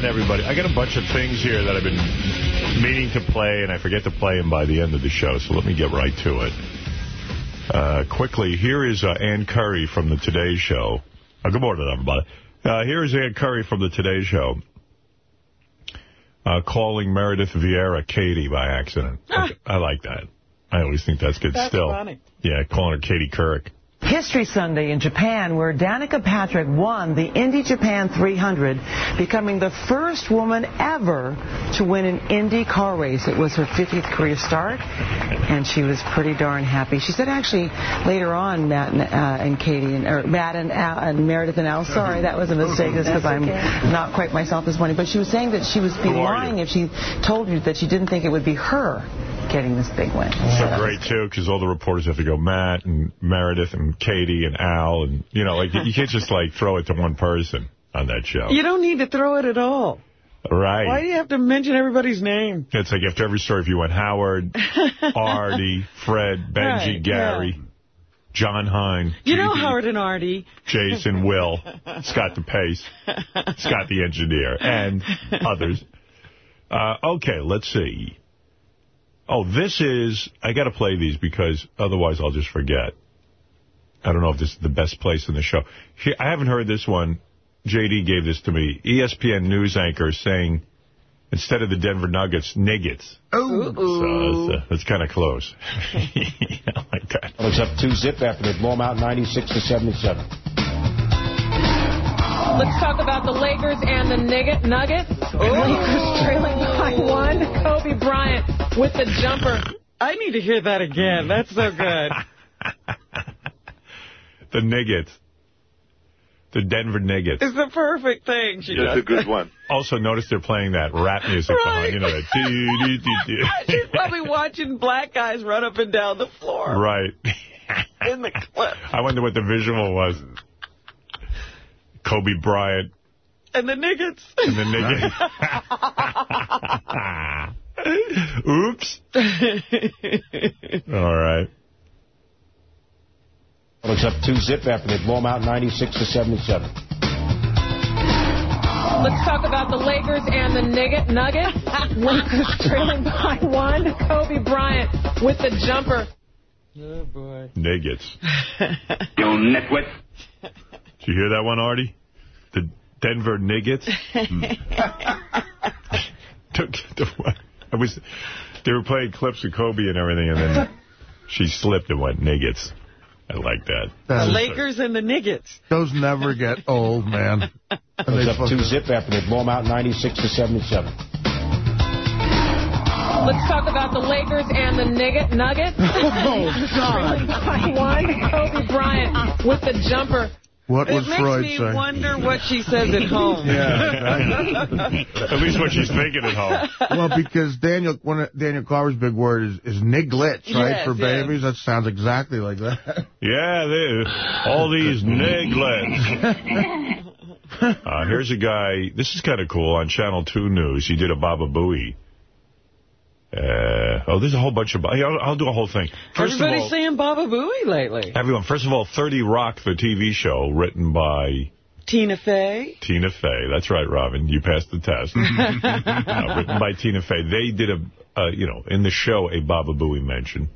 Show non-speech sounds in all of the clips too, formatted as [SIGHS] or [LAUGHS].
Morning, everybody. I got a bunch of things here that I've been meaning to play, and I forget to play them by the end of the show, so let me get right to it. Uh, quickly, here is uh, Ann Curry from the Today Show. Uh, good morning, everybody. Uh, here is Ann Curry from the Today Show uh, calling Meredith Vieira Katie by accident. I, I like that. I always think that's good That's still. funny. Yeah, calling her Katie Couric. History Sunday in Japan, where Danica Patrick won the Indy Japan 300, becoming the first woman ever to win an Indy car race. It was her 50th career start, and she was pretty darn happy. She said actually later on, Matt and, uh, and Katie, and, or Matt and, Al, and Meredith and Al, sorry, that was a mistake just because I'm not quite myself this morning, but she was saying that she was be lying if she told you that she didn't think it would be her getting this big win. So great, too, because all the reporters have to go Matt and Meredith and Katie and Al. And, you know, like you can't just, like, throw it to one person on that show. You don't need to throw it at all. Right. Why do you have to mention everybody's name? It's like after every story, if you went Howard, [LAUGHS] Artie, Fred, Benji, Right, Gary, yeah. John Hein, You know Judy, Howard and Artie. Jason, Will, [LAUGHS] Scott DePace, Scott the Engineer, and others. Uh, okay, let's see. Oh, this is, I got to play these because otherwise I'll just forget. I don't know if this is the best place in the show. Here, I haven't heard this one. JD gave this to me. E ESPN news anchor saying, instead of the Denver Nuggets, Niggets. Oh. So that's, uh, that's kind of close. [LAUGHS] I like that. Well, it's up two zip after they blow them out 96 to 77. Let's talk about the Lakers and the Nugget- Nuggets. Lakers trailing by one. Kobe Bryant with the jumper. I need to hear that again. That's so good. [LAUGHS] The Niggets. The Denver Nuggets. It's the perfect thing. She That's does. a good one. [LAUGHS] Also, notice they're playing that rap music Right. behind, you know, that dee, dee, dee, dee. [LAUGHS] She's probably watching black guys run up and down the floor Right. in the clip. [LAUGHS] I wonder what the visual was. Kobe Bryant And the Nuggets. and the Nuggets. Oops. All right. Well, it's up two zip after they blow them out 96 to 77. Let's talk about the Lakers and the Nugget- Nuggets. [LAUGHS] Lakers trailing by one. Kobe Bryant with the jumper. Oh, boy. Nuggets. [LAUGHS] You nitwit. Did you hear that one, Artie? The Denver Nuggets. [LAUGHS] Took the- I was. They were playing clips of Kobe and everything, and then she slipped and went Nuggets. I like that. The Lakers and the Nuggets. Those never get old, man. [LAUGHS] And they it's up two fucking- zip after they blow them out 96 to 77. Let's talk about the Lakers and the Nugget- Nuggets. [LAUGHS] Oh, Trailing by one. Kobe Bryant with the jumper. What It would makes me wonder what she says at [LAUGHS] home. Yeah, [LAUGHS] At least what she's thinking at home. well, because Daniel, one of Daniel Carver's big word is, is niglets, right, Yes, for yes. babies. That sounds exactly like that. Yeah, they, all these niglets. [LAUGHS] Uh, here's a guy, this is kind of cool, on Channel 2 News. He did a Baba Booey. Uh, oh, there's a whole bunch of... I'll, I'll do a whole thing. First Everybody's of all, saying Baba Booey lately. everyone, first of all, 30 Rock, the TV show, written by Tina Fey. Tina Fey. That's right, Robin. You passed the test. [LAUGHS] uh, written by Tina Fey. They did a, uh, you know, in the show, a Baba Booey mention.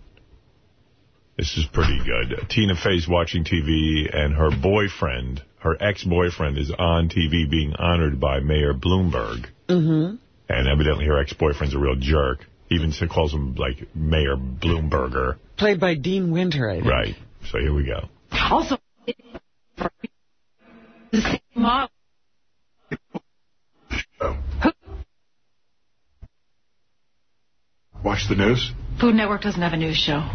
This is pretty good. Tina Fey's watching TV, and her boyfriend, her ex-boyfriend, is on TV being honored by Mayor Bloomberg. Mm-hmm. And evidently her ex-boyfriend's a real jerk. Even so calls him, like, Mayor Bloomberger. Played by Dean Winter, I think. Right. So here we go. Also, the same model. Watch the news. Food Network doesn't have a news show.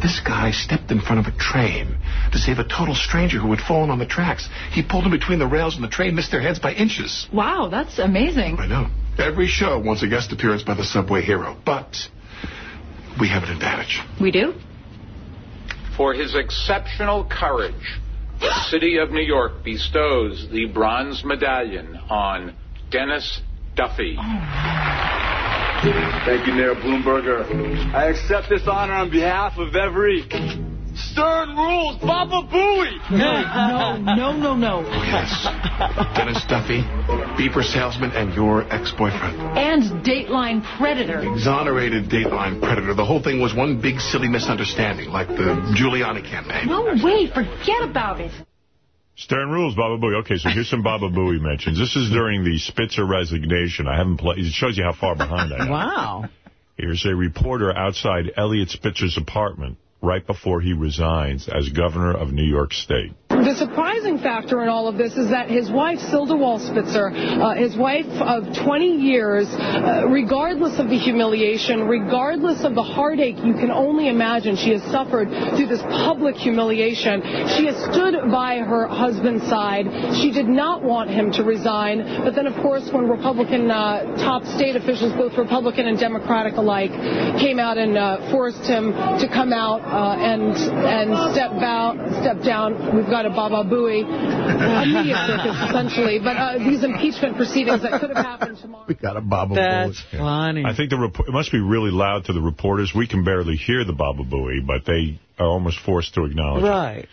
This guy stepped in front of a train to save a total stranger who had fallen on the tracks. He pulled him between the rails and the train missed their heads by inches. Wow, that's amazing. I know. Every show wants a guest appearance by the subway hero, but we have an advantage. We do? For his exceptional courage, the city of New York bestows the bronze medallion on Dennis Duffy. Thank you, Mayor Bloomberger. I accept this honor on behalf of every Stern rules. Baba Booey. No, no, no, no, no. Yes. Dennis Duffy, beeper salesman, and your ex-boyfriend. And Dateline Predator. Exonerated Dateline Predator. The whole thing was one big silly misunderstanding, like the Giuliani campaign. No way, forget about it. Stern rules, Baba Booey. Okay, so here's some Baba Booey mentions. This is during the Spitzer resignation. I haven't played. It shows you how far behind I am. Wow. Here's a reporter outside Eliot Spitzer's apartment right before he resigns as governor of New York State. The surprising factor in all of this is that his wife, Silda Wall Spitzer, uh, his wife of 20 years, uh, regardless of the humiliation, regardless of the heartache you can only imagine she has suffered through this public humiliation, she has stood by her husband's side. She did not want him to resign. But then, of course, when Republican uh, top state officials, both Republican and Democratic alike, came out and uh, forced him to come out uh, and and step out, step down, we've got a Baba Booey, a media circus essentially. But uh, these impeachment proceedings that could have happened tomorrow. We got a Baba That's Booey. funny. I think the report it must be really loud to the reporters. We can barely hear the Baba Booey, but they are almost forced to acknowledge it. Right.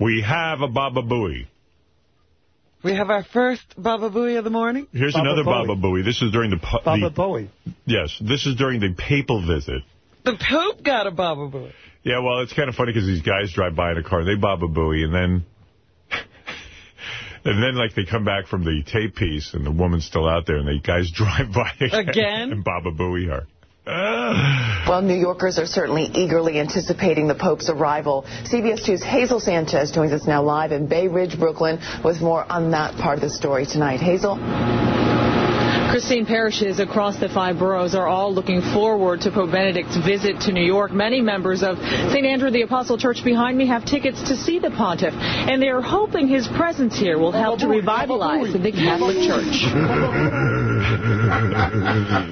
We have a Baba Booey. We have our first Baba Booey of the morning. Here's Baba another Booey. Baba Booey. This is during the, Baba the Bowie. yes, this is during the papal visit. The Pope got a Baba Booey. Yeah, well, it's kind of funny because these guys drive by in a car, and they Baba Booey, and then, and then like they come back from the tape piece, and the woman's still out there, and the guys [LAUGHS] drive by again, Again? and Baba Booey her. [SIGHS] Well, New Yorkers are certainly eagerly anticipating the Pope's arrival. CBS 2's Hazel Sanchez joins us now live in Bay Ridge, Brooklyn, with more on that part of the story tonight. Hazel? Christine parishes across the five boroughs are all looking forward to Pope Benedict's visit to New York. Many members of St. Andrew the Apostle Church behind me have tickets to see the pontiff, and they are hoping his presence here will help to revitalize the Catholic Church.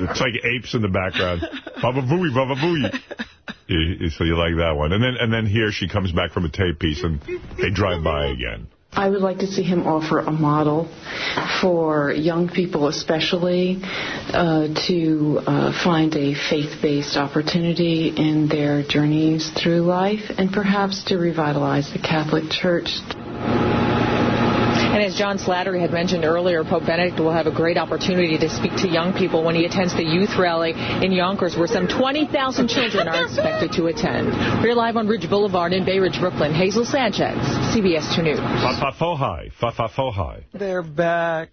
it's like apes in the background. Baba Booey, Baba Booey. [LAUGHS] So you like that one. And then and then here she comes back from a tape piece, and they drive by again. I would like to see him offer a model for young people, especially, uh, to uh, find a faith-based opportunity in their journeys through life and perhaps to revitalize the Catholic Church. And as John Slattery had mentioned earlier, Pope Benedict will have a great opportunity to speak to young people when he attends the youth rally in Yonkers, where some 20,000 children are expected to attend. We're live on Ridge Boulevard in Bay Ridge, Brooklyn. Hazel Sanchez, CBS 2 News. Fa-fa-fo-hi, fa-fa-fo-hi. They're back.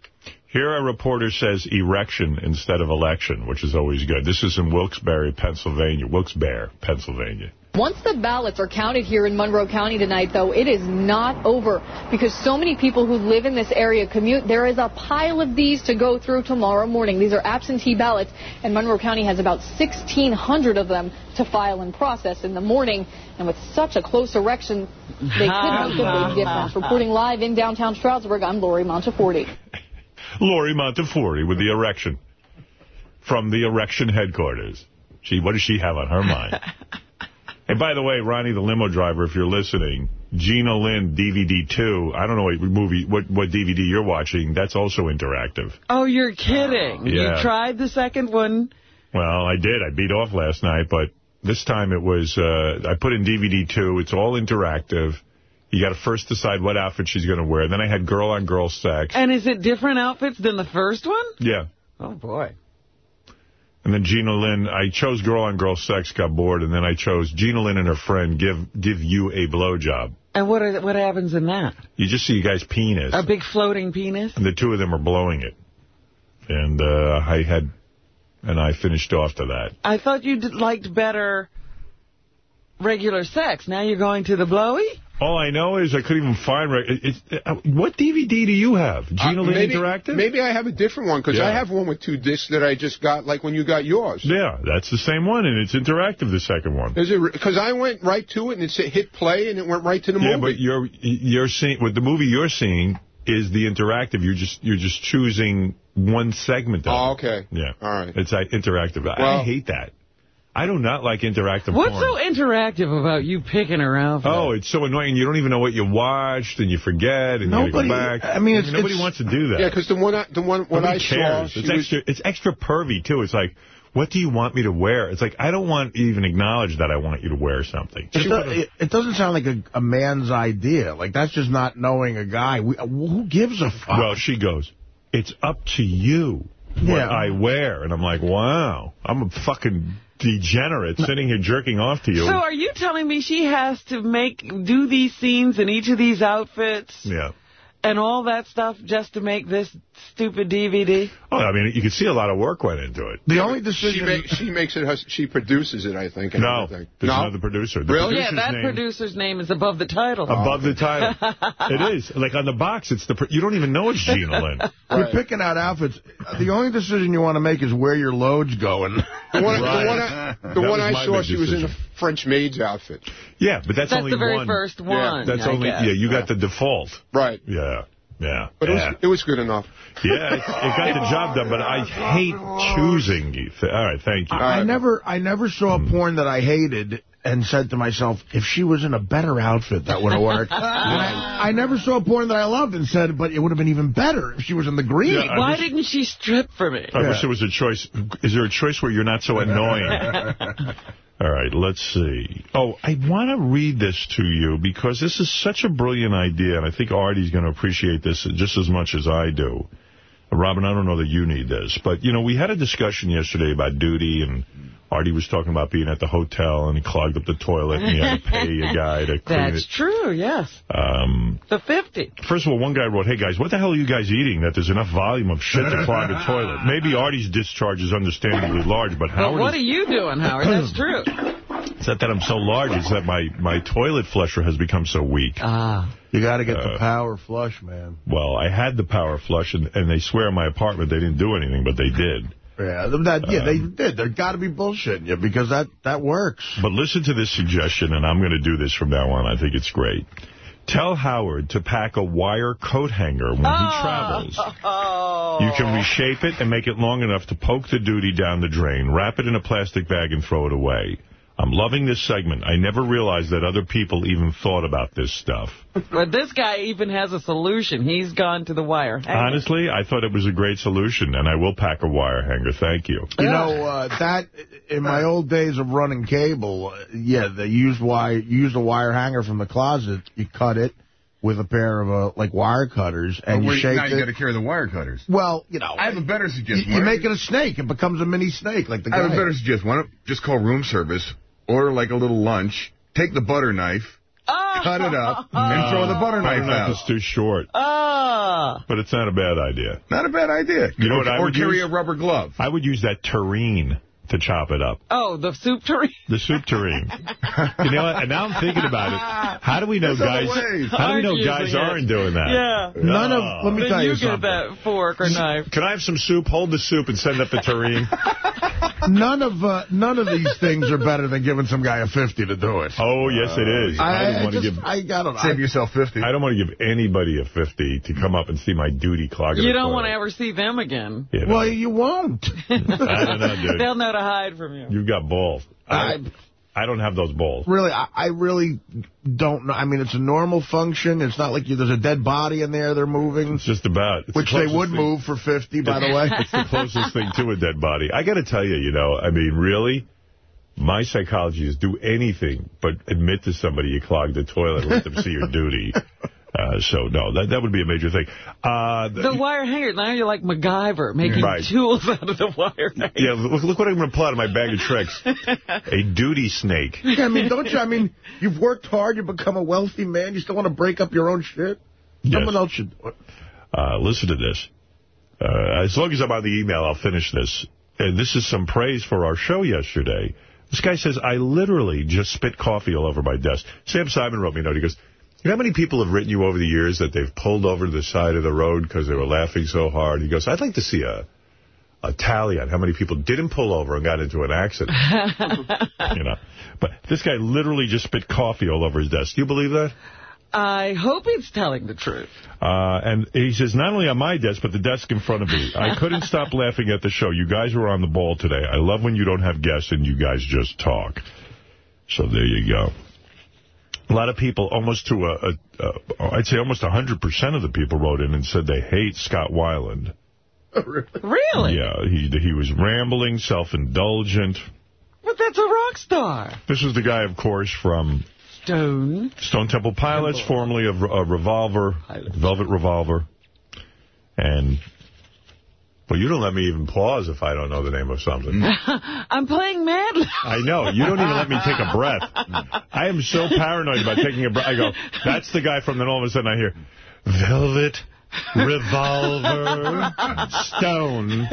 Here a reporter says erection instead of election, which is always good. This is in Wilkes-Barre, Pennsylvania. Wilkes-Barre, Pennsylvania. Once the ballots are counted here in Monroe County tonight, though, it is not over because so many people who live in this area commute. There is a pile of these to go through tomorrow morning. These are absentee ballots, and Monroe County has about 1,600 of them to file and process in the morning. And with such a close election, they could make a big difference. Reporting live in downtown Stroudsburg, I'm Lori Monteforti. [LAUGHS] Lori Montefiore with the erection from the erection headquarters. She, what does she have on her mind? [LAUGHS] and by the way, Ronnie, the limo driver, if you're listening, Gina Lynn DVD 2, I don't know what movie, what, what DVD you're watching, that's also interactive. Oh, you're kidding. Yeah. You tried the second one? Well, I did. I beat off last night, but this time it was, uh, I put in DVD 2. It's all interactive. You got to first decide what outfit she's going to wear. Then I had girl-on-girl sex. And is it different outfits than the first one? Yeah. Oh, boy. And then Gina Lynn, I chose girl-on-girl sex, got bored, and then I chose Gina Lynn and her friend give give you a blowjob. And what are, what happens in that? You just see you guys' penis, A big floating penis? and the two of them are blowing it. And uh, I had, and I finished off to that. I thought you liked better regular sex. Now you're going to the blowy? All I know is I couldn't even find... Re- it, it, uh, what DVD do you have? Gina Uh, Lynn maybe, Interactive? Maybe I have a different one, because Yeah. I have one with two discs that I just got, like when you got yours. Yeah, that's the same one, and it's interactive, the second one. Is it? Because I went right to it, and it said hit play, and it went right to the yeah, movie. Yeah, but you're you're seeing with the movie you're seeing is the interactive. You're just you're just choosing one segment of Oh, it. okay. Yeah. All right. It's like interactive. I hate that. I do not like interactive What's porn. so interactive about you picking around? For Oh, it's so annoying. You don't even know what you watched, and you forget, and Nobody- you go back. I mean, it's- nobody it's- wants to do that. Yeah, because the one, I, the one, what Nobody I cares. saw, It's she was- extra. It's extra pervy too. It's like what do you want me to wear? It's like, I don't want to even acknowledge that I want you to wear something. It, do, it, it, doesn't sound like a, a, man's idea. Like, that's just not knowing a guy. We, who gives a fuck? Well, she goes, it's up to you what yeah. I wear. And I'm like, wow, I'm a fucking degenerate sitting here jerking off to you. So are you telling me she has to make do these scenes in each of these outfits? Yeah and all that stuff just to make this stupid DVD? Oh, I mean, you can see a lot of work went into it. The only decision... She, make, she makes it, she produces it, I think. No, there's no? another producer. The really? Yeah, that name, producer's name is above the title. Above the title. [LAUGHS] it is. Like on the box, it's the you don't even know it's Gina Lynn. [LAUGHS] right. You're picking out outfits. The only decision you want to make is where your load's going. The one, right. the one I, the one I saw, she was in a French maid's outfit. Yeah, but that's, that's only the very one. first one. Yeah, that's I only guess. yeah. You got the default. Right. Yeah. Yeah. But yeah. It, was, it was good enough. Yeah, it, it got the job done, but I hate choosing. All right, thank you. I, I never I never saw a hmm. porn that I hated and said to myself, if she was in a better outfit, that would have worked. [LAUGHS] I, I, never saw a porn that I loved and said, but it would have been even better if she was in the green. Yeah, Why wish, didn't she strip for me? I yeah. wish there was a choice. Is there a choice where you're not so annoying? [LAUGHS] All right, let's see. Oh, I want to read this to you because this is such a brilliant idea, and I think Artie's going to appreciate this just as much as I do. Robin, I don't know that you need this, but, you know, we had a discussion yesterday about duty, and Artie was talking about being at the hotel, and he clogged up the toilet, and he had to pay a [LAUGHS] guy to clean That's it. That's true, yes. Um, the 50. First of all, one guy wrote, hey, guys, what the hell are you guys eating that there's enough volume of shit to clog a toilet? [LAUGHS] Maybe Artie's discharge is understandably large, but Howard... But what is... are you doing, Howard? That's [CLEARS THROAT] true. It's not that I'm so large, it's that my, my toilet flusher has become so weak. Ah. You got to get uh, the power flush, man. Well, I had the power flush, and, and they swear in my apartment they didn't do anything, but they did. Yeah, that, yeah, um, they did. They've got to be bullshitting you because that, that works. But listen to this suggestion, and I'm going to do this from now on. I think it's great. Tell Howard to pack a wire coat hanger when oh. he travels. Oh. [LAUGHS] You can reshape it and make it long enough to poke the duty down the drain, wrap it in a plastic bag, and throw it away. I'm loving this segment. I never realized that other people even thought about this stuff. But this guy even has a solution. He's gone to the wire hanger. Honestly, I thought it was a great solution, and I will pack a wire hanger. Thank you. You know, uh, that, in my old days of running cable, uh, yeah, they used wire, you used a wire hanger from the closet. You cut it with a pair of, uh, like, wire cutters, and well, you shape now it. you got to carry the wire cutters. Well, you know. I have a better suggestion. You, you make it a snake. It becomes a mini snake, like the guy. I have a better suggestion. Why don't just call room service order like a little lunch, take the butter knife, oh. cut it up, and throw the butter knife butter out. It's too short. Ah. But it's not a bad idea. Not a bad idea. You know or, what I or would carry use? a rubber glove. I would use that terrine to chop it up. Oh, the soup tureen? [LAUGHS] The soup tureen. you know what? And now I'm thinking about it. How do we know There's guys How do we know guys it. aren't doing that? Yeah. None of, let me then tell you, you something. get that fork or knife. Can I have some soup? Hold the soup and send up the tureen. [LAUGHS] none of uh, none of these things are better than giving some guy a 50 to do it. Oh, yes, it is. I, I, I don't want to just, give... I, I don't. Save I, yourself 50. I don't want to give anybody a 50 to come up and see my duty clogging You don't want to ever see them again. You know? Well, you won't. I don't know, [LAUGHS] dude. They'll know to hide from you. You've got balls. I, I don't have those balls. Really, I, I really don't know. I mean, it's a normal function. It's not like you, there's a dead body in there they're moving. It's just about. It's which the they would thing. move for 50, by the [LAUGHS] way. It's the closest thing to a dead body. I got to tell you, you know, I mean, really, my psychology is do anything but admit to somebody you clogged the toilet and let them see your duty. [LAUGHS] Uh, so, no, that that would be a major thing. Uh, the, the wire hanger, now you're like MacGyver, making right. [LAUGHS] tools out of the wire hanger. Yeah, look, look what I'm going to pull out of my bag of tricks. [LAUGHS] a duty snake. Yeah, I mean, don't you, I mean, you've worked hard, you've become a wealthy man, you still want to break up your own shit? Yes. Someone else should uh, Listen to this. Uh, as long as I'm on the email, I'll finish this. And this is some praise for our show yesterday. This guy says, I literally just spit coffee all over my desk. Sam Simon wrote me a note. He goes, you know how many people have written you over the years that they've pulled over to the side of the road because they were laughing so hard? He goes, I'd like to see a a tally on how many people didn't pull over and got into an accident. [LAUGHS] you know, But this guy literally just spit coffee all over his desk. Do you believe that? I hope he's telling the truth. Uh, and he says, not only on my desk, but the desk in front of me. I couldn't stop [LAUGHS] laughing at the show. You guys were on the ball today. I love when you don't have guests and you guys just talk. So there you go. A lot of people, almost to a, a, a I'd say almost 100% of the people wrote in and said they hate Scott Weiland. [LAUGHS] Really? Yeah, he he was rambling, self-indulgent. But that's a rock star. This is the guy, of course, from Stone. Stone Temple Pilots, formerly of uh, Revolver, Velvet Revolver. And, well, you don't let me even pause if I don't know the name of something. [LAUGHS] I'm playing Mad Lib. I know. You don't even let me take a breath. [LAUGHS] I am so paranoid about taking a breath. I go, that's the guy from, then all of a sudden I hear, Velvet Revolver Stone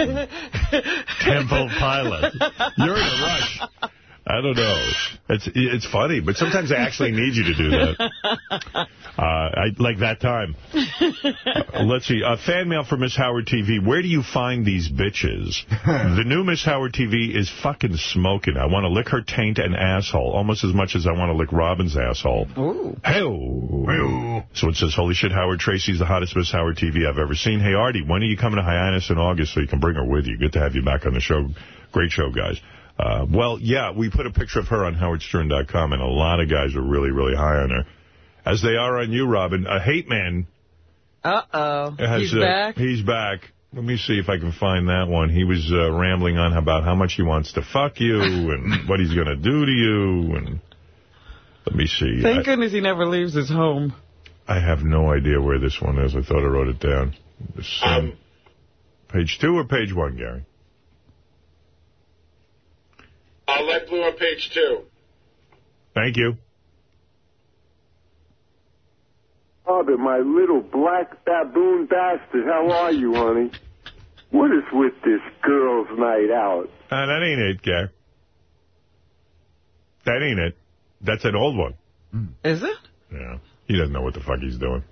Temple Pilot. You're in a rush. I don't know. It's it's funny, but sometimes I actually need you to do that. Uh, I like that time. Uh, [LAUGHS] let's see. Uh, fan mail for Miss Howard TV. Where do you find these bitches? [LAUGHS] the new Miss Howard TV is fucking smoking. I want to lick her taint and asshole almost as much as I want to lick Robin's asshole. Ooh. Hey-oh. So it says, holy shit, Howard Tracy's the hottest Miss Howard TV I've ever seen. Hey, Artie, when are you coming to Hyannis in August so you can bring her with you? Good to have you back on the show. Great show, guys. Uh, well, yeah, we put a picture of her on howardstern.com, and a lot of guys are really, really high on her. As they are on you, Robin. A hate man. Uh-oh. He's uh, back? He's back. Let me see if I can find that one. He was uh, rambling on about how much he wants to fuck you [LAUGHS] and what he's going to do to you. And Let me see. Thank I, goodness he never leaves his home. I have no idea where this one is. I thought I wrote it down. This, um, page two or page one, Gary? I'll let Blue on page two. Thank you. Robin, my little black baboon bastard, how are you, honey? What is with this girls' night out? Uh, that ain't it, Gary. That ain't it. That's an old one. Is it? Yeah. He doesn't know what the fuck he's doing.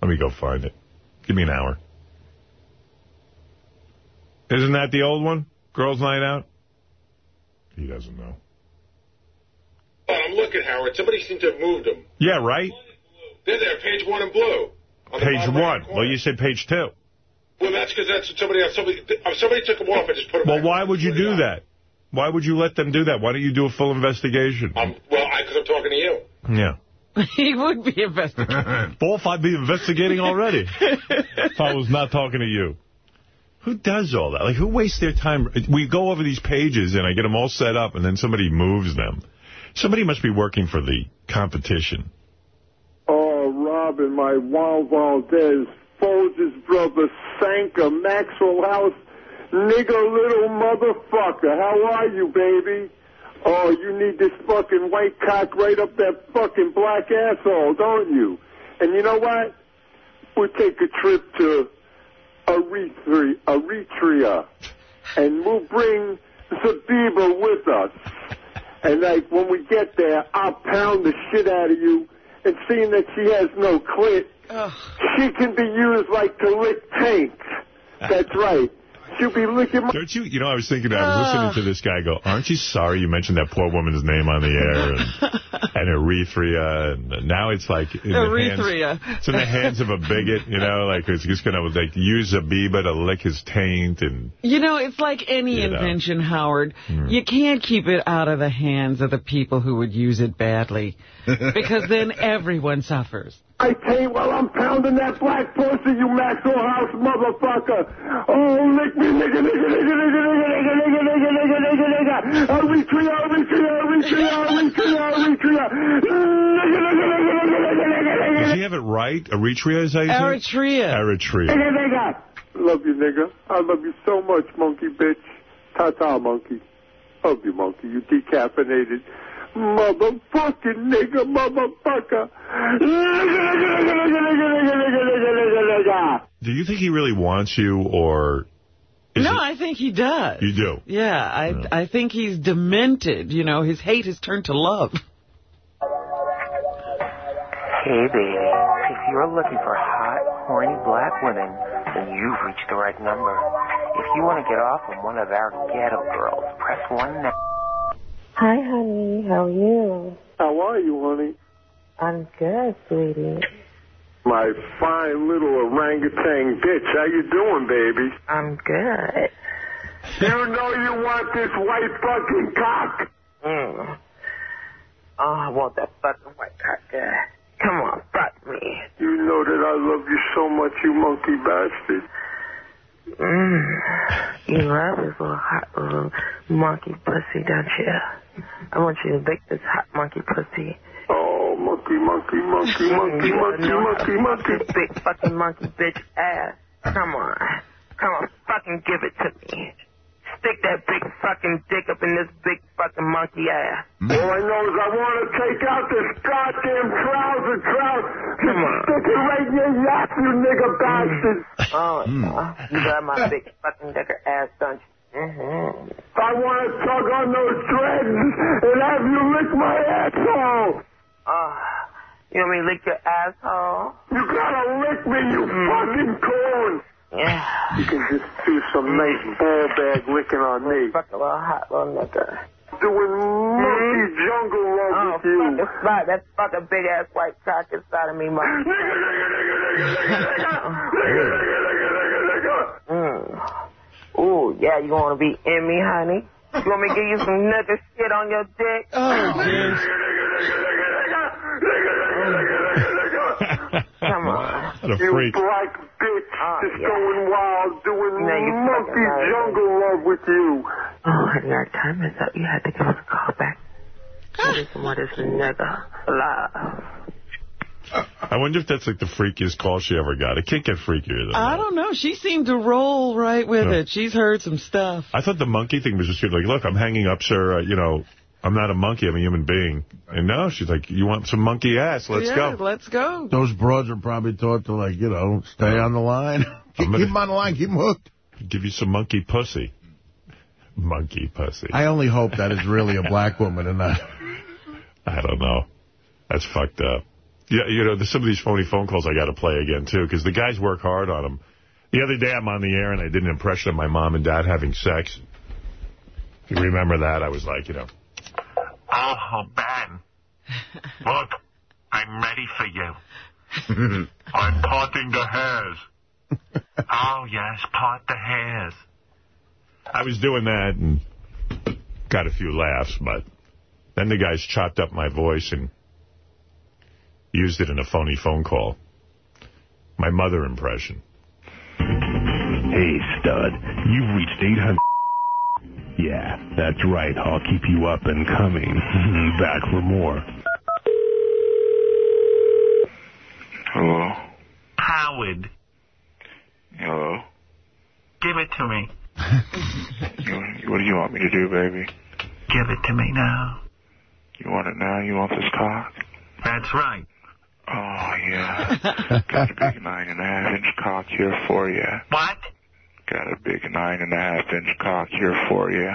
Let me go find it. Give me an hour. Isn't that the old one? Girls' Night Out? He doesn't know. Oh, I'm looking, Howard. Somebody seemed to have moved them. Yeah, right? They're there, page one in blue. On Page one. corner. Well, you said page two. Well, that's because that's somebody else. Somebody, uh, somebody took them off and just put them Well, back. why would you do that? Why would you let them do that? Why don't you do a full investigation? Um, well, because I'm talking to you. Yeah. [LAUGHS] he would be investigating. [LAUGHS] Wolf, I'd be investigating already if I was not talking to you. Who does all that? Like, who wastes their time? We go over these pages, and I get them all set up, and then somebody moves them. Somebody must be working for the competition. Oh, Robin, my Juan Valdez, Folger's brother, Sanka, Maxwell House, nigger little motherfucker. How are you, baby? Oh, you need this fucking white cock right up that fucking black asshole, don't you? And you know what? We'll take a trip to Eritrea, Eritrea and we'll bring Zabiba with us. And like when we get there, I'll pound the shit out of you. And seeing that she has no clit, she can be used like to lick tanks. [LAUGHS] That's right. She'll be licking my... Don't you, you know, I was thinking, I was listening to this guy go, aren't you sorry you mentioned that poor woman's name on the air and, [LAUGHS] and Eritrea, and now it's like in the hands, it's in the hands of a bigot, you know, like it's just going to like use Zabiba to lick his taint and You know, it's like any You know. invention, Howard. Hmm. You can't keep it out of the hands of the people who would use it badly, because then [LAUGHS] everyone suffers. I tell you while I'm pounding that black pussy, you Maxwell House motherfucker. Oh, lick me, nigga, nigga, nigga, nigga, nigga, nigga, nigga, nigga, nigga, nigga. Eritrea, Eritrea, Eritrea, Eritrea, Eritrea. Nigga, nigga, nigga, nigga, nigga, nigga, nigga. Does he have it right? Eritrea, is how you say it? Eritrea. Eritrea. Nigga, nigga. Love you, nigga. I love you so much, monkey bitch. Ta-ta, monkey. Love you, monkey. You decaffeinated motherfucking nigga, motherfucker. Do you think he really wants you, or... no, I think he does. You do? Yeah, I yeah. I think he's demented. You know, his hate has turned to love. Hey, baby. If you're looking for hot, horny black women, then you've reached the right number. If you want to get off on one of our ghetto girls, press one now. Hi, honey. How are you? How are you, honey? I'm good, sweetie. My fine little orangutan bitch. How you doing, baby? I'm good. You know you want this white fucking cock. Mm. Oh, I want that fucking white cock. Come on, fuck me. You know that I love you so much, you monkey bastard. Mm. You love this little hot little monkey pussy, don't you? I want you to lick this hot monkey pussy. Oh, monkey, monkey, monkey, monkey, monkey, monkey, monkey. Big fucking monkey bitch ass. Come on. Come on, fucking give it to me. Stick that big fucking dick up in this big fucking monkey ass. Mm. All I know is I want to take out this goddamn trouser trout. Come on. Stick it right in your yap, you nigga mm. bastard. Oh, mm. oh you love my [LAUGHS] big fucking dicker ass, don't you? Mm-hmm. I want to tug on those dreads and have you lick my asshole. Oh, you want me to lick your asshole? You gotta lick me, you mm-hmm. fucking corn. Yeah. You can just do some nice ball bag licking on me. Fuck a little hot little nigga. Doing monkey jungle love Oh, with you. fucking spot. That fucking big ass white cock inside of me, monkey. [LAUGHS] Mm. Ooh, yeah, you want to be in me, honey? You want me to give you some nigga shit on your dick? [LAUGHS] Come on. What a You freak. black bitch Oh, just yeah. going wild, doing Now you monkey jungle love with you. Oh, honey, our time is up. You had to give us a call back. Listen, what is nigga love? I wonder if that's like the freakiest call she ever got. It can't get freakier than I that. don't know. She seemed to roll right with Yeah. it. She's heard some stuff. I thought the monkey thing was just good. Like, look, I'm hanging up, sir. Uh, you know, I'm not a monkey. I'm a human being. And no, she's like, you want some monkey ass? Let's yeah, go. Let's go. Those broads are probably taught to, like, you know, stay on the line. [LAUGHS] keep, gonna- keep them on the line. Keep them hooked. Give you some monkey pussy. Monkey pussy. I only hope that is really a black woman and not... [LAUGHS] I don't know. That's fucked up. Yeah, you know, there's some of these phony phone calls I got to play again, too, because the guys work hard on them. The other day I'm on the air and I did an impression of my mom and dad having sex. If you remember that, I was like, you know, Oh, Ben. [LAUGHS] Look, I'm ready for you. [LAUGHS] I'm parting the hairs. Oh, yes, part the hairs. I was doing that and got a few laughs, but then the guys chopped up my voice and used it in a phony phone call. My mother impression. Hey, stud, you've reached 800. Yeah, that's right. I'll keep you up and coming. [LAUGHS] Back for more. Hello? Howard, Hello? give it to me. [LAUGHS] What do you want me to do, baby? Give it to me now. You want it now? You want this cock? That's right. Oh, yeah. Got a big [LAUGHS] nine and a half inch cock here for you. What? Got a big nine and a half inch cock here for you.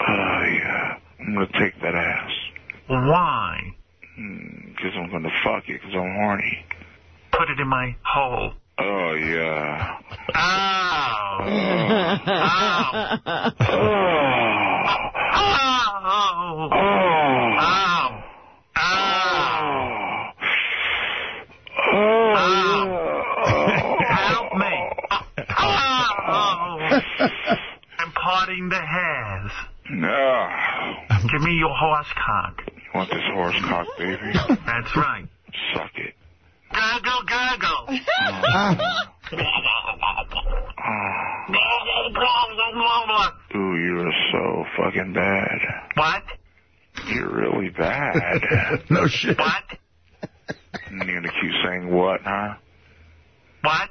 Oh, yeah. I'm gonna take that ass. Why? Hmm, because I'm gonna fuck you because I'm horny. Put it in my hole. Oh, yeah. Ow! Ow! Oh. Ow! Ow! Ow! Help me! Ow! I'm the hairs. No. Give me your horse cock. You want this horse cock, baby? That's right. Suck it. Gurgle, gurgle. [LAUGHS] Ah. Ooh, you're so fucking bad. What? You're really bad. [LAUGHS] no shit. What? And you're gonna keep saying what, huh? What?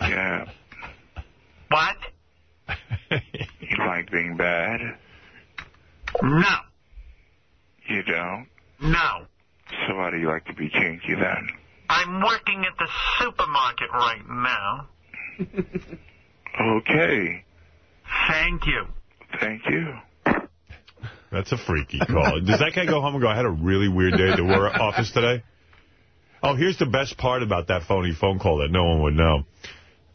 Yeah. What? You like being bad? No. You don't? No. So why do you like to be kinky then? I'm working at the supermarket right now. Okay. Thank you. Thank you. That's a freaky call. Does that guy go home and go, I had a really weird day at the war office today? Oh, here's the best part about that phony phone call that no one would know.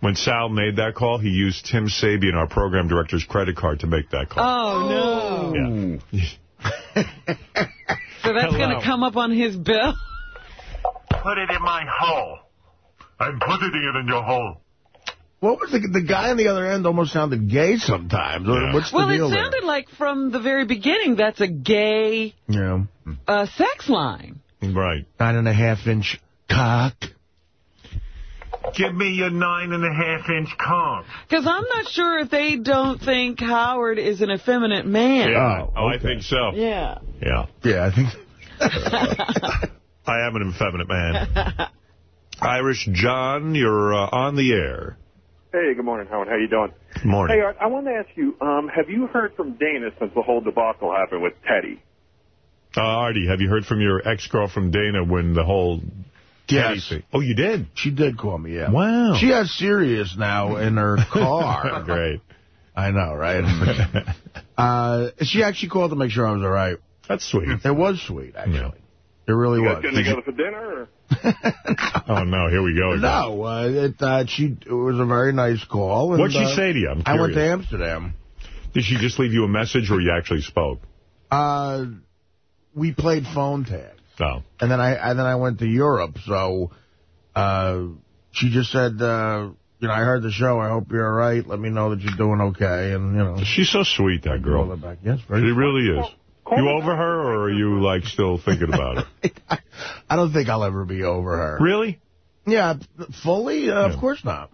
When Sal made that call, he used Tim Sabean, our program director's credit card, to make that call. Oh, no. Yeah. So that's going to come up on his bill? Put it in my hole. I'm putting it in your hole. What was the the guy on the other end almost sounded gay sometimes. What's the Well, it deal there? sounded like from the very beginning that's a gay Yeah. uh, sex line. Right. Nine and a half inch cock. Give me your nine and a half inch cock. Because I'm not sure if they don't think Howard is an effeminate man. Yeah. Oh, I think so. Yeah. Yeah. Yeah, I think... [LAUGHS] I am an effeminate man. Irish John, you're uh, on the air. Hey, good morning, Howard. How you doing? Good Morning. Hey, Art, I want to ask you, um, have you heard from Dana since the whole debacle happened with Teddy? Uh, Artie, have you heard from your ex-girlfriend Dana when the whole Teddy Yes. thing? Oh, you did? She did call me, yeah. Wow. She has Sirius now in her [LAUGHS] car. Great. I know, right? [LAUGHS] uh, she actually called to make sure I was all right. That's sweet. It was sweet, actually. It really You was. guys getting together for dinner? [LAUGHS] Oh, no, here we go again. No, uh, it, uh, she, it was a very nice call. and, What'd she uh, say to you? I'm I went to. Amsterdam. Did she just leave you a message or you actually spoke? Uh, we played phone tag. Oh. And then I and then I went to Europe, so uh, she just said, uh, you know, I heard the show. I hope you're all right. Let me know that you're doing okay. And, you know. She's so sweet, that girl. Back. Yes, very She sweet. really is. You over her, or are you, like, still thinking about her? [LAUGHS] I don't think I'll ever be over her. Really? Yeah, fully? Uh, Of course not.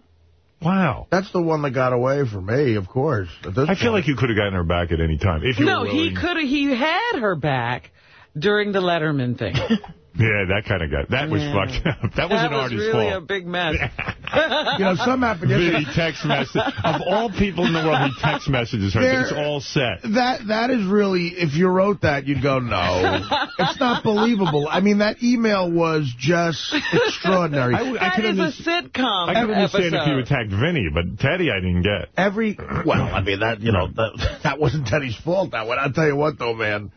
Wow. That's the one that got away from me, of course. At this I feel like you could have gotten her back at any time. If you No, were he could have. He had her back during the Letterman thing. [LAUGHS] Yeah, that kind of guy. That was Yeah. fucked up. That that wasn't was Artie's really fault. a big mess. [LAUGHS] You know, some happened The yesterday. text message. Of all people in the world, he text messages her. There- It's all set. That That is really, if you wrote that, you'd go, no. [LAUGHS] it's not believable. I mean, that email was just extraordinary. I, I That could is a understand- sitcom I could understand if you attacked Vinny, but Teddy I didn't get. Every, well, I mean, that, you know, that, that wasn't Teddy's fault, that one. I'll tell you what, though, man.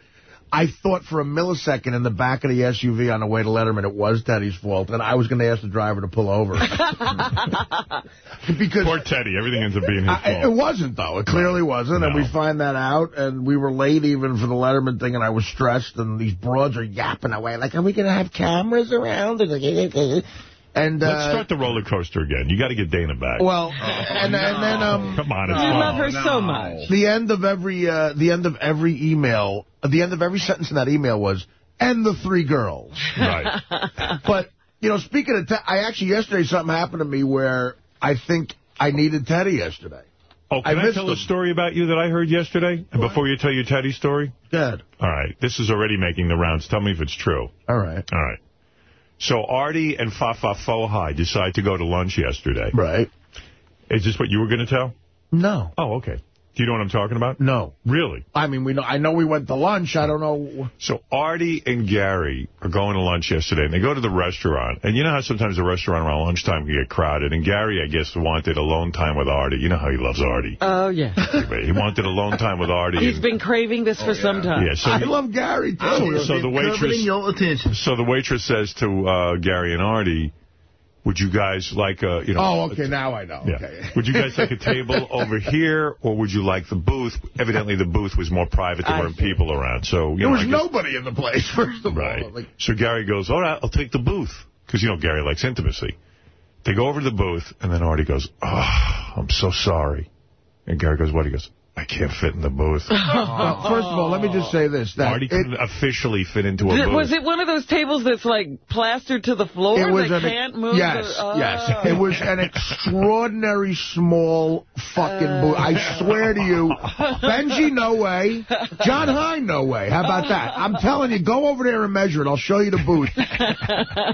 I thought for a millisecond in the back of the SUV on the way to Letterman it was Teddy's fault, and I was going to ask the driver to pull over. [LAUGHS] because Poor Teddy. Everything ends up being his I, it wasn't, though. It clearly wasn't, and we find that out, and we were late even for the Letterman thing, and I was stressed, and these broads are yapping away, like, are we going to have cameras around? [LAUGHS] [LAUGHS] And, uh, Let's start the roller coaster again. You got to get Dana back. well, and, and then, um... Come on, it's You fun. love her so much. The end of every uh, the end of every email, the end of every sentence in that email was, "and the three girls." Right. [LAUGHS] But you know, speaking of, Te I actually yesterday something happened to me where I think I needed Teddy yesterday. Oh, can I I, missed tell a story about you that I heard yesterday? And before you tell your Teddy story? Good. All right. This is already making the rounds. Tell me if it's true. All right. All right. So Artie and Fafa Fohai decide to go to lunch yesterday. Right. Is this what you were going to tell? No. Oh, okay. Do you know what I'm talking about? No. Really? I mean, we know. I know we went to lunch. I don't know. So Artie and Gary are going to lunch yesterday, and they go to the restaurant. And you know how sometimes the restaurant around lunchtime can get crowded. And Gary, I guess, wanted alone time with Artie. You know how he loves Artie. Oh, yeah. [LAUGHS] he wanted alone time with Artie. He's and- been craving this for some time. Yeah, so I he- love Gary too. So, so the waitress, your attention. so the waitress says to uh, Gary and Artie, "Would you guys like a, you know?" Oh, okay. Now I know. Yeah. Okay. [LAUGHS] Would you guys like a table [LAUGHS] over here, or would you like the booth? Evidently, the booth was more private. There I weren't people around, so you There know. was guess- nobody in the place. First of Right. all, like, So Gary goes, all right, I'll take the booth. Because, you know, Gary likes intimacy. They go over to the booth, and then Artie goes, oh, I'm so sorry. And Gary goes, what? He goes, I can't fit in the booth. [LAUGHS] well, first of all, let me just say this: that Artie it, couldn't officially fit into a booth. Was it one of those tables that's like plastered to the floor It was that an, can't move? Yes, the, oh. yes. It was an extraordinary small fucking uh. booth. I swear to you, Benji, no way. John Hein, no way. How about that? I'm telling you, go over there and measure it. I'll show you the booth.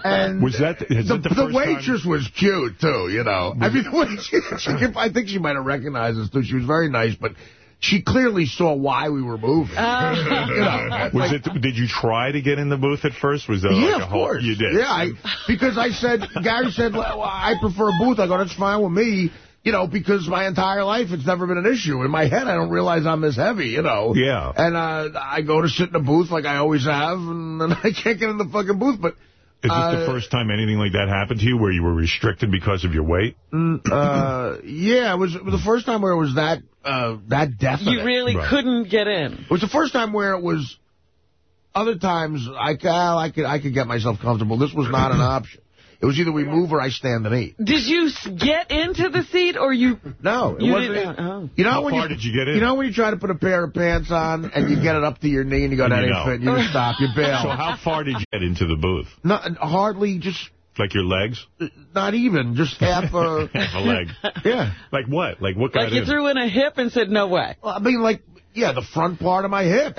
And Was that, is the, that the, the first waitress was cute, too, you know. I mean, [LAUGHS] the she, she, I think she might have recognized us, too. She was very nice, but she clearly saw why we were moving. Uh, [LAUGHS] you know. Was like- it, did you try to get in the booth at first? Was there yeah, like a of whole, course. You did? Yeah, I, because I said, Gary said, well, I prefer a booth. I go, that's fine with me, you know, because my entire life it's never been an issue. In my head, I don't realize I'm this heavy, you know. Yeah. And uh, I go to sit in a booth like I always have, and then [LAUGHS] I can't get in the fucking booth. But Is this uh, the first time anything like that happened to you, where you were restricted because of your weight? mm, uh, yeah, it was, it was the first time where it was that uh, that definite. You really Right. couldn't get in. It was the first time where it was. Other times, I, could- I could I could get myself comfortable. This was not an option. It was either we move or I stand and eat. Did you get into the seat or you... No, it You wasn't. didn't- oh, oh. You know How when far you, did you get in? You know when you try to put a pair of pants on and you get it up to your knee and you go, And that ain't fit, you just stop, you bail. So how far did you get into the booth? Not, hardly just Like your legs? Uh, not even, just half a... [LAUGHS] half a leg. Yeah. Like what? Like what got Like you in? threw in a hip and said, no way. Well, I mean, like, yeah, the front part of my hip.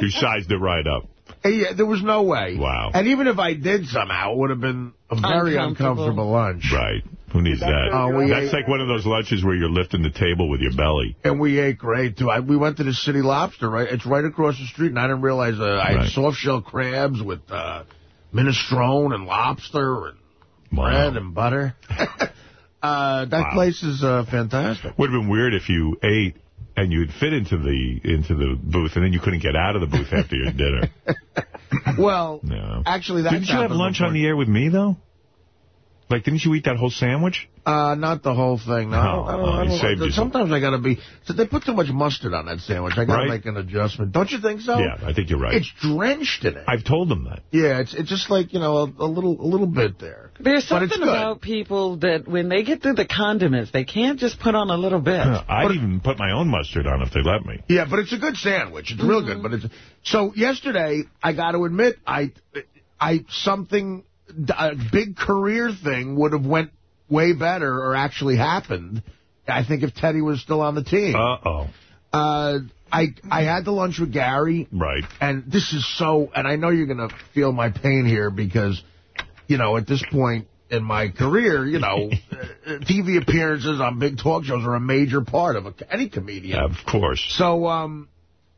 You sized it right up. Hey, Yeah, there was no way. Wow. And even if I did somehow, it would have been a very Uncomfortable. uncomfortable lunch. Right. Who needs that? We That's ate- like one of those lunches where you're lifting the table with your belly. And we ate great, too. I, we went to the City Lobster, right? It's right across the street, and I didn't realize uh, I had soft-shell crabs with uh, minestrone and lobster and bread and butter. [LAUGHS] uh, that Wow. place is uh, fantastic. Would have been weird if you ate and you'd fit into the into the booth and then you couldn't get out of the booth after your dinner. [LAUGHS] Well, No. actually, that's Didn't you have lunch before. on the air with me, though? Like, didn't you eat that whole sandwich? Uh, not the whole thing. No, I don't, I don't, Oh, I don't- saved yourself. sometimes I got to be. So they put too much mustard on that sandwich. I got to Right. make an adjustment. Don't you think so? Yeah, I think you're right. It's drenched in it. I've told them that. Yeah, it's it's just like you know a, a little a little bit there. There's something about people that when they get through the condiments, they can't just put on a little bit. I'd even put my own mustard on if they let me. Yeah, but it's a good sandwich. It's real good. But it's so yesterday. I got to admit, I I something a big career thing would have went way better or actually happened. I think if Teddy was still on the team. Uh-oh. Uh, I I had the lunch with Gary. Right. And this is so, and I know you're going to feel my pain here because, you know, at this point in my career, you know, [LAUGHS] uh, TV appearances on big talk shows are a major part of a, any comedian. Of course. So um,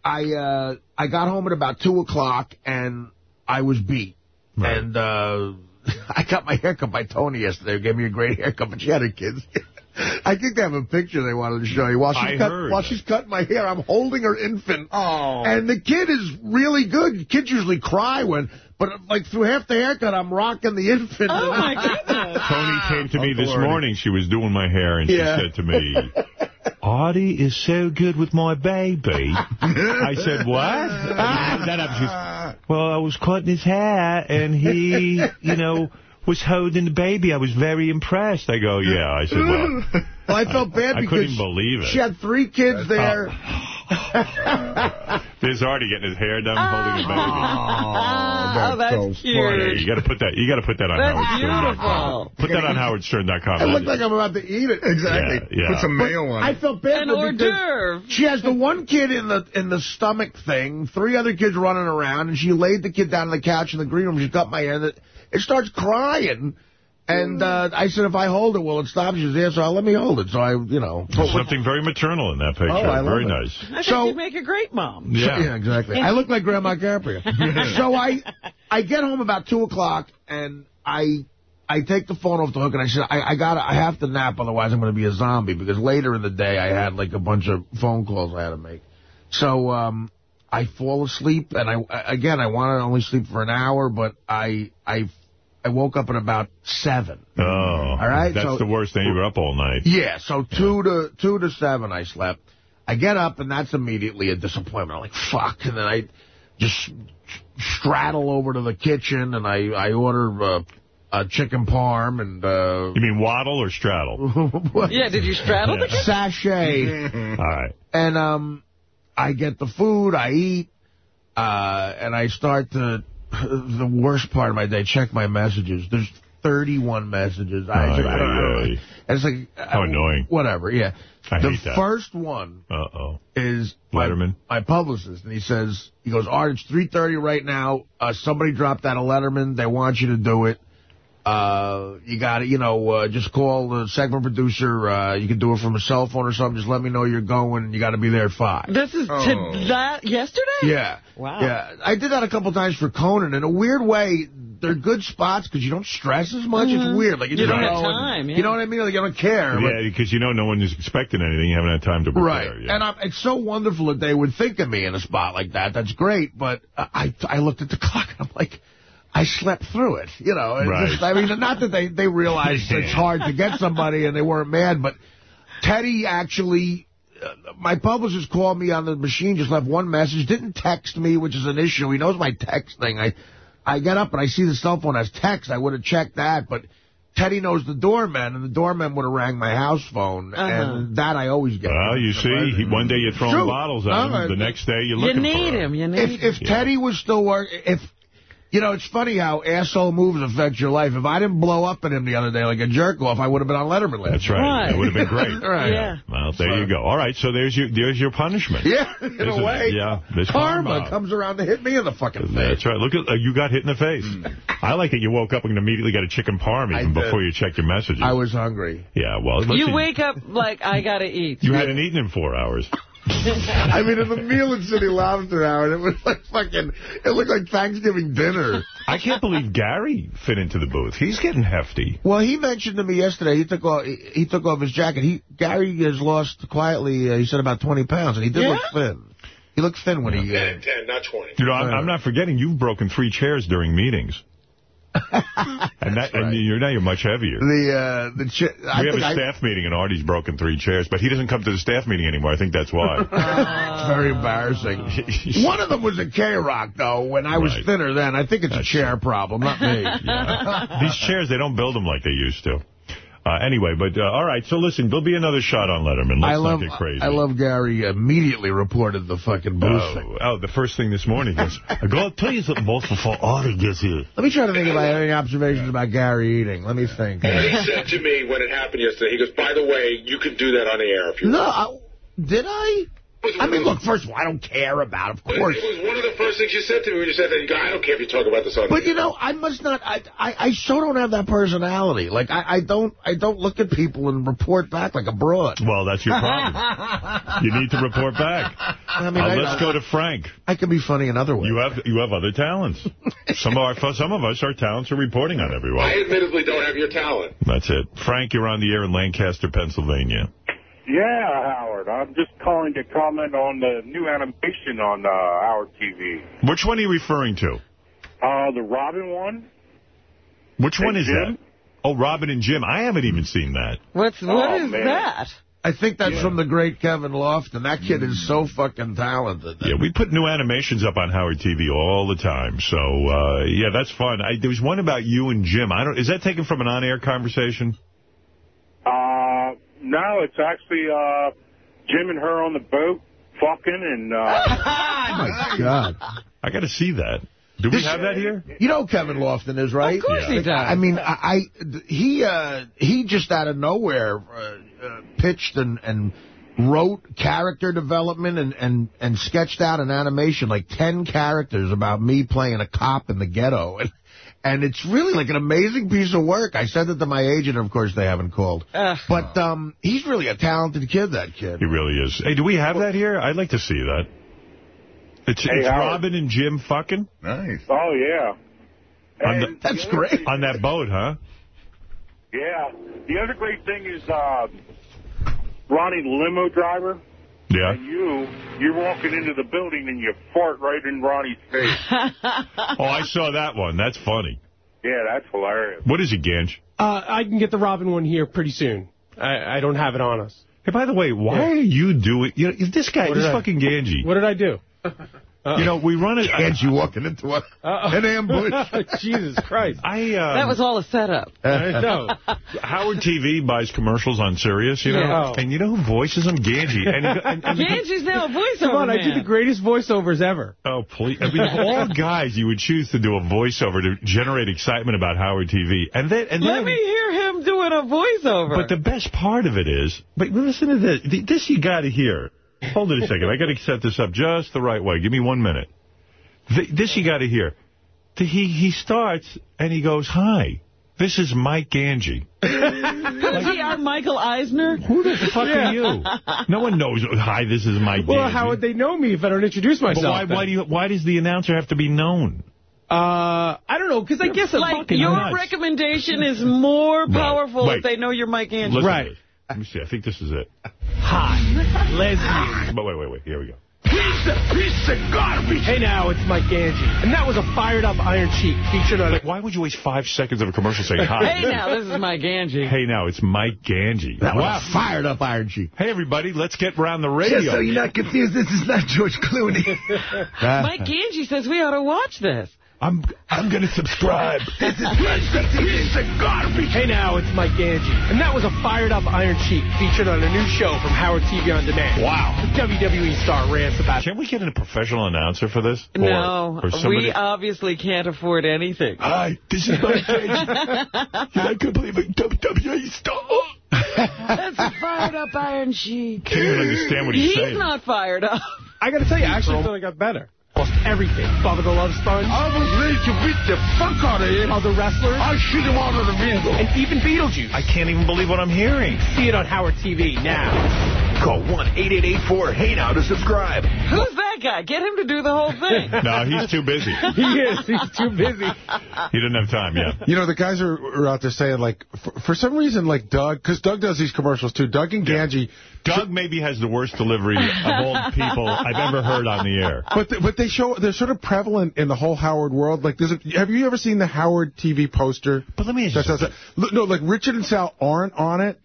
I uh, I got home at about 2 o'clock, and I was beat. And uh, [LAUGHS] I got my haircut by Tony yesterday. who Gave me a great haircut, but she had her kids. [LAUGHS] I think they have a picture they wanted to show you. While she's, cut, heard while she's cutting my hair, I'm holding her infant. Oh. And the kid is really good. Kids usually cry when, but like through half the haircut, I'm rocking the infant. Oh, my [LAUGHS] goodness. Tony came to me Uncle this Ernie. morning. She was doing my hair, and Yeah. she said to me, Artie is so good with my baby. I said, what? [LAUGHS] That happen? Well, I was cutting his hair, and he, you know, was holding the baby. I was very impressed. I go, yeah. I said, well, Well, I felt bad I because couldn't believe it. she had three kids oh. there. [LAUGHS] There's Artie getting his hair done, holding the baby. Oh, that's Yeah, cute. you got to put that. You got to put that on That's HowardStern.com. beautiful. Put that on HowardStern.com. I look like I'm about to eat it. Exactly. Yeah, yeah. Put some mayo on it. I felt bad An for her hors because. She has the one kid in the in the stomach thing, three other kids running around, and she laid the kid down on the couch in the green room. She got my hair. and It, it starts crying. And uh, I said, if I hold it, will it stop? She says, yeah, so let me hold it. So I, you know. There's something very maternal in that picture. Oh, I love very it. nice. I think So- you'd make a great mom. Yeah. [LAUGHS] Yeah, exactly. I look like Grandma Capria. [LAUGHS] so I I get home about 2 o'clock, and I I take the phone off the hook, and I said, I, I got I have to nap, otherwise I'm going to be a zombie, because later in the day I had like a bunch of phone calls I had to make. So um, I fall asleep, and I again, I wanted to only sleep for an hour, but I I I woke up at about 7. Oh, All right, That's so- the worst thing. You were up all night. Yeah, so two to two to seven I slept. I get up and that's immediately a disappointment. I'm like, fuck. And then I just straddle over to the kitchen and I, I order uh, a chicken parm and... Uh, You mean waddle or straddle? [LAUGHS] Yeah, did you straddle the kid? Sachet. [LAUGHS] all right. And um, I get the food, I eat, uh, and I start to... [LAUGHS] The worst part of my day, check my messages. There's 31 messages. I, Ay, I don't ay, know. ay. It's like... How uh, annoying. Whatever, yeah. I the hate that. first one Uh-oh. is my, Letterman? my publicist, and he says, he goes, Art, it's 3.30 right now. Uh, somebody dropped out of Letterman. They want you to do it. Uh, you got to, you know, uh, just call the segment producer. Uh, you can do it from a cell phone or something. Just let me know you're going. You got to be there at 5. This is Oh. to that yesterday? Yeah. Wow. Yeah. I did that a couple times for Conan. In a weird way, they're good spots because you don't stress as much. It's weird. Like You don't just have go and- time, yeah. You know what I mean? Like, you don't care. Yeah, because you know no one is expecting anything. You haven't had time to prepare. Right. Yeah. And I'm, it's so wonderful that they would think of me in a spot like that. That's great. But I I looked at the [LAUGHS] clock and I'm like, I slept through it. You know, It's Right. just- I mean, not that they, they realize [LAUGHS] it's hard to get somebody and they weren't mad, but Teddy actually, uh, my publicist called me on the machine, just left one message, didn't text me, which is an issue. He knows my text thing. I, I get up and I see the cell phone has text. I would have checked that, but Teddy knows the doorman, and the doorman would have rang my house phone, Uh-huh. and that I always get. Well, you see, he, one day you're throwing True. bottles at No, him, I- the next day you're You looking need for him. You need If, if Yeah. Teddy was still working, if You know, it's funny how asshole moves affect your life. If I didn't blow up at him the other day like a jerk off, I would have been on Letterman last That's right. night. That would have been great. [LAUGHS] right. Yeah. Well, there you go. All right, so there's your there's your punishment. Yeah, in This a is- way. yeah, this Karma karma. comes around to hit me in the fucking face. That's right. Look at uh, you got hit in the face. I like that you woke up and immediately got a chicken parm even before you checked your messages. I was hungry. yeah, well, listen, You wake up like, I gotta eat. you hadn't eaten in four hours. [LAUGHS] I mean, in the meal at City Lobster Hour, it was like fucking, it looked like Thanksgiving dinner. I can't believe Gary fit into the booth. He's getting hefty. Well, he mentioned to me yesterday, he took off, he, he took off his jacket. He Gary has lost quietly, uh, he said about 20 pounds, and he did Yeah? look thin. He looked thin when he... Uh, 10, 10, not 20. You know, I'm, I'm not forgetting you've broken three chairs during meetings. [LAUGHS] and that, and you're now you're much heavier. the, uh, the I we have think a I- staff meeting, and Artie's broken three chairs, but he doesn't come to the staff meeting anymore. I think that's why. [LAUGHS] It's very embarrassing. [LAUGHS] One of them was a K-Rock, though, when I was Right. thinner then. I think it's a chair problem, not me. These chairs, they don't build them like they used to. Uh, anyway, but uh, all right. So listen, there'll be another shot on Letterman. Let's I love, not get crazy. I love Gary immediately reported the fucking booth. Oh, oh, the first thing this morning is, I [LAUGHS] go tell you something, boss, before Artie gets here. Let me try to think if I have any observations about Gary eating. Let me think. And he said to me when it happened yesterday, he goes, by the way, you could do that on the air if you No, want. I, did I? I mean, look, first of all, I don't care about, of course. It was one of the first things you said to me when you said that. I don't care if you talk about this on But you know, I must not. I, I I so don't have that personality. Like I, I don't I don't look at people and report back like a broad. Well, that's your problem. [LAUGHS] you need to report back. I mean, Uh, I, let's go to Frank. I can be funny in other ways. You have you have other talents. Some of our some of us, our talents are reporting on everyone. I everyone. admittedly don't have your talent. That's it. Frank, you're on the air in Lancaster, Pennsylvania. Yeah, Howard. I'm just calling to comment on the new animation on uh, our TV. Which one are you referring to? Uh, the Robin one. Which Hey, one is Jim? that? Oh, Robin and Jim. I haven't even seen that. What's, what Oh, is man. that? I think that's from the great Kevin Lofton. That kid is so fucking talented. Yeah, we put new animations up on Howard TV all the time. So, uh, yeah, that's fun. I, there was one about you and Jim. I don't. Is that taken from an on-air conversation? No, it's actually uh, Jim and her on the boat fucking and. Uh, [LAUGHS] Oh my God. I got to see that. Do we This- have that here? You know Kevin Lofton is, right? Of course he does. I mean, I, I he uh, he just out of nowhere uh, uh, pitched and and wrote character development and, and, and sketched out an animation, like 10 characters about me playing a cop in the ghetto. [LAUGHS] And, and it's really like an amazing piece of work. I sent it to my agent, of course they haven't called. Ugh. But um, he's really a talented kid, that kid. He really is. Hey, do we have that here? I'd like to see that. It's, Hey, it's Robin and Jim fucking Nice. oh yeah. On the- That's the great. thing- on that boat, huh? Yeah. The other great thing is uh, Ronnie, the limo driver. Yeah. And you, you're walking into the building and you fart right in Ronnie's face. [LAUGHS] Oh, I saw that one. That's funny. yeah, that's hilarious. What is it, Ganj? Uh, I can get the Robin one here pretty soon. I, I don't have it on us. Hey, by the way, why Yeah. are you doing... You know, this guy, What this did I- fucking Gange. What did I do? [LAUGHS] You know, we run it... And you walking into a, Uh-oh. an ambush. [LAUGHS] Jesus Christ. I, um, That was all a setup. I know. [LAUGHS] Howard TV buys commercials on Sirius, you know, Yeah. and you know who voices them? Gange. And, and, and Gange's now a voiceover Come on, I man. did the greatest voiceovers ever. Oh, please. I mean, of all [LAUGHS] guys you would choose to do a voiceover to generate excitement about Howard TV. And then, and Let then, me hear him doing a voiceover. But the best part of it is, but listen to this. This you got to hear. Hold it a second. I got to set this up just the right way. Give me one minute. Th this you got to hear. The- He he starts and he goes, "Hi, this is Mike Gange." Who's [LAUGHS] he, our Michael Eisner? Who the fuck Yeah. are you? No one knows. Hi, this is Mike Well, Gange. how would they know me if I don't introduce But myself? why, then? why do you? Why does the announcer have to be known? Uh, I don't know, because I guess I'm Like, fucking your nuts. recommendation is more powerful Wait. if they know you're Mike Gange. Listen to Right. This. Let me see. I think this is it. Hi, lesbian. But wait, wait, wait. Here we go. Piece of, piece of garbage. Hey, now, it's Mike Gange. And that was a fired-up Iron Sheik featured on Like, why would you waste five seconds of a commercial saying hi? Hey, now, this is Mike Gange. Hey, now, it's Mike Gange. That wow. was a fired up Iron Sheik. Hey, everybody, let's get around the radio. Just so you're not confused, this is not George Clooney. [LAUGHS] Mike Gange says we ought to watch this. I'm I'm going to subscribe. [LAUGHS] This is piece of garbage. Hey now, it's Mike Gange. And that was a fired up Iron Sheik featured on a new show from Howard TV On Demand. Wow. The WWE star rants about Can't we get a professional announcer for this? No, or somebody- we obviously can't afford anything. Hi, this is Mike Gange. [LAUGHS] I can't believe it. WWE star. That's a fired up Iron Sheik. Can't even understand what he's saying. He's not fired up. I got to tell you, I actually feel like I got better. Lost everything. Bubba the Love Sponge. I was ready to beat the fuck out of him. Other wrestlers. I shoot him out of the vehicle. And even Beetlejuice. I can't even believe what I'm hearing. See it on Howard TV now. Call 1-8884-HEY-NOW to subscribe. Who's that guy? Get him to do the whole thing. [LAUGHS] No, he's too busy. [LAUGHS] he is. He's too busy. He didn't have time yet. You know, the guys are, are out there saying, like, for, for some reason, like Doug, because Doug does these commercials too. Doug and Gange. Doug maybe has the worst delivery of all people I've ever heard on the air. But th but they show they're sort of prevalent in the whole Howard world. Like, there's a, have you ever seen the Howard TV poster? But let me ask you That says that- Look, No, like Richard and Sal aren't on it,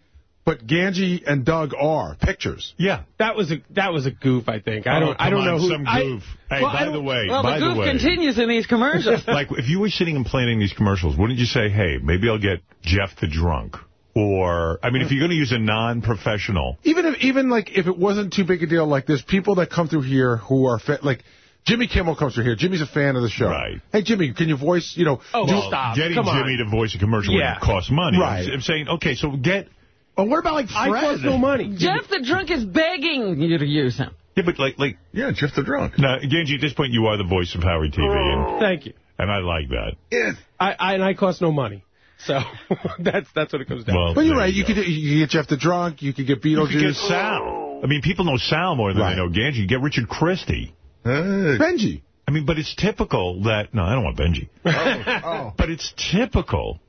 but Gange and Doug are pictures. Yeah. That was a that was a goof, I think. I Oh, don't I don't come know on, who some I- goof. Hey, well, by the way, Well, by the the goof way. continues in these commercials. [LAUGHS] like, if you were sitting and planning these commercials, wouldn't you say, hey, maybe I'll get Jeff the Drunk? Or, I mean, if you're going to use a non-professional, Even if even like if it wasn't too big a deal, like there's people that come through here who are fa- like Jimmy Kimmel comes through here. Jimmy's a fan of the show. Right. Hey Jimmy, can you voice? You know. Oh, do- stop. getting Come on. Jimmy to voice a commercial Yeah. wouldn't cost money. Right. I'm, I'm saying, okay, so get... Oh, what about like Fred? I cost no money. Jeff the Drunk is begging you to use him. Yeah, but like, like, Yeah, Jeff the Drunk. now, Gange, at this point, you are the voice of Howard TV, and, oh, Thank you. and I like that. Yes. I, I and I cost no money. So [LAUGHS] that's that's what it comes down Well, But you're right. You go. could you could get Jeff the Drunk. You could get You could get Sal. I mean, people know Sal more than Right. they know Gange. You get Richard Christie. Hey. Benji. I mean, but it's typical that... No, I don't want Benji. Oh. oh. [LAUGHS] But it's typical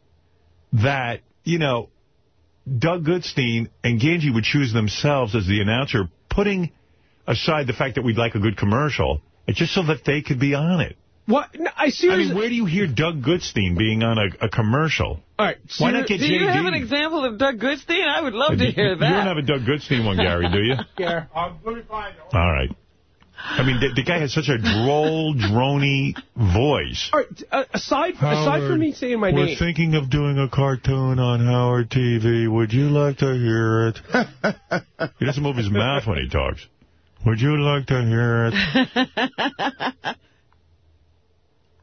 that, you know, Doug Goodstein and Gange would choose themselves as the announcer, putting aside the fact that we'd like a good commercial, just so that they could be on it. What? No, I I mean, where do you hear Doug Goodstein being on a, a commercial? all right. Why not seri- get Do you have an example of Doug Goodstein? I would love to you, hear you don't have a Doug Goodstein one, Gary, do you? [LAUGHS] Yeah. Um, let me find it. All right. I mean, the, the guy has such a droll, drony voice. Right. Uh, aside aside from me saying my We're name, thinking of doing a cartoon on Howard TV. Would you like to hear it? he doesn't move his mouth when he talks. Would you like to hear it? [LAUGHS]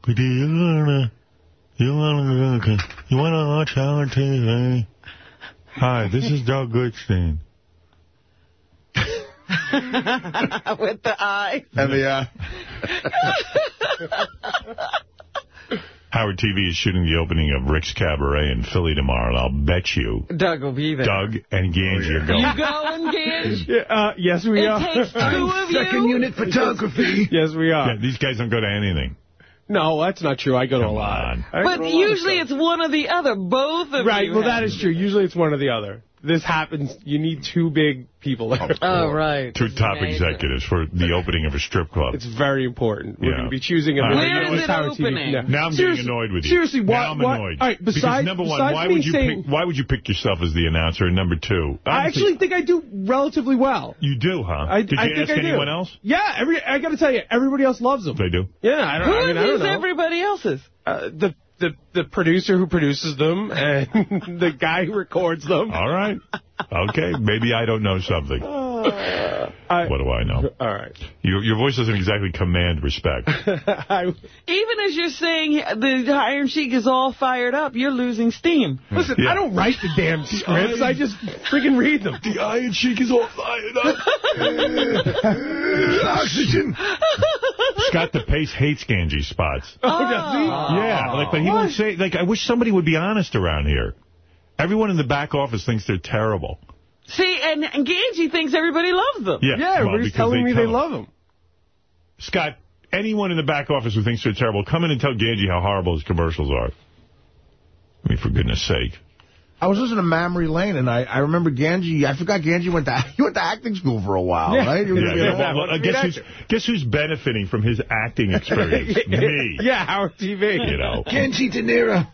Do you wanna, you wanna, you wanna watch Howard TV? Hi, this is Doug Goodstein. [LAUGHS] With the eye. And the uh, [LAUGHS] Howard TV is shooting the opening of Rick's Cabaret in Philly tomorrow, and I'll bet you Doug will be there. Doug and Gange are going. You going, Gage? Yeah, uh, yes, we It are. takes two of Second you? unit photography. yes, we are. Yeah, these guys don't go to anything. No, that's not true. I go to a Come lot. on. I But to a lot of usually it's one or the other. Both of Right, you well, have- that is true. Usually it's one or the other. This happens, you need two big people there. Oh, right. Two This top major. executives for the opening of a strip club. It's very important. We're Yeah. going to be choosing a All right. million Where is dollars it opening? No. Now I'm Seriously- getting annoyed with you. Seriously, why? Now I'm why- annoyed. All right, because number one, besides why would you saying, pick? Why would you pick yourself as the announcer? And number two, I actually think I do relatively well. you do, huh? I, Did you I think ask I do. anyone else? Yeah, every I got to tell you, everybody else loves them. They do. Yeah, I don't. Who I mean, I don't know. everybody else's? Uh, the the the producer who produces them and [LAUGHS] the guy who records them. All right. Okay, maybe I don't know something. Uh, I, What do I know? all right. Your your voice doesn't exactly command respect. [LAUGHS] I, Even as you're saying the Iron Sheik is all fired up, you're losing steam. Hmm. listen, Yeah. I don't write the damn scripts. I just freaking read them. The Iron Sheik is all fired up. [LAUGHS] Oxygen. Scott DePace hates Gange spots. Oh, does he? Yeah, like, but he won't say, like, I wish somebody would be honest around here. Everyone in the back office thinks they're terrible. See, and, and Gange thinks everybody loves them. Yeah, Yeah, well, everybody's because telling me tell they him. love them. Scott, anyone in the back office who thinks they're terrible, come in and tell Gange how horrible his commercials are. I mean, for goodness sake. I was listening to Mammary Lane, and I, I remember Gange. I forgot Gange went to [LAUGHS] he went to acting school for a while, Yeah. right? Was, Yeah, you yeah, know, well, well, guess, who's, guess who's benefiting from his acting [LAUGHS] experience? Me. Yeah, Howard TV. You know. Gange De Niro.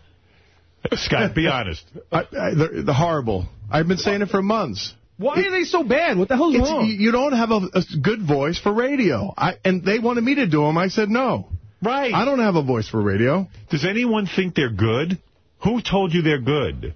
Scott, be honest. [LAUGHS] I, I, the, the horrible. I've been saying it for months. Why are they so bad? What the hell's It's, wrong? you don't have a, a good voice for radio. I, and they wanted me to do them. I said no. Right. I don't have a voice for radio. Does anyone think they're good? Who told you they're good?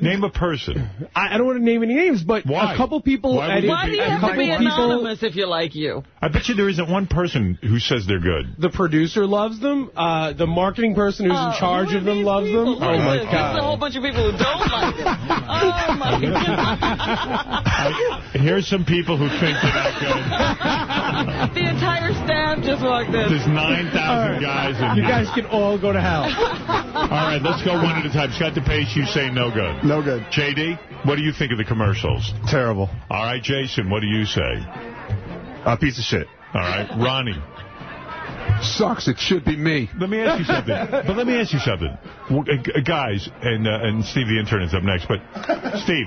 Name a person. I, I don't want to name any names, but Why? a couple people... Why at- Why do you have to couple be people- anonymous if you like you? I bet you there isn't one person who says they're good. The producer loves them. Uh, the marketing person who's in charge of them loves them. Oh, my god! There's a whole bunch of people who don't like it. [LAUGHS] Oh, my God. Here's some people who think they're not good. [LAUGHS] the entire staff just walked in. There's 9,000 guys in You here. guys can all go to hell. All right, let's go one at a time. Scott DePace, you say no good. No good. JD, what do you think of the commercials? Terrible. All right, Jason, what do you say? A piece of shit. All right, Ronnie. Sucks. It should be me. Let me ask you something. [LAUGHS] But let me ask you something. Uh, g- Guys, and uh, and Steve the intern is up next, but Steve,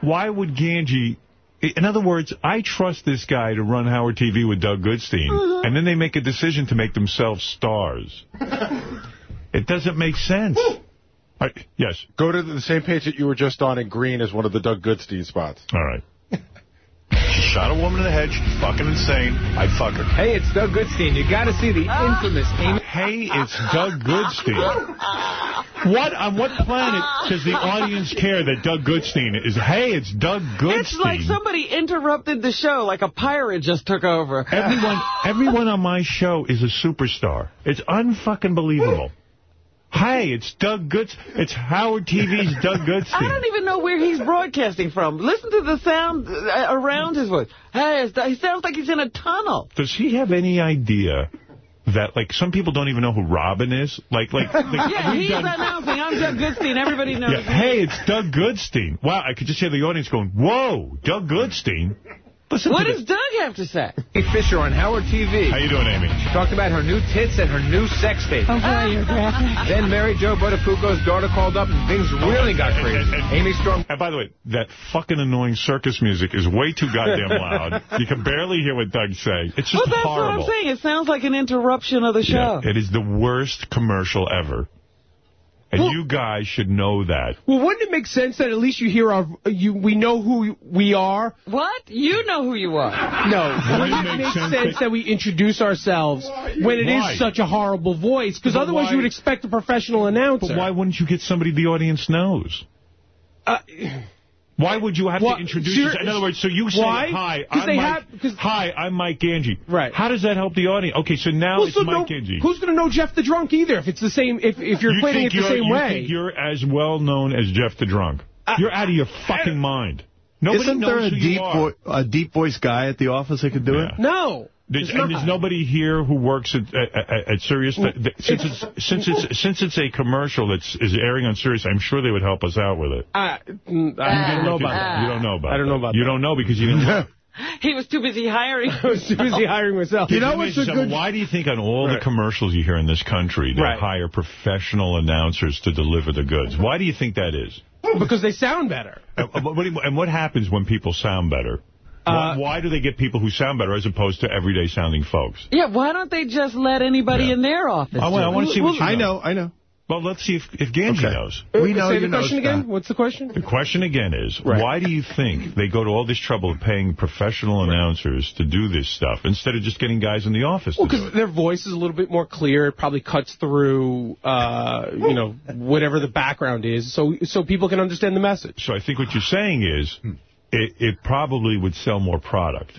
why would Gange... In other words, I trust this guy to run Howard TV with Doug Goodstein, and then they make a decision to make themselves stars. [LAUGHS] It doesn't make sense. I- yes. Go to the same page that you were just on in green as one of the Doug Goodstein spots. All right. [LAUGHS] She shot a woman in the head. She's fucking insane. I'd fuck her. Hey, it's Doug Goodstein. You got to see the ah. infamous Amy. Hey, it's Doug Goodstein. What on what planet does the audience care that Doug Goodstein is? Hey, it's Doug Goodstein. It's like somebody interrupted the show, like a pirate just took over. Everyone, everyone on my show is a superstar. It's unfucking believable. Hey, it's Doug Goods. It's Howard TV's [LAUGHS] Doug Goodstein. I don't even know where he's broadcasting from. Listen to the sound uh, around his voice. Hey, it's, he sounds like he's in a tunnel. Does he have any idea that, like, some people don't even know who Robin is? Like, like, like [LAUGHS] yeah, he's done- announcing, I'm Doug Goodstein. Everybody knows. Yeah, hey, it's Doug Goodstein. Wow, I could just hear the audience going, whoa, Doug Goodstein? Listen What to does Doug have to say? Amy Fisher on Howard TV. How you doing, Amy? She talked about her new tits and her new sex tape. Oh, boy, you're graphic. [LAUGHS] Then Mary Jo Buttafuoco's daughter called up and things really got crazy. And, and, Amy Storm. And by the way, that fucking annoying circus music is way too goddamn [LAUGHS] loud. You can barely hear what Doug's saying. It's just horrible. Well, that's horrible. what I'm saying. It sounds like an interruption of the show. Yeah, it is the worst commercial ever. And you guys should know that. Well, wouldn't it make sense that at least you hear our, you, we know who we are? What? You know who you are. No. Wouldn't Wouldn't it it make make sense sense that- that we introduce ourselves when it is Why? such a horrible voice? Because otherwise why- you would expect a professional announcer. But why wouldn't you get somebody the audience knows? Uh, Why would you have What- to introduce yourself? In other words, so you say, Why? hi, 'Cause I'm they Mike, have- hi, I'm Mike Gange. Right. How does that help the audience? Okay, so now Well, it's so Mike no- Gange. Who's going to know Jeff the Drunk either if it's the same, if, if you're you equating it the you're, same you way? think you're as well known as Jeff the Drunk. Uh, you're out of your fucking mind. Nobody Isn't knows there a deep, you vo a deep voice guy at the office that could do it? No. There's, There's and there's nobody here who works at at, at Sirius. That, that- since it's since it's since it's a commercial that's is airing on Sirius, I'm sure they would help us out with it. I, mm, I don't know about that. You don't know about. I don't know about You that. don't know because you didn't. [LAUGHS] He was too busy hiring. [LAUGHS] I was too busy hiring myself. You know what's a good... Why do you think on all the commercials you hear in this country they Right. hire professional announcers to deliver the goods? Why do you think that is? Because they sound better. And what, what do you- and what happens when people sound better? Uh, why, why do they get people who sound better as opposed to everyday sounding folks? Yeah, why don't they just let anybody in their office? I want, I want to see what you I know, I know. Well, let's see if, if Ganji Okay. knows. We know Say you the know, question Scott. again? What's the question? The question again is, Right. why do you think they go to all this trouble of paying professional announcers to do this stuff instead of just getting guys in the office Well, to do because their voice is a little bit more clear. It probably cuts through, uh, you know, whatever the background is, so so people can understand the message. So I think what you're saying is, it, it probably would sell more product.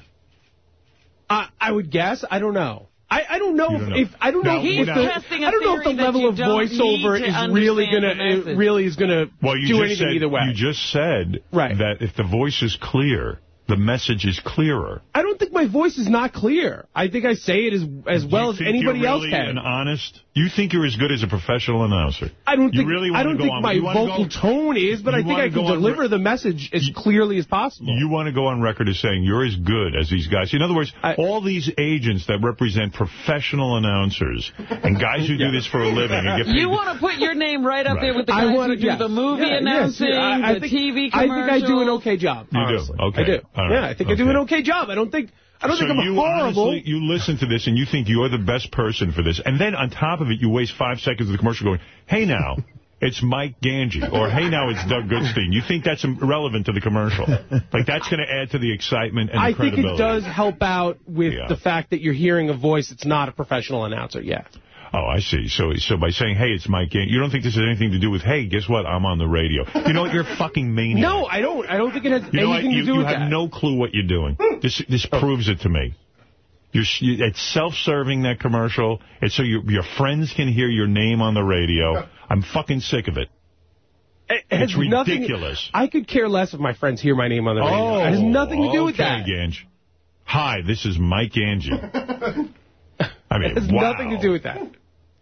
I, I would guess. I don't know. I, I don't know don't know. if I don't know Now, if now- the, I don't know if the level of voiceover is really gonna the it message. really is gonna Well, you do anything said, either way. You just said Right. that if the voice is clear, the message is clearer. I don't think my voice is not clear. I think I say it as as Do well you as think anybody you're else really can. an honest? You think you're as good as a professional announcer? I don't You think really I don't think on- my vocal go- tone is, but I think I can deliver the message as clearly as possible. You want to go on record as saying you're as good as these guys. In other words, all these agents that represent professional announcers and guys who do this for a living and get paid You want to put your name right up Right. there with the I guys wanna- who do yes. the movie Yeah, yes, announcing, I, I the think, TV I commercials. think I do an okay job. You do? Okay. I do. All right. Yeah, I think I do Okay. an okay job. I don't think I don't so think I'm you horrible. honestly, you listen to this and you think you're the best person for this. And then on top of it, you waste five seconds of the commercial going, hey now, [LAUGHS] it's Mike Gange, or hey, now it's Doug Goodstein, you think that's irrelevant to the commercial? Like, that's going to add to the excitement and the I think it does help out with Yeah. the fact that you're hearing a voice that's not a professional announcer. Yeah. Oh, I see. So so by saying, hey, it's Mike you don't think this has anything to do with, hey, guess what, I'm on the radio. You know what, you're a fucking maniac. No, I don't. I don't think it has You know anything You, to do with that. you have no clue what you're doing. Hmm. This this proves it to me. You're, you, it's self-serving, that commercial. It's so your your friends can hear your name on the radio. I'm fucking sick of it. It It's nothing- ridiculous. I could care less if my friends hear my name on the radio. Oh, it has oh, nothing to do with that. Hi, this is Mike Gange. [LAUGHS] I mean, It has wow. nothing to do with that.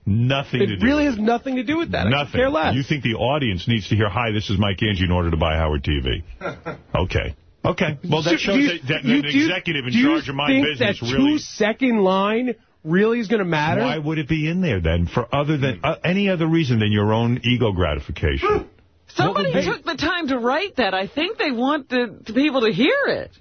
Nothing to It really with has nothing to do with that. I Nothing. care less. You think the audience needs to hear, hi, this is Mike Gange in order to buy Howard TV. [LAUGHS] Okay. Okay. Well, that So, shows you- that, that you- an do you- executive in do you charge of my business. Do you think business that two-second line really is going to matter? Why would it be in there then for other than uh, any other reason than your own ego gratification? Somebody took the time to write that. I think they want the, the people to hear it.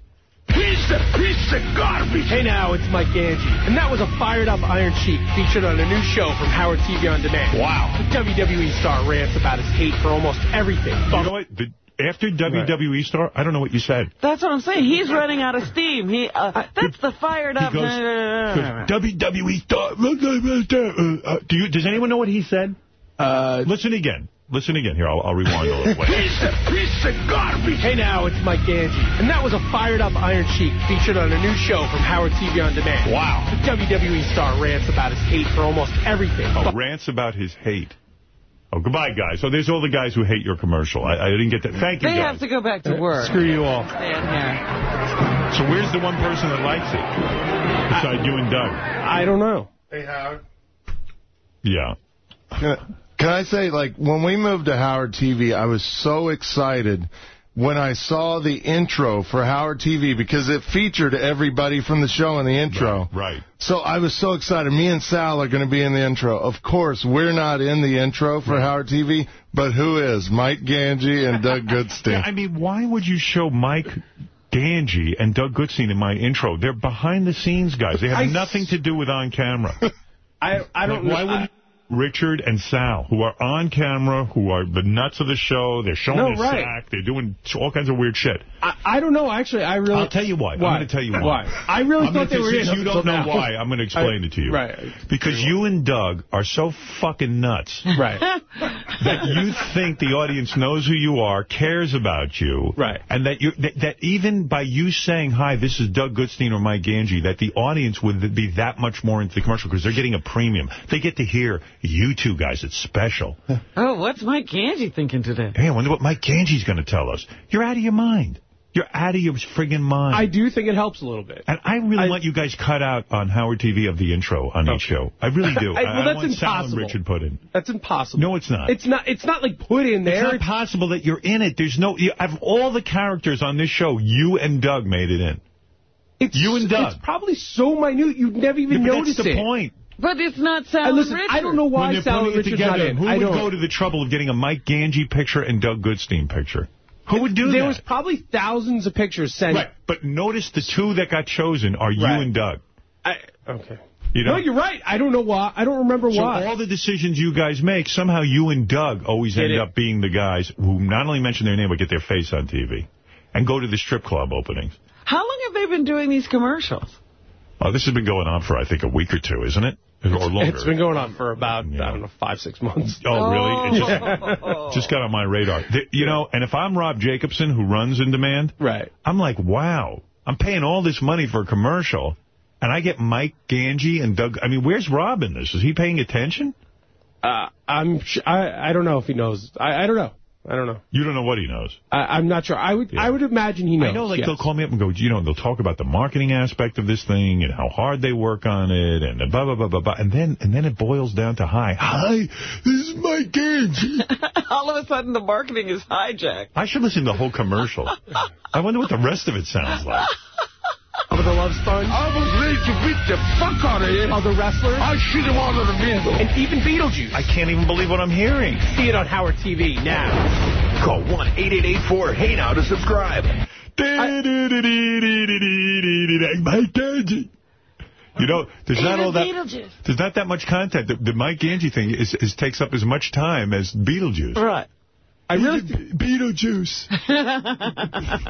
Piece of, piece of garbage. Hey now, it's Mike Gange. And that was a fired-up Iron Sheik featured on a new show from Howard TV On Demand. Wow. The WWE star rants about his hate for almost everything. You know what? The, after WWE star, I don't know what you said. That's what I'm saying. He's running out of steam. He uh, That's the fired up... He goes, WWE star. Uh, uh, do you? Does anyone know what he said? Uh, Listen again. Listen again. Here, I'll, I'll rewind a little. [LAUGHS] Wait. Piece of, piece of garbage. Hey now, it's Mike Gange. And that was a fired-up Iron Sheik featured on a new show from Howard TV On Demand. Wow. The WWE star rants about his hate for almost everything. Oh, rants about his hate. Oh, goodbye, guys. So there's all the guys who hate your commercial. I, I didn't get that. Thank you, They guys. have to go back to uh, work. Screw you all. Stand here. So where's the one person that likes it? Besides you and Doug. I don't know. Hey, Howard. Yeah. Can I, say, like, when we moved to Howard TV, I was so excited when I saw the intro for Howard TV because it featured everybody from the show in the intro. Right. So I was so excited. Me and Sal are going to be in the intro. Of course, we're not in the intro for Howard TV, but who is? Mike Gange and Doug [LAUGHS] Goodstein. Yeah, I mean, why would you show Mike Gange and Doug Goodstein in my intro? They're behind-the-scenes guys. They have I- nothing to do with on camera. [LAUGHS] I I don't Why know. would Richard and Sal, who are on camera, who are the nuts of the show, they're showing No, the right. sack, they're doing all kinds of weird shit. I, I don't know. Actually, I really. I'll tell you why. Why? I'm going to tell you why. Why? I really I'm thought they were in you don't know now. why, I'm going to explain I- it to you. Right. Because you and Doug are so fucking nuts [LAUGHS] Right. that you think the audience knows who you are, cares about you, Right. and that you that, that even by you saying, hi, this is Doug Goodstein or Mike Gange, that the audience would be that much more into the commercial because they're getting a premium. They get to hear you two guys. It's special. [LAUGHS] Oh, what's Mike Gange thinking today? Hey, I wonder what Mike Gange's going to tell us. You're out of your mind. You're out of your friggin' mind. I do think it helps a little bit. And I really I- want you guys cut out on Howard TV of the intro on each show. I really [LAUGHS] do. I- well, that's want Sal and impossible. Richard put in. That's impossible. No, it's not. It's not. It's not like put in It's there. not possible that you're in it. There's no... You, of all the characters on this show, you and Doug made it in. It's, you and Doug. It's probably so minute you'd never even Yeah, but notice that's the it. point. But it's not Sal And listen, and Richard. I don't know why when they're Sal and it Richard's not in. who I would don't. go to the trouble of getting a Mike Gange picture and Doug Goodstein picture? Who would do there that? There was probably thousands of pictures sent. Right, but notice the two that got chosen are you Right. and Doug. I, okay. You know? No, you're right. I don't know why. I don't remember So why. all the decisions you guys make, somehow you and Doug always Get end it. up being the guys who not only mention their name, but get their face on TV. And go to the strip club openings. How long have they been doing these commercials? Oh, this has been going on for, I think, a week or two, isn't it? Or longer. It's been going on for about, I don't know, five, six months. Oh, really? It just, Oh. just got on my radar. The- you know, and if I'm Rob Jacobson, who runs In Demand, Right. I'm like, wow, I'm paying all this money for a commercial, and I get Mike Gange and Doug. I mean, where's Rob in this? Is he paying attention? Uh, I'm. I. I don't know if he knows. I. I don't know. I don't know. You don't know what he knows. I, I'm not sure. I would. I would imagine he knows. I know, like, yes. they'll call me up and go, you know, they'll talk about the marketing aspect of this thing and how hard they work on it and blah, blah, blah, blah, blah. And then, and then it boils down to, hi, hi, this is Mike Gange. [LAUGHS] All of a sudden, the marketing is hijacked. I should listen to the whole commercial. I wonder what the rest of it sounds like. [LAUGHS] Of the Love Sponge. I was ready to beat the fuck out of you. Of the wrestlers. I shoot him out of the vehicle. And even Beetlejuice. I can't even believe what I'm hearing. See it on Howard TV now. Call 1-8884-HEY NOW to subscribe. Mike Gange. You know, there's not all that. There's not that much content. The, the Mike Gange thing is, is takes up as much time as Beetlejuice. Right. I really Beetlejuice. [LAUGHS]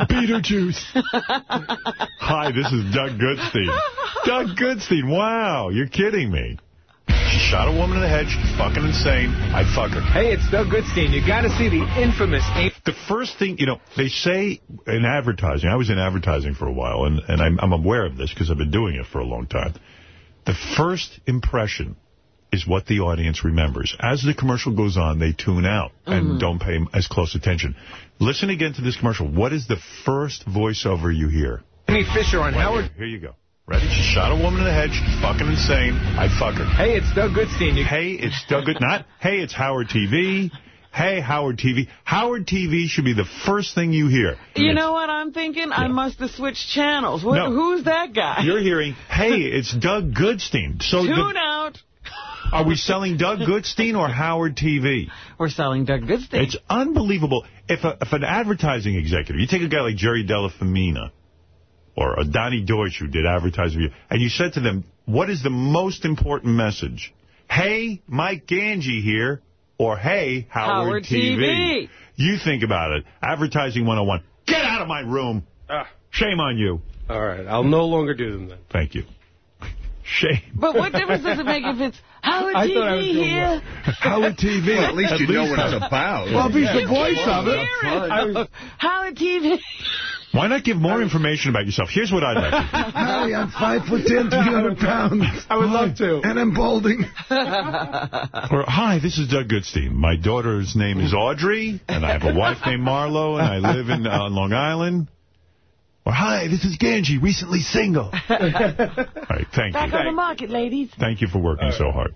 Beetlejuice. Hi, this is Doug Goodstein. Doug Goodstein. Wow, you're kidding me. She shot a woman in the head. She's fucking insane. I'd fuck her. Hey, it's Doug Goodstein. You got to see the infamous... The first thing, you know, they say in advertising, I was in advertising for a while, and, and I'm, I'm aware of this because I've been doing it for a long time. The first impression is what the audience remembers. As the commercial goes on, they tune out and mm-hmm. don't pay as close attention. Listen again to this commercial. What is the first voiceover you hear? Amy Fisher on Wait, Howard... Here you go. Ready? She shot a woman in the head. She's fucking insane. I'd fuck her. Hey, it's Doug Goodstein. You... Hey, it's Doug Good. Not, hey, it's Howard TV. Hey, Howard TV. Howard TV should be the first thing you hear. You know what I'm thinking? I must have switched channels. What, No. Who's that guy? You're hearing, hey, it's Doug Goodstein. So the- Tune out. Are we selling Doug Goodstein or Howard TV? We're selling Doug Goodstein. It's unbelievable. If, a, if an advertising executive, you take a guy like Jerry Della Femina or a Donny Deutsch who did advertising, for you, and you said to them, what is the most important message? Hey, Mike Gange here, or hey, Howard, Howard TV. You think about it. Advertising 101. Get out of my room. Ah. Shame on you. All right, I'll no longer do them then. Thank you. Shame. But what difference does it make if it's Howard I thought I was TV doing here? Howard TV. Well, at least you know what it's about. Well, if he's the You voice of it. it. Howard TV. Why not give more information about yourself? Here's what I'd like to do. [LAUGHS] Harry, I'm five foot ten, 300 pounds. I would love to. And I'm balding. [LAUGHS] Or, hi, this is Doug Goodstein. My daughter's name is Audrey, and I have a wife named Marlo, and I live in uh, Long Island. Or, hi, this is Gange, recently single. [LAUGHS] All right, thank Back you. Back on the market, ladies. Thank you for working so hard.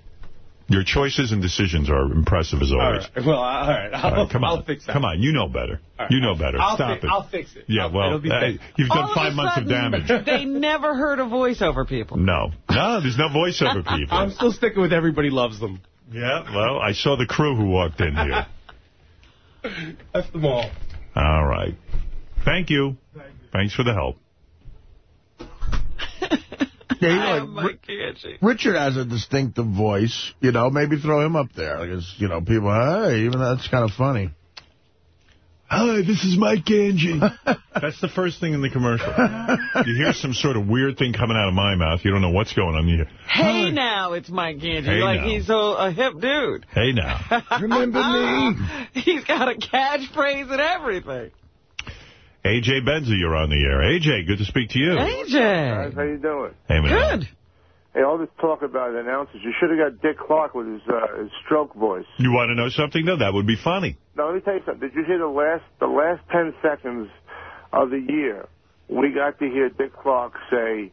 Your choices and decisions are impressive as always. right, well, all right. I'll, All right, come on. I'll fix that. Come on, you know better. All right. You know better. I'll Stop it. I'll fix it. Yeah, I'll- well, it'll be uh, you've done All five a months of damage. [LAUGHS] They never heard of voiceover people. No. No, there's no voiceover people. I'm still sticking with everybody loves them. Yeah, well, I saw the crew who walked in here. [LAUGHS] That's them all. All right. Thank you. Thanks for the help. [LAUGHS] Yeah, you know, like, Mike Gange. Richard has a distinctive voice. You know, maybe throw him up there. Because, you know, people, hey, even that's kind of funny. Hi, this is Mike Gange. [LAUGHS] That's the first thing in the commercial. you hear some sort of weird thing coming out of my mouth. You don't know what's going on. You hear, Hey now, it's Mike Gange. Hey like now. he's a, a hip dude. hey now. [LAUGHS] Remember me? He's got a catchphrase and everything. AJ Benza, you're on the air. AJ, good to speak to you. AJ. Guys, How you doing? Hey, man. Good. Hey, all this talk about announcers, you should have got Dick Clark with his, uh, his stroke voice. You want to know something, though? That would be funny. Now, let me tell you something. Did you hear the last the last 10 seconds of the year? We got to hear Dick Clark say,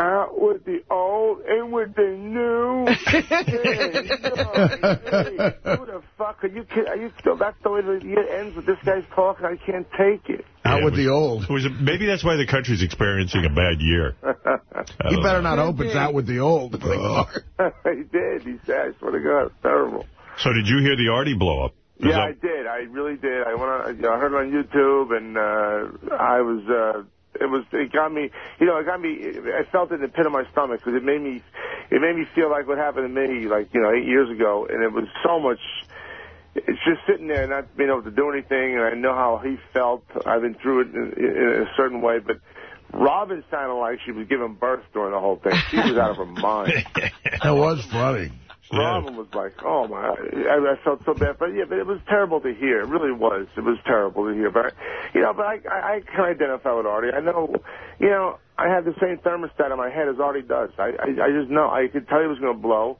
out with the old, in with the new. hey, [LAUGHS] hey, who the fuck are you kidding? Are you, still, that's the way the year ends with this guy's talking? I can't take it. Out Yeah, with it the old. Was a, maybe that's why the country's experiencing a bad year. [LAUGHS] I You better know. not hope it's out with the old. [LAUGHS] he did. He said, I swear to God, it's terrible. So did you hear the Artie blow up? Is Yeah, I did. I really did. I went on, you know, I heard it on YouTube, and uh, I was. Uh, it was. It got me. You know, it got me. I felt it in the pit of my stomach because it made me. It made me feel like what happened to me, like you know, eight years ago, and it was so much. It's just sitting there, not being able to do anything, and I know how he felt. I've been through it in, in a certain way, but. Robin sounded like she was giving birth during the whole thing. She was out of her mind. [LAUGHS] That was funny. Robin was like, oh my, I, I felt so bad, but yeah, but it was terrible to hear. It really was. It was terrible to hear. But you know, but I, I, I can identify with Artie. I know, you know, I have the same thermostat in my head as Artie does. I, I, I just know. I could tell he was going to blow.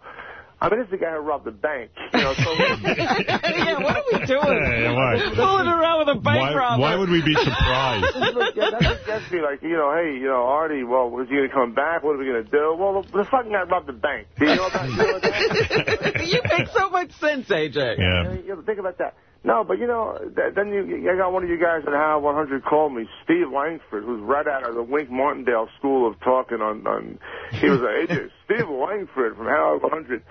I mean, this is the guy who robbed the bank. You know, so [LAUGHS] yeah, what are we doing? Hey, why? Fooling around with a bank Why, robber. why would we be surprised? [LAUGHS] yeah, that just gets me like, you know, hey, you know, Artie, well, is he going to come back? What are we going to do? Well, the, the fucking guy robbed the bank. Do you know about, you know about that? [LAUGHS] you make so much sense, AJ. Yeah. You know, think about that. No, but you know, th- then you, I got one of you guys at Howard 100 call me, Steve Langford, who's right out of the Wink Martindale School of Talking on, on he was a agent. [LAUGHS] Steve Langford from Howard 100.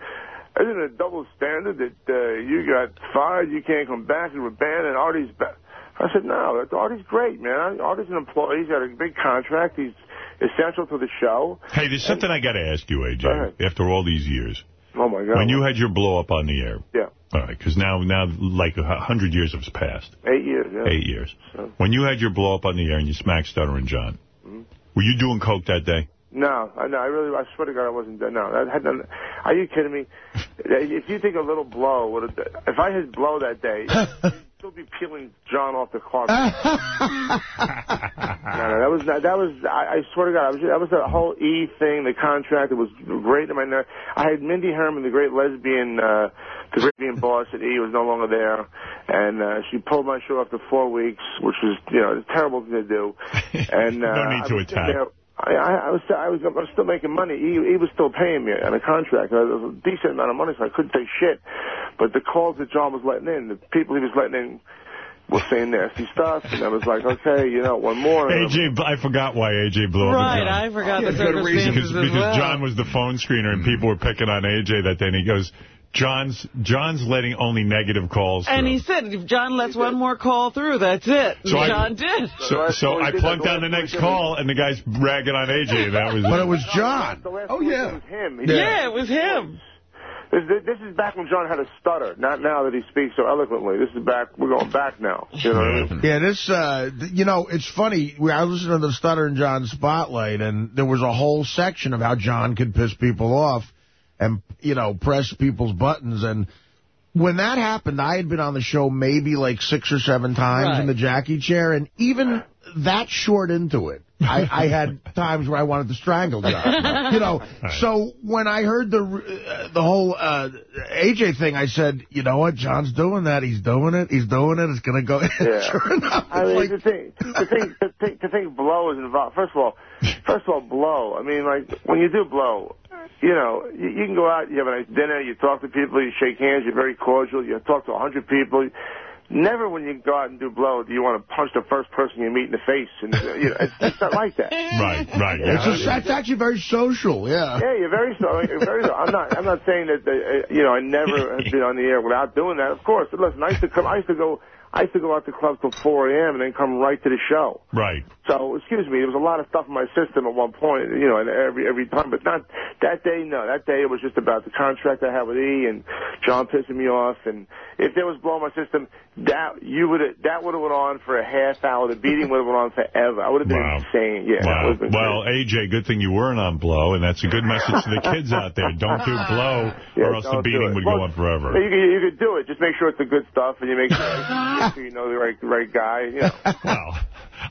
Isn't it a double standard that uh, you got fired, you can't come back, you were banned, and Artie's back? I said, no, Artie's great, man. Artie's an employee. He's got a big contract. He's essential to the show. Hey, there's something I got to ask you, Go. AJ, after all these years. Oh, my God. When you had your blow up on the air. Yeah. All right, because now, now, like, a hundred years have passed. Eight years, yeah. Eight years. So- When you had your blow up on the air and you smacked Stuttering John, Mhm. were you doing coke that day? No, I, no, I really, I swear to God, I wasn't. No, that had none. Are you kidding me? [LAUGHS] If you think a little blow would have, if I had blow that day, [LAUGHS] still be peeling John off the carpet. [LAUGHS] no, no, that was that was. I, I swear to God, I was, that was the whole E thing, the contract. It was great. I mean, I had Mindy Herman, the great lesbian, uh, the great lesbian boss at E, was no longer there, and uh, she pulled my show after four weeks, which was, you know, a terrible thing to do. [LAUGHS] And uh, No need to attack. There- I, I, I was I was I was still making money. He he was still paying me on a contract. It was a decent amount of money, so I couldn't say shit. But the calls that John was letting in, the people he was letting in, were saying nasty stuff, and I was like, okay, you know, one more. AJ, I forgot why AJ blew up. Right. I forgot Yeah, the good reason. circumstances Because, as because well. John was the phone screener and mm-hmm. people were picking on AJ that day, and he goes, John's John's letting only negative calls And he said, if John lets one more call through, that's it. So I- John did. So, so I plunked down the next call, and the guy's ragging on AJ. and That was But it was John. Oh yeah, it was him. Yeah, it was him. This, this is back when John had a stutter, not now that he speaks so eloquently. This is back. We're going back now. You know what I mean? Yeah, this, uh, you know, it's funny. I was listening to the Stutter and John Spotlight, and there was a whole section of how John could piss people off and, you know, press people's buttons. And when that happened, I had been on the show maybe like six or seven times Right. in the Jackie chair, and even that short into it, I, I had [LAUGHS] times where I wanted to strangle John. you know, [LAUGHS] so when I heard the uh, the whole uh, AJ thing, I said, you know what, John's doing that. He's doing it. He's doing it. It's going to go. [LAUGHS] Yeah. sure enough, I mean, to think, to think, to think, to think blow is involved. First of all, first of all, blow. I mean, like when you do blow, you know, you, you can go out, you have a nice dinner, you talk to people, you shake hands, you're very cordial, you talk to a hundred people. Never when you go out and do blow do you want to punch the first person you meet in the face, and you know, it's, it's not like that. [LAUGHS] Right, right. It's, a, that's actually very social, yeah. Yeah, you're very so. You're very. So. I'm not. I'm not saying that. Uh, you know, I never have been on the air without doing that. Of course. But listen, I used to come. I used to go. I used to go out to clubs till 4 a.m. and then come right to the show. Right. So, excuse me, there was a lot of stuff in my system at one point, you know, and every every time, but not that day. No, that day it was just about the contract I had with E and John pissing me off. And if there was blow in my system, that you would that would have went on for a half hour. The beating would have went on forever. I would have been Wow. insane. Yeah. Wow. would've been Well, AJ, good thing you weren't on blow, and that's a good message to the kids out there. [LAUGHS] Don't do blow, Yeah, or else the beating would Well, go on forever. You could, you could do it. Just make sure it's the good stuff, and you make sure, make [LAUGHS] sure [LAUGHS] you know the right the right guy. You know. [LAUGHS] Well,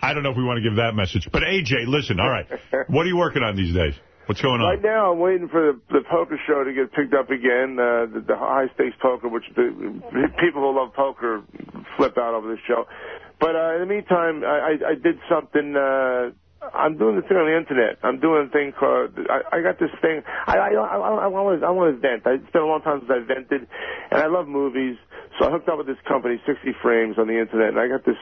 I don't know if we want to give that message. But AJ, listen, all right. [LAUGHS] What are you working on these days? What's going on? Right now, I'm waiting for the, the poker show to get picked up again. Uh, the, the high stakes poker, which the people who love poker flip out over this show. But uh, in the meantime, I, I, I did something. Uh, I'm doing this thing on the internet. I'm doing a thing called. I, I got this thing. I I I, I, want to I want to vent. I, it's been a long time since I vented, and I love movies. So I hooked up with this company, 60 Frames, on the internet, and I got this.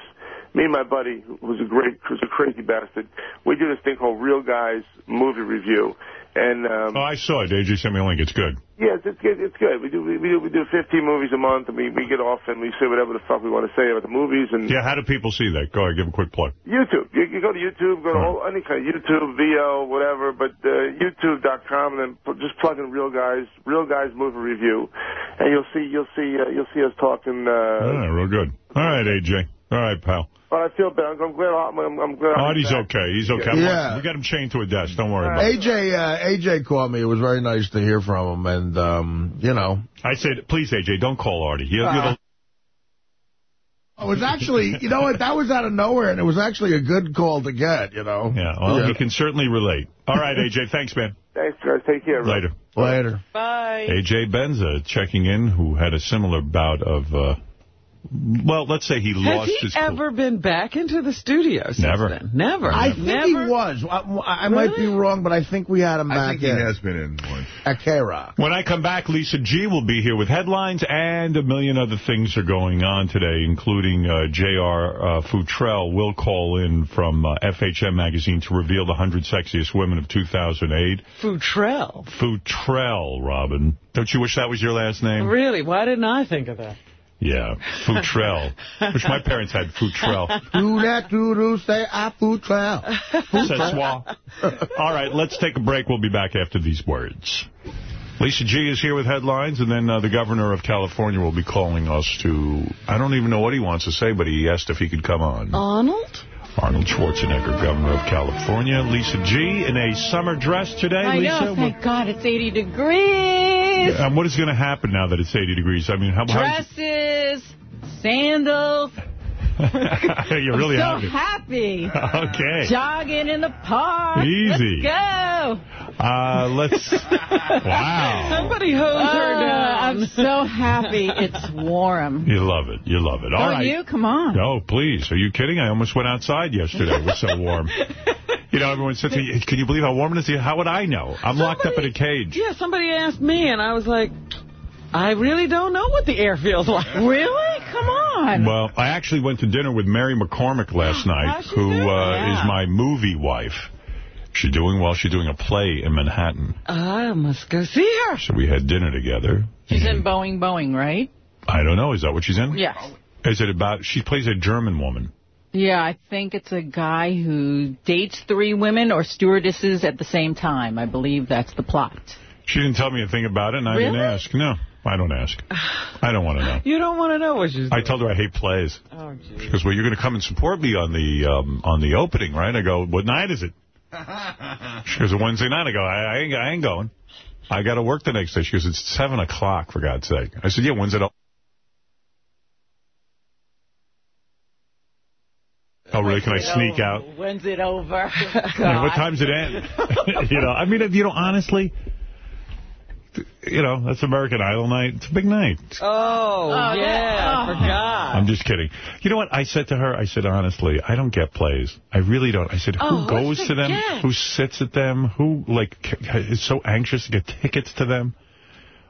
Me and my buddy, who's a great, who's a crazy bastard, we do this thing called Real Guys Movie Review, and um, Oh, I saw it. AJ sent me a link. It's good. Yes, it's good. It's good. We do we, we do we do 15 movies a month, and we we get off and we say whatever the fuck we want to say about the movies and Yeah, how do people see that? Go ahead, give a quick plug. YouTube. You, you go to YouTube, go to all, any kind of YouTube, VO, whatever, but uh, YouTube.com, and then put, just plug in Real Guys, Real Guys Movie Review, and you'll see you'll see uh, you'll see us talking. Uh, Ah, real good. All right, AJ. All right, pal. But I feel bad. I'm, I'm glad. I'm, I'm, I'm glad. I'm Artie's okay. He's okay. Yeah. We got him chained to a desk. Don't worry about it. AJ, uh, AJ called me. It was very nice to hear from him, and um, you know, I said, please, AJ, don't call Artie. You're, you're the it was actually, you know what, that was out of nowhere, and it was actually a good call to get. You know. Yeah, well, he can certainly relate. All right, AJ, thanks, man. Thanks, guys. Take care. bro. Later. Later. Bye. AJ Benza checking in, who had a similar bout of, uh, well, let's say he Has lost he his cool. ever been back into the studio since Never. then? Never. I think Never. he was. I, I might be wrong, but I think we had him back I think he in. has been in once. At K-Rock. When I come back, Lisa G will be here with headlines, and a million other things are going on today, including uh, J.R. Uh, Futrell will call in from uh, FHM magazine to reveal the 100 sexiest women of 2008. Futrell. Futrell, Robin. Don't you wish that was your last name? Really? Why didn't I think of that? Yeah, Futrell. which my parents had Futrell. [LAUGHS] Do that, do do, say I food trail. C'est soir. All right, let's take a break. We'll be back after these words. Lisa G is here with headlines, and then uh, the governor of California will be calling us to, I don't even know what he wants to say, but he asked if he could come on. Arnold? Arnold Schwarzenegger, governor of California. Lisa G in a summer dress today. I Lisa, know, thank God it's 80 degrees. And what is going to happen now that it's 80 degrees? I mean, how, how Dresses, sandals. [LAUGHS] You're really I'm so happy. happy. [LAUGHS] Okay. Jogging in the park. Easy. Let's go. Uh, let's. [LAUGHS] wow. Somebody hose her Uh, down. I'm so happy it's warm. You love it. You love it. All Don't right. you? Come on. No, please. Are you kidding? I almost went outside yesterday. It was so warm. You know, everyone said to me, can you believe how warm it is? How would I know? I'm locked up in a cage. Yeah, somebody asked me, and I was like, I really don't know what the air feels like. [LAUGHS] Really? Come on. Well, I actually went to dinner with Mary McCormack last [GASPS] night, she who uh, Yeah. is my movie wife. She's doing well. She's doing a play in Manhattan. I must go see her. So we had dinner together. She's in Boeing Boeing, right? I don't know. Is that what she's in? Yes. Is it about... She plays a German woman. Yeah, I think it's a guy who dates three women or stewardesses at the same time. I believe that's the plot. She didn't tell me a thing about it, and I didn't ask. No, I don't ask. I don't want to know. [LAUGHS] You don't want to know what she's doing. I told her I hate plays. Oh, gee. She goes, well, you're going to come and support me on the um, on the opening, right? I go, what night is it? [LAUGHS] She goes, Wednesday night. I go, I, I, ain't, I ain't going. I got to work the next day. She goes, it's 7 o'clock, for God's sake. I said, yeah, when's it? o- Oh, really? Can I sneak out? When's it over? Yeah, [LAUGHS] what time's it end? you know, I mean, you know, honestly, you know, that's American Idol night. It's a big night. Oh, Oh, yeah, I forgot. I'm just kidding. You know what? I said to her, I said, honestly, I don't get plays. I really don't. I said, who Oh, goes to them? get? Who sits at them? Who, like, c- is so anxious to get tickets to them?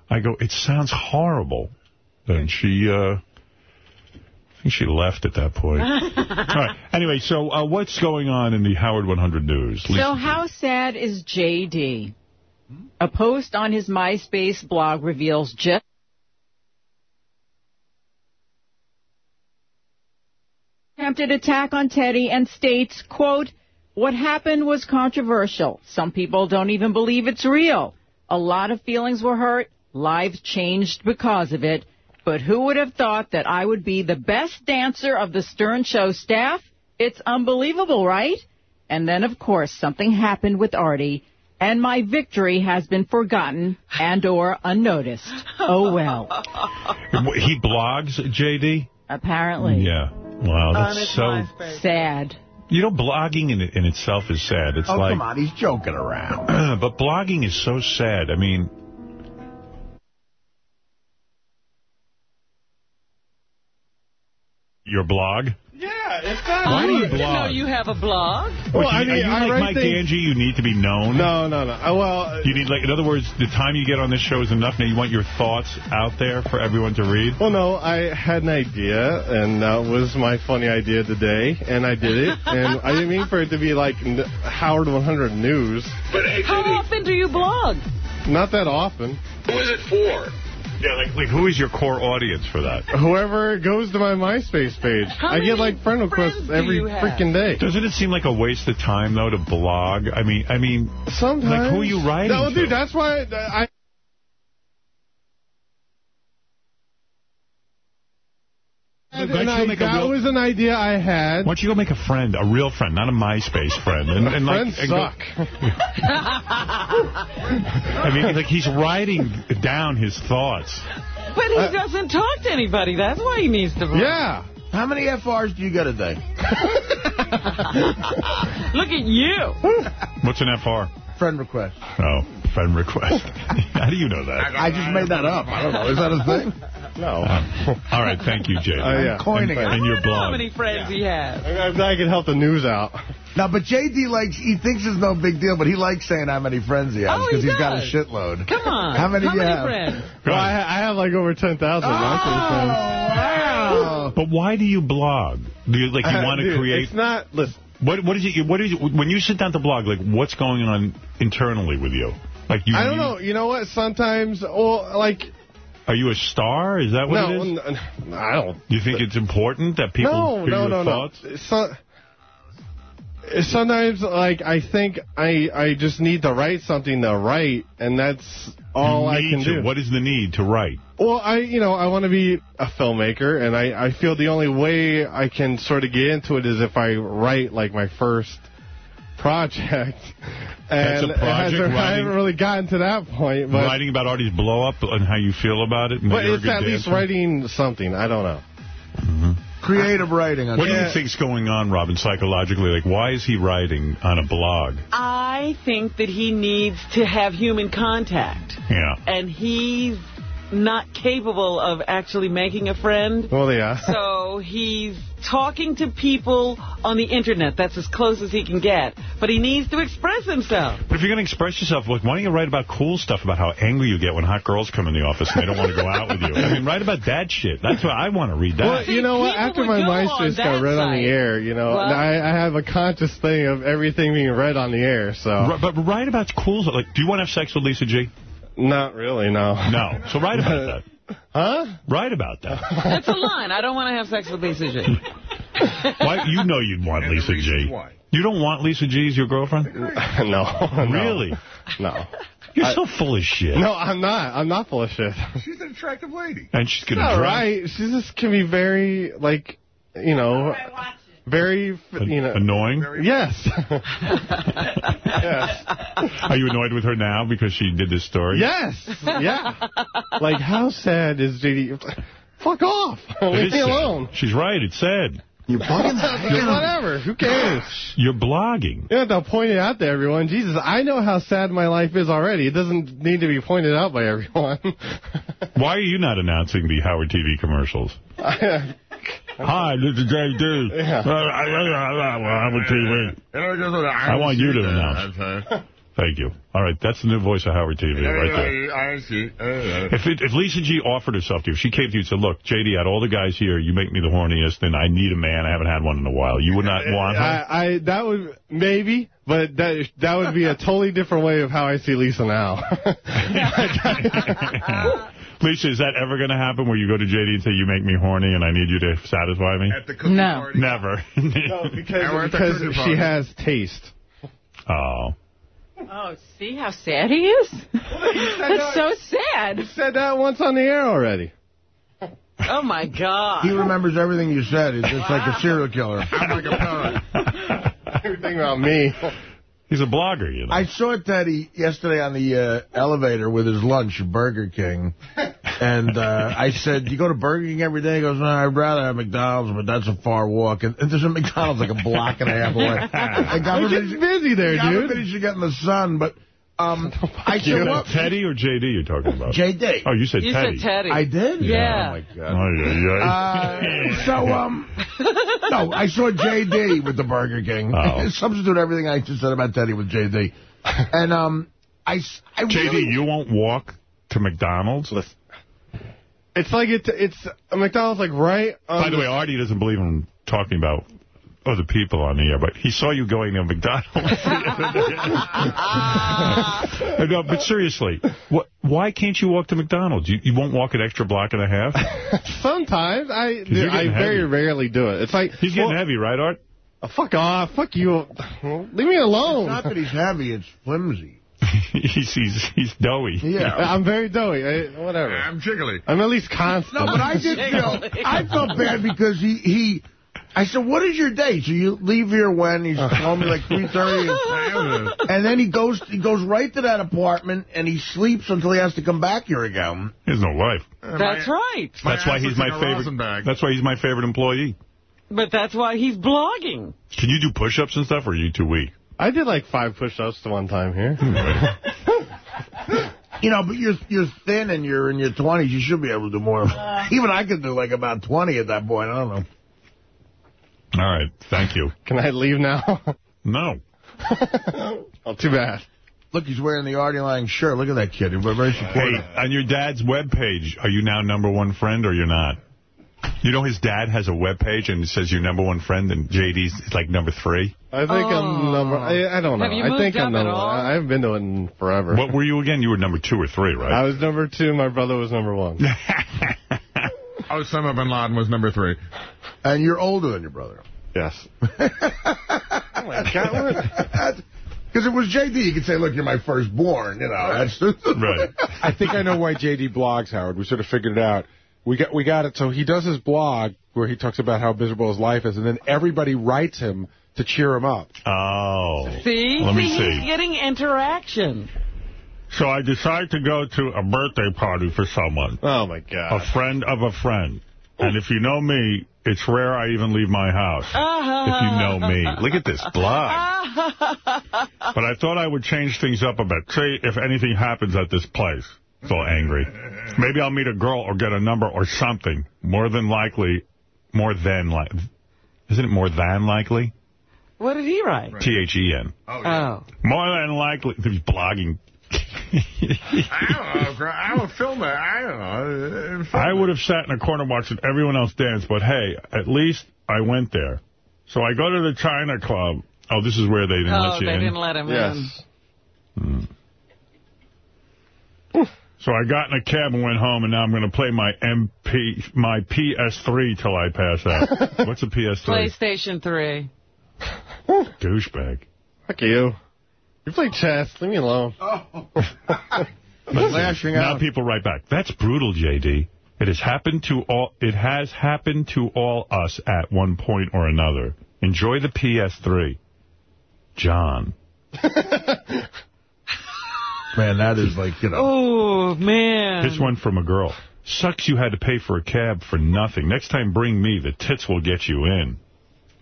I go, it sounds horrible. And she, uh, I think she left at that point. [LAUGHS] All right. Anyway, so uh, what's going on in the Howard 100 News? So how sad is J.D.? A post on his MySpace blog reveals just attempted attack on Teddy and states, quote, what happened was controversial. Some people don't even believe it's real. A lot of feelings were hurt. Lives changed because of it. But who would have thought that I would be the best dancer of the Stern Show staff? It's unbelievable, right? And then, of course, something happened with Artie, and my victory has been forgotten and or unnoticed. Oh, well. he blogs, J.D.? Apparently. Mm, yeah. Wow, that's oh, so... Sad. You know, blogging in, in itself is sad. It's Oh, like, come on, he's joking around. [CLEARS THROAT] but blogging is so sad. I mean, your blog? Yeah, it's not. Why do you I didn't know blog? you have a blog. What, Well, I mean, are you I like write Mike things- Angie? You need to be known. No, no, no. Uh, Well, You need, like, in other words, the time you get on this show is enough. Now you want your thoughts out there for everyone to read. well, no. I had an idea, and that was my funny idea today, and I did it. [LAUGHS] And I didn't mean for it to be like n- Howard 100 News. But hey, How often do you blog? Not that often. who is it for? Yeah, like, like who is your core audience for that? Whoever goes to my MySpace page, How I get like friend requests every freaking day. Doesn't it seem like a waste of time though to blog? I mean, I mean, Sometimes. like who are you writing No, to? dude, that's why I. Why don't you I- make a that was an idea I had. Why don't you go make a friend, a real friend, not a MySpace friend? And, and like, Friends and go- suck. [LAUGHS] I mean, like he's writing down his thoughts. But he Uh, doesn't talk to anybody. That's why he needs to blog. Yeah. How many FRs do you get a day? [LAUGHS] Look at you. What's an FR? Friend request. Oh, friend request. [LAUGHS] How do you know that? I just made that up. I don't know. Is that a thing? No. [LAUGHS] All right, thank you, Jay. Oh, yeah. Coining and, it. and your How many friends he has. I, I can help the news out. Now, but JD likes, he thinks it's no big deal, but he likes saying how many friends he has Oh, he because he's got a shitload. Come on. [LAUGHS] How many How do you many have? friends? Well, I, I have like over 10,000 MySpace friends. Oh, wow. But why do you blog? Do you like you [LAUGHS] want to create? It's not, listen. What what is it? What is it, when you sit down to blog? Like what's going on internally with you? Like you? I don't you- know. You know what? Sometimes, well, like, Are you a star? Is that what no, it is? n- I don't. You think it's important that people no, hear no, your no, thoughts? no. Not- it's sometimes, like, I think I I just need to write something to write, and that's all I can to. do. What is the need to write? Well, I, you know, I want to be a filmmaker, and I, I feel the only way I can sort of get into it is if I write, like, my first project. [LAUGHS] That's And a it project, hasn't- I haven't really gotten to that point, but, Writing about Artie's blow up and how you feel about it. But it's good at least writing something. I don't know. Mm-hmm. Creative writing. What do you think's going on, Robin, psychologically? Like, why is he writing on a blog? I think that he needs to have human contact. Yeah. And he's not capable of actually making a friend. Oh, well, yeah. So he's talking to people on the internet. That's as close as he can get. But he needs to express himself. But if you're going to express yourself, look, why don't you write about cool stuff about how angry you get when hot girls come in the office and they don't want to go out with you? I mean, write about that shit. That's what I want to read that. Well, you know what? After my MySpace got read on the air, you know, What? I, I have a conscious thing of everything being read on the air. So, But write about cool stuff. Like, do you want to have sex with Lisa G? Not really, no. No. So write about that. [LAUGHS] Huh? Write about that. That's a line. I don't want to have sex with Lisa G. [LAUGHS] Why? You know you'd want Lisa G. You don't want Lisa G as your girlfriend? [LAUGHS] no. Really? No. You're I- so full of shit. No, I'm not. I'm not full of shit. She's an attractive lady. And she's going to All drink. right. She just can be very, like, you know, very, you know. Annoying? Yes. [LAUGHS] yes. Are you annoyed with her now because she did this story? Yes. Yeah. like, how sad is JD? Fuck off. Leave is me sad. alone. She's right. It's sad. You're blogging. [LAUGHS] Whatever. Who cares? You're blogging. You don't have to point it out to everyone. Jesus, I know how sad my life is already. It doesn't need to be pointed out by everyone. Why are you not announcing the Howard TV commercials? [LAUGHS] Hi, this is JD. Yeah. Uh, I- I- I- Howard TV. I want you to announce. [LAUGHS] Thank you. All right, that's the new voice of Howard TV right there. I see. If, it, if Lisa G offered herself to you, if she came to you and said, look, JD, out of all the guys here, you make me the horniest, and I need a man. I haven't had one in a while. You would not [LAUGHS] want her? I, I that would maybe, but that that would be a totally different way of how I see Lisa now. [LAUGHS] Lisa, is that ever going to happen where you go to JD and say, you make me horny and I need you to satisfy me? At the cookie No. party. Never. no, because, because she has taste. Oh. Oh, see how sad he is? That's so sad. You said that once on the air already. Oh, my God. He remembers everything you said. He's just like a serial killer. [LAUGHS] I'm like a parrot. Everything about me. He's a blogger, you know. I saw Teddy yesterday on the uh, elevator with his lunch at Burger King. [LAUGHS] And uh, I said, you go to Burger King every day? He goes, no, I'd rather have McDonald's, but that's a far walk. And, and there's a McDonald's like a block and a half away. [LAUGHS] Like, I'm just busy there, I'm should get in the sun, but um, [LAUGHS] I said, know, what? Teddy or JD you're talking about? JD. Oh, you said You Teddy. said Teddy. I did? Yeah. Oh, my God. Oh, yeah, yeah. Uh, [LAUGHS] so, um, [LAUGHS] no, I saw JD with the Burger King. Oh. Substitute everything I just said about Teddy with JD. And, um, I, I JD, really, you won't walk to McDonald's? Listen. It's like it, it's McDonald's like right. On By the way, Artie doesn't believe in talking about Oh, other people on the air, but he saw you going to McDonald's. [LAUGHS] [LAUGHS] no, but seriously, what, why can't you walk to McDonald's? You, you won't walk an extra block and a half? [LAUGHS] sometimes I you're I getting very rarely do it. It's like He's getting well, heavy, right, Art? Oh, fuck off. Fuck you. Leave me alone. it's not that he's heavy, it's flimsy. he's, he's, he's doughy. Yeah. I'm very doughy. I, whatever. I'm jiggly. I'm at least constant. No, but I did feel, I felt bad because he, he, I said, what is your day? So you leave here when? He's told me like [LAUGHS] 3.30. And then he goes, he goes right to that apartment and he sleeps until he has to come back here again. He has no life. That's right. That's why he's my favorite. That's why he's my favorite employee. But that's why he's blogging. Can you do push-ups and stuff, or are you too weak? I did like five push-ups to one time here. [LAUGHS] You know, but you're you're thin and you're in your 20s. You should be able to do more. Uh. Even I could do like about 20 at that point. I don't know. All right, thank you. Can I leave now? [LAUGHS] No. [LAUGHS] oh, too bad. Look, he's wearing the Artie Lange shirt. Look at that kid. He's very Hey, on your dad's webpage, are you now number one friend or you're not? You know his dad has a web page and it says you're number one friend and JD's like number three? I think I'm oh. number. I, I don't know. Have you I moved think I'm up at number. all? I haven't been to it forever. What were you again? You were number two or three, right? I was number two. My brother was number one. [LAUGHS] Oh, Osama bin Laden was number three. And you're older than your brother. Yes. Because it was JD, you could say, look, you're my firstborn, you know. That's right. [LAUGHS] I think I know why JD blogs, Howard. We sort of figured it out. We got we got it. So he does his blog where he talks about how miserable his life is, and then everybody writes him to cheer him up. Oh. See? Let me see, see. he's getting interaction. So I decide to go to a birthday party for someone. Oh, my God. A friend of a friend. And if you know me, it's rare I even leave my house. If you know me. [LAUGHS] Look at this blog. [LAUGHS] But I thought I would change things up a bit. Say if anything happens at this place. It's all angry. Maybe I'll meet a girl or get a number or something. More than likely. More than like. Isn't it more than likely? What did he write? T-H-E-N. Oh. More than likely. He's blogging. I don't know. I'm a filmer. I don't know. I would have sat in a corner watching everyone else dance, but hey, at least I went there. So I go to the China Club. Oh, this is where they didn't Oh, let you they in? didn't let him Yes. in. Hmm. So I got in a cab and went home, and now I'm going to play my MP, my PS3 till I pass out. [LAUGHS] What's a PS3? PlayStation 3. Douchebag. Fuck you. You play chess. Leave me alone. Oh. [LAUGHS] Lashing now people write back. That's brutal, JD. It has happened to all. It has happened to all us at one point or another. Enjoy the PS3, John. [LAUGHS] Man, that is like, you know. Oh, man. This one from a girl. Sucks you had to pay for a cab for nothing. Next time, bring me. The tits will get you in.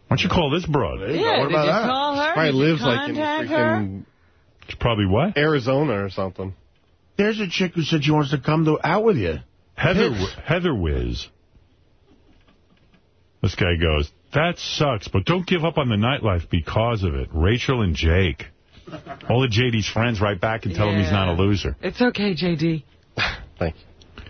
Why don't you call this broad? Yeah, did you call her? Probably Did you lives like in contact her? freaking It's probably what? Arizona or something. There's a chick who said she wants to come to out with you. Heather Tits. Heather Wiz. This guy goes, that sucks, but don't give up on the nightlife because of it. Rachel and Jake. [LAUGHS] All of JD's friends write back and tell him he's not a loser. It's okay, JD. [LAUGHS] Thank you.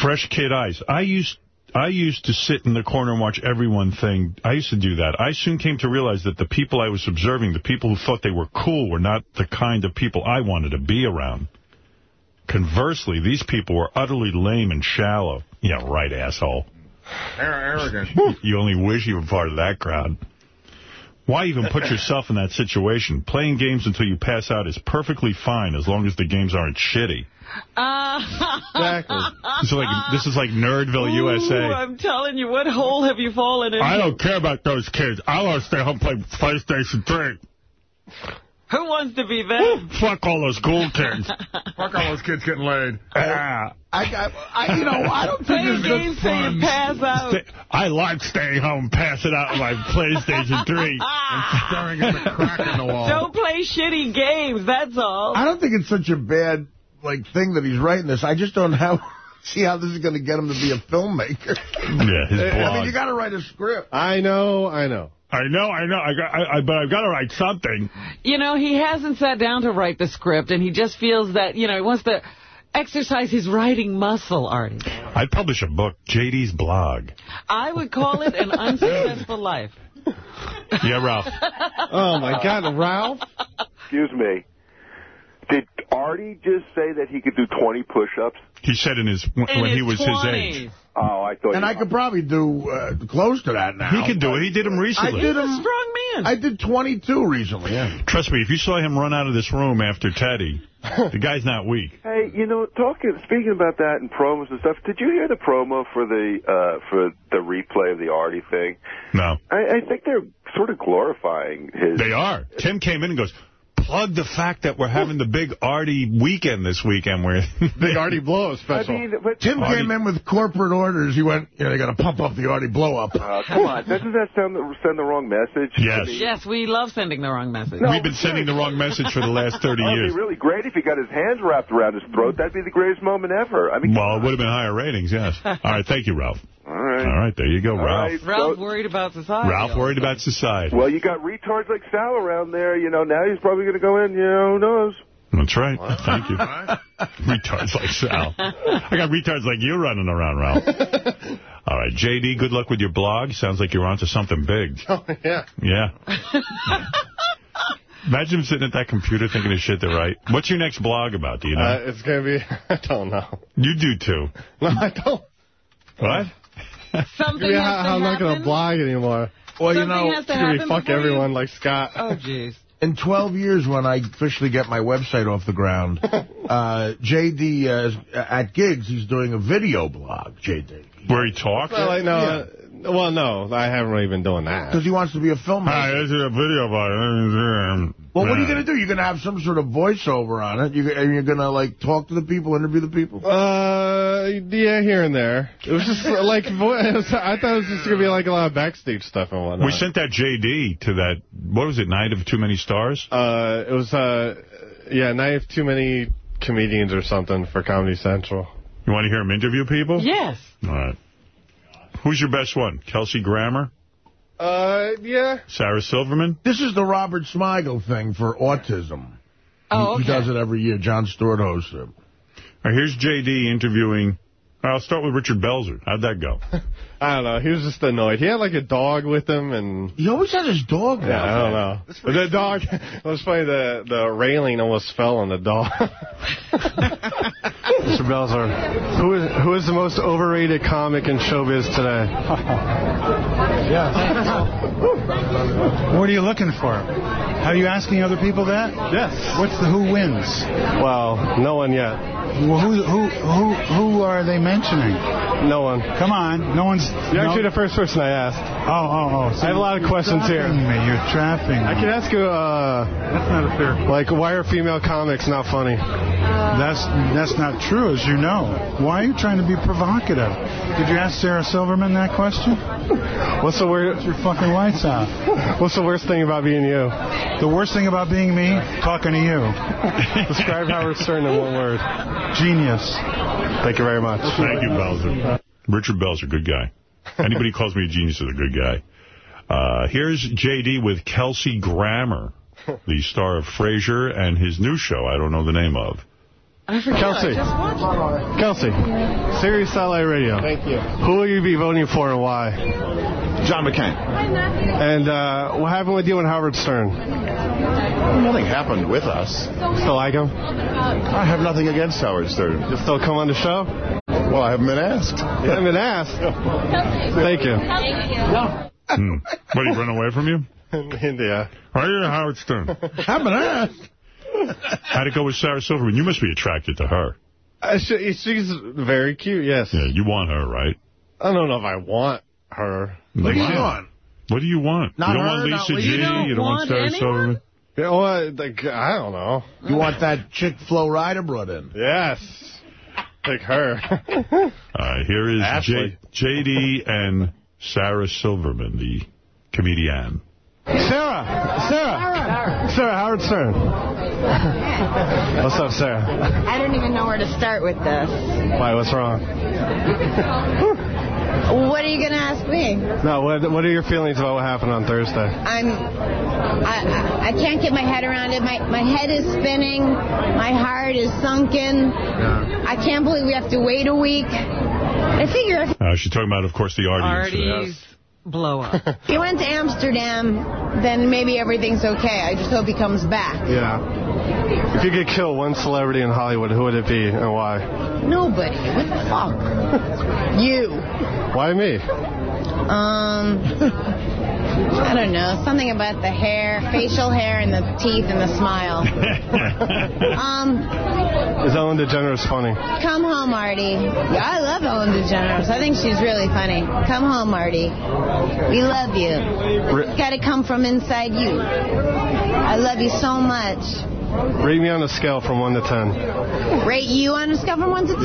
Fresh Kid Ice. I used I used to sit in the corner and watch everyone thing. I used to do that. I soon came to realize that the people I was observing, the people who thought they were cool, were not the kind of people I wanted to be around. Conversely, these people were utterly lame and shallow. Yeah, right, asshole. Arrogant. [LAUGHS] You only wish you were part of that crowd. Why even put [LAUGHS] yourself in that situation? Playing games until you pass out is perfectly fine as long as the games aren't shitty. Exactly. This is like [LAUGHS] this is like Nerdville, Ooh, USA. I'm telling you, what hole have you fallen into? I don't care about those kids. I want to stay home and play PlayStation 3. Who wants to be them? Fuck all those cool kids. [LAUGHS] Fuck all those kids getting laid. Ah. I, got, I, you know, I don't think Play it's good games till fun. you pass out. Stay- I like staying home and passing out on my [LAUGHS] PlayStation 3. Staring at the crack in the wall. Don't play shitty games, that's all. I don't think it's such a bad like thing that he's writing this. I just don't have, [LAUGHS] see how this is going to get him to be a filmmaker. [LAUGHS] Yeah, his blog. I blog. mean, you got to write a script. I know, I know. I know, I know, I got, I, I, but I've got to write something. You know, he hasn't sat down to write the script, and he just feels that, you know, he wants to exercise his writing muscle, Artie. I'd publish a book, JD's blog. I would call it an unsuccessful life. Yeah, Ralph. [LAUGHS] Oh, my God, Ralph? Excuse me. Did Artie just say that he could do 20 push-ups? He said in his when, In when he his was 20s. his age. Oh, I thought And I could probably do uh, close to that now. He could do it. He did them I recently. did He's a him. strong man. I did 22 recently. Yeah. Trust me, if you saw him run out of this room after Teddy, [LAUGHS] the guy's not weak. Hey, you know, talking, speaking about that and promos and stuff, did you hear the promo for the uh, for the replay of the Artie thing? No. I, I think they're sort of glorifying his. They are. Tim came in and goes, plug the fact that we're having the big Artie weekend this weekend. Where [LAUGHS] Big Artie Blow special. I mean, but, Tim Artie- came in with corporate orders. He went, you know, they got to pump up the Artie blow up. uh, come on, doesn't that sound send the wrong message? Yes. Yes, we love sending the wrong message. No, We've been sending the wrong message for the last [LAUGHS] 30 Oh, years. It'd be really great if he got his hands wrapped around his throat. That'd be the greatest moment ever. I mean, Well, it would have been higher ratings, yes. All right, thank you, Ralph. All right. All right, there you go, All Ralph. right, Ralph so- worried about society. Ralph worried about society. well, you got retards like Sal around there. You know, now he's probably going to go in. You know, who knows? That's right. Thank you. retards like Sal. I got retards like you running around, Ralph. [LAUGHS] All right, JD, good luck with your blog. Sounds like you're onto something big. [LAUGHS] Oh, yeah. Yeah. Imagine him sitting at that computer thinking of shit to write. What's your next blog about? Do you know? Uh, it's going to be, [LAUGHS] I don't know. you do too. No, I don't. What? Something Yeah, has to I'm not going to blog anymore. Well, you know, has to be happen fuck before you- everyone like Scott. Oh, jeez. in 12 years, when I officially get my website off the ground, [LAUGHS] uh, JD, uh, at gigs, he's doing a video blog, JD. Where he talks? Well, like, no, uh, well, no, I haven't really been doing that. Because he wants to be a filmmaker. Hi, this is a video blog. Well, what are you going to do? You're going to have some sort of voiceover on it? You're, and you're going to, like, talk to the people, interview the people? Uh, yeah, here and there. It was just [LAUGHS] like, vo- was, [LAUGHS] I thought it was just going to be like a lot of backstage stuff and whatnot. We sent that JD to that, what was it, Night of Too Many Stars? Uh, it was, uh, yeah, Night of Too Many Comedians or something for Comedy Central. You want to hear him interview people? Yes. All right. Who's your best one? Kelsey Grammer? Uh, yeah. Sarah Silverman? This is the Robert Smigel thing for autism. Oh, He, he does it every year. Jon Stewart hosts it. All right, here's JD interviewing. I'll start with Richard Belzer. How'd that go? [LAUGHS] I don't know. He was just annoyed. He had like a dog with him, and He always had his dog yeah, I don't know. The dog. It was funny. The the railing almost fell on the dog. [LAUGHS] Mr. Belzer, who is who is the most overrated comic in showbiz today? [LAUGHS] yeah. What are you looking for? Are you asking other people that? Yes. What's the who wins? Well, no one yet. Well, who who who who are they mentioning? No one. Come on, no one's. You're no- actually the first person I asked. Oh oh oh! So I have a lot of questions here. Me. You're trapping. I can ask you, uh, That's not a fair. like, why are female comics not funny? That's that's not true, as you know. Why are you trying to be provocative? Did you ask Sarah Silverman that question? [LAUGHS] What's the worst? Your fucking lights off. What's the worst thing about being you? The worst thing about being me, talking to you. [LAUGHS] Describe Howard Stern in one word. Genius. Thank you very much. Thank you, Belzer. Richard Belzer, good guy. Anybody calls me a genius is a good guy. Uh, here's JD with Kelsey Grammer, the star of Frasier and his new show I don't know the name of. I forgot. Kelsey. I just watched it. Kelsey, Sirius Satellite Radio. Thank you. Who will you be voting for and why? John McCain. And uh, what happened with you and Howard Stern? Nothing happened with us. Still like him? I have nothing against Howard Stern. You still come on the show? Well, I haven't been asked. You haven't been asked. [LAUGHS] Thank you. Thank Hmm. What, he run away from you? [LAUGHS] India. Are you Howard Stern? [LAUGHS] Haven't asked. How'd it go with Sarah Silverman? You must be attracted to her. Uh, she, she's very cute, yes. Yeah, you want her, right? I don't know if I want her. What do you want? What do you want? Not you don't her, want Lisa Lisa. G? You don't don't want want Sarah anyone? Silverman? Yeah, well, like, I don't know. You want that chick Flo Rida brought in? Yes. Like her. [LAUGHS] All right, here is Ashley. J- JD and Sarah Silverman, the comedian. Sarah! Sarah! Sarah, Howard Stern. [LAUGHS] What's up, Sarah? I don't even know where to start with this. Why, what's wrong? [LAUGHS] What are you going to ask me? No, what, what are your feelings about what happened on Thursday? I'm. I, I can't get my head around it. My my head is spinning. My heart is sunken. I can't believe we have to wait a week. I figure if Uh, she's talking about, of course, the Artie incident. Artie's blow up. [LAUGHS] he went to Amsterdam, then maybe everything's okay. I just hope he comes back. Yeah. If you could kill one celebrity in Hollywood, who would it be and why? Nobody. What the fuck? [LAUGHS] you. Why me? Um, I don't know. Something about the hair, facial hair, and the teeth and the smile. [LAUGHS] um, Is Ellen DeGeneres funny? come home, Marty. I love Ellen DeGeneres. I think she's really funny. Come home, Marty. We love you. Ri- Got to come from inside you. I love you so much. Rate me on a scale from 1 to 10. Rate you on a scale from 1 to 10? 10.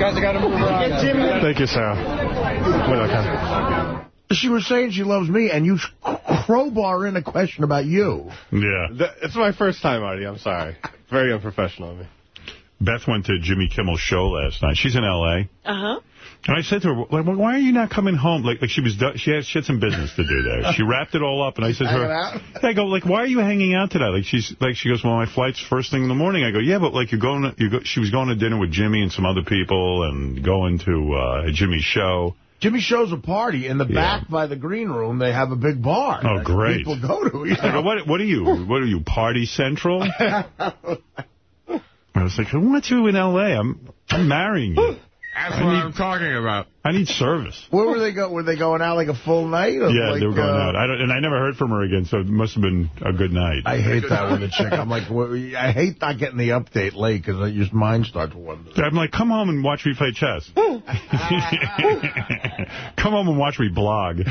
Guys, I got to move on. Thank you, Sarah. Wait, okay. She was saying she loves me, and you crowbar in a question about you. Yeah. It's my first time, Artie. I'm sorry. Very unprofessional of me. Beth went to Jimmy Kimmel's show last night. She's in L.A. Uh-huh. And I said to her, like, well, why are you not coming home? Like, like she was, she had, she had some business to do there. She wrapped it all up, and I said to Hanging her, out? I go, like, why are you hanging out today? Like, she's, like, she goes, well, my flight's first thing in the morning. I go, yeah, but like, you're going, to, you go, she was going to dinner with Jimmy and some other people, and going to uh, Jimmy's show. Jimmy shows a party in the Yeah. back by the green room. They have a big bar. Oh, great. People go to. You I go, know? what, what are you? What are you, Party Central? [LAUGHS] I was like, who wants you in L.A.? I'm, I'm marrying you. That's I what need- I'm talking about. I need service. Where were they go? Were they going out like a full night? Or Yeah, like, they were going uh, out. I don't, and I never heard from her again, so it must have been a good night. I hate that with a chick. I'm like, what- I hate not getting the update late because your mind starts wondering. I'm like, come home and watch me play chess. [LAUGHS] [LAUGHS] come home and watch me blog. [LAUGHS]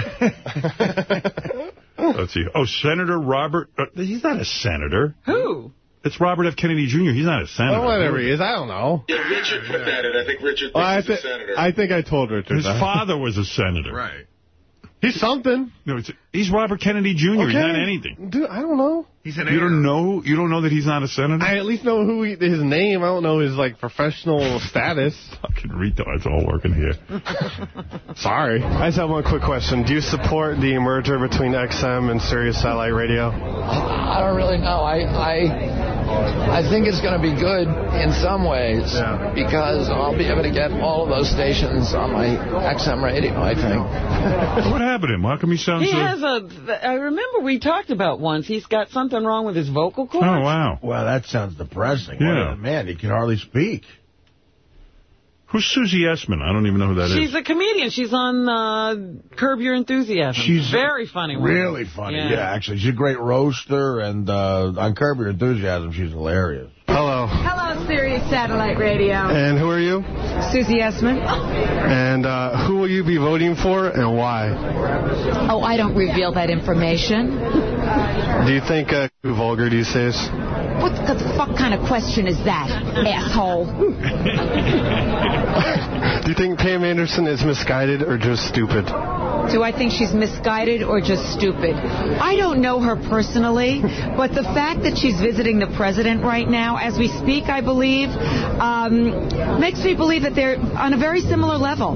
Let's see. Oh, Senator Robert. Uh, he's not a senator. Who? It's Robert F. Kennedy Jr. He's not a senator. Oh, whatever he is. I don't know. Yeah, Richard put that in. I think Richard thinks Well, I, he's a senator. I think I told Richard His that. father was a senator. Right. He's something. No, it's, he's Robert Kennedy Jr. He's not anything. Dude, I don't know. He's an You don't know? You don't know that he's not a senator? I at least know who he, his name. I don't know his like professional [LAUGHS] status. Fucking retards all working here. [LAUGHS] Sorry. I just have one quick question. Do you support the merger between XM and Sirius Satellite Radio? I don't really know. I I, I think it's going to be good in some ways because I'll be able to get all of those stations on my XM radio. I think. what happened to him? How come he sounds He so... has a, I remember we talked about once, he's got something wrong with his vocal cords. Oh, wow. Well, that sounds depressing. Yeah. What man, he can hardly speak. Who's Susie Essman? I don't even know who that is. She's a comedian. She's on uh, Curb Your Enthusiasm. She's very funny. woman. Really funny, yeah. actually. She's a great roaster, and uh, on Curb Your Enthusiasm, she's hilarious. Hello. Hello, Sirius Satellite Radio. And who are you? Susie Essman. And uh, who will you be voting for and why? Oh, I don't reveal that information. Do you think uh, vulgar these days? What the fuck kind of question is that, asshole? Do you think Pam Anderson is misguided or just stupid? Do I think she's misguided or just stupid? I don't know her personally, but the fact that she's visiting the president right now, as we speak, I believe, um, makes me believe that they're on a very similar level.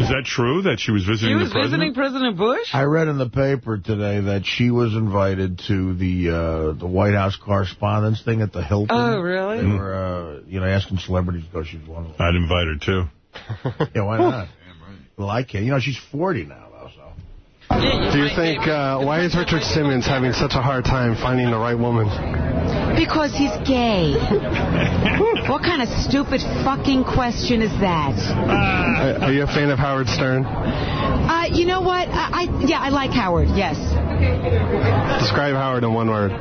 Is that true that she was visiting She visiting was the president? visiting President Bush? I read in the paper today that she was invited to the uh, the White House correspondence thing at the Hilton. Oh, really? They were, uh, you know, asking celebrities to go. She's one of them. I'd invite her, too. [LAUGHS] Yeah, why not? Well, I can't. You know, she's 40 now, though, so. Do you think, uh, why is Richard Simmons having such a hard time finding the right woman? Because he's gay. [LAUGHS] what kind of stupid fucking question is that? Uh, are you a fan of Howard Stern? Uh, you know what? I, I yeah, I like Howard. Yes, Describe Howard in one word.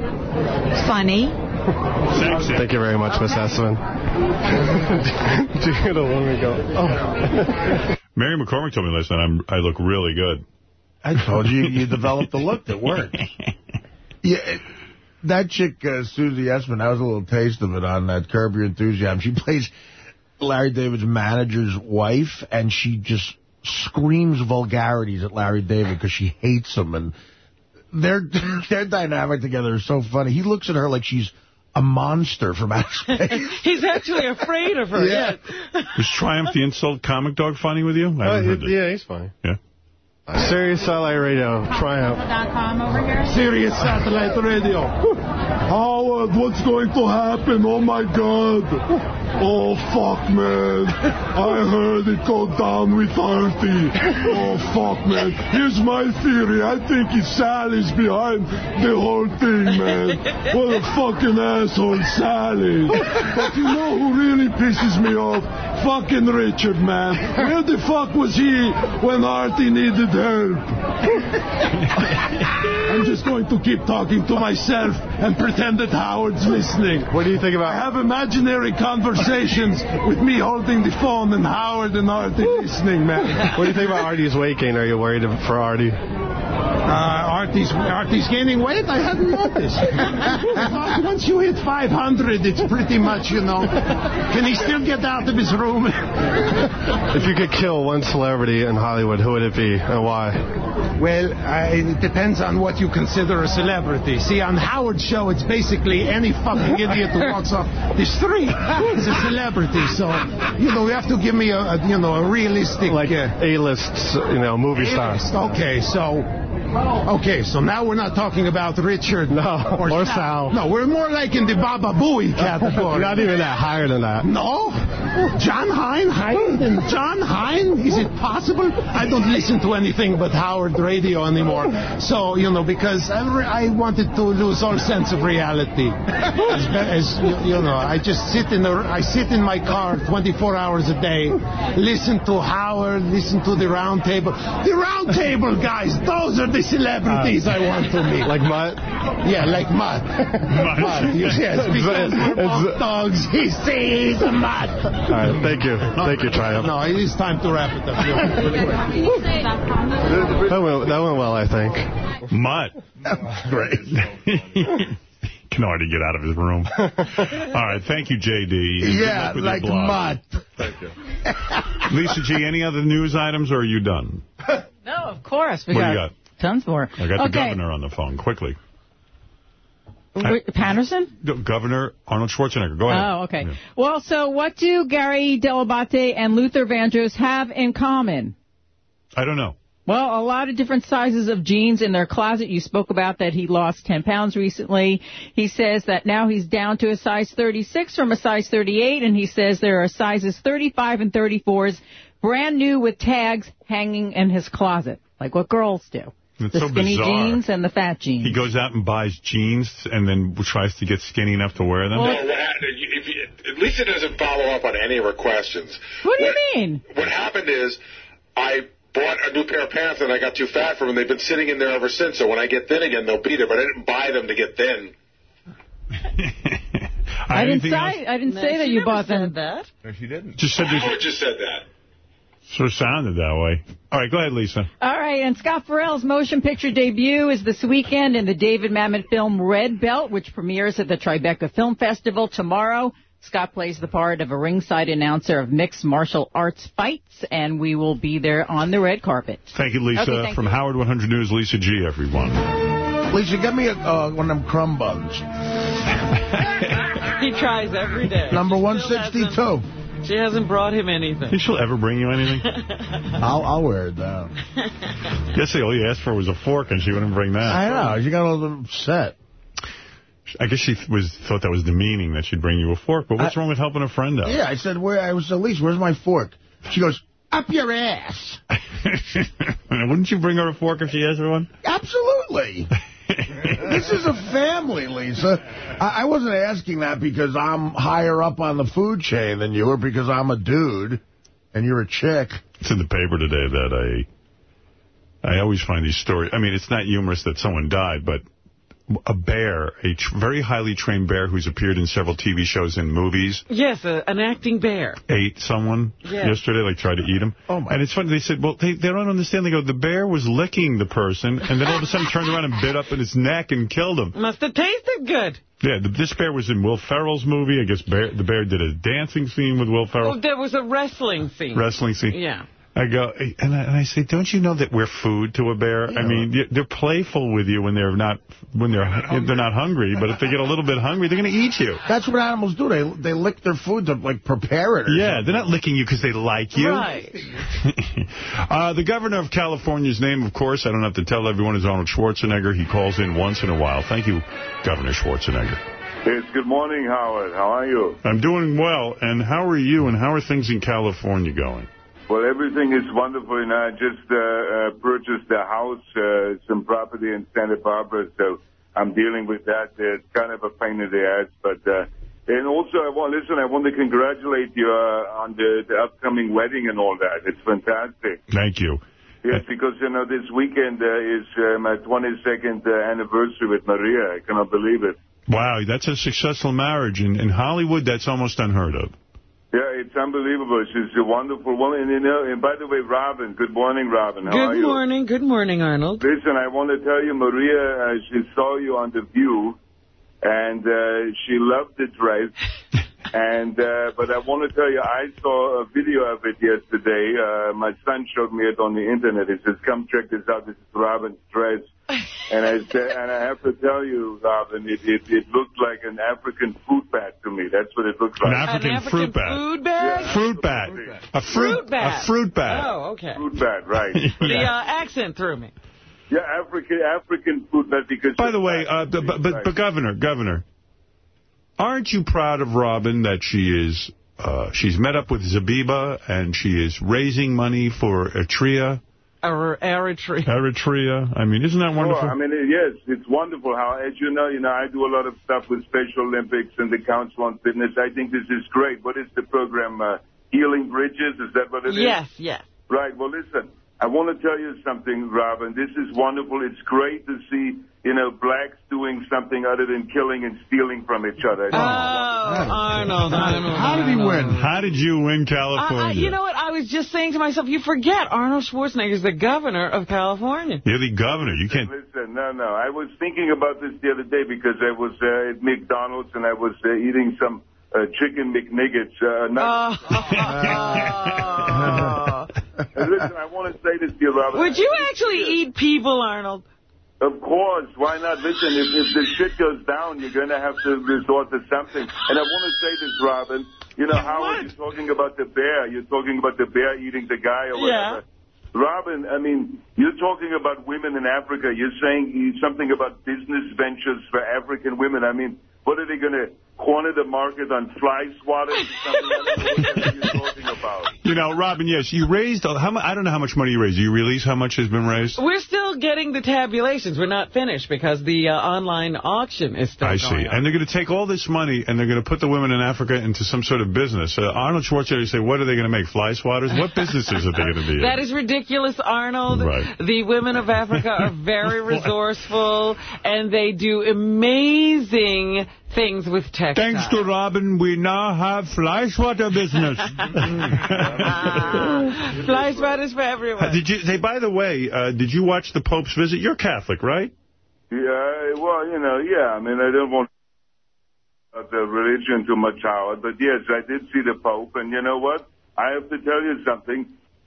funny. [LAUGHS] Thank you very much, Miss Essman. [LAUGHS] Do you hear the woman go, oh. Mary McCormack told me last night I'm, I look really good. I told you you developed a look that worked. [LAUGHS] Yeah, that chick, uh, Susie Essman, that was a little taste of it on that Curb Your Enthusiasm. She plays Larry David's manager's wife, and she just screams vulgarities at Larry David because she hates him. And their [LAUGHS] their dynamic together is so funny. He looks at her like she's a monster from outer [LAUGHS] space. He's actually afraid of her. Yeah. yes. Was Triumph the Insult Comic Dog funny with you? I Uh, haven't heard that. yeah, he's funny. Yeah. Sirius Satellite Radio, Triumph. over here. Sirius Satellite Radio. Howard, what's going to happen? Oh, my God. Oh, fuck, man. I heard it go down with Artie. Oh, fuck, man. Here's my theory. I think it's Sally's behind the whole thing, man. What a fucking asshole, Sally. But you know who really pisses me off? Fucking Richard, man. Where the fuck was he when Artie needed [LAUGHS] I'm just going to keep talking to myself and pretend that Howard's listening. What do you think about... I have imaginary conversations with me holding the phone and Howard and Artie listening, man. What do you think about Artie's weight gain? Are you worried for Artie? Uh, Artie's, Artie's gaining weight? I hadn't noticed. [LAUGHS] Once you hit 500, it's pretty much, you know. Can he still get out of his room? If you could kill one celebrity in Hollywood, who would it be and why? Well, uh, it depends on what you consider a celebrity. See, on Howard's show, it's basically any fucking [LAUGHS] idiot who walks off the street is a celebrity. So, you know, you have to give me a, a you know, a realistic... Like uh, A-list, you know, movie star. A-list, Okay, so... Okay, so now we're not talking about Richard No, or Sal. No, we're more like in the Baba Booey category. [LAUGHS] Not even that, higher than that. No? John Hein? Hein? And John Hein? Is it possible? I don't listen to anything but Howard radio anymore. So, you know, because I, I wanted to lose all sense of reality. As, as you, you know, I just sit in the, I sit in my car 24 hours a day, listen to Howard, listen to the round table. The round table guys, those are the celebrities ah. I want to meet. Like Mutt? Yeah, like Mutt. Mutt. Yes, because we're dogs. He sees a Mutt. All right, thank you. Thank you, Triumph. No, it is time to wrap it up. That went, that went well, I think. Mutt. Great. [LAUGHS] Can hardly get out of his room. All right, thank you, J.D. Yeah, luck with your like blog. Mutt. Thank you. Lisa G., any other news items, or are you done? No, of course. We What do you got? Tons more. I got the governor on the phone, quickly. Paterson? No, Governor Arnold Schwarzenegger, go ahead. Oh, okay. Well, so what do Gary Dell'Abate and Luther Vandross have in common? I don't know. Well, a lot of different sizes of jeans in their closet. You spoke about that he lost 10 pounds recently. He says that now he's down to a size 36 from a size 38, and he says there are sizes 35 and 34s, brand new with tags hanging in his closet, like what girls do. It's the so skinny bizarre. jeans and the fat jeans. He goes out and buys jeans and then tries to get skinny enough to wear them. No, what happened, if you, Lisa doesn't follow up on any of her questions. What do you mean? What happened is I bought a new pair of pants and I got too fat for them. They've been sitting in there ever since. So when I get thin again, they'll be there. But I didn't buy them to get thin. [LAUGHS] I didn't Anything say? I didn't No, say that you bought them. that. No, she didn't. Just said Howard this, just said that. Sort of sounded that way. All right, go ahead, Lisa. All right, and Scott Ferrall's motion picture debut is this weekend in the David Mamet film Redbelt, which premieres at the Tribeca Film Festival tomorrow. Scott plays the part of a ringside announcer of mixed martial arts fights, and we will be there on the red carpet. Thank you, Lisa. Okay, thank From you. Howard 100 News, Lisa G., everyone. Lisa, get me a, uh, one of them crumb buns. [LAUGHS] He tries every day. Number 162. Still hasn't- She hasn't brought him anything. Think she'll ever bring you anything? [LAUGHS] I'll, I'll wear it down. Yesterday, all you asked for was a fork, and she wouldn't bring that. I know. She got a little upset. I guess she was thought that was demeaning that she'd bring you a fork. But what's wrong with helping a friend out? Yeah, I said, where? I was Elise, where's my fork? She goes, up your ass. [LAUGHS] Wouldn't you bring her a fork if she has for one? Absolutely. [LAUGHS] this is a family, Lisa. I, I wasn't asking that because I'm higher up on the food chain than you, or because I'm a dude and you're a chick. It's in the paper today that I I always find these stories. I mean, it's not humorous that someone died, but a bear, a tr very highly trained bear who's appeared in several TV shows and movies, Yes, a, an acting bear. ate someone Yeah. yesterday, like tried to eat him. Oh, my. And it's funny, they said, well, they, they don't understand. They go, the bear was licking the person, and then all of a sudden turned around and bit up in his neck and killed him. Must have tasted good. Yeah, the, this bear was in Will Ferrell's movie. I guess bear, the bear did a dancing scene with Will Ferrell, Oh, there was a wrestling scene. wrestling scene. Yeah. I go, and I, and I say, don't you know that we're food to a bear? I mean, they're playful with you when they're not when they're they're not hungry, but if they get a little bit hungry, they're going to eat you. That's what animals do. They they lick their food to, like, prepare it. Or Yeah, something. they're not licking you because they like you. Right. [LAUGHS] uh, the governor of California's name, of course, I don't have to tell everyone, is Arnold Schwarzenegger. He calls in once in a while. Thank you, Governor Schwarzenegger. Yes, good morning, Howard. How are you? I'm doing well, and how are you, and how are things in California going? Well, everything is wonderful, and I just uh, uh, purchased a house, uh, some property in Santa Barbara, so I'm dealing with that. It's kind of a pain in the ass, but uh, and also, I want listen. I want to congratulate you uh, on the, the upcoming wedding and all that. It's fantastic. Thank you. Yes, because you know this weekend uh, is uh, my 22nd uh, anniversary with Maria. I cannot believe it. Wow, that's a successful marriage. In, in Hollywood, that's almost unheard of. Yeah, it's unbelievable. She's a wonderful woman. And, you know, and by the way, Robin, good morning, Robin. How Good morning. Good morning, Arnold. Listen, I want to tell you, Maria, uh, she saw you on The View, and uh, she loved the dress. [LAUGHS] and uh, But I want to tell you, I saw a video of it yesterday. Uh, my son showed me it on the Internet. He says, come check this out. This is Robin's dress. [LAUGHS] And I said, and I have to tell you, Robin, it, it, it looked like an African fruit bat to me. That's what it looked like. An African, An African fruit bat. food bag? Fruit bat. A fruit, Fruit bat. A fruit bat. Oh, okay. Fruit bat, right. [LAUGHS] The uh, accent threw me. Yeah, African African fruit bat because. By the way, uh, but, but, but Governor, Governor, aren't you proud of Robin that she is, uh, she's met up with Zabiba and she is raising money for Eritrea? Or Eritrea. Eritrea. I mean, isn't that wonderful? Sure. I mean, it- yes, it's wonderful how, as you know, you know, I do a lot of stuff with Special Olympics and the Council on Fitness. I think this is great. What is the program? Uh, Healing Bridges? Is that what it is? Yes, yes. Right. Well, listen, I want to tell you something, Robin. This is wonderful. It's great to see, you know, blacks doing something other than killing and stealing from each other. Oh, Arnold, Arnold. How did he win? How did you win I, I, California? you know what? I was just saying to myself, you forget Arnold Schwarzenegger is the governor of California. You're the governor. You can't... Listen, no, no. I was thinking about this the other day because I was uh, at McDonald's and I was uh, eating some uh, chicken McNuggets. Uh, nuggets. [LAUGHS] [LAUGHS] Listen, I want to say this to you, Robin. Would you actually eat people, Arnold? Of course. Why not? Listen, if, if the shit goes down, you're going to have to resort to something. And I want to say this, Robin. You know, Howard, you're talking about the bear. You're talking about the bear eating the guy or whatever. Yeah. Robin, I mean, you're talking about women in Africa. You're saying something about business ventures for African women. I mean, what are they going to corner the market on fly swatters or something? I don't know what the you're talking about. You know, Robin, yes, you raised, how mu I don't know how much money you raised. Do you release how much has been raised? We're still getting the tabulations. We're not finished because the uh, online auction is still I going see. on. And they're going to take all this money and they're going to put the women in Africa into some sort of business. Uh, Arnold Schwarzenegger say, what are they going to make, fly swatters? What businesses are they going to be [LAUGHS] in? That is ridiculous, Arnold. Right. The women of Africa are very [LAUGHS] resourceful, and they do amazing things with textiles. Thanks to Robin, we now have fly swatter business. [LAUGHS] Fly swatters for everyone. Uh, did you? Hey, by the way, uh, did you watch the Pope's visit? You're Catholic, right? Yeah, well, you know, yeah. I mean, I don't want the religion too much, Howard, but yes, I did see the Pope, and you know what? I have to tell you something.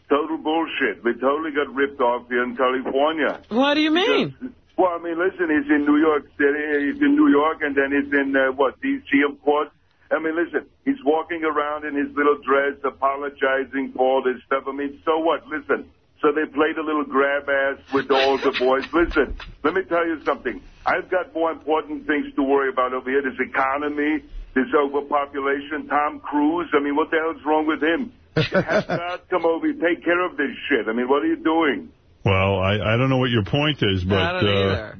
Total bullshit. We totally got ripped off here in California. What do you mean? Well, I mean, listen, he's in New York City, he's in New York, and then he's in, uh, what, D.C., of course. I mean, listen, he's walking around in his little dress, apologizing for all this stuff. I mean, so what? Listen, so they played a little grab ass with all the boys. Listen, let me tell you something. I've got more important things to worry about over here. This economy, this overpopulation, Tom Cruise. I mean, what the hell's wrong with him? [LAUGHS] Have God come over and take care of this shit. I mean, what are you doing? Well, I, I don't know what your point is, but... I don't uh, either.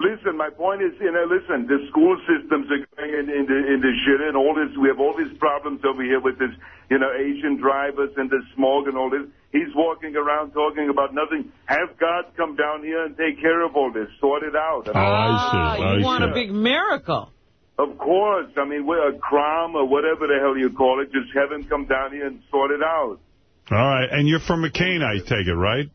Listen, my point is, you know, listen, the school systems are going in, into, into shit and all this. We have all these problems over here with this, you know, Asian drivers and the smog and all this. He's walking around talking about nothing. Have God come down here and take care of all this, sort it out. Oh, I see. Ah, you I want see. a big miracle. Of course. I mean, we're a crime or whatever the hell you call it. Just have him come down here and sort it out. All right, and you're from McCain, I take it, right?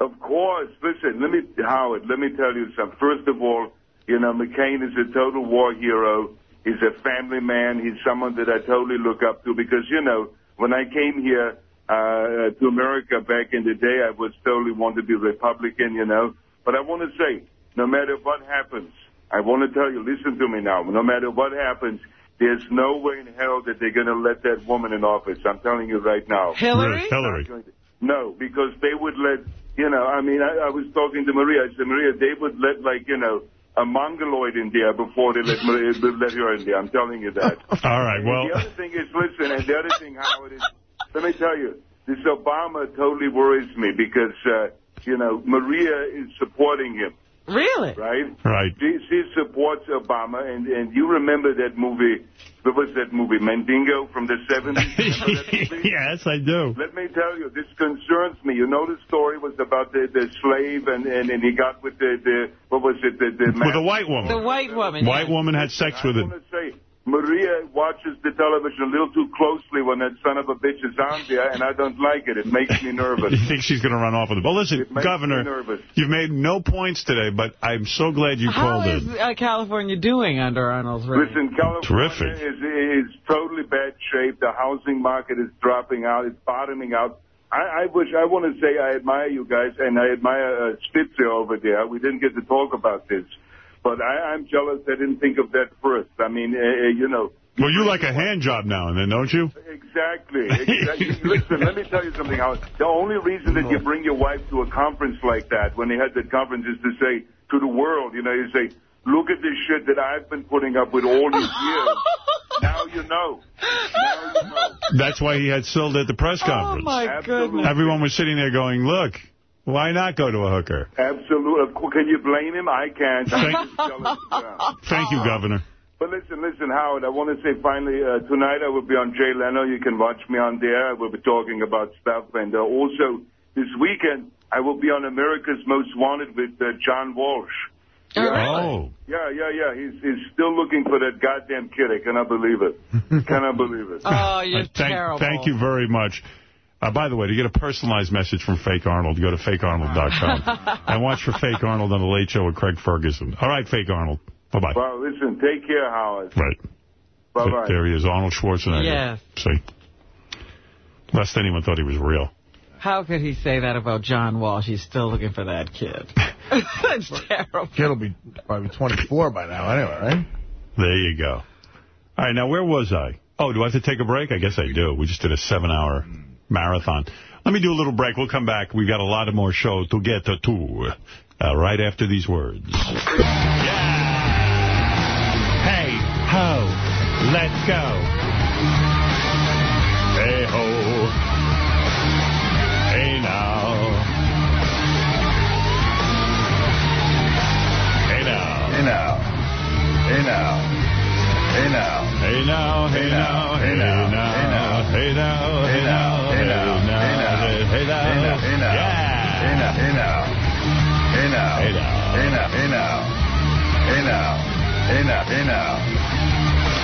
Of course. Listen, let me, Howard, let me tell you something. First of all, you know, McCain is a total war hero. He's a family man. He's someone that I totally look up to because, you know, when I came here uh, to America back in the day, I was totally want to be Republican, you know. But I want to say, no matter what happens, I want to tell you, listen to me now. No matter what happens, there's no way in hell that they're going to let that woman in office. I'm telling you right now. Hillary? Hillary. No, because they would let, you know, I mean, I, I was talking to Maria. I said, Maria, they would let, like, you know, a mongoloid in there before they let, Maria, they let her in there. I'm telling you that. [LAUGHS] All right, well... The other thing is, listen, and the other [LAUGHS] thing, Howard, is, let me tell you, this Obama totally worries me because, uh, you know, Maria is supporting him. Really? Right? Right. She, she supports Obama, and, and you remember that movie, what was that movie, Mandingo from the 70s? [LAUGHS] yes, I do. Let me tell you, this concerns me. You know the story was about the, the slave, and, and, and he got with the, the what was it, the, the With a white woman. The white woman. White woman had sex with I it. want to say, Maria watches the television a little too closely when that son of a bitch is on there, and I don't like it. It makes me nervous. [LAUGHS] You think she's going to run off with it? Well, listen, makes Governor, you've made no points today, but I'm so glad you How called is in. uh, California doing under Arnold's reign? Listen, California Terrific. is, is totally bad shape. The housing market is dropping out. It's bottoming out. I, I wish, I want to say I admire you guys, and I admire uh, Spitzer over there. We didn't get to talk about this. But I, I'm jealous I didn't think of that first. I mean, uh, uh, you know, Well, you like a hand job now and then, don't you? Exactly. exactly. [LAUGHS] Listen, let me tell you something, Howard. The only reason that you bring your wife to a conference like that, when they had that conference, is to say to the world, you know, you say, look at this shit that I've been putting up with all these years. [LAUGHS] now you know. Now you know. That's why he had Silda at the press conference. Oh, my goodness. Everyone was sitting there going, look, why not go to a hooker? Absolutely. Can you blame him? I can't. I'm just jealous. Yeah. Thank you, Governor. But listen, listen, Howard, I want to say finally, uh, tonight I will be on Jay Leno. You can watch me on there. I will be talking about stuff. And uh, also, this weekend, I will be on America's Most Wanted with uh, John Walsh. Oh. Yeah, yeah, yeah. He's he's still looking for that goddamn kid. I cannot believe it. [LAUGHS] cannot believe it. Oh, you're Uh, thank, terrible. Thank you very much. Uh, by the way, to get a personalized message from Fake Arnold, go to fakearnold.com [LAUGHS] and watch for Fake Arnold on The Late Show with Craig Ferguson. All right, Fake Arnold. Bye-bye. Well, listen, take care, Howard. Right. Bye-bye. There he is, Arnold Schwarzenegger. Yeah. See? Lest anyone thought he was real. How could he say that about John Walsh? He's still looking for that kid. [LAUGHS] That's terrible. Kid will be probably 24 by now anyway, right? There you go. All right, now where was I? Oh, do I have to take a break? I guess I do. We just did a seven-hour marathon. Let me do a little break. We'll come back. We've got a lot of more show to get to uh, right after these words. Hey, ho, let's go. Hey, ho. Hey, now. Hey, now. Hey now. Hey now. Hey now. Hey now, hey now, hey now, hey now, hey now, hey now, hey now, hey now, Hey now. Yeah. Hey now. Hey now. Hey now. Hey now. Hey now. Hey now. Hey now. Hey now. Hey now.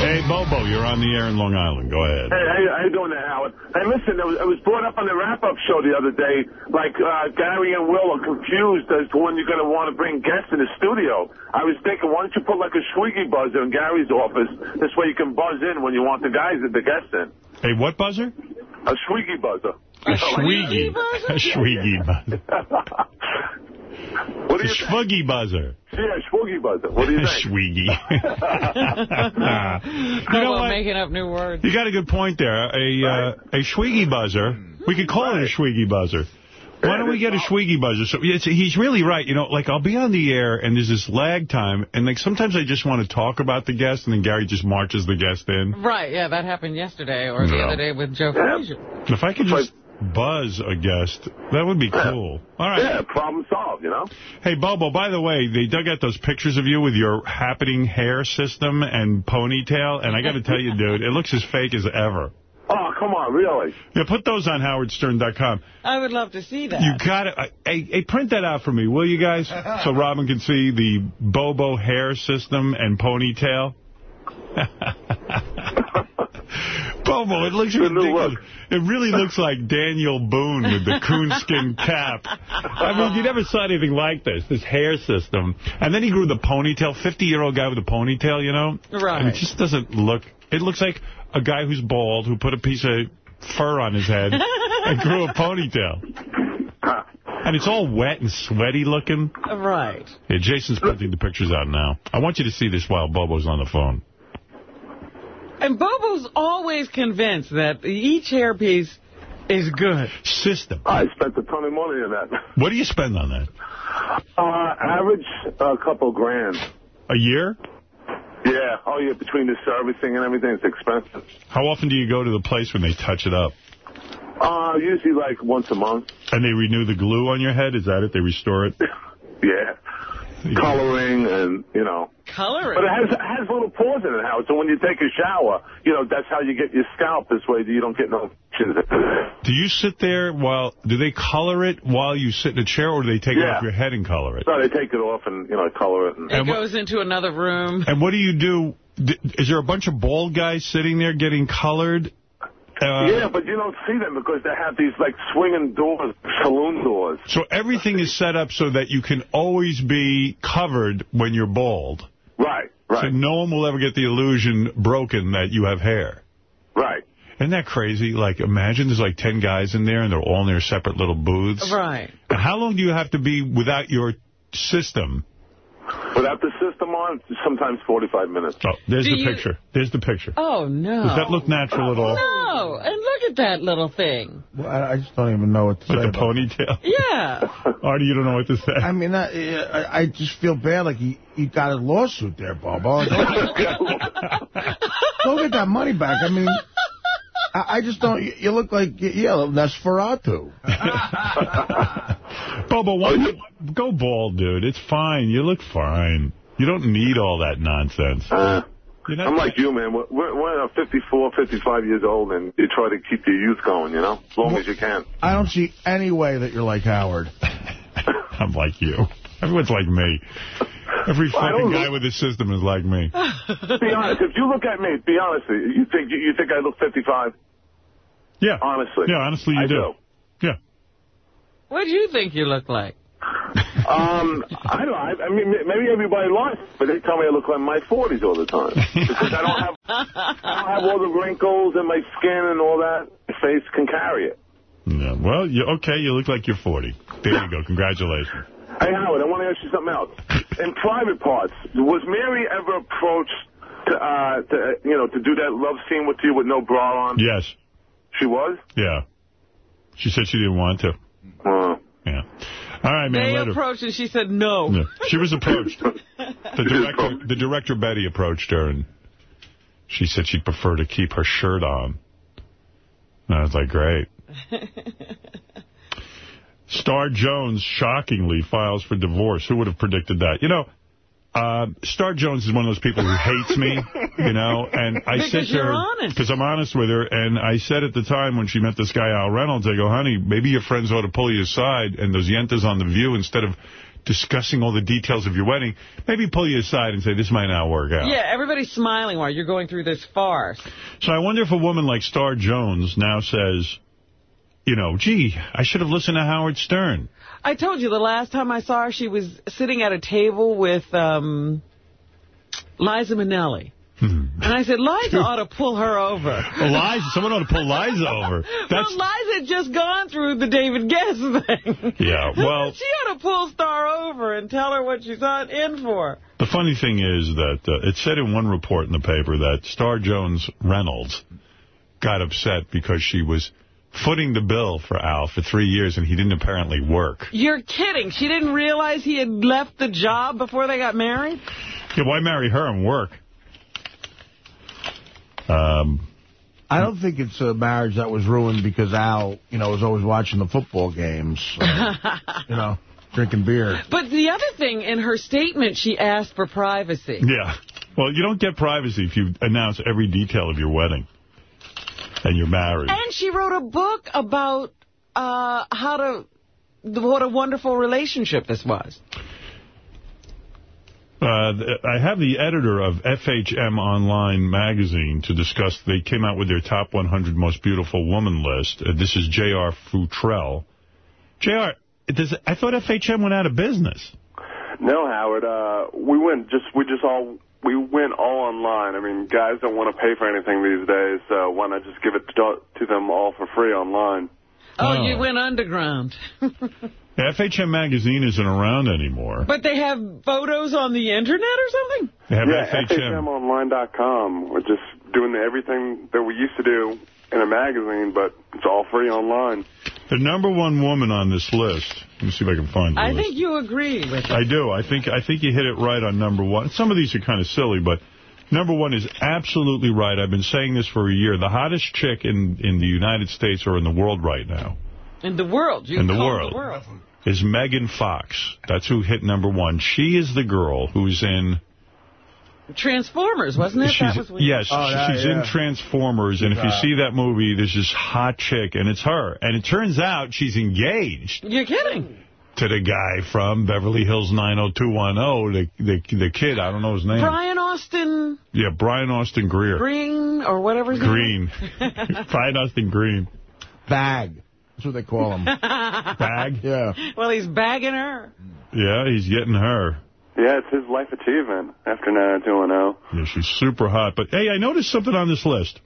Hey, Bobo, you're on the air in Long Island. Go ahead. Hey, how you, how you doing there, Howard? Hey, listen, it was, it was brought up on the wrap-up show the other day, like uh, Gary and Will are confused as to when you're going to want to bring guests in the studio. I was thinking, why don't you put like a squeaky buzzer in Gary's office? This way you can buzz in when you want the guys, at the guests in. Hey, what buzzer? A squeaky buzzer. A [LAUGHS] Schwiggy. A Schwiggy buzzer. [LAUGHS] What do A you think? Schwuggy buzzer. Yeah, Swiggy buzzer. What do you [LAUGHS] think? Schwiggy. You know about what? making up new words? You got a good point there. A uh, a Schwiggy buzzer. We could call it a Schwiggy buzzer. Why don't we get a Schwiggy buzzer? So it's, he's really right. You know, like I'll be on the air and there's this lag time, and like sometimes I just want to talk about the guest, and then Gary just marches the guest in. Right, yeah, that happened yesterday or the other day with Joe Frazier. If I could just buzz a guest, that would be cool. All right. Yeah, problem solved, you know? Hey, Bobo, by the way, they dug out those pictures of you with your happening hair system and ponytail, and I got to tell you, [LAUGHS] dude, it looks as fake as ever. Oh, come on, really? Yeah, put those on howardstern.com. I would love to see that. You got to, hey, hey, print that out for me, will you guys? [LAUGHS] So Robin can see the Bobo hair system and ponytail. [LAUGHS] Bobo, it looks ridiculous. It really looks like Daniel Boone with the coonskin [LAUGHS] cap. I mean, you never saw anything like this, this hair system. And then he grew the ponytail, 50-year-old guy with a ponytail, you know? Right. And it just doesn't look, it looks like a guy who's bald who put a piece of fur on his head and grew a ponytail. [LAUGHS] And it's all wet and sweaty looking. Right. Yeah, Jason's printing the pictures out now. I want you to see this while Bobo's on the phone. And Bobo's always convinced that each hairpiece is good. System. I spent a ton of money on that. What do you spend on that? Uh, average, a couple grand. A year? Yeah. Oh, yeah, between the servicing and everything, it's expensive. How often do you go to the place when they touch it up? Uh, usually like once a month. And they renew the glue on your head? Is that it? They restore it? [LAUGHS] Yeah. Coloring and, you know. Coloring? But it has it has little pores in it, Howard. So when you take a shower, you know, that's how you get your scalp this way. You don't get no... Do you sit there while... Do they color it while you sit in a chair, or do they take it off your head and color it? No, they take it off and, you know, color it. And, It goes into another room. And what do you do? is there a bunch of bald guys sitting there getting colored? Uh, yeah, but you don't see them because they have these, like, swinging doors, saloon doors. So everything is set up so that you can always be covered when you're bald. Right, right. So no one will ever get the illusion broken that you have hair. Right. Isn't that crazy? Like, imagine there's like 10 guys in there and they're all in their separate little booths. Right. And how long do you have to be without your system? Without the system on, sometimes 45 minutes. Oh, there's Do the you- picture. There's the picture. Oh, no. Does that look natural at all? No, and look at that little thing. Well, I, I just don't even know what to say. With the about it. ponytail? [LAUGHS] Yeah. Artie, you don't know what to say. I mean, I, I, I just feel bad. Like he, he got a lawsuit there, Bobo. Oh, go [LAUGHS] get that money back. I mean, I, I just don't. You, you look like yeah, Nosferatu. [LAUGHS] Bubba, why not go bald, dude? It's fine. You look fine. You don't need all that nonsense. Uh, I'm like you, man. We're, we're we're 54, 55 years old, and you try to keep your youth going, you know, as long as you can. I don't see any way that you're like Howard. [LAUGHS] I'm like you. Everyone's like me. Every fucking guy with a system is like me. [LAUGHS] be honest. If you look at me, be honest. You think you, you think I look 55? Yeah. Honestly. Yeah, honestly, you I do. Yeah. What do you think you look like? Um, I don't. I, I mean, maybe everybody lies, but they tell me I look like my 40s all the time because I don't have I don't have all the wrinkles in my skin and all that. My face can carry it. Yeah. Well, you okay. You look like you're 40. There you go. Congratulations. Hey, Howard, I want to ask you something else. In private parts, was Mary ever approached to, uh, to, you know, to do that love scene with you with no bra on? Yes. She was? Yeah. She said she didn't want to. Uh, Yeah. All right, man. They later. approached and she said no. Yeah. She was approached. [LAUGHS] The director, the director Betty approached her, and she said she'd prefer to keep her shirt on. And I was like, great. [LAUGHS] Star Jones shockingly files for divorce. Who would have predicted that? You know, uh, Star Jones is one of those people who hates me, [LAUGHS] you know, and I Because said to her, because I'm honest with her, and I said at the time when she met this guy Al Reynolds, I go, honey, maybe your friends ought to pull you aside, and those yentas on The View, instead of discussing all the details of your wedding, maybe pull you aside and say, this might not work out. Yeah, everybody's smiling while you're going through this farce. So I wonder if a woman like Star Jones now says, you know, gee, I should have listened to Howard Stern. I told you the last time I saw her, she was sitting at a table with um, Liza Minnelli. And I said, Liza ought to pull her over. [LAUGHS] Liza, someone ought to pull Liza over. [LAUGHS] That's Well, Liza had just gone through the David Guest [LAUGHS] thing. Yeah, well- she ought to pull Star over and tell her what she's on in for. The funny thing is that uh, it said in one report in the paper that Star Jones Reynolds got upset because she was footing the bill for Al for three years and he didn't apparently work. You're kidding. She didn't realize he had left the job before they got married? Yeah, why marry her and work? Um, I don't think it's a marriage that was ruined because Al, you know, was always watching the football games, uh, [LAUGHS] you know, drinking beer. But the other thing, in her statement, she asked for privacy. yeah. Well, you don't get privacy if you announce every detail of your wedding and you're married. And she wrote a book about uh, how to, what a wonderful relationship this was. Uh, I have the editor of FHM Online magazine to discuss. They came out with their top 100 most beautiful woman list. Uh, this is J.R. Futrell. J.R., I thought FHM went out of business. No, Howard. Uh, we went just we just all we went all online. I mean, guys don't want to pay for anything these days, so why not just give it to, to them all for free online? Oh, Oh. you went underground. [LAUGHS] FHM magazine isn't around anymore. But they have photos on the internet or something? They have yeah, FHM. FHMonline.com. We're just doing everything that we used to do in a magazine, but it's all free online. The number one woman on this list. Let me see if I can find the I list. think you agree with it. I do. I think I think you hit it right on number one. Some of these are kind of silly, but number one is absolutely right. I've been saying this for a year. The hottest chick in, in the United States or in the world right now In the world. You In the world. The world. is Megan Fox. That's who hit number one. She is the girl who's in... Transformers, wasn't it? She's, that was yes, Oh, yeah, she's yeah. in Transformers, and if you Yeah. see that movie, there's this hot chick, and it's her. And it turns out she's engaged. You're kidding. to the guy from Beverly Hills 90210, the, the, the kid, I don't know his name. Brian Austin Yeah, Brian Austin Greer. Green or whatever his Green. name [LAUGHS] [LAUGHS] Brian Austin Green. Bag. That's what they call him. [LAUGHS] Bag? Yeah. well, he's bagging her. Yeah, he's getting her. Yeah, it's his life achievement after 90210. Yeah, she's super hot. But, hey, I noticed something on this list.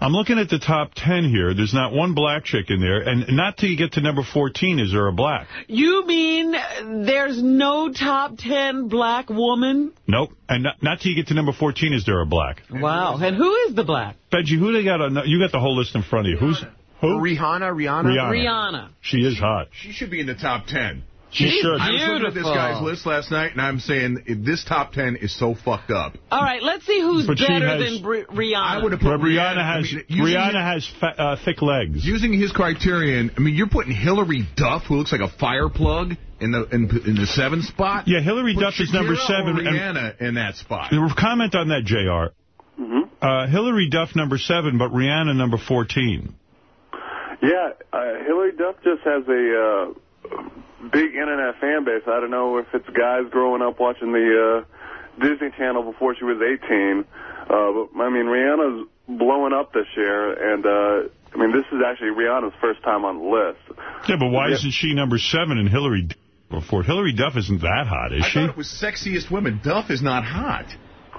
I'm looking at the top 10 here. There's not one black chick in there. And not till you get to number 14 is there a black. You mean there's no top 10 black woman? Nope. And not, not till you get to number 14 is there a black. Wow. And who is the black? Benji, who they got on? You got the whole list in front of you. Who's who? Rihanna, Rihanna. Rihanna. Rihanna. She is hot. She should be in the top 10. She should. I was looking at this guy's list last night, and I'm saying this top 10 is so fucked up. All right, let's see who's But better has- than Bri- Rihanna. I would have put Rihanna has I mean, Rihanna his- has fa uh, thick legs. Using his criterion, I mean, you're putting Hilary Duff, who looks like a fire plug, in the in, in the seventh spot. Yeah, Hilary Put Duff is number seven, Or and- Rihanna in that spot. Comment on that, Jr. Uh, Hilary Duff number seven, but Rihanna number 14. Yeah, uh, Hilary Duff just has a uh, big internet fan base. I don't know if it's guys growing up watching the uh, Disney Channel before she was 18. Uh, but, I mean, Rihanna's blowing up this year, and, uh, I mean, this is actually Rihanna's first time on the list. Yeah, but why Yeah. isn't she number seven and Hilary Duff before? Hilary Duff isn't that hot, is I she? I thought it was sexiest women. Duff is not hot.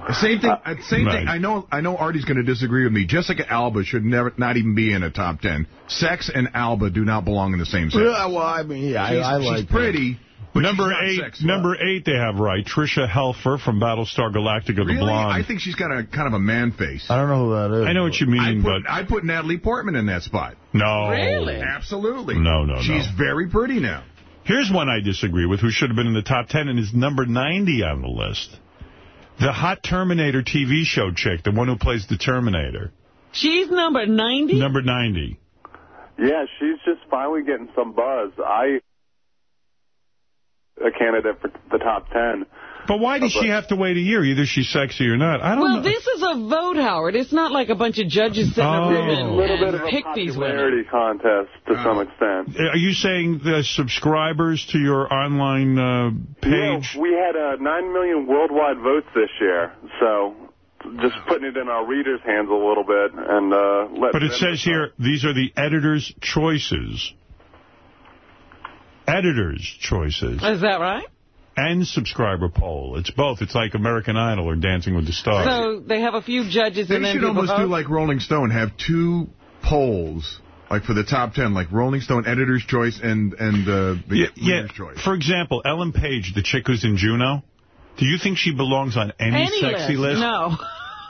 The same thing. uh, same Right. thing. I know. I know. Artie's going to disagree with me. Jessica Alba should never, not even be in a top ten. Sex and Alba do not belong in the same sentence. Yeah, well, I mean, yeah, she's, I, I she's pretty. But number she's eight, sexy. number eight, they have right. Tricia Helfer from Battlestar Galactica, the Really? blonde. I think she's got a kind of a man face. I don't know who that is. I know what you I mean, put, but I put Natalie Portman in that spot. no. Really? Absolutely. No, no, no. She's very pretty now. Here's one I disagree with, who should have been in the top 10 and is number 90 on the list. The Hot Terminator TV show chick, the one who plays the Terminator. She's number 90? Number 90. Yeah, she's just finally getting some buzz. I a candidate for the top 10. But why does she have to wait a year? Either she's sexy or not. I don't Well, know. this is a vote, Howard. It's not like a bunch of judges sit in Oh. a room It's a and, little bit and of a pick these women. popularity contest to some extent. Are you saying the subscribers to your online uh, page? Yeah, we had uh, 9 million worldwide votes this year, so just putting it in our readers' hands a little bit. and uh, let But it says here, these are the editor's choices. Editor's choices. Is that right? And subscriber poll. It's both. It's like American Idol or Dancing with the Stars. So they have a few judges They and then should almost vote? do like Rolling Stone, have two polls, like for the top ten, like Rolling Stone Editor's Choice and and uh, the yeah, yeah. Reader's Choice. For example, Ellen Page, the chick who's in Juno, do you think she belongs on any, Any sexy list? list? No.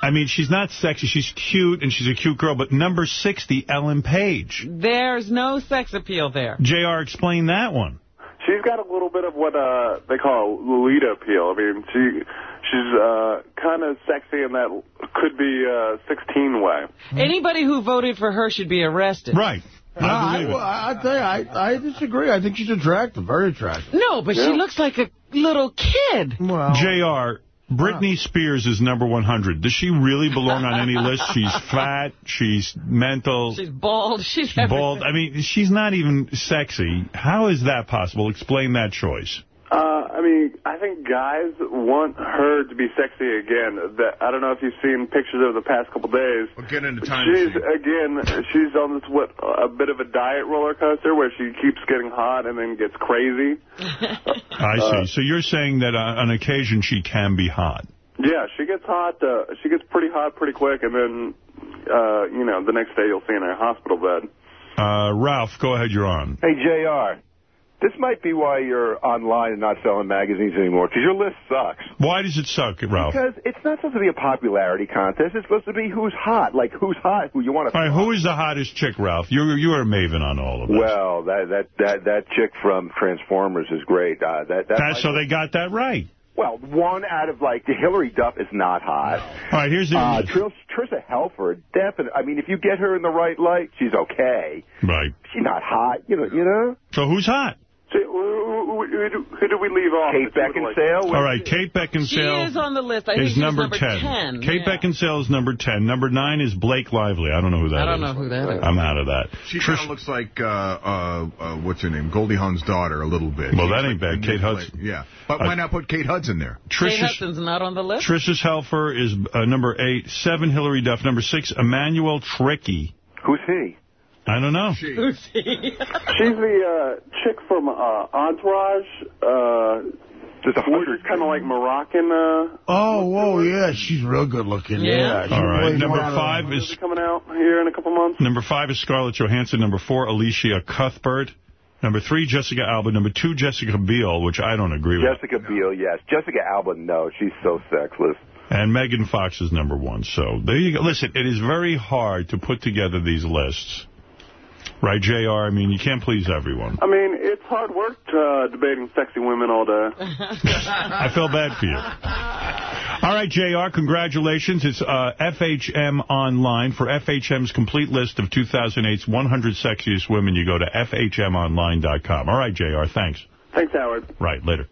I mean, she's not sexy. She's cute, and she's a cute girl. But number 60, Ellen Page. There's no sex appeal there. JR, explain that one. She's got a little bit of what uh, they call Lolita appeal. I mean, she she's uh, kind of sexy in that could be uh, 16 way. Anybody who voted for her should be arrested. Right. I, well, I, I, tell you, I, I disagree. I think she's attractive, very attractive. No, but she looks like a little kid. Well, JR, Britney Spears is number 100. Does she really belong on any list? [LAUGHS] She's fat. She's mental. She's bald. She's She's bald. I mean, she's not even sexy. How is that possible? Explain that choice. Uh, I mean, I think guys want her to be sexy again. That I don't know if you've seen pictures of the past couple days. We'll get into time. She's again, she's on this what a bit of a diet roller coaster where she keeps getting hot and then gets crazy. [LAUGHS] I see. So you're saying that uh, on occasion she can be hot. Yeah, she gets hot. Uh, she gets pretty hot pretty quick, and then uh, you know the next day you'll see her in a hospital bed. Uh, Ralph, go ahead. You're on. Hey, JR. This might be why you're online and not selling magazines anymore, because your list sucks. Why does it suck, Ralph? Because it's not supposed to be a popularity contest. It's supposed to be who's hot. Like, who's hot, who you want to... All right, who is the hottest chick, Ralph? You're, you are a maven on all of this. Well, that that that that chick from Transformers is great. Uh, that that That's so they got that right. well, one out of like the Hilary Duff is not hot. All right, here's the uh, list. Trish, Tricia Helfer, definitely. I mean, if you get her in the right light, she's okay. Right. She's not hot, you know. You know. So who's hot? So, who, who, who, do- who do we leave off? Kate Beckinsale. All right, Kate Beckinsale. She is on the list. I think is she's number, number 10. 10, Kate yeah. Beckinsale is number 10. Number 9 is Blake Lively. I don't know who that is. I don't know who that is. I'm out of that. She kind of looks like, uh, uh, uh, what's her name? Goldie Hawn's daughter a little bit. Well, She's that ain't like bad. Kate Hudson. Yeah. But Uh, why not put Kate Hudson there? Kate Tricia, Hudson's not on the list? Tricia Helfer is uh, number 8. 7, Hilary Duff. Number 6, Emmanuelle Chriqui. Who's he? I don't know. Who's? [LAUGHS] She's the uh, chick from uh, Entourage. Uh, Just a She's kind of like Moroccan. Uh, Oh, whoa, yeah, she's real good looking. Yeah. she All right. Number knows how 5 is coming out here in a couple months. Number five is Scarlett Johansson. Number four, Elisha Cuthbert. Number three, Jessica Alba. Number two, Jessica Biel, which I don't agree with. Jessica Biel, yes. Jessica Alba, no. She's so sexless. And Megan Fox is number one. So there you go. Listen, it is very hard to put together these lists. Right, JR? I mean, you can't please everyone. I mean, it's hard work uh, debating sexy women all day. [LAUGHS] I feel bad for you. All right, JR, congratulations. It's uh, FHM Online. For FHM's complete list of 2008's 100 sexiest women, you go to FHMOnline.com. All right, JR, thanks. Thanks, Howard. Right, later.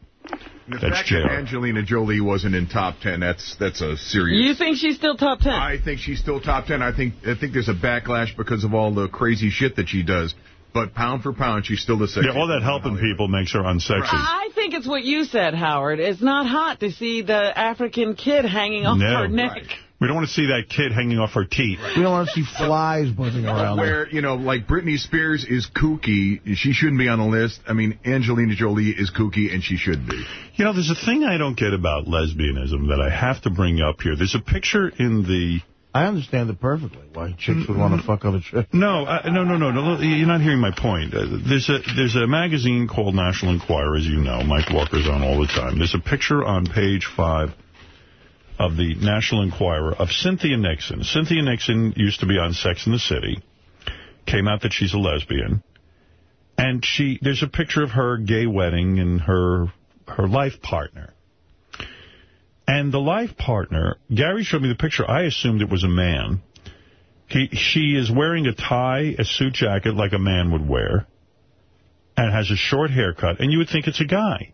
The That's fact that Angelina Jolie wasn't in top 10, that's that's a serious... You think she's still top 10? I think she's still top 10. I think I think there's a backlash because of all the crazy shit that she does. But pound for pound, she's still the sexiest. Yeah, all that helping people makes her unsexy. I think it's what you said, Howard. It's not hot to see the African kid hanging off No. her neck. We don't want to see that kid hanging off her teeth. We don't want to see flies buzzing around her. Where, you know, like Britney Spears is kooky, she shouldn't be on the list. I mean, Angelina Jolie is kooky, and she should be. You know, there's a thing I don't get about lesbianism that I have to bring up here. There's a picture in the... I understand it perfectly, why chicks would want to fuck other chicks. No, uh, no, no, no, no. You're not hearing my point. Uh, there's a there's a magazine called National Enquirer, as you know. Mike Walker's on all the time. There's a picture on page five of the National Enquirer of Cynthia Nixon. Cynthia Nixon used to be on Sex in the City. Came out that she's a lesbian. And she there's a picture of her gay wedding and her her life partner. And the life partner, Gary showed me the picture. I assumed it was a man. He, she is wearing a tie, a suit jacket like a man would wear, and has a short haircut, and you would think it's a guy.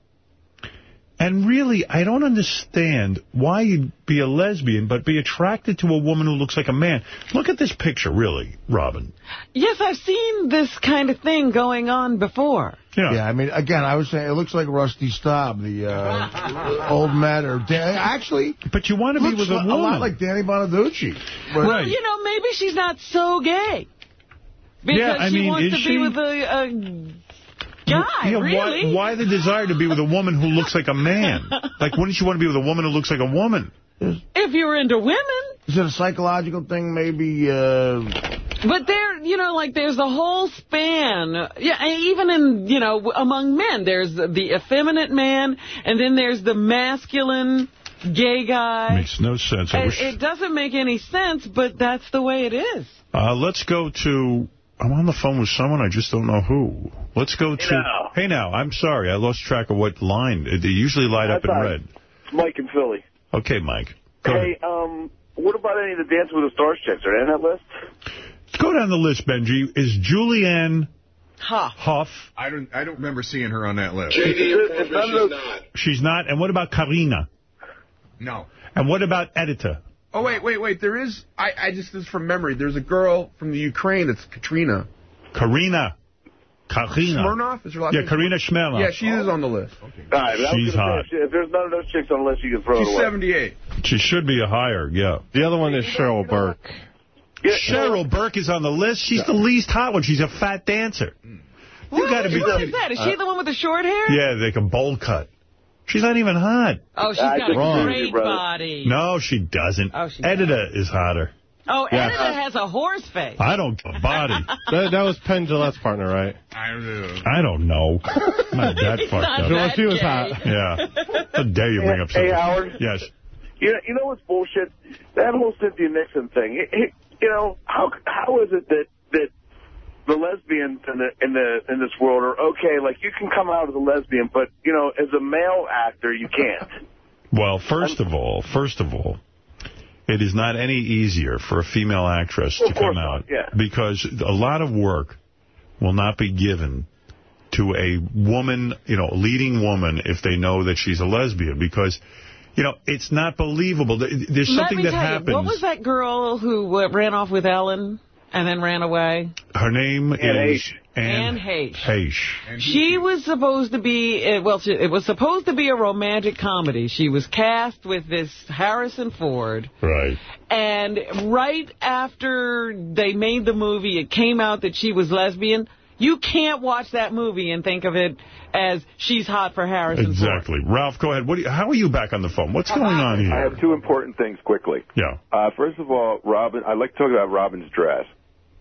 And really, I don't understand why you'd be a lesbian but be attracted to a woman who looks like a man. Look at this picture, really, Robin. Yes, I've seen this kind of thing going on before. Yeah. I mean, again, I was saying, it looks like Rusty Staub, the uh, [LAUGHS] old man. Or Dan actually, but you want to be with a a lot woman. like Danny Bonaduce. But- Well, you know, maybe she's not so gay. Because Yeah, I she mean, wants is to she? be with a, a guy, Yeah, really. why, why the desire to be with a woman who looks like a man? [LAUGHS] like, wouldn't you want to be with a woman who looks like a woman? If you're into women. Is it a psychological thing, maybe? Uh, But there, you know, like there's the whole span. Yeah, even in, you know, among men, there's the, the effeminate man, and then there's the masculine gay guy. Makes no sense. I And wish... it doesn't make any sense, but that's the way it is. Uh, let's go to... I'm on the phone with someone. I just don't know who. Let's go to... now. Hey, now. I'm sorry. I lost track of what line. They usually light up in That's all right. red. It's Mike in Philly. Okay, Mike. Go Hey, um, what about any of the Dance with the Stars chicks? Are they on that list? Let's go down the list, Benji. Is Julianne Hough. Hough? I don't I don't remember seeing her on that list. If none of those- She's not. And what about Karina? No. And what about Edyta? Oh, wait, wait, wait. There is, I, I just, this is from memory. There's a girl from the Ukraine that's Katrina. Karina. Karina. Smirnoff? Is her last Yeah, name? Karina Smirnoff. Yeah, she is on the list. All right, but She's hot. Say, if, if there's none of those chicks on the list, you can throw She's it away. 78. She should be a higher, yeah. The other one is Cheryl Burke. Cheryl Burke is on the list. She's the least hot one. She's a fat dancer. You got to be What kidding. is that? Is she uh, the one with the short hair? Yeah, like a bowl cut. She's not even hot. Oh, she's I got a great body. No, she doesn't. Oh, she Edyta is hotter. Oh, Yeah. Edyta has a horse face. I don't body. [LAUGHS] That, that was Penn Jillette's partner, right? I don't know. I don't know. I'm not that fucked not up. Unless that he was gay. hot. [LAUGHS] Yeah. How dare you bring up Hey, something? Howard. Yes. You know, you know what's bullshit? That whole Cynthia Nixon thing. It, it, you know, how how is it that that the lesbians in the in the in this world are okay? Like you can come out as a lesbian, but you know, as a male actor, you can't. Well, first of all, first of all, it is not any easier for a female actress Of to come out yeah. because a lot of work will not be given to a woman, you know, leading woman, if they know that she's a lesbian, because, you know, it's not believable. There- There's Let something me that tell happens. You, what was that girl who uh, ran off with Ellen and then ran away? Her name Anne is Heche. Anne Anne Heche. Heche. She was supposed to be, uh, well, she, it was supposed to be a romantic comedy. She was cast with this Harrison Ford. Right. And right after they made the movie, it came out that she was lesbian. You can't watch that movie and think of it as she's hot for Harrison Ford. Exactly. Ralph, go ahead. What do you, how are you back on the phone? What's going on here? I have two important things quickly. Yeah. Uh, first of all, Robin, I'd like to talk about Robin's dress.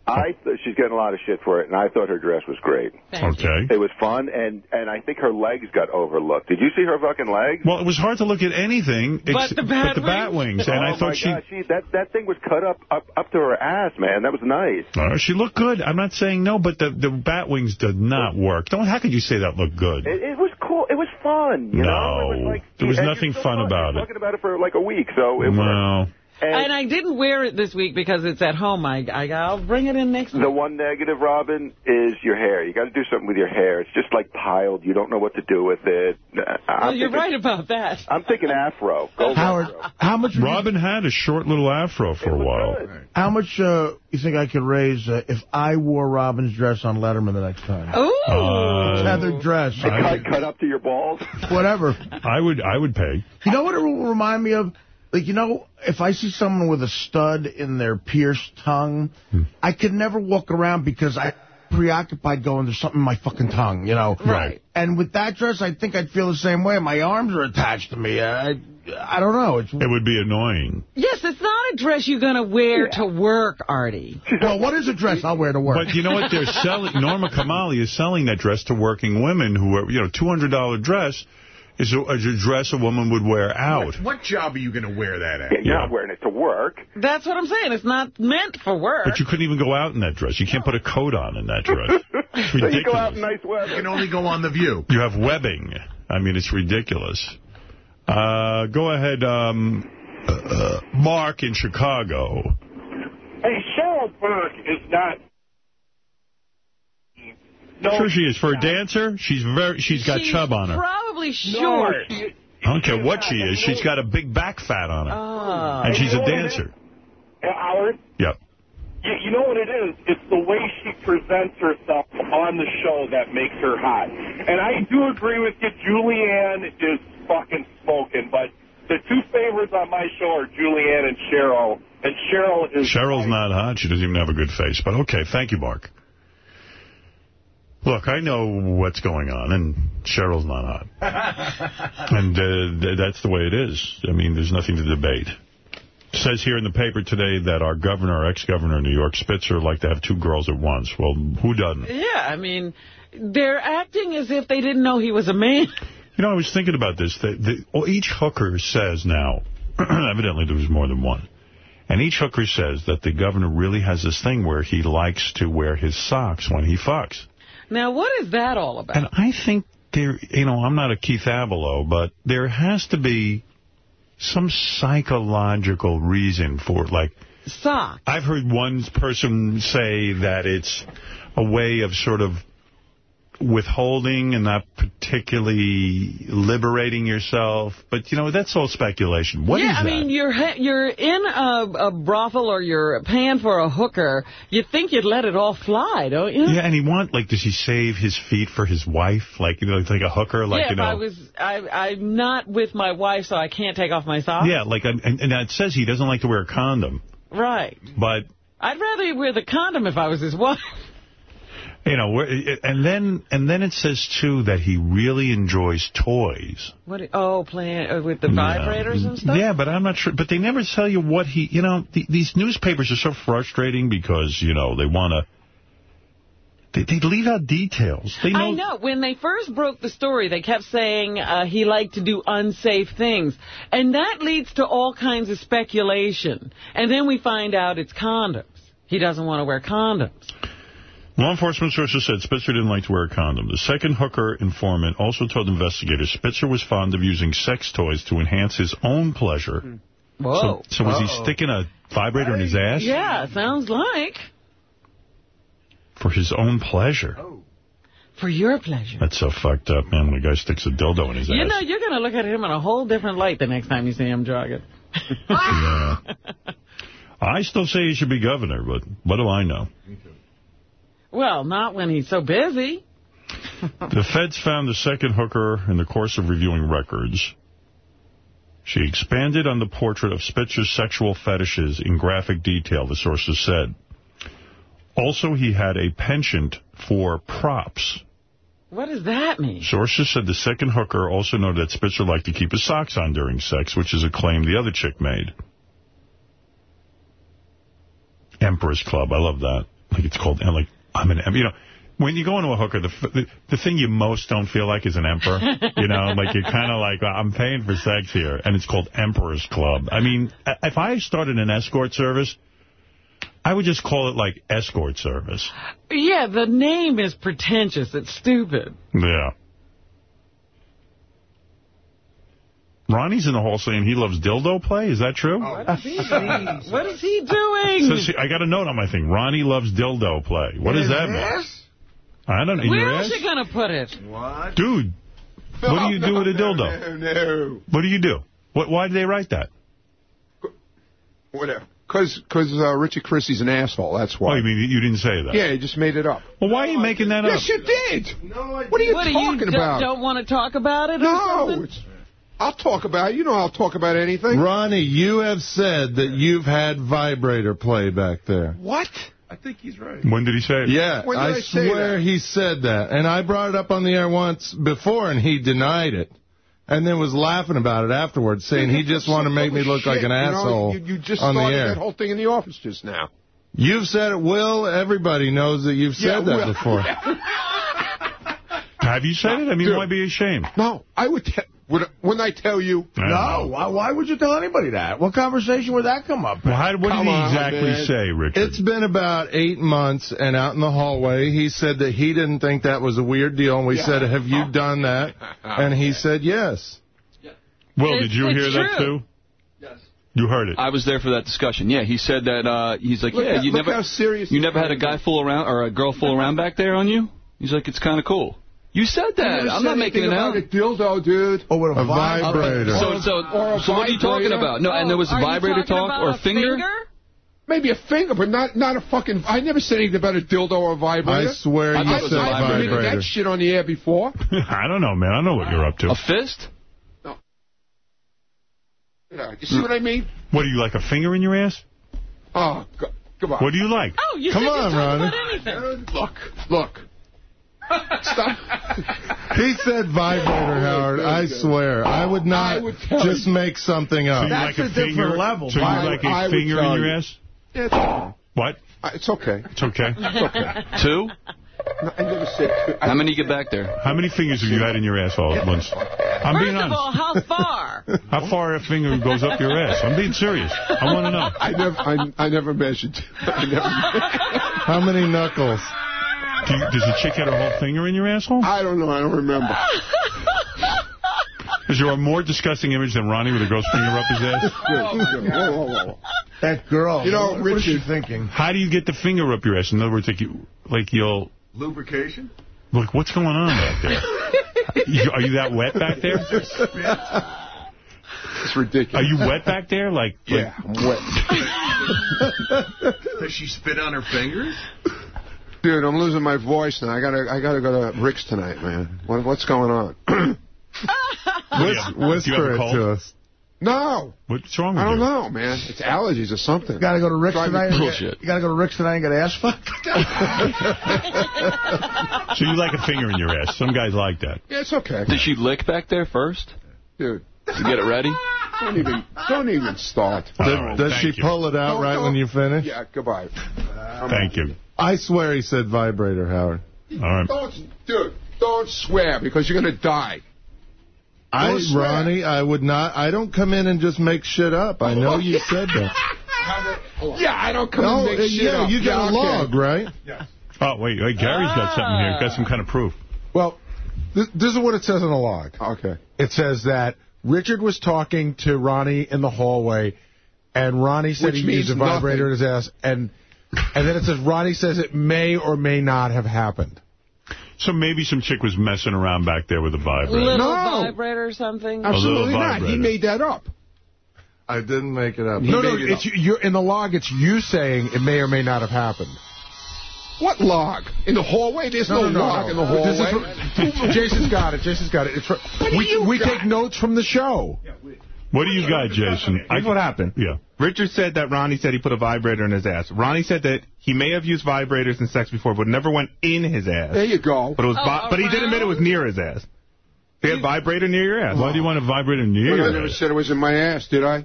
I th- she's getting a lot of shit for it, and I thought her dress was great. Okay. It was fun, and and I think her legs got overlooked. Did you see her fucking legs? Well, it was hard to look at anything But the bat but the bat wings, and oh I my thought she God, she that that thing was cut up up up to her ass, man. That was nice. uh, she looked good. I'm not saying no, but the the bat wings did not work. Don't how could you say that looked good? It, it was cool. It was fun. You know, no, it was like there was nothing you're fun about you're it. Talking about it for like a week, so it No. And, I didn't wear it this week because it's at home. I, I I'll bring it in next week. The one negative, Robin, is your hair. You got to do something with your hair. It's just like piled. You don't know what to do with it. Well, I'm you're thinking, right about that. I'm thinking afro. [LAUGHS] Go Howard, how much? Robin had a short little afro for a while. How much uh, you think I could raise uh, if I wore Robin's dress on Letterman the next time? Ooh. Uh, Tethered dress. I cut, cut up to your balls. Whatever. I would I would pay. You know what it will remind me of? Like, you know, if I see someone with a stud in their pierced tongue, hmm. I could never walk around because I preoccupied going, there's something in my fucking tongue, you know? Right. And with that dress, I think I'd feel the same way. My arms are attached to me. I, I don't know. It's It would be annoying. Yes, it's not a dress you're going to wear to work, Artie. Well, what is a dress I'll wear to work? But you know what? They're selling. Norma Kamali is selling that dress to working women who are, you know, $200 dress is a, is a dress a woman would wear out. What job are you going to wear that at? Yeah, you're not wearing it to work. That's what I'm saying. It's not meant for work. But you couldn't even go out in that dress. You can't put a coat on in that [LAUGHS] dress. It's So you ridiculous. go out in nice weather. You can only go on The View. You have webbing. I mean, it's ridiculous. Uh, go ahead, um, uh, uh, Mark in Chicago. Hey, Cheryl Burke is not. No, sure she is. For a dancer, she's very. She's got She's chub on her. Probably No, short. she- I don't care what she is. She's got a big back fat on her. Oh. and she's a know what it dancer. Uh, Howard, Yep. you, you know what it is? It's the way she presents herself on the show that makes her hot. And I do agree with you. Julianne is fucking smoking, but the two favorites on my show are Julianne and Cheryl. And Cheryl is Cheryl's not hot. She doesn't even have a good face. But okay, thank you, Mark. Look, I know what's going on, and Cheryl's not hot. [LAUGHS] and uh, th that's the way it is. I mean, there's nothing to debate. says here in the paper today that our governor, our ex-governor of New York, Spitzer, like to have two girls at once. Well, who doesn't? Yeah, I mean, they're acting as if they didn't know he was a man. You know, I was thinking about this. Well, each hooker says now, [CLEARS THROAT] evidently there was more than one, and each hooker says that the governor really has this thing where he likes to wear his socks when he fucks. Now, what is that all about? And I think there, you know, I'm not a Keith Ablow, but there has to be some psychological reason for it. Like, Sock. I've heard one person say that it's a way of sort of withholding and not particularly liberating yourself. But, you know, that's all speculation. What is yeah, I that? mean, you're you're in a, a brothel or you're paying for a hooker. You think you'd let it all fly, don't you? yeah, and he want, like, does he save his feet for his wife? Like, you know, like a hooker? Like, yeah, you know. I was, I, I'm not with my wife, so I can't take off my socks. Yeah, like, and, and it says he doesn't like to wear a condom. Right. But I'd rather wear the condom if I was his wife. You know, and then and then it says, too, that he really enjoys toys. What? Oh, playing uh, with the vibrators and stuff. Yeah, but I'm not sure. But they never tell you what he, you know, the, these newspapers are so frustrating because, you know, they want to, they, they leave out details. They know, I know. When they first broke the story, they kept saying uh, he liked to do unsafe things. And that leads to all kinds of speculation. And then we find out it's condoms. He doesn't want to wear condoms. Law enforcement sources said Spitzer didn't like to wear a condom. The second hooker informant also told investigators Spitzer was fond of using sex toys to enhance his own pleasure. Whoa. So, so was he sticking a vibrator in his ass? Yeah, sounds like. For his own pleasure. Oh. For your pleasure. That's so fucked up, man, when a guy sticks a dildo in his You ass. know, you're going to look at him in a whole different light the next time you see him jogging. [LAUGHS] Yeah. I still say he should be governor, but what do I know? Well, not when he's so busy. The feds found the second hooker in the course of reviewing records. She expanded on the portrait of Spitzer's sexual fetishes in graphic detail, the sources said. Also, he had a penchant for props. What does that mean? Sources said the second hooker also noted that Spitzer liked to keep his socks on during sex, which is a claim the other chick made. Emperor's Club, I love that. Like it's called, like, I'm an, you know, when you go into a hooker, the, the the thing you most don't feel like is an emperor. [LAUGHS] You know, like you're kind of like, I'm paying for sex here, and it's called Emperor's Club. I mean, if I started an escort service, I would just call it like escort service. Yeah, the name is pretentious. It's stupid. Yeah. Ronnie's in the hall saying he loves dildo play. Is that true? [LAUGHS] What is he, what is he doing? Says he- I got a note on my thing. Ronnie loves dildo play. What does that mean? I don't know. Where is Where your else ass? you going to put it? What? Dude, what do you do with a dildo? No, no. What do you do? What, why did they write that? Whatever. Because cause, uh, Richard Christie's an asshole, that's why. Oh, you mean you didn't say that? Yeah, he just made it up. Well, why are you making that up? Yes, you did. No. what are you what, talking you about? Don't, don't want to talk about it or No, something? it's, I'll talk about it. You know I'll talk about anything. Ronnie, you have said that you've had vibrator play back there. What? I think he's right. When did he say it? Yeah, When did I, I say swear that? he said that. And I brought it up on the air once before, and he denied it. And then was laughing about it afterwards, saying he just wanted to make me look like an Shit, you know, asshole you, you just on the air. that whole thing in the office just now. You've said it, Will. Everybody knows that you've Yeah, said that Will. before. [LAUGHS] Have you said it? I mean, Dude. why be ashamed? No, I would. Te- would wouldn't I tell you? I No, why, why would you tell anybody that? What conversation would that come up? in? Well, how, what did Come he on, exactly man. say, Richard? It's been about eight months, and out in the hallway, he said that he didn't think that was a weird deal, and we Yeah. said, have you [LAUGHS] done that? And he said yes. Will, It's- did you it's hear that, too? Yes. You heard it. I was there for that discussion. Yeah, he said that. Uh, he's like, Look yeah, how- you look never, how serious you never had a guy fool around or a girl fool around back there on you. He's like, it's kind of cool. You said that. I'm not making it anything out. about a dildo, dude. Oh, or with a, A vibrator. vibrator. So, so, Or a so what are you talking about? No, and there was Oh, Are you vibrator talk or a finger? Maybe a finger, but not not a fucking. I never said anything about a dildo or a vibrator. I swear I you thought it was said a I've admitted that shit on the air before. [LAUGHS] I don't know, man. I know what you're up to. A fist? Yeah, you see what I mean? What, do you like a finger in your ass? Oh, go, come on. What do you like? Oh, you Come said on, you talk Ronnie. about anything. Look, look. Stop. [LAUGHS] He said vibrator, Howard. I swear. I would not I would just you. make something up. you That's like a different finger, level. So you I- like a I finger in your you. ass? Yeah, it's okay. What? Uh, It's okay. It's okay. Two? No, I never said. I, How many you get back there? How many fingers have you had in your ass all at once? I'm being First of honest. all, how far? [LAUGHS] How far a finger goes up your ass? I'm being serious. I want to know. I never, I, I never measured. [LAUGHS] I never. How many knuckles? Do you, does the chick have her whole finger in your asshole? I don't know. I don't remember. Is there a more disgusting image than Ronnie with a girl's finger up his ass? [LAUGHS] Oh, good, good. Whoa, whoa, whoa. That girl. You know, what, what is she Richard- thinking? How do you get the finger up your ass? In other words, like you, like you'll Lubrication. look. What's going on back there? You- are you that wet back there? It's ridiculous. Are you wet back there? Like, like Yeah, I'm wet. [LAUGHS] Does she spit on her fingers? Dude, I'm losing my voice now. I gotta, I gotta go to Rick's tonight, man. What, what's going on? [COUGHS] [LAUGHS] Whis- Yeah. Do you have Whisper it to us. no, what's wrong with I don't you? know, man. It's allergies or something. You gotta go to Rick's Drive tonight. and get- bullshit. You gotta go to Rick's tonight and get ass fucked. [LAUGHS] So you like a finger in your ass? Some guys like that. Yeah, it's okay, Did she lick back there first dude. to get it ready? Don't even, don't even start. All Does, right, does she you. pull it out Don't- right don't- when you finish? Yeah, goodbye. Thank you. I swear he said vibrator, Howard. All right. Don't, dude, don't swear because you're gonna die. I, Ronnie, I would not. I don't come in and just make shit up. I know you [LAUGHS] said that. Yeah, I don't come No, and make uh, shit yeah, up. you got a okay. log, right? Oh, wait, wait. Gary's got something here. Got some kind of proof. Well, this, this is what it says on the log. Okay. It says that Richard was talking to Ronnie in the hallway, and Ronnie said Which he means used a vibrator nothing. in his ass, and and then it says Ronnie says it may or may not have happened. So maybe some chick was messing around back there with a vibrator. Little No. vibrator or something? Absolutely little not. He made that up. I didn't make it up. no, no, it's you're in the log. It's you saying it may or may not have happened. What log? In the hallway? There's no, log in the This hallway. is from- [LAUGHS] Jason's got it. Jason's got it. It's from, do we you we got? take notes from the show. What do you got, Jason? Here's what happened. Yeah. Richard said that Ronnie said he put a vibrator in his ass. Ronnie said that he may have used vibrators in sex before, but never went in his ass. There you go. But it was, Oh, but he did admit it was near his ass. He had vibrator near your ass. Why do you want a vibrator near But I your never ass? said it was in my ass, did I?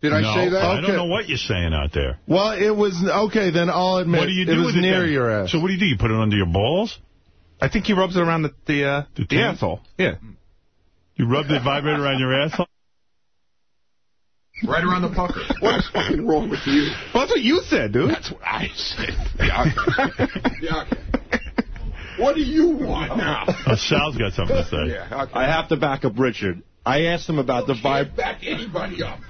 Did I no, say that? I don't know what you're saying out there. Well, it was, okay, then I'll admit What do you it do was with it near then? your ass. So what do you do? You put it under your balls? I think he rubs it around the the, uh, the, taint? asshole. Yeah. You rub the vibrator around your asshole? Right around the pucker. [LAUGHS] What's fucking wrong with you? Well, that's what you said, dude. That's what I said. Yeah, okay. Yeah, okay. What do you want now? Uh, Sal's got something to say. Yeah, okay. I have to back up Richard. I asked him about the vib. Back anybody up.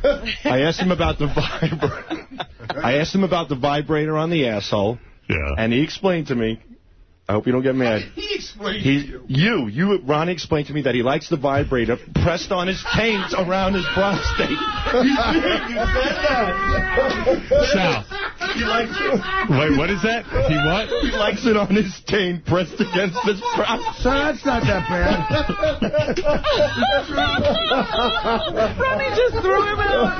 I asked him about the vibrator. [LAUGHS] I asked him about the vibrator on the asshole. Yeah. And he explained to me. I hope you don't get mad. [LAUGHS] He explained He, to you. you, you, Ronnie explained to me that he likes the vibrator pressed on his taint around his prostate. [LAUGHS] you said that. Sal. He likes it. Wait, what is that? He what? He likes it on his taint pressed against his prostate. So that's not that bad. Ronnie just threw him out.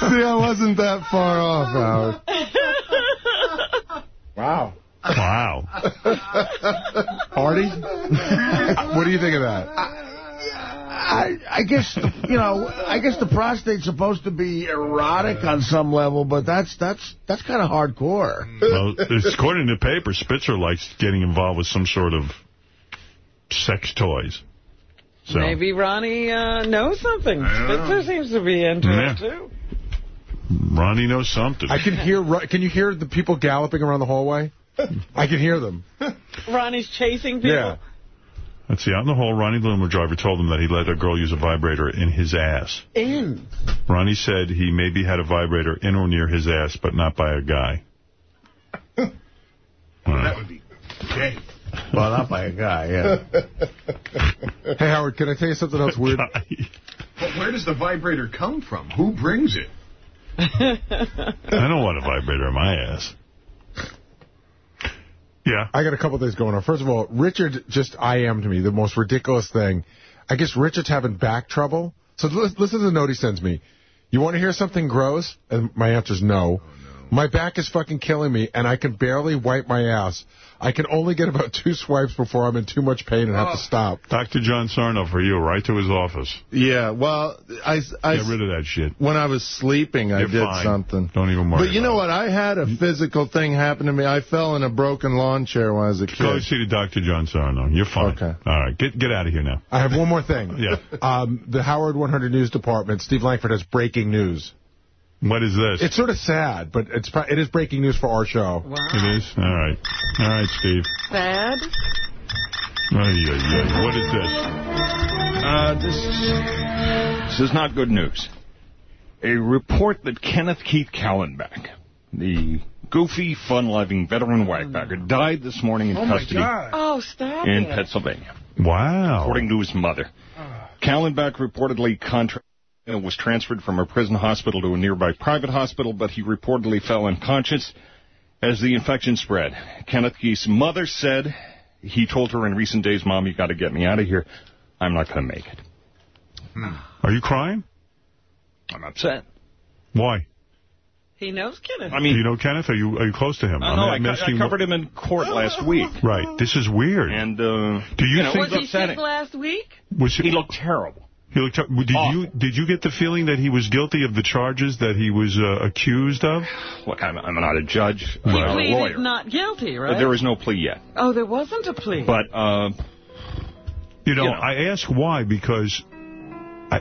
See, I wasn't that far off, Howard. Wow. Wow. Artie, [LAUGHS] what do you think of that? I, I guess you know. I guess the prostate's supposed to be erotic on some level, but that's that's that's kind of hardcore. Well, according to the paper, Spitzer likes getting involved with some sort of sex toys. So, Maybe Ronnie uh, knows something. Spitzer seems to be into Yeah. it, too. Ronnie knows something. I can hear. Can you hear the people galloping around the hallway? [LAUGHS] I can hear them. Ronnie's chasing people. Yeah. Let's see. Out in the hall, Ronnie, the limo driver, told him that he let a girl use a vibrator in his ass. In. Ronnie said he maybe had a vibrator in or near his ass, but not by a guy. [LAUGHS] That would be gay. Well, not by a guy, yeah. [LAUGHS] Hey, Howard, can I tell you something else weird? But where does the vibrator come from? Who brings it? I don't want a vibrator in my ass. Yeah. I got a couple things going on. First of all, Richard just IM'd me, the most ridiculous thing. I guess Richard's having back trouble. So li- listen to the note he sends me. You want to hear something gross? And my answer is no. My back is fucking killing me, and I can barely wipe my ass. I can only get about [LAUGHS] two swipes before I'm in too much pain and have to stop. Dr. John Sarno for you, right to his office. Yeah, well, I, I, Get rid of that shit. when I was sleeping, I You're did fine. something. Don't even worry But you know what? I had a physical thing happen to me. I fell in a broken lawn chair when I was a kid. Go see the Dr. John Sarno. You're fine. Okay. All right. Get get out of here now. I have one more thing. [LAUGHS] Yeah. Um, the Howard 100 News Department, Steve Langford has breaking news. What is this? It's sort of sad, but it's it is breaking news for our show. It is? All right. All right, Steve. Sad. Ay, ay, ay. What is this? Uh, this, this is not good news. A report that Kenneth Keith Kallenbach, the goofy, fun-loving veteran Wack Packer, died this morning in Oh, my custody God. Oh, stop in it. Pennsylvania. Wow. According to his mother. Kallenbach reportedly contra- uh, was transferred from a prison hospital to a nearby private hospital, but he reportedly fell unconscious as the infection spread. Kenneth Keith's mother said he told her in recent days, Mom, you got to get me out of here. I'm not going to make it. Are you crying? I'm upset. Why? He knows Kenneth. I mean- Do you know Kenneth? Are you are you close to him? I know. I, I'm co- asking I covered him in court last [LAUGHS] week. Right. This is weird. And, uh, Do you know, think Was he sick last week? was he, he looked terrible? He looked. Did you did you get the feeling that he was guilty of the charges that he was uh, accused of? Look, I'm, I'm not a judge. He a pleaded lawyer. not guilty, But right? there is no plea yet. Oh, there wasn't a plea. But, uh, You know, You know. I ask why because,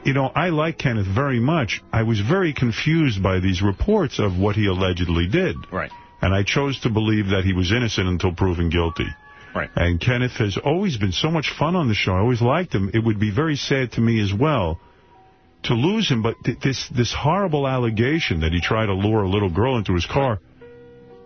you know, I like Kenneth very much. I was very confused by these reports of what he allegedly did. Right. And I chose to believe that he was innocent until proven guilty. Right. And Kenneth has always been so much fun on the show. I always liked him. It would be very sad to me as well to lose him. But th this this horrible allegation that he tried to lure a little girl into his car.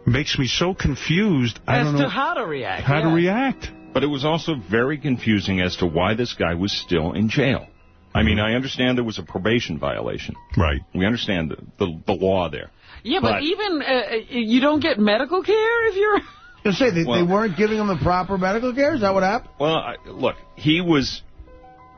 makes me so confused. I As don't to know how to react. how to react. But it was also very confusing as to why this guy was still in jail. I mean, I understand there was a probation violation. Right. We understand the, the, the law there. Yeah, but, But- even uh, you don't get medical care if you're... You say they, Well- they weren't giving him the proper medical care? Is that what happened? Well, I, look, he was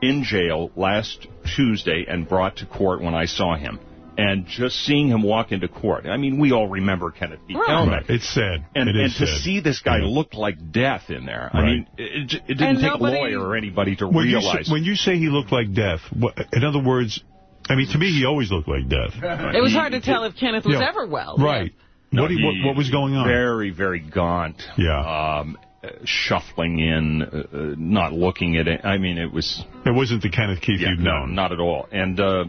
in jail last Tuesday and brought to court when I saw him. And just seeing him walk into court, I mean, we all remember Kenneth B. Kelnick. Right. It's sad. And, it and to sad. see this guy look like death in there, I mean, it, it, it didn't And take nobody- a lawyer or anybody to when you, realize. say, when you say he looked like death, what, in other words, I mean, to me, he always looked like death. It was hard to tell if Kenneth was Yeah. ever well. Right. No, what, he- what, what was going on? Very, very gaunt. Yeah. Um, shuffling in, uh, not looking at it. I mean, it was. It wasn't the Kenneth Keith Yeah, you've no, known. not at all. And, uh,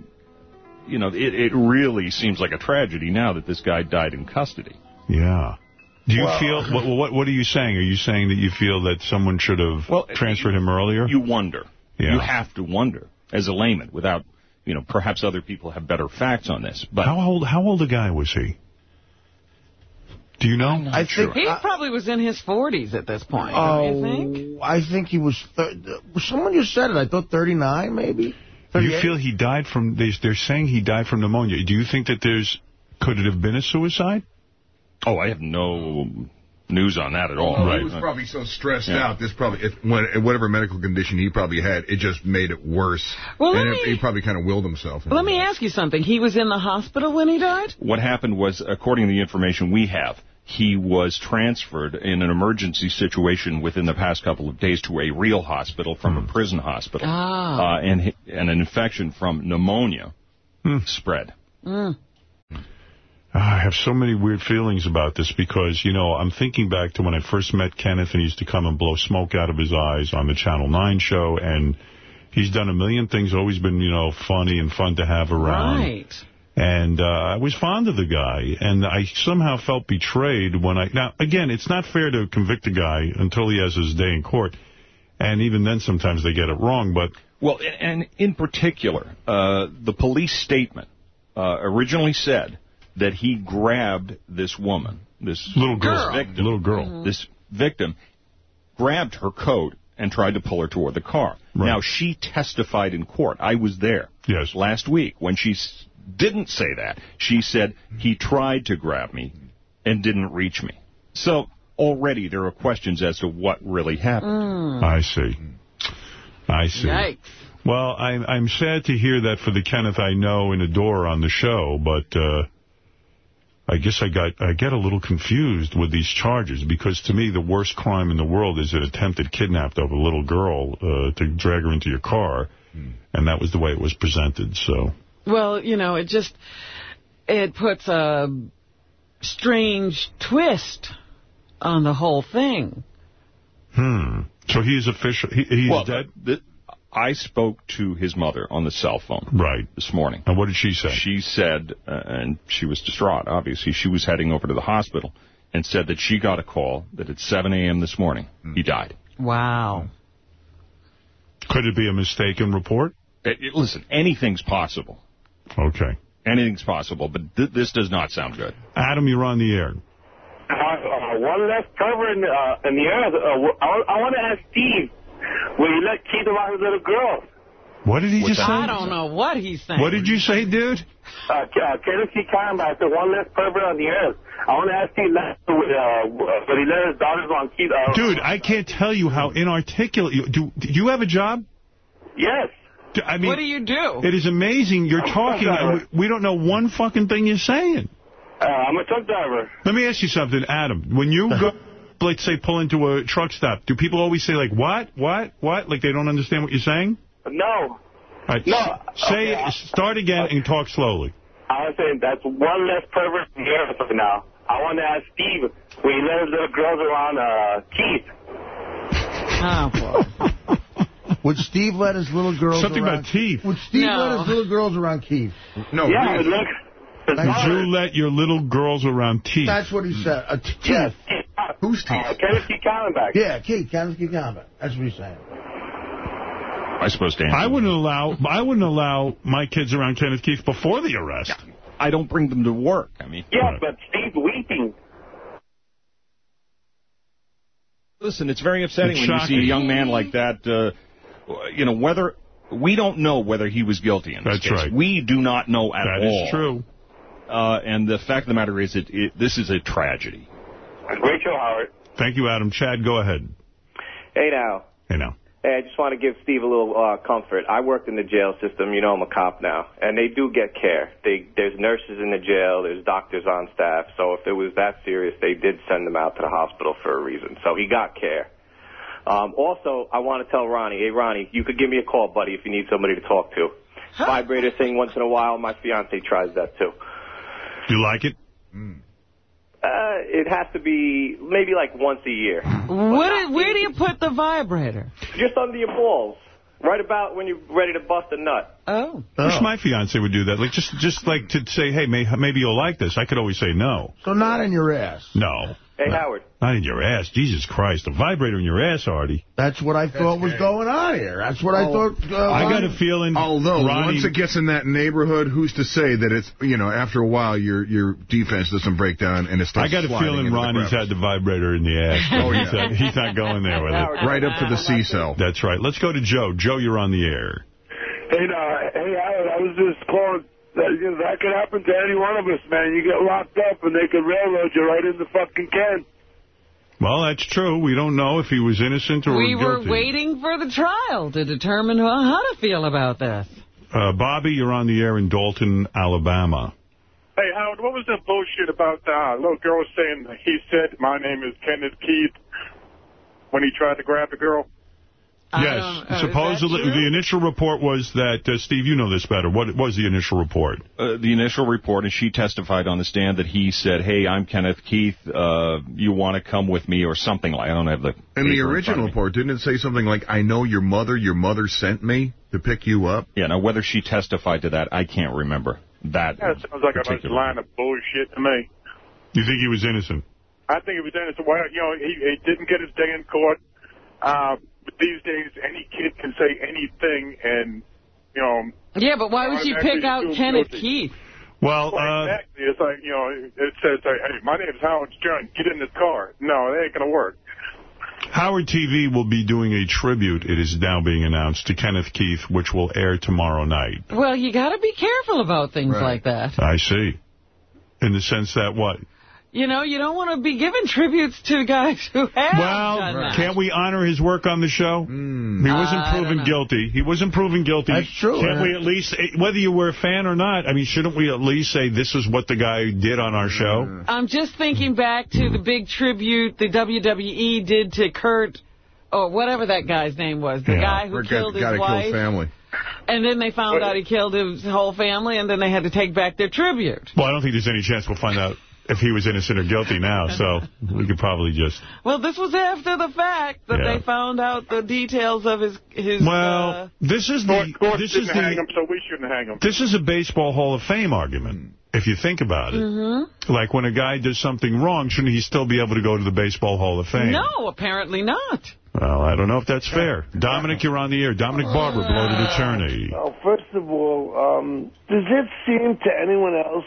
you know, it, it really seems like a tragedy now that this guy died in custody. Yeah. Do you Well- feel, [LAUGHS] what, what, what are you saying? Are you saying that you feel that someone should have transferred him earlier? You wonder. Yeah. You have to wonder as a layman without, you know, perhaps other people have better facts on this. But how old, how old a guy was he? Do you know? I think He probably was in his 40s at this point, Oh, don't think? I think he was. Thir- someone just said it. I thought 39, maybe. You feel he died from, they, they're saying he died from pneumonia. Do you think that there's, could it have been a suicide? Oh, I have no news on that at all. Well, He was probably so stressed Yeah. out. This probably, if, when, whatever medical condition he probably had, it just made it worse. Well, and me- he probably kind of willed himself. Let me ask you something. He was in the hospital when he died? What happened was, according to the information we have, he was transferred in an emergency situation within the past couple of days to a real hospital from a prison hospital. Ah. Uh, and, and an infection from pneumonia spread. Mm. Ah, I have so many weird feelings about this because, you know, I'm thinking back to when I first met Kenneth and he used to come and blow smoke out of his eyes on the Channel 9 show, and he's done a million things, always been, you know, funny and fun to have around. Right. And uh, I was fond of the guy, and I somehow felt betrayed when I... Now, again, it's not fair to convict a guy until he has his day in court, and even then sometimes they get it wrong, but... Well, and in particular, uh, the police statement uh, originally said that he grabbed this woman, this Little girl. this victim, Little girl. this victim, grabbed her coat and tried to pull her toward the car. Now she testified in court. I was there. Yes. Last week when she s- didn't say that, she said he tried to grab me and didn't reach me. So already there are questions as to what really happened. I see. I see. Yikes. Well, I'm I'm sad to hear that for the Kenneth I know and adore on the show, but uh, I guess I got I get a little confused with these charges because to me the worst crime in the world is an attempted kidnap of a little girl uh, to drag her into your car, and that was the way it was presented. So Well, you know, it just, it puts a strange twist on the whole thing. hmm. So he is official. He, he's well, dead. th- I spoke to his mother on the cell phone right this morning. And what did she say? She said, uh, and she was distraught, obviously, she was heading over to the hospital and said that she got a call that at 7 a.m. this morning, he died. Wow. Could it be a mistaken report? It- it- listen, anything's possible. Okay. Anything's possible, but th- this does not sound good. Adam, you're on the air. Uh, uh, one less cover in, uh, in the earth. Uh, I, I want to ask Steve, will you let Keith around his little girl? What did he just say? I don't know what he's saying. What did you say, dude? Uh, K- uh, Kenneth C. Conrad said one less pervert on the earth. I want to ask Steve, uh, will he let his daughters on Keith? Uh, Dude, I can't tell you how inarticulate you... Do, do you have a job? Yes. Do- I mean, What do you do? It is amazing. You're I'm talking, and we, we don't know one fucking thing you're saying. Uh, I'm a truck driver. Let me ask you something, Adam. When you go, [LAUGHS] let's say, pull into a truck stop, do people always say, like, what, what, what? Like they don't understand what you're saying? No. All right, No, say, okay, start again and talk slowly. I was saying that's one less pervert on the earth right now. I want to ask Steve, will he let his little girls around uh, Keith? Oh, [LAUGHS] Would Steve let his little girls Something around... about teeth. Would Steve No. let his little girls around Keith? No, yeah, really. look. Would you let your little girls around teeth? That's what he said. A t- Yes. teeth. Who's teeth? Uh, Kenneth C. Kallenbach. Yeah, Keith. Kenneth Keith Combat. That's what he's saying. I suppose to answer. I wouldn't allow I wouldn't allow my kids around Kenneth Keith before the arrest. I don't bring them to work. I mean, Yeah, but Steve weeping. Listen, it's very upsetting It's when shocking. you see a young man like that. Uh, you know whether we don't know whether he was guilty in this That's case. right. We do not know at That all. is true. Uh, and the fact of the matter is, it, it this is a tragedy. Great show, Howard. Thank you, Adam. Chad, go ahead. Hey now. Hey now. Hey, I just want to give Steve a little uh, comfort. I worked in the jail system. You know, I'm a cop now, and they do get care. They there's nurses in the jail, there's doctors on staff. So if it was that serious, they did send him out to the hospital for a reason. So he got care. Um, also, I want to tell Ronnie, hey Ronnie, you could give me a call, buddy, if you need somebody to talk to. Vibrator thing once in a while. My fiance tries that too. Do you like it? Uh, it has to be maybe like once a year. Where, where do you put the vibrator? Just under your balls. Right about when you're ready to bust a nut. Oh. Wish my fiance would do that. Like just, just like to say, hey, may, maybe you'll like this. I could always say no. So not in your ass. No. Hey, Howard. Not in your ass. Jesus Christ. A vibrator in your ass, Artie. That's what I thought was going on here. That's what I thought. Uh, I got a feeling. Although Ronnie- once it gets in that neighborhood, who's to say that it's you know after a while your your defense doesn't break down and it starts I starts. got a feeling into the Ronnie's had the vibrator in the ass. Oh, yeah. he's, not, he's not going there with it. Right up to the C cell. That's right. Let's go to Joe. Joe, you're on the air. Hey, now, hey, Howard, I was just calling. That, you know, that could happen to any one of us, man. You get locked up and they could railroad you right in the fucking can. Well, that's true. We don't know if he was innocent or We were waiting for the trial to determine how how to feel about this. Uh, Bobby, you're on the air in Dothan, Alabama. Hey, Howard, what was that bullshit about the little girl saying he said, my name is Kenneth Keith, when he tried to grab the girl? Yes. Supposedly, the initial report was that, uh, Steve, you know this better. What was the initial report? Uh, the initial report, and she testified on the stand that he said, "Hey, I'm Kenneth Keith. Uh, you want to come with me, or something like." I don't have the. In the original report, didn't it say something like, I know your mother, your mother sent me to pick you up? Yeah. Now, whether she testified to that, I can't remember. That That sounds like a particular. line of bullshit to me. You think he was innocent? I think he was innocent. Well, you know, he, he didn't get his day in court. Uh, but these days, any kid can say anything, and you know. Yeah, but why would she pick out Kenneth Keith? Well, uh, exactly. It's like you know, it says, "Hey, my name is Howard Stern. Get in this car." No, it ain't gonna work. Howard TV will be doing a tribute, it is now being announced, to Kenneth Keith, which will air tomorrow night. Well, you got to be careful about things Right. like that. I see. In the sense that what? You know, you don't want to be giving tributes to guys who have Well, done that. can't we honor his work on the show? He wasn't Uh, proven guilty. He wasn't proven guilty. That's true. Can't we at least, eh, whether you were a fan or not, I mean, shouldn't we at least say this is what the guy did on our show? I'm just thinking back to the big tribute the WWE did to Kurt, or whatever that guy's name was, the Yeah. guy who Or killed got, his wife. kill family. And then they found out he killed his whole family, and then they had to take back their tribute. Well, I don't think there's any chance we'll find out if he was innocent or guilty now, so we could probably just... Well, this was after the fact that Yeah. they found out the details of his his. Well, uh, this is the... Court This didn't is hang the... him, so we shouldn't hang him. This is a Baseball Hall of Fame argument, if you think about it. mhm. Like, when a guy does something wrong, shouldn't he still be able to go to the Baseball Hall of Fame? No, apparently not. Well, I don't know if that's fair. Dominic, you're on the air. Dominic Barbara, bloated attorney. Well, first of all, um, does it seem to anyone else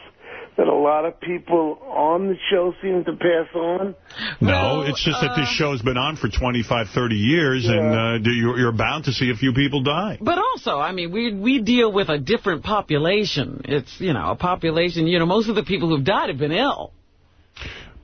that a lot of people on the show seem to pass on? No, it's just that this show's been on for 25, 30 years, and uh, you're, you're bound to see a few people die. But also, I mean, we we deal with a different population. It's, you know, a population, you know, most of the people who've died have been ill.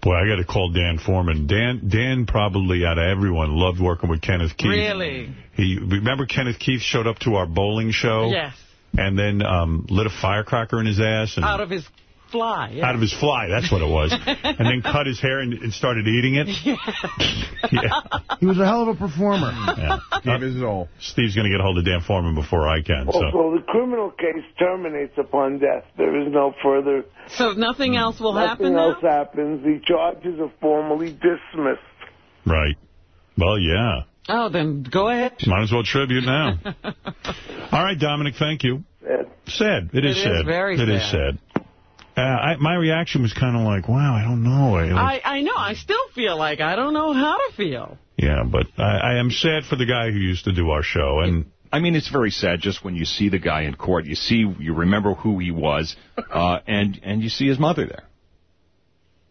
Boy, I got to call Dan Foreman. Dan, Dan probably, out of everyone, loved working with Kenneth Keith. Really? He Remember Kenneth Keith showed up to our bowling show? Yes. And then um, lit a firecracker in his ass. And Out of his fly. yeah. out of his fly, that's what it was. and then cut his hair and, and started eating it. [LAUGHS] [LAUGHS] Yeah, He was a hell of a performer. [LAUGHS] Yeah. Gave his uh, all. Steve's going to get a hold of Dan Foreman before I can. So. Also, the criminal case terminates upon death. There is no further... So nothing else will nothing happen Nothing else happens. The charges are formally dismissed. Right. Well, yeah. Oh, then go ahead. Might as well tribute now. All right, Dominic, thank you. Sad. It is It is sad. very sad. It is sad. Sad. Uh, I, my reaction was kind of like, wow, I don't know. I, like, I, I know. I still feel like I don't know how to feel. yeah, but I, I am sad for the guy who used to do our show. And I mean, it's very sad just when you see the guy in court. You see, you remember who he was, uh, and and you see his mother there.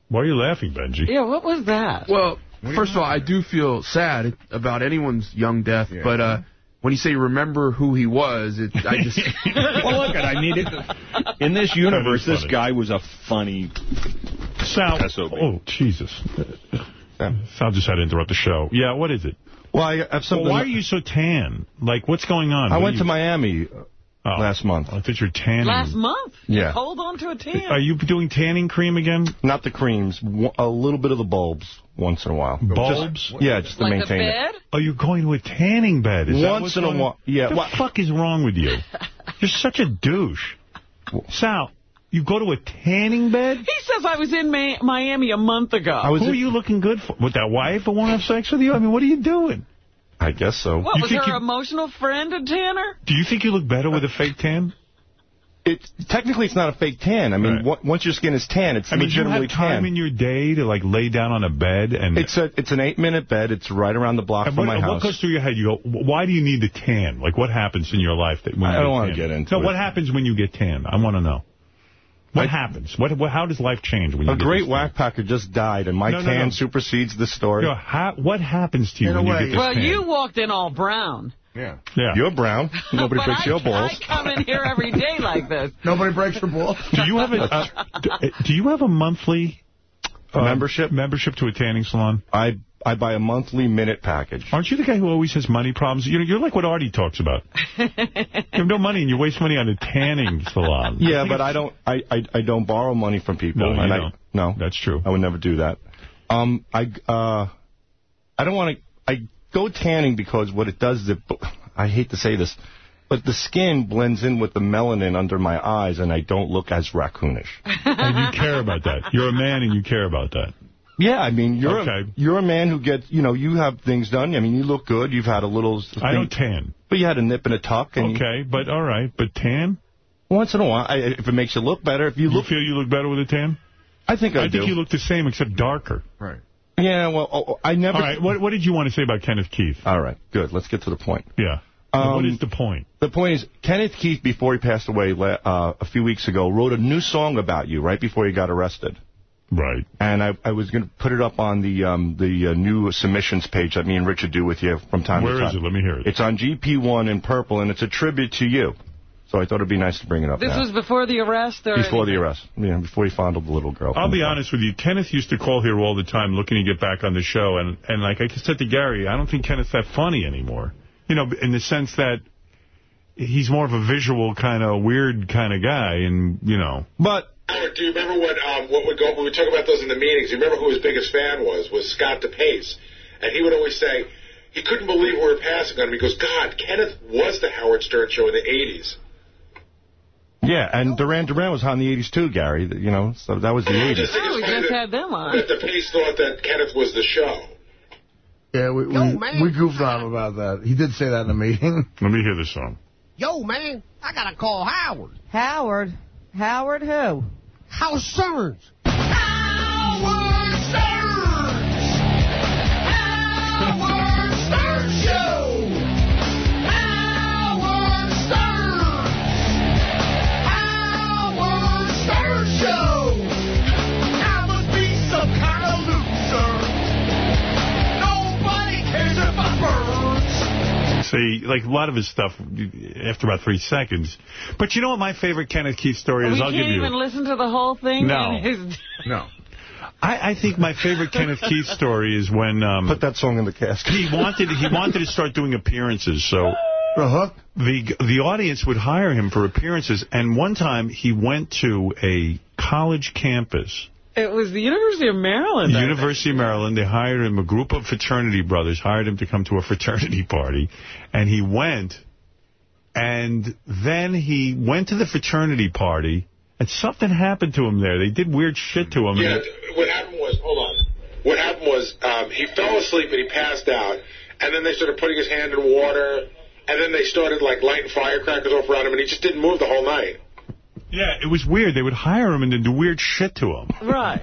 why are you laughing, Benji? Yeah, what was that? Well, First of all, I do feel sad about anyone's young death, but uh, when you say remember who he was, it, I just... [LAUGHS] well, look, I needed... In this universe, this guy was a funny... Sal, oh, Jesus. Sal just had to interrupt the show. Yeah, what is it? Well, I have something... Well, why are you so tan? Like, what's going on? I What went are to Miami uh, last month. I thought you're tanning. Last month? Yeah. Hold on to a tan. Are you doing tanning cream again? Not the creams, A little bit of the bulbs once in a while. Bulbs? Just, yeah, just to like the maintain bed? it. Oh, you're going to a tanning bed. Is that Once what's in a while, yeah. What The What- fuck is wrong with you? [LAUGHS] You're such a douche. Sal, you go to a tanning bed? He says I was in Ma Miami a month ago. Who are you looking good for? With that wife who won't have sex with you? I mean, what are you doing? I guess so. What, You was think her you- emotional friend a tanner? Do you think you look better with a fake tan? It's technically it's not a fake tan. I mean, Right. wa- once your skin is tan, it's I mean, do you legitimately have time tan. in your day to, like, lay down on a bed and... It's a it's an eight minute bed. It's right around the block and from what, my house. what goes through your head? You go, why do you need the tan? Like, what happens in your life that when I you don't wanna get into No, it. what happens when you get tan? I want to know. What happens? What, what? How does life change when you a get great this whack packer just died, and my No, no, tan no. supersedes the story. Yo, how, what happens to you In when way. you get this Well, tan? you walked in all brown. Yeah. Yeah. You're brown. [LAUGHS] Nobody breaks I, your balls. I come in here every day like this. [LAUGHS] Nobody breaks your balls. [LAUGHS] Do you have a uh, do, do you have a monthly uh, membership membership to a tanning salon? I I buy a monthly minute package. Aren't you the guy who always has money problems? You're, you're like what Artie talks about. [LAUGHS] you have no money and you waste money on a tanning salon. Yeah, think but it's- I don't I, I I don't borrow money from people. No, you and don't. No, that's true. I would never do that. Um, I uh, I don't want to. I go tanning because what it does is it. I hate to say this, but the skin blends in with the melanin under my eyes, and I don't look as raccoonish. and you care about that. You're a man and you care about that. Yeah, I mean, you're Okay. a, you're a man who gets, you know, you have things done. I mean, you look good. You've had a little. I don't tan. But you had a nip and a tuck. And Okay, but all right. But tan? Once in a while, I, if it makes you look better. If you You look, feel you look better with a tan? I think I, I, do. think you look the same except darker. Right. Yeah, well, oh, oh, I never. All right, what, what did you want to say about Kenneth Keith? All right, good. Let's get to the point. Yeah. Um, what is the point? The point is, Kenneth Keith, before he passed away uh, a few weeks ago, wrote a new song about you right before he got arrested. Right. And I, I was going to put it up on the um, the uh, new submissions page that me and Richard do with you from time Where to time. is it? Let me hear it. It's on GP1 in purple, and it's a tribute to you. So I thought it'd be nice to bring it up This now. was before the arrest? Or before the arrest. Yeah, before he fondled the little girl. I'll be honest with you. Kenneth used to call here all the time looking to get back on the show. And, and like I said to Gary, I don't think Kenneth's that funny anymore. You know, in the sense that he's more of a visual kind of weird kind of guy. And, you know. But Howard, do you remember what um, what would go when we talk about those in the meetings? You remember who his biggest fan was? Was Scott DePace, and he would always say he couldn't believe we were passing on him. He goes, "God, Kenneth was the Howard Stern show in the '80s." Yeah, and Duran Duran was on the 80s too, Gary. You know, so that was the 80s. Oh, we just had them on. That DePace thought that Kenneth was the show. Yeah, we, we, man. we goofed on him about that. He did say that in a meeting. [LAUGHS] Let me hear the song. Yo, man, I gotta call Howard. Howard. Howard who? Howard Stearns. I burn. See, like a lot of his stuff after about three seconds. But you know what my favorite Kenneth Keith story is? We I'll give you. can't even listen to the whole thing. No. his- [LAUGHS] No. I, I think my favorite Kenneth Keith story is when um, put that song in the casket. He wanted he wanted to start doing appearances, so uh-huh. the the audience would hire him for appearances. And one time he went to a college campus, It was the University of Maryland. I think. University of Maryland. They hired him. A group of fraternity brothers hired him to come to a fraternity party, and he went. And then he went to the fraternity party, and something happened to him there. They did weird shit to him. Yeah, and- what happened was, hold on. What happened was um, he fell asleep and he passed out, and then they started putting his hand in water, and then they started like lighting firecrackers off around him, and he just didn't move the whole night. Yeah, it was weird. They would hire him and then do weird shit to him. [LAUGHS] Right.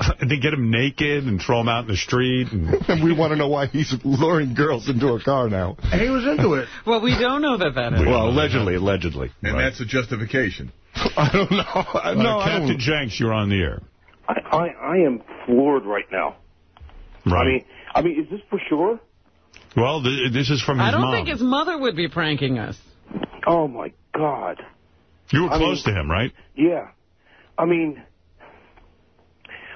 [LAUGHS] and they get him naked and throw him out in the street. And, [LAUGHS] and we want to know why he's luring girls into a car now. He was into it. Well, we don't know that that is. Well, allegedly, allegedly. And that's a justification. I don't know. Uh, no, I Captain don't. Janks, you're on the air. I, I, I am floored right now. Right. I mean, I mean, is this for sure? Well, th this is from his I don't mom. think his mother would be pranking us. Oh, my God. You were I close mean- to him, right? Yeah. I mean,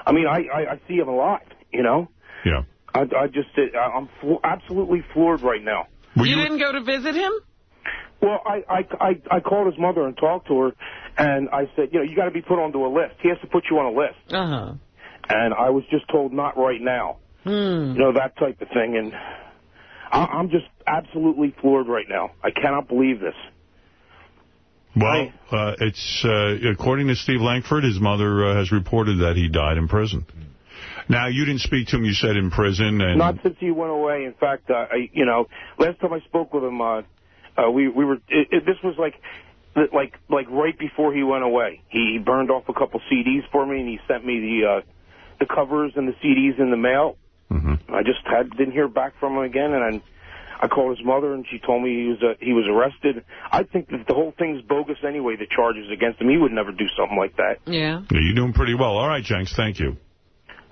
I mean, I, I, I see him a lot, you know? Yeah. I, I just, I'm flo- absolutely floored right now. you, didn't go to visit him? Well, I, I, I, I called his mother and talked to her, and I said, you know, you got to be put onto a list. He has to put you on a list. Uh-huh. And I was just told, not right now. Hmm. You know, that type of thing. And I, I'm just absolutely floored right now. I cannot believe this. Well, uh, it's uh, according to Steve Langford, his mother uh, has reported that he died in prison. Now, you didn't speak to him, you said, in prison. and Not since he went away. In fact, uh, I, you know, last time I spoke with him, uh, uh, we we were. It, it, this was like, like like right before he went away. He burned off a couple CDs for me, and he sent me the uh, the covers and the CDs in the mail. Mm-hmm. I just had didn't hear back from him again, and I, I called his mother, and she told me he was uh, he was arrested. I think that the whole thing's bogus anyway. The charges against him, he would never do something like that. Yeah. Yeah, you're doing pretty well. All right, Janks, thank you.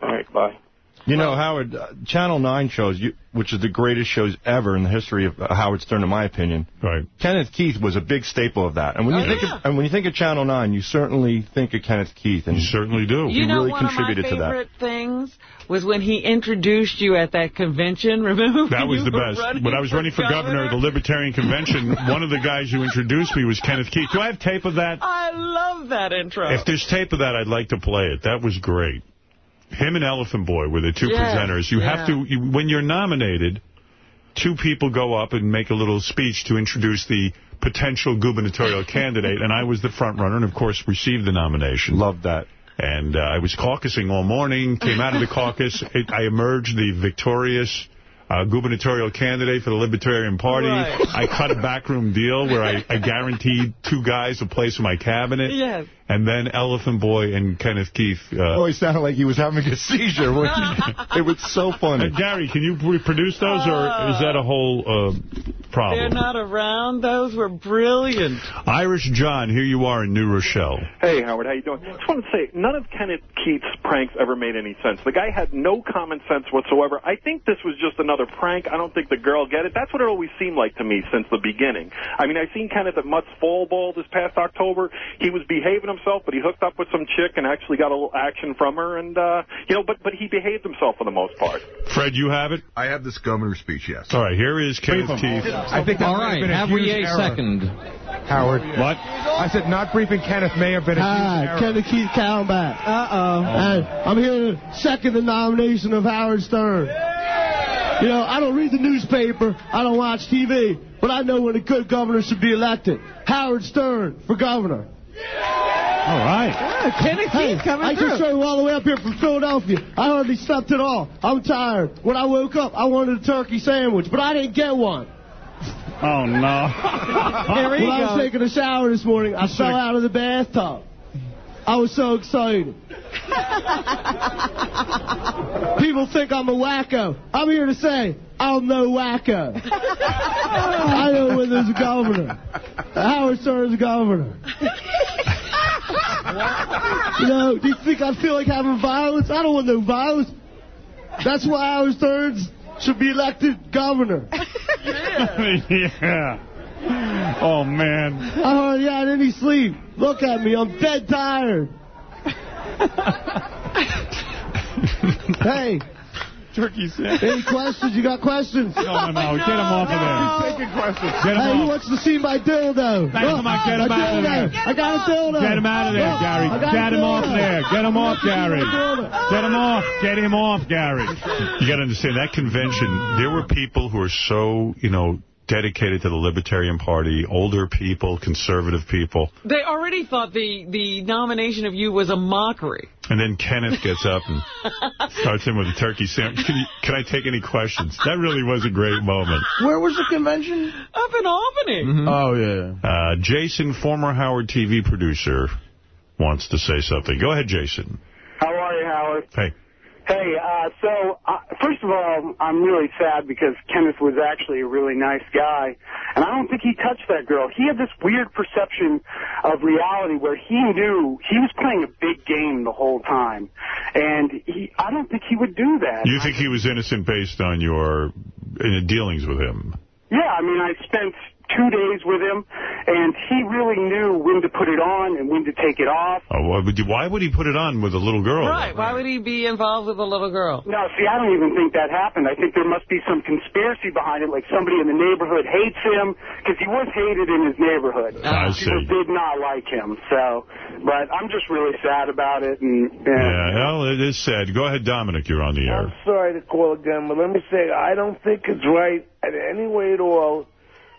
All right, bye. You know, Howard, uh, Channel 9 shows, you, which is the greatest shows ever in the history of uh, Howard Stern, in my opinion. Right. Kenneth Keith was a big staple of that. And when you Oh, think of, and when you think of Channel 9, you certainly think of Kenneth Keith. And you certainly do. You he know, really one of my contributed to that. favorite things was when he introduced you at that convention, [LAUGHS] remember? That was the best. running When I was running for governor of the Libertarian Convention, [LAUGHS] one of the guys who introduced me was Kenneth Keith. Do I have tape of that? I love that intro. If there's tape of that, I'd like to play it. That was great. Him and Elephant Boy were the two Yes, presenters. You have to, you, when you're nominated, two people go up and make a little speech to introduce the potential gubernatorial [LAUGHS] candidate, and I was the front runner, and of course received the nomination. Love that. And uh, I was caucusing all morning, came out of the [LAUGHS] caucus, it, I emerged the victorious uh, gubernatorial candidate for the Libertarian Party. Right. I cut a backroom deal where I, I guaranteed two guys a place in my cabinet. Yes. And then Elephant Boy and Kenneth Keith. Uh, Oh, he sounded like he was having a seizure. it was so funny. Uh, Gary, can you reproduce those, or is that a whole uh, They're not around. Those were brilliant. Irish John, here you are in New Rochelle. Hey, Howard, how you doing? I just want to say, none of Kenneth Keith's pranks ever made any sense. The guy had no common sense whatsoever. I think this was just another prank. I don't think the girl get it. That's what it always seemed like to me since the beginning. I mean, I've seen Kenneth at Mutt's Fall Ball this past October. He was behaving himself, but he hooked up with some chick and actually got a little action from her. And, uh, you know, but, but he behaved himself for the most part. Fred, you have it? I have this governor's speech, yes. All right, here is Kenneth Keith. I think that All have been a have we huge a error. second? Howard. What? I said not briefing Kenneth may have been a huge error. Kenneth Keith Kallenbach. Uh-oh. Hey, I'm here to second the nomination of Howard Stern. You know, I don't read the newspaper, I don't watch TV, but I know when a good governor should be elected. Howard Stern for governor. All right. Yeah, Kenneth Keith coming I just drove all the way up here from Philadelphia. I hardly slept at all. I'm tired. When I woke up, I wanted a turkey sandwich, but I didn't get one. Oh, no. [LAUGHS] Here when I was taking a shower this morning, I fell out of the bathtub. I was so excited. [LAUGHS] People think I'm a wacko. I'm here to say I'm no wacko. [LAUGHS] I know when there's a governor. Howard Stern's a governor. [LAUGHS] You know, do you think I feel like having violence? I don't want no violence. That's why Howard Stern should be elected governor. yeah. Oh, man. I hardly had any sleep. Look at me, I'm dead tired. [LAUGHS] hey. Turkey sandwich. Any questions? You got questions? No, no, no. Oh, get him off of there. He's Taking questions. Get him Hey, off. who wants to see my dildo? Hey, come on, get him out of there. I got a dildo. Get him out of there, Gary. Get him off there. Get him off, Gary. Get him off. Get him off, Gary. You got to understand, that convention, there were people who are so, you know, dedicated to the Libertarian Party, older people, conservative people. They already thought the, the nomination of you was a mockery. And then Kenneth gets up and [LAUGHS] starts in with a turkey sandwich. Can, you, can I take any questions? That really was a great moment. Where was the convention? Up in Albany. Mm-hmm. Oh, yeah. Uh, Jason, former Howard TV producer, wants to say something. Go ahead, Jason. How are you, Howard? Hey. Hey, uh, so uh, first of all, I'm really sad because Kenneth was actually a really nice guy, and I don't think he touched that girl. He had this weird perception of reality where he knew he was playing a big game the whole time, and he, I don't think he would do that. You think he was innocent based on your dealings with him? Yeah, I mean, I spent two days with him, and he really knew when to put it on and when to take it off. Oh, why, would you, why would he put it on with a little girl? Right. Why would he be involved with a little girl? No, see, I don't even think that happened. I think there must be some conspiracy behind it, like somebody in the neighborhood hates him, because he was hated in his neighborhood. I People see. did not like him, so, but I'm just really sad about it, and, and Yeah, well, it is sad. Go ahead, Dominic. You're on the air. I'm sorry to call again, but let me say, I don't think it's right in any way at all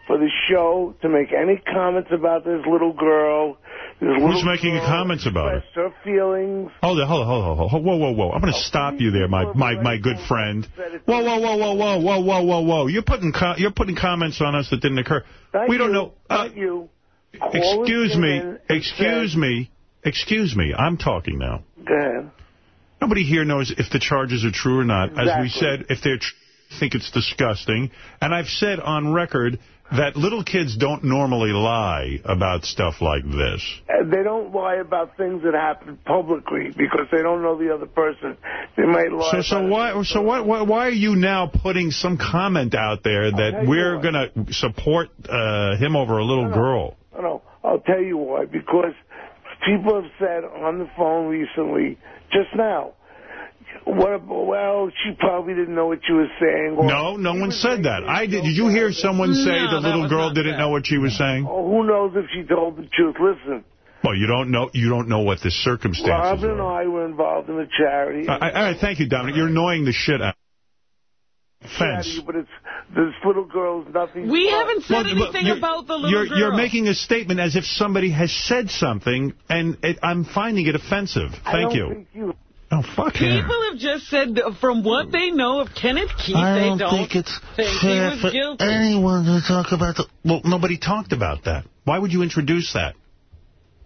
for the show to make any comments about this little girl. This Who's little making girl comments about it? her feelings. Hold on, hold on, hold on, hold on. Whoa, whoa, whoa. I'm going to stop you there, my, my, my good friend. Whoa, whoa, whoa, whoa, whoa, whoa, whoa, whoa, whoa. You're putting, you're putting comments on us that didn't occur. Thank we don't know. Uh, Thank you. Call excuse me. Excuse me. Excuse me. I'm talking now. Go ahead. Nobody here knows if the charges are true or not. As we said, if they're tr think it's disgusting. And I've said on record that little kids don't normally lie about stuff like this. They don't lie about things that happen publicly because they don't know the other person. They might lie. So, so why, so why, why, why are you now putting some comment out there that we're going to support uh, him over a little girl? No, no, I'll tell you why. Because people have said on the phone recently, just now, what? Well, she probably didn't know what she was saying. or- No, no one said that. I did. Did you hear someone say No, the little girl didn't know what she was saying? Oh, who knows if she told the truth? Listen, Well, you don't know. You don't know what the circumstances. Robin and I were involved in a charity. I, I, all right, thank you, Dominic. You're annoying the shit out. Fence. charity, but it's this little girl's nothing. We but- haven't said Well, anything about the little you're, girl. You're making a statement as if somebody has said something, and it, I'm finding it offensive. I Thank don't you. Oh, fuck. People have just said from what they know of Kenneth Keith, I they don't don't think it's think fair for guilty. anyone to talk about the... Well, nobody talked about that. Why would you introduce that?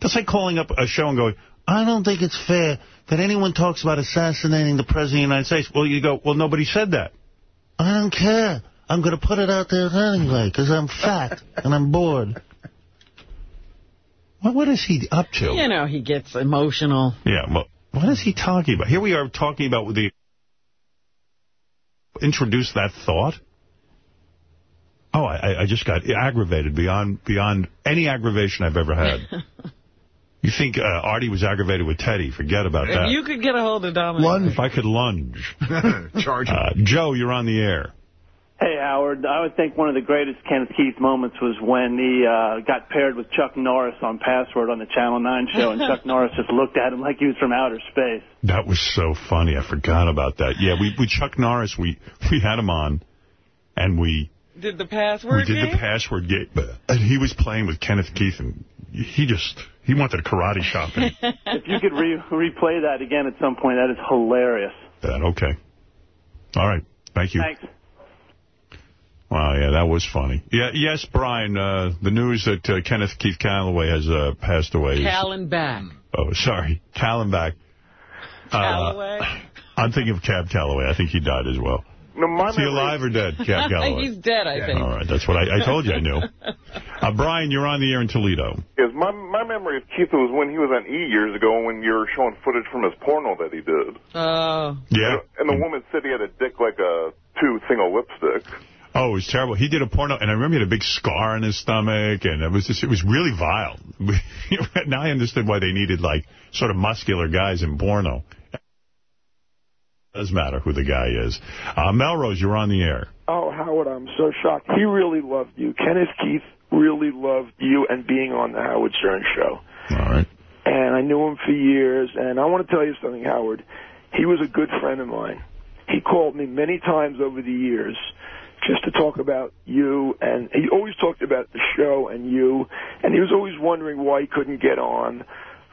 That's like calling up a show and going, I don't think it's fair that anyone talks about assassinating the President of the United States. Well, you go, well, nobody said that. I don't care. I'm going to put it out there anyway because I'm fat [LAUGHS] and I'm bored. What, what is he up to? You know, he gets emotional. Yeah, well, what is he talking about? Here we are talking about the... Introduce that thought? Oh, I, I just got aggravated beyond beyond any aggravation I've ever had. [LAUGHS] you think uh, Artie was aggravated with Teddy? Forget about If that. you could get a hold of Dominic. If I could lunge. [LAUGHS] Charge uh, Joe, you're on the air. Hey, Howard. I would think one of the greatest Kenneth Keith moments was when he uh, got paired with Chuck Norris on Password on the Channel 9 show, and Chuck [LAUGHS] Norris just looked at him like he was from outer space. That was so funny. I forgot about that. Yeah, we, we Chuck Norris, we, we had him on, and we Did the password we did game? the password game, and he was playing with Kenneth Keith, and he just, he wanted a karate chop him. [LAUGHS] if you could re replay that again at some point, that is hilarious. That, okay. All right. Thank you. Thanks. Wow, yeah, that was funny. Yeah, yes, Brian, uh, the news that uh, Kenneth Keith Calloway has uh, passed away. is- Callan back. oh, sorry, Kallenbach. Uh, Calloway. I'm thinking of Cab Calloway. I think he died as well. No, my Is he alive or dead, Cab [LAUGHS] Calloway? He's dead, I think. All right, that's what I, I told you I knew. Uh, Brian, you're on the air in Toledo. Yes, my my memory of Keith was when he was on E years ago when you were showing footage from his porno that he did. Oh. Yeah. And the woman said he had a dick like a two single lipstick. Oh, it was terrible. He did a porno, and I remember he had a big scar on his stomach, and it was just, it was really vile. [LAUGHS] now I understood why they needed, like, sort of muscular guys in porno. It does matter who the guy is. Uh, Melrose, you're on the air. Oh, Howard, I'm so shocked. He really loved you. Kenneth Keith really loved you and being on the Howard Stern show. All right. And I knew him for years. And I want to tell you something, Howard. He was a good friend of mine. He called me many times over the years just to talk about you. And he always talked about the show and you. And he was always wondering why he couldn't get on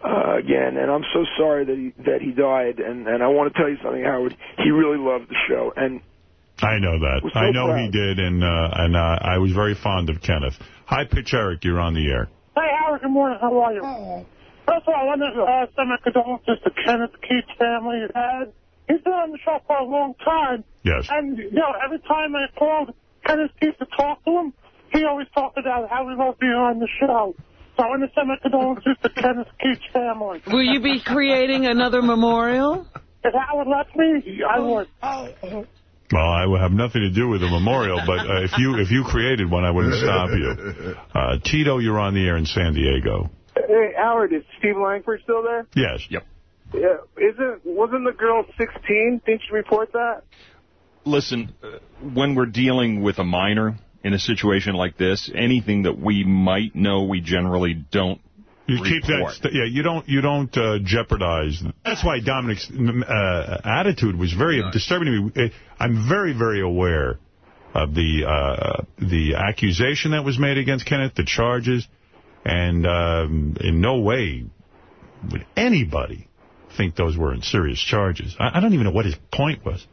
uh, again. And I'm so sorry that he that he died. And and I want to tell you something, Howard. He really loved the show. And I know that. So I know proud. he did, and uh, and uh, I was very fond of Kenneth. Hi, Pitch Eric, you're on the air. Hey, Howard, good morning. How are you? First of all, I want to uh, send my condolences to Kenneth Keith's family. His dad, he's been on the show for a long time. Yes. And, you know, every time I called Kenneth Keith to talk to him, he always talked about how he loved being on the show. So I want to send my condolences to Kenneth Keith's family. Will you be creating another memorial? If Howard lets me, I would. Well, I will have nothing to do with the memorial, but uh, if you if you created one, I wouldn't stop you. Uh, Tito, you're on the air in San Diego. Hey, Howard, is Steve Langford still there? Yes. Yep. Yeah. Isn't wasn't the girl 16? Didn't you report that? Listen, uh, when we're dealing with a minor in a situation like this, anything that we might know, we generally don't You keep that, report. st- yeah. You don't, you don't uh, jeopardize. That's why Dominic's uh, attitude was very disturbing to me. I'm very, very aware of the uh, the accusation that was made against Kenneth, the charges, and um, in no way would anybody think those were in serious charges. I, I don't even know what his point was.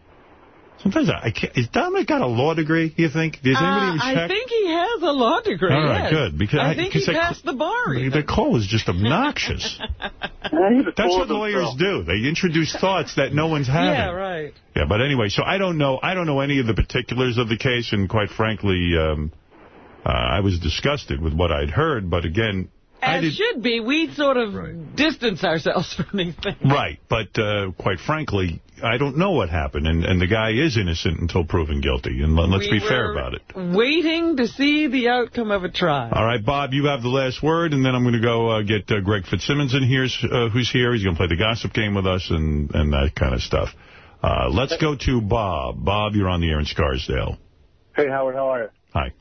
Sometimes I, I can't. Is Dominic got a law degree? You think? Does anybody Uh, even I think he has a law degree. All right, yes. good, because I I- think he because I- passed the bar. The call is just obnoxious. [LAUGHS] That's what lawyers do. They introduce thoughts that no one's having. Yeah, right. Yeah, but anyway, so I don't know. I don't know any of the particulars of the case, and quite frankly, um, uh, I was disgusted with what I'd heard. But again, I As did should be, we sort of distance ourselves [LAUGHS] from these things. right. But uh, quite frankly, I don't know what happened, and and the guy is innocent until proven guilty. And let- let's We be fair about it. Waiting to see the outcome of a trial. All right, Bob, you have the last word, and then I'm going to go uh, get uh, Greg Fitzsimmons in here, uh, who's here. He's going to play the gossip game with us and, and that kind of stuff. Uh, let's go to Bob. Bob, you're on the air in Scarsdale. Hey, Howard, how are you? Hi.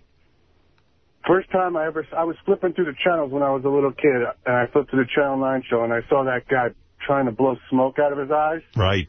First time I ever, I was flipping through the channels when I was a little kid, and I flipped to the Channel 9 show, and I saw that guy trying to blow smoke out of his eyes. Right.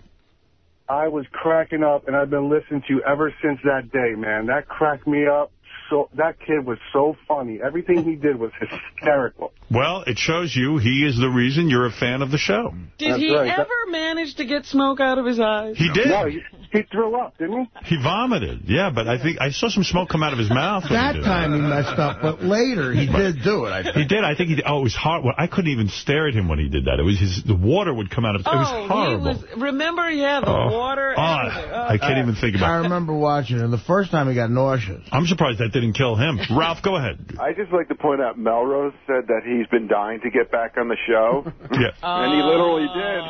I was cracking up, and I've been listening to you ever since that day, man. That cracked me up. So That kid was so funny. Everything he did was hysterical. Well, it shows you he is the reason you're a fan of the show. Did That's he right. ever manage to get smoke out of his eyes? He did. No, he, he threw up, didn't he? He vomited. Yeah, but I think I saw some smoke come out of his mouth. when he That time he messed up, but later he did do it. I think. He did. I think he did. Oh, it was hard. I couldn't even stare at him when he did that. It was his. The water would come out of. It was oh, horrible. he was. Remember, yeah, the Oh. water. Oh. Oh. I can't even think about. It. I remember watching it. The first time he got nauseous. I'm surprised that didn't kill him. [LAUGHS] Ralph, go ahead. I just like to point out Melrose said that he's been dying to get back on the show. [LAUGHS] Yeah. and he literally did.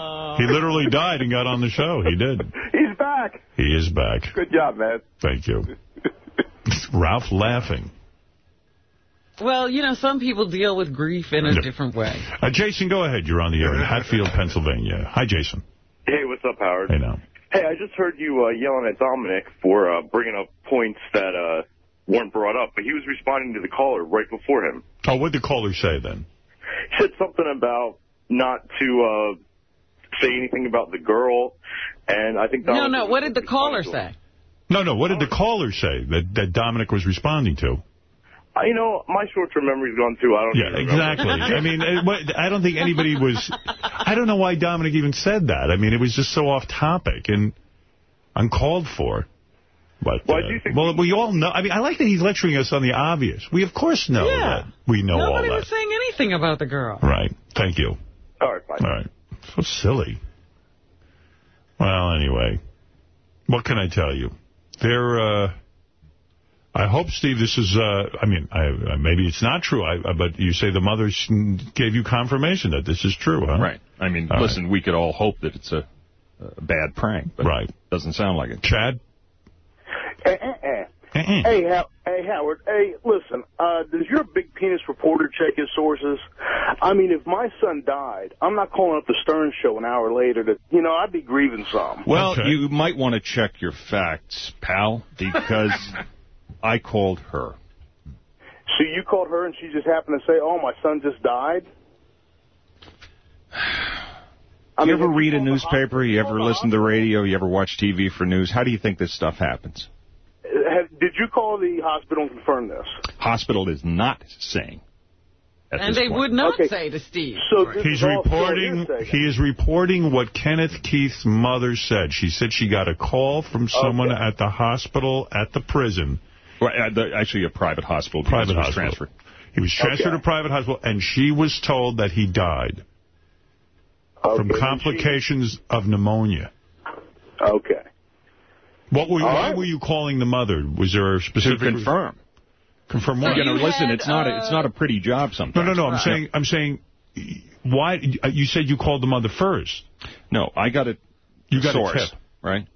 He literally died and got on the show. He did. [LAUGHS] He's back. He is back. Good job, man. Thank you. Ralph laughing. Well, you know, some people deal with grief in a Yeah. different way. Uh, Jason, go ahead. You're on the air in Hatfield, Pennsylvania. Hi, Jason. Hey, what's up, Howard? Hey, now. Hey, I just heard you uh, yelling at Dominic for uh, bringing up points that uh, weren't brought up, but he was responding to the caller right before him. Oh, what did the caller say then? He said something about not to uh, say anything about the girl, and I think No, Dominic no. was What did the caller say? No, no. What did the caller say that, that Dominic was responding to? I, You know, my short-term memory's gone too. I don't Yeah, exactly. I mean, uh, what- I don't think anybody was... I don't know why Dominic even said that. I mean, it was just so off topic and uncalled for. But, Well, I uh, do think well, we all know. I mean, I like that he's lecturing us on the obvious. We, of course, know Yeah. that. We know Nobody all was saying anything about the girl. Right. Thank you. All right, fine. All right. So silly. Well, anyway, what can I tell you? There, uh, I hope, Steve, this is, uh, I mean, I, uh, maybe it's not true, I, uh, but you say the mother gave you confirmation that this is true, huh? Right. I mean, All listen, we could all hope that it's a, a bad prank, but Right. it doesn't sound like it. Chad? Eh, eh, eh. Hey, How hey, Howard. Hey, listen. Uh, does your big penis reporter check his sources? I mean, if my son died, I'm not calling up the Stern Show an hour later. To you know, I'd be grieving some. Well, you might want to check your facts, pal, because [LAUGHS] I called her. So you called her and she just happened to say, "Oh, my son just died." you ever read a newspaper? You ever listen to the radio? You ever watch TV for news? How do you think this stuff happens? Have, did you call the hospital and confirm this? Hospital is not saying. And they point. would not say to Steve. So He's reporting. He is reporting what Kenneth Keith's mother said. She said she got a call from someone at the hospital at the prison. Well, the- actually, a private hospital. Private he was hospital. transferred. He was transferred to a private hospital, and she was told that he died from complications of pneumonia. Okay. What were you, why right. were you calling the mother? Was there a specific... To confirm. Confirm You what? know, listen, it's not a, it's not a pretty job sometimes. No, no, no. I'm saying, I'm saying, why? uh, You said you called the mother first. No, I got a You got a tip. right?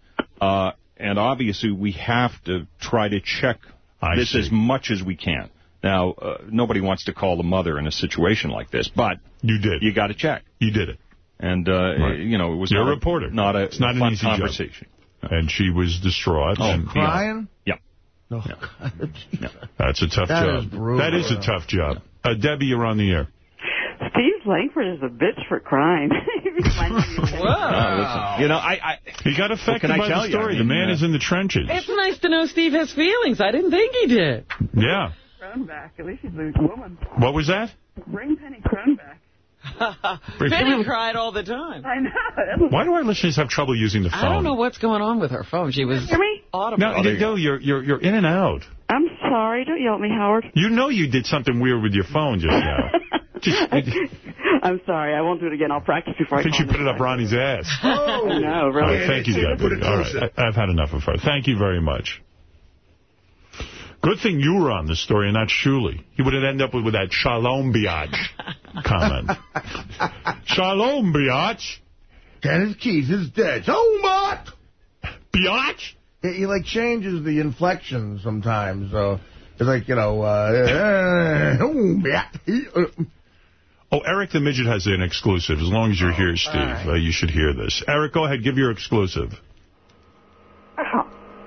Uh, and obviously, we have to try to check I this see. as much as we can. Now, uh, nobody wants to call the mother in a situation like this, but you did. You got to check. You did it. And uh, Right. you know, it was You're not a reporter. not a It's not an fun easy job. Conversation. And she was distraught. Oh, and, Crying? Yeah. No. [LAUGHS] That's a tough That job. is brutal. That is a tough job. Uh, Debbie, you're on the air. Steve Langford is a bitch for crying. [LAUGHS] Uh, [LAUGHS] you know, I, I He got affected can I by tell the you? story. I the man uh, is in the trenches. It's nice to know Steve has feelings. I didn't think he did. Yeah. Kronback. At least she's a woman. What was that? Bring Penny Crone back. Penny cried all the time. I know. Why do our listeners have trouble using the phone? I don't know what's going on with her phone. She was Hear me? audible. No, you no, you're, you're, you're in and out. I'm sorry. Don't yell at me, Howard. You know you did something weird with your phone just now. [LAUGHS] just, I I'm sorry. I won't do it again. I'll practice before I think you put it up Ronnie's ass. [LAUGHS] Oh, no, All really. right, thank you, Debbie. All right, I've had enough of her. Thank you very much. Good thing you were on the story and not Shuli. He would have ended up with, with that shalom biatch comment. [LAUGHS] shalom biatch. Kenneth Keys is dead. So what? Biatch? He, he, like, changes the inflection sometimes. So it's like, you know, uh, [LAUGHS] oh. Oh, Eric the Midget has an exclusive. As long as you're here, Steve, uh, you should hear this. Eric, go ahead. Give your exclusive.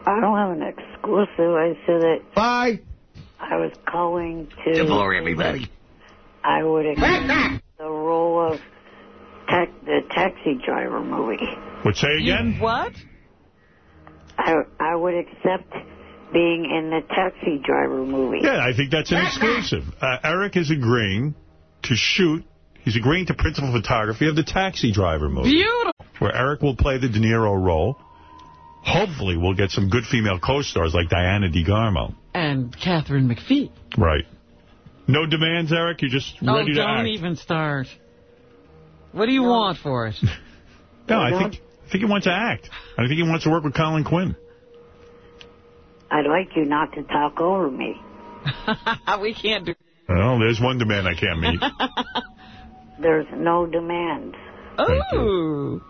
I don't have an exclusive. I said that Bye. I was calling to... Good morning, everybody. I would accept the role of tac the taxi driver movie. What, say again? what? I, I would accept being in the taxi driver movie. Yeah, I think that's an exclusive. Uh, Eric is agreeing to shoot. He's agreeing to principal photography of the Taxi Driver movie. Beautiful. Where Eric will play the De Niro role. Hopefully we'll get some good female co-stars like Diana DeGarmo. And Katharine McPhee. Right. No demands, Eric? You're just Oh, ready to don't even start. What do you want for it? [LAUGHS] No, I think, I think he wants to act. I think he wants to work with Colin Quinn. I'd like you not to talk over me. [LAUGHS] we can't do Well, there's one demand I can't meet. [LAUGHS] There's no demands. Ooh.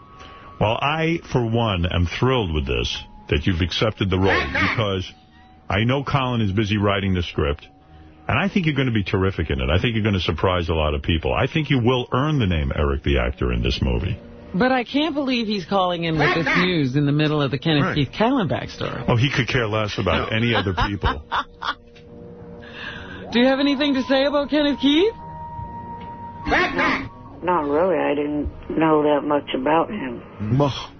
Well, I, for one, am thrilled with this, that you've accepted the role, because I know Colin is busy writing the script, and I think you're going to be terrific in it. I think you're going to surprise a lot of people. I think you will earn the name Eric the Actor in this movie. But I can't believe he's calling in with this news in the middle of the Kenneth Right. Keith Kallenbach story. Oh, he could care less about [LAUGHS] any other people. Do you have anything to say about Kenneth Keith? Not really. I didn't know that much about him. Ugh.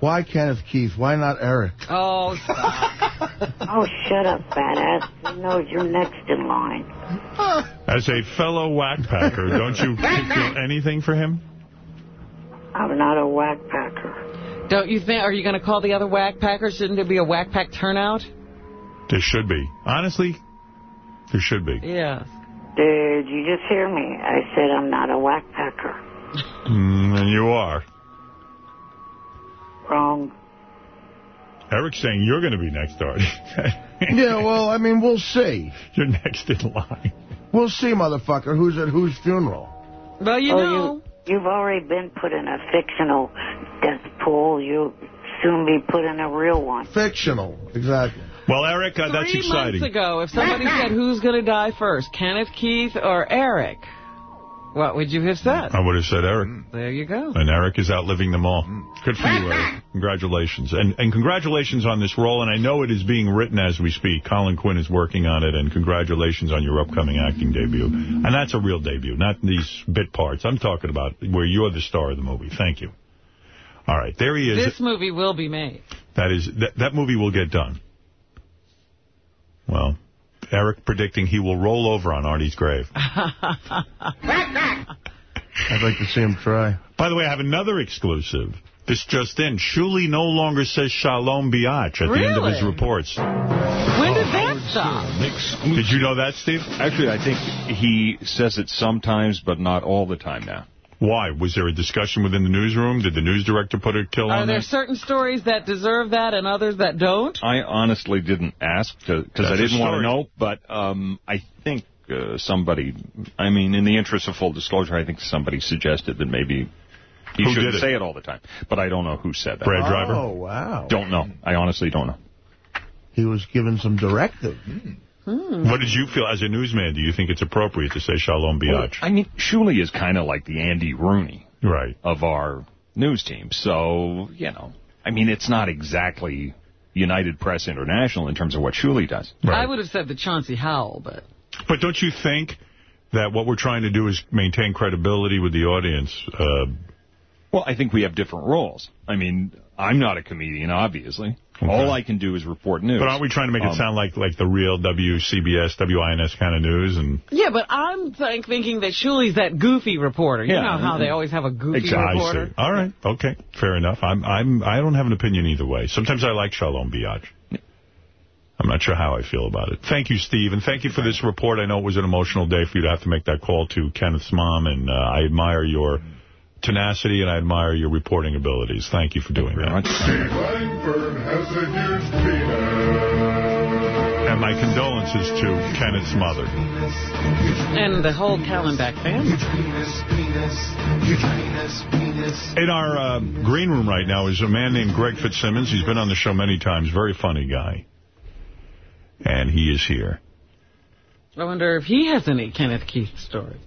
Why Kenneth Keith? Why not Eric? Oh, stop. [LAUGHS] Oh, shut up, fat ass. You know you're next in line. [LAUGHS] As a fellow Wack Packer, don't you [LAUGHS] feel anything for him? I'm not a Wack Packer. Don't you think, are you going to call the other Wack Packers? Shouldn't there be a Wack Pack turnout? There should be. Honestly, there should be. Yeah. Did you just hear me? I said I'm not a Wack Packer. Mm, and you are. Wrong. Eric's saying you're going to be next, Artie. [LAUGHS] yeah, well, I mean, we'll see. You're next in line. We'll see, motherfucker, who's at whose funeral. Well, you oh, know. You, you've already been put in a fictional death pool. You'll soon be put in a real one. Fictional, exactly. Well, Eric, uh, that's Three exciting. months ago, if somebody [LAUGHS] said who's going to die first, Kenneth Keith or Eric, what would you have said? I would have said Eric. There you go. And Eric is outliving them all. Good for you, Eric. [LAUGHS] Congratulations. And and congratulations on this role. And I know it is being written as we speak. Colin Quinn is working on it. And congratulations on your upcoming acting debut. And that's a real debut, not these bit parts. I'm talking about where you're the star of the movie. Thank you. All right, there he is. This movie will be made. That is that, that movie will get done. Well, Eric predicting he will roll over on Artie's grave. [LAUGHS] I'd like to see him try. By the way, I have another exclusive. This just in. Shuli no longer says Shalom Biatch at the end of his Really? reports. When did that stop? Did you know that, Steve? Actually, I think he says it sometimes, but not all the time now. Why? Was there a discussion within the newsroom? Did the news director put a kill Are on there that? certain stories that deserve that and others that don't? I honestly didn't ask because I didn't want to know, but um, I think uh, somebody, I mean, in the interest of full disclosure, I think somebody suggested that maybe he Who shouldn't it? say it all the time. But I don't know who said that. Brad Driver? Oh, wow. Don't know. I honestly don't know. He was given some directive. What did you feel as a newsman? Do you think it's appropriate to say Shalom Well, Biatch? I mean, Shuli is kind of like the Andy Rooney right. of our news team. So, you know, I mean, it's not exactly United Press International in terms of what Shuli does. I would have said the Chauncey Howell, but... But don't you think that what we're trying to do is maintain credibility with the audience? Uh, Well, I think we have different roles. I mean, I'm not a comedian, obviously. All I can do is report news. but aren't we trying to make it Um, sound like like the real WCBS, WINS kind of news? And Yeah, but I'm think, thinking that Shuli's that goofy reporter. You Yeah. know how they always have a goofy I reporter? see. All right. Okay. Fair enough. I'm I'm I don't have an opinion either way. Sometimes I like Shalom Biatch. I'm not sure how I feel about it. Thank you, Steve, and thank you for this report. I know it was an emotional day for you to have to make that call to Kenneth's mom, and uh, I admire your tenacity and I admire your reporting abilities. Thank you for doing that. Steve Langford has a huge penis. And my condolences to Kenneth's mother. And the whole Kallenbach family. In our uh, green room right now is a man named Greg Fitzsimmons. He's been on the show many times. Very funny guy. And he is here. I wonder if he has any Kenneth Keith stories.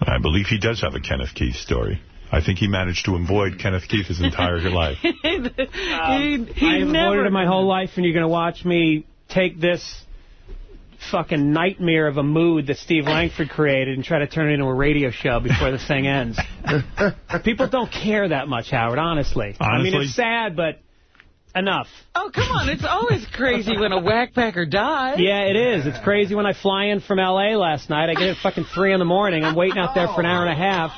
I believe he does have a Kenneth Keith story. I think he managed to avoid Kenneth Keith his entire [LAUGHS] life. he, he um, I've never... avoided it my whole life, and you're going to watch me take this fucking nightmare of a mood that Steve Langford created and try to turn it into a radio show before this thing ends. [LAUGHS] People don't care that much, Howard, honestly. I mean, it's sad, but enough. Oh, come on. It's always crazy when a Wack Packer dies. Yeah, it is. It's crazy when I fly in from L.A. last night. I get at fucking 3 in the morning. I'm waiting out there for an hour and a half,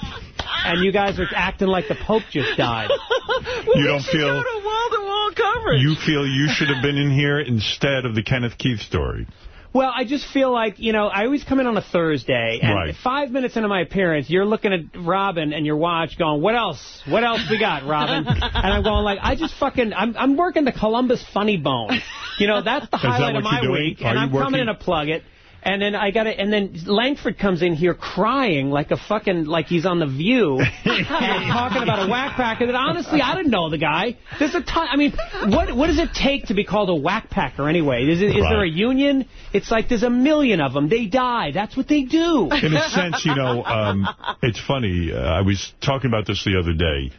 and you guys are acting like the Pope just died. [LAUGHS] you don't feel wall-to-wall coverage. you feel you should have been in here instead of the Kenneth Keith story. Well, I just feel like, you know, I always come in on a Thursday, and Right. five minutes into my appearance, you're looking at Robin and your watch going, what else? What else we got, Robin? [LAUGHS] and I'm going like, I just fucking, I'm, I'm working the Columbus Funny Bone. You know, that's the Is highlight what of my doing? week, Are and I'm coming in to plug it. And then I got it, and then Langford comes in here crying like a fucking, like he's on The View, [LAUGHS] talking about a Wack Packer that honestly, I didn't know the guy. There's a ton, I mean, what what does it take to be called a Wack Packer anyway? Is, it, is there a union? It's like there's a million of them. They die. That's what they do. In a sense, you know, um, it's funny. Uh, I was talking about this the other day.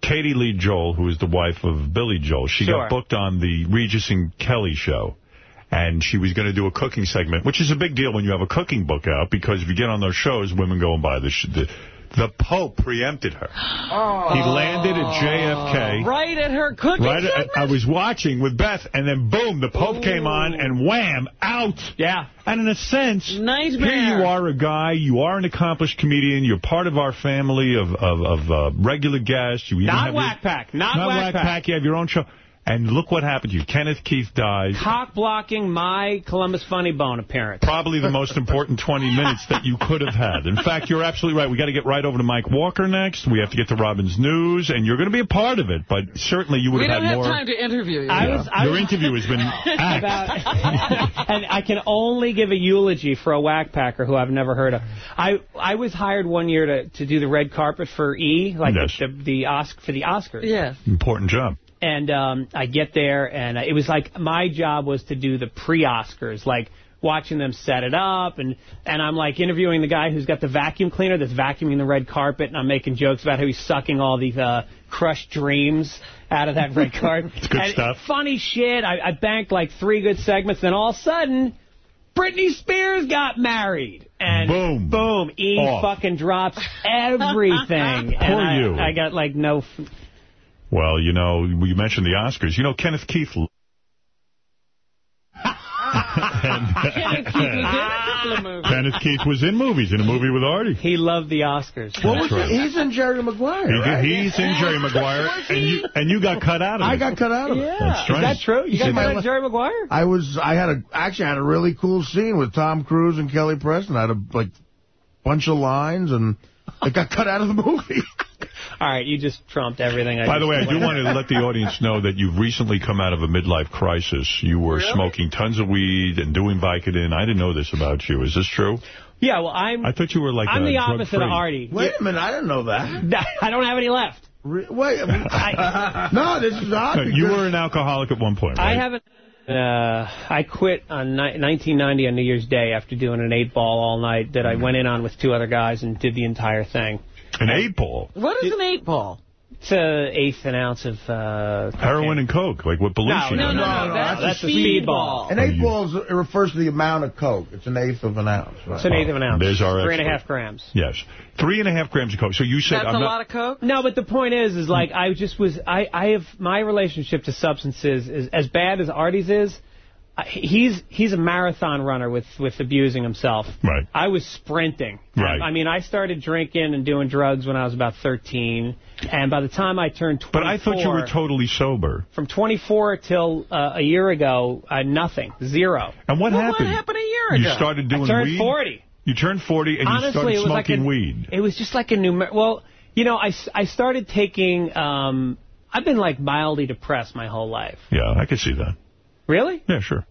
Katie Lee Joel, who is the wife of Billy Joel, she Sure. got booked on the Regis and Kelly show. And she was going to do a cooking segment, which is a big deal when you have a cooking book out, because if you get on those shows, women go and buy the... Sh the the Pope preempted her. Oh. He landed at JFK. Right at her cooking Right, segment? I, I was watching with Beth, and then boom, the Pope came on, and wham, out. Yeah. And in a sense, Nightmare. here you are a guy, you are an accomplished comedian, you're part of our family of of, of uh, regular guests. You Not have your- Whack Pack. Not, not Whack Whack Pack. Pack. You have your own show. And look what happened to you. Kenneth Keith dies. Cock blocking my Columbus Funny Bone appearance. Probably the most important 20 minutes that you could have had. In fact, you're absolutely right. we got to get right over to Mike Walker next. We have to get to Robin's News, and you're going to be a part of it. But certainly you would We have don't have time to interview you. I Yeah. was- I Your was- interview has been [LAUGHS] axed. About, and I can only give a eulogy for a Wack Packer who I've never heard of. I I was hired one year to, to do the red carpet for E, like Yes. the, the, the Osc for the Oscars. Yes. Important job. And um, I get there, and it was like my job was to do the pre-Oscars, like watching them set it up, and and I'm like interviewing the guy who's got the vacuum cleaner that's vacuuming the red carpet, and I'm making jokes about how he's sucking all these uh, crushed dreams out of that red [LAUGHS] carpet. it's good And stuff. Funny shit. I, I banked like three good segments, then all of a sudden. Britney Spears got married. And Boom. Boom. E Off. fucking drops everything. [LAUGHS] and I, you. I got like no... F- Well, you know, you mentioned the Oscars. You know, Kenneth Keith. Kenneth Keith was in a couple of movies. Kenneth Keith was in movies, in a movie with Artie. He loved the Oscars. What was right. He's in Jerry Maguire, He right? He's in Jerry Maguire, and you and you got cut out of it. I got cut out of it. Yeah. That's Is that true? You got See, mad my- at Jerry Maguire? I was, I had a, actually I had a really cool scene with Tom Cruise and Kelly Preston. I had a, like, bunch of lines, and It got cut out of the movie. [LAUGHS] All right, you just trumped everything. I By the way, I do want to let the audience know that you've recently come out of a midlife crisis. You were smoking tons of weed and doing Vicodin. I didn't know this about you. Is this true? Yeah, well, I'm. I thought you were like I'm the opposite drug-free. of Artie. Wait a minute, I didn't know that. [LAUGHS] I don't have any left. Wait, I, [LAUGHS] no, this is odd. You were an alcoholic at one point, right? I haven't. Uh, I quit on ni 1990 on New Year's Day after doing an eight ball all night that I went in on with two other guys and did the entire thing. An eight ball? What is an eight ball? It's an eighth an ounce of uh, Heroin and coke, like what Belushi No, no, did. no, no, that's, that's a speedball. An eight ball is, it refers to the amount of coke. It's an eighth of an ounce. Right? It's an eighth of an ounce. There's our Three and a half grams. Yes. Three and a half grams of coke. So you said That's I'm a not, lot of coke? No, but the point is, is like I just was. I I have my relationship to substances is as bad as Artie's is. He's he's a marathon runner with with abusing himself. Right. I was sprinting. Right. I mean, I started drinking and doing drugs when I was about 13, and by the time I turned 24, But I thought you were totally sober. from 24 till uh, a year ago, uh, nothing, zero. And what Well, happened? what happened a year ago? You started doing I turned weed? 40. You turned 40 and Honestly, you started was like smoking a, weed. It was just like a new. Well, you know, I, I started taking. Um, I've been like mildly depressed my whole life. Yeah, I could see that. Really? Yeah, sure.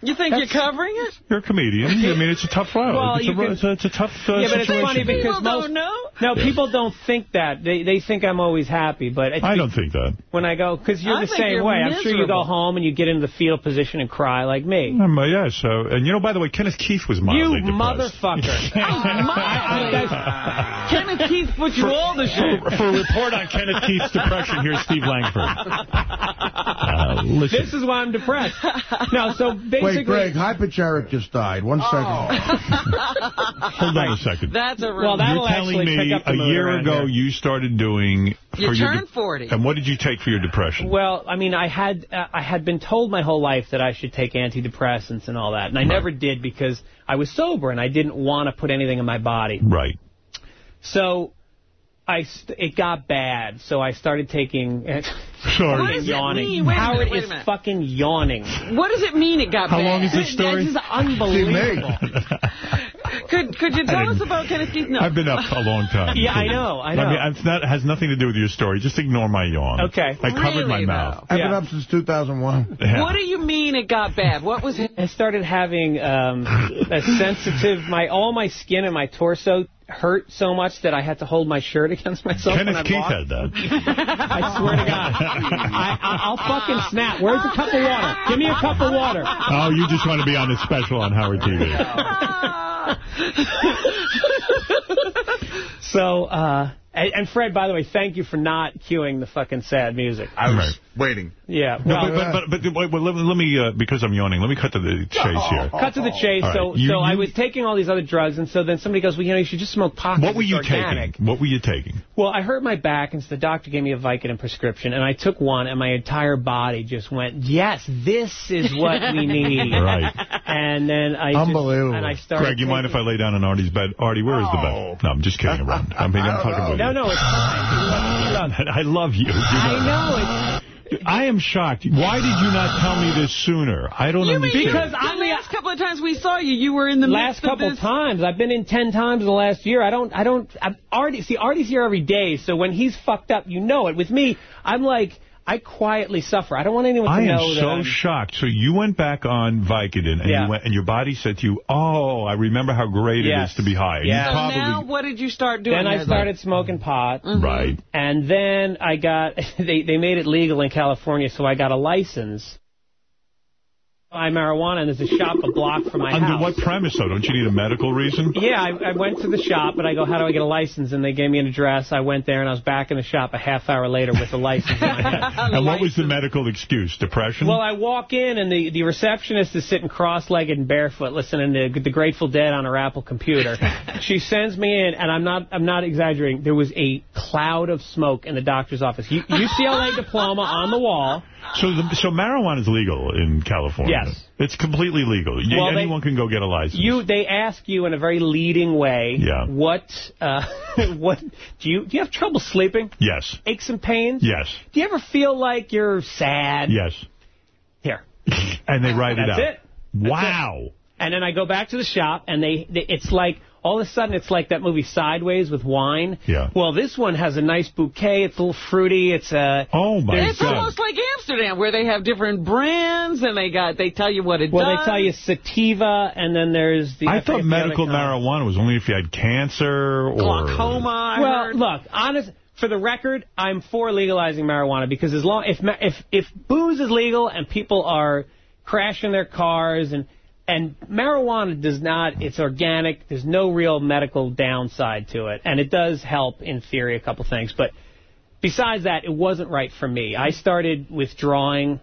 You think you're covering it? You're a comedian. I mean, it's a tough road. Well, it's, a, can- it's, a, it's a tough uh, yeah, but it's funny because People most don't know. no Yeah. people don't think that. They they think I'm always happy, but I don't think that. when I go because you're I the same you're way. I'm sure you go home and you get into the fetal position and cry like me. Um, uh, yes, uh, and you know, by the way, Kenneth Keith was You [LAUGHS] mildly depressed. motherfucker! [LAUGHS] Kenneth Keith put you all to shame. For a report on Kenneth Keith's depression, here's Steve Langford. [LAUGHS] Uh, listen. this is why I'm depressed. No, so basically. Wait, Greg, Hypercharic just died. One second. [LAUGHS] Hold on a second. That's a Well, relief. that'll You're telling me pick up the a year ago here. you started doing... You for your turned 40. And what did you take for your depression? Well, I mean, I had uh, I had been told my whole life that I should take antidepressants and all that, and I never did because I was sober and I didn't want to put anything in my body. Right. So I st it got bad, so I started taking. [LAUGHS] Sorry. What does it yawning. mean? Wait a Howard minute, wait is minute. fucking yawning. What does it mean it got How bad? long is this story? This is unbelievable. [LAUGHS] [LAUGHS] Could could you tell us about Kenneth Keith? No. I've been up a long time. [LAUGHS] Yeah, I know, I know. mean, it's not, it has nothing to do with your story. Just ignore my yawn. Okay. I covered my Really, mouth. I've been up since 2001. Yeah. What do you mean it got bad? What was it? I started having um, [LAUGHS] a sensitive. My all my skin and my torso hurt so much that I had to hold my shirt against myself when Kenneth I Keith walked. had that. I swear to God. I, I, I'll fucking snap. Where's a cup of water? Give me a cup of water. Oh, you just want to be on this special on Howard TV. [LAUGHS] So, uh, and, and Fred, by the way, thank you for not cueing the fucking sad music. I was Right. waiting. Yeah. No, Well, but, but, but, but, wait, well, let, let me, uh, because I'm yawning, let me cut to the chase here. cut to the chase. All right. So, You- so I was taking all these other drugs, and so then somebody goes, well, you know, you should just smoke pot. What were you organic. taking? What were you taking? Well, I hurt my back, and so the doctor gave me a Vicodin prescription, and I took one, and my entire body just went, yes, this is what we [LAUGHS] need. Right. And then I Unbelievable. Just, and I started Greg, you mind if I lay down on Artie's bed? Artie, where is the bed? No, I'm just kidding around. I mean, I'm [LAUGHS] fucking with No, you. no, it's fine. [LAUGHS] I love you. you know. I know. It's, I am shocked. Why did you not tell me this sooner? I don't You understand. Because the I'm the- last couple of times we saw you, you were in the last midst of couple this. times. I've been in ten times in the last year. I don't. I don't. I'm, Artie. See, Artie's here every day, so when he's fucked up, you know it. With me, I'm like. I quietly suffer. I don't want anyone to I know am that so I'm- so shocked. So you went back on Vicodin, and Yeah. you went, and your body said to you, "Oh, I remember how great it Yes. is to be high." Yeah. So probably now, what did you start doing? Then I there? started smoking pot. Mm-hmm. right. And then I got, [LAUGHS] they, they made it legal in California, so I got a license. Buy marijuana, and there's a shop a block from my Under house. what premise, though? Don't you need a medical reason? Yeah, I, I went to the shop, and I go, how do I get a license? And they gave me an address. I went there, and I was back in the shop a half hour later with the license in my hand. [LAUGHS] And what was the medical excuse? Depression? Well, I walk in, and the, the receptionist is sitting cross-legged and barefoot listening to the Grateful Dead on her Apple computer. [LAUGHS] she sends me in, and I'm not I'm not exaggerating. There was a cloud of smoke in the doctor's office. U- UCLA diploma on the wall. So, the, so marijuana is legal in California. Yes. It's completely legal. Well, they- Anyone can go get a license. You they ask you in a very leading way. Yeah. What uh, [LAUGHS] what do you do? You have trouble sleeping? Yes. Aches and pains? Yes. Do you ever feel like you're sad? Yes. Here. [LAUGHS] And they write it That's out. it. That's Wow. And then I go back to the shop, and they, they it's like all of a sudden it's like that movie Sideways with wine. Yeah. Well, this one has a nice bouquet. It's a little fruity. It's a. Oh my It's god. It's almost like Amsterdam, where they have different brands and they got they tell you what it Well, does. Well, they tell you sativa, and then there's the. I thought medical marijuana was only if you had cancer or... glaucoma. I well, heard. look, honest. For the record, I'm for legalizing marijuana because as long if if if booze is legal and people are crashing their cars and and marijuana does not, it's organic. There's no real medical downside to it, and it does help in theory a couple things. But besides that, it wasn't right for me. I started withdrawing.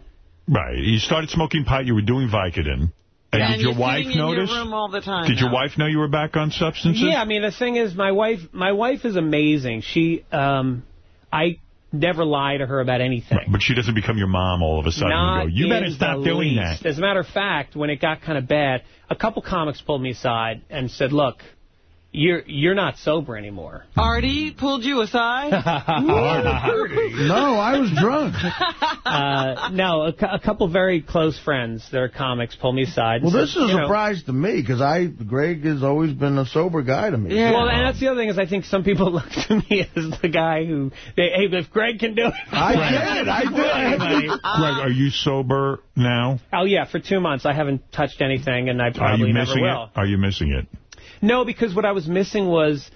Right. You started smoking pot. You were doing Vicodin. And and did your you're wife sitting in notice? your room all the time. Did your wife know you were back on substances? Yeah, I mean the thing is, my wife, my wife is amazing. She, um, I never lie to her about anything. But she doesn't become your mom all of a sudden. Go, you better stop doing least. that. As a matter of fact, when it got kind of bad, a couple comics pulled me aside and said, "Look, you're you're not sober anymore." Artie pulled you aside? [LAUGHS] No, I was drunk. [LAUGHS] uh, no, a, a couple very close friends that are comics pulled me aside. and Well, said, this is a you know, surprise to me, because I Greg has always been a sober guy to me. Yeah. Well, and that's the other thing is I think some people [LAUGHS] look to me as the guy who, they, hey, if Greg can do it. I did, I did. Greg, are you sober now? Oh, yeah, for two months I haven't touched anything, and I Are probably you never missing will. it? Are you missing it? No, because what I was missing was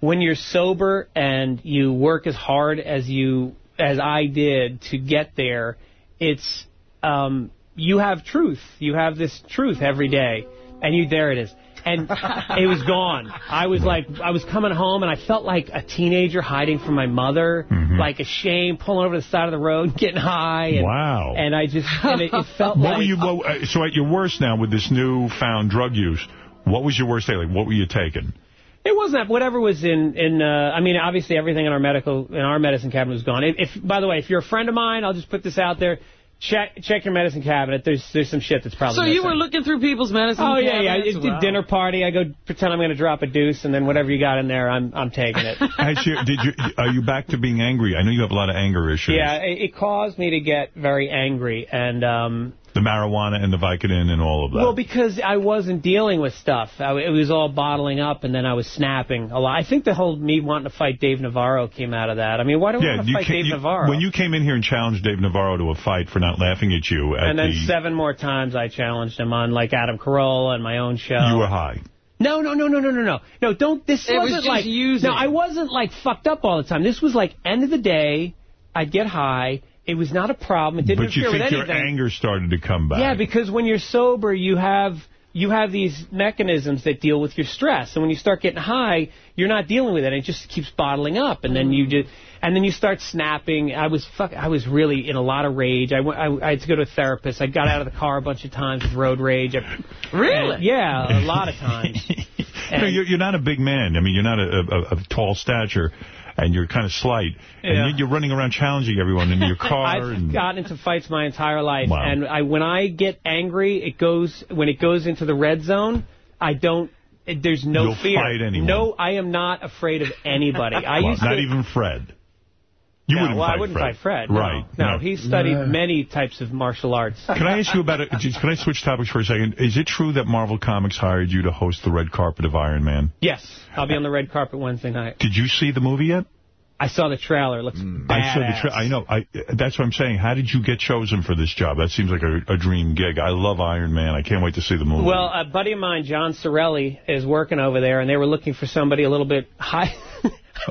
when you're sober and you work as hard as you as I did to get there, it's um, you have truth. You have this truth every day, and you there it is. And [LAUGHS] it was gone. I was like, I was coming home, and I felt like a teenager hiding from my mother, like ashamed, pulling over to the side of the road, [LAUGHS] getting high. And, Wow. And I just, and it, it [LAUGHS] felt What like. were you? What, uh, so at your worst now with this newfound drug use, what was your worst day? Like, what were you taking? It wasn't that. Whatever was in, in uh, I mean, obviously everything in our medical, in our medicine cabinet was gone. If, if, by the way, if you're a friend of mine, I'll just put this out there. Check check your medicine cabinet. There's there's some shit that's probably So you were looking through people's medicine Oh yeah, yeah. cabinets? It did Wow. dinner party. I go pretend I'm going to drop a deuce, and then whatever you got in there, I'm I'm taking it. [LAUGHS] Has your, did you? Are you back to being angry? I know you have a lot of anger issues. yeah, it, it caused me to get very angry, and um, The marijuana and the Vicodin and all of that. Well, because I wasn't dealing with stuff. I, it was all bottling up, and then I was snapping a lot. I think the whole me wanting to fight Dave Navarro came out of that. I mean, why do I want to fight Dave you- Navarro? When you came in here and challenged Dave Navarro to a fight for not laughing at you at and then the... seven more times I challenged him on, like, Adam Carolla and my own show. You were high. No, no, no, no, no, no, no. No, don't, this It was wasn't just like, using. no, I wasn't like fucked up all the time. This was like end of the day, I'd get high. It was not a problem. It didn't But you think your anything. anger started to come back. Yeah, because when you're sober, you have you have these mechanisms that deal with your stress, and when you start getting high, you're not dealing with it. It just keeps bottling up, and then you just and then you start snapping. I was fuck. I was really in a lot of rage. I, went, I, I had to go to a therapist. I got out of the car a bunch of times with road rage. I, Really? and- yeah, a lot of times. [LAUGHS] You know, you're, you're not a big man. I mean, you're not a, a, a tall stature, and you're kind of slight. And Yeah. yet you're running around challenging everyone in your [LAUGHS] car. I've and gotten into fights my entire life, Wow. and I when I get angry, it goes when it goes into the red zone. I don't. It, there's no You'll fear. fight anyone. No, I am not afraid of anybody. I Well, used not to, even Fred. You no, wouldn't well, fight I wouldn't Fred. fight Fred. no. Right. No, No. he studied Yeah. many types of martial arts. [LAUGHS] Can I ask you about it? Can I switch topics for a second? Is it true that Marvel Comics hired you to host the red carpet of Iron Man? Yes, I'll be on the red carpet Wednesday night. Did you see the movie yet? I saw the trailer. It looks Mm. I saw the badass. tra- I know. I that's what I'm saying. How did you get chosen for this job? That seems like a, a dream gig. I love Iron Man. I can't wait to see the movie. Well, a buddy of mine, John Sorelli, is working over there, and they were looking for somebody a little bit high. [LAUGHS]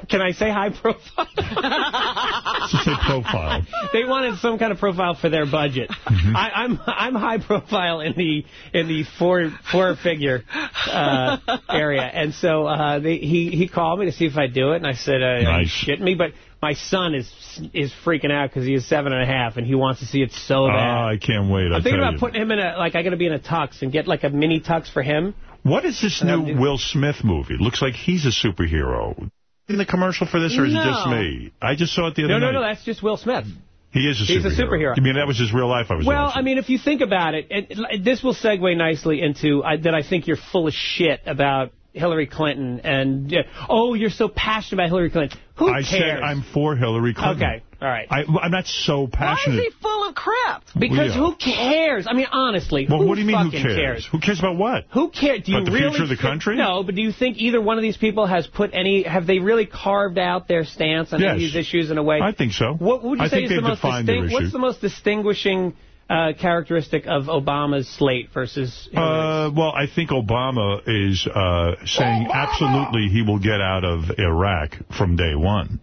Can I say high profile? [LAUGHS] Just say profile. they wanted some kind of profile for their budget. Mm-hmm. I, I'm I'm high profile in the in the four four figure uh, area, and so uh, they, he he called me to see if I'd do it, and I said, uh, "Are you Nice. shitting me?" But my son is is freaking out because he is seven and a half, and he wants to see it so bad. Ah, I can't wait. I'm thinking about you. putting him in a like I got to be in a tux and get like a mini tux for him. What is this And new Will Smith movie? Looks like he's a superhero. In the commercial for this, or is it just me? I just saw it the other No, no, night. no, that's just Will Smith. He is a He's a superhero. superhero. I mean, that was his real life I was Well, watching. I mean, if you think about it, it, it this will segue nicely into I, that I think you're full of shit about Hillary Clinton and uh, oh, you're so passionate about Hillary Clinton. Who I cares? said I'm for Hillary Clinton. Okay, all right. I, I'm not so passionate. Why passionate. is he full of... about crap. Because Yeah. who cares? I mean, honestly, Well, who what do you mean who fucking cares? Who cares about what? Who cares? Do you About the really future of the country? No, but do you think either one of these people has put any? Have they really carved out their stance on Yes. these issues in a way? I think so. What would you I say is the most distinct? What's the most distinguishing uh, characteristic of Obama's slate versus? Uh, well, I think Obama is uh, saying absolutely he will get out of Iraq from day one.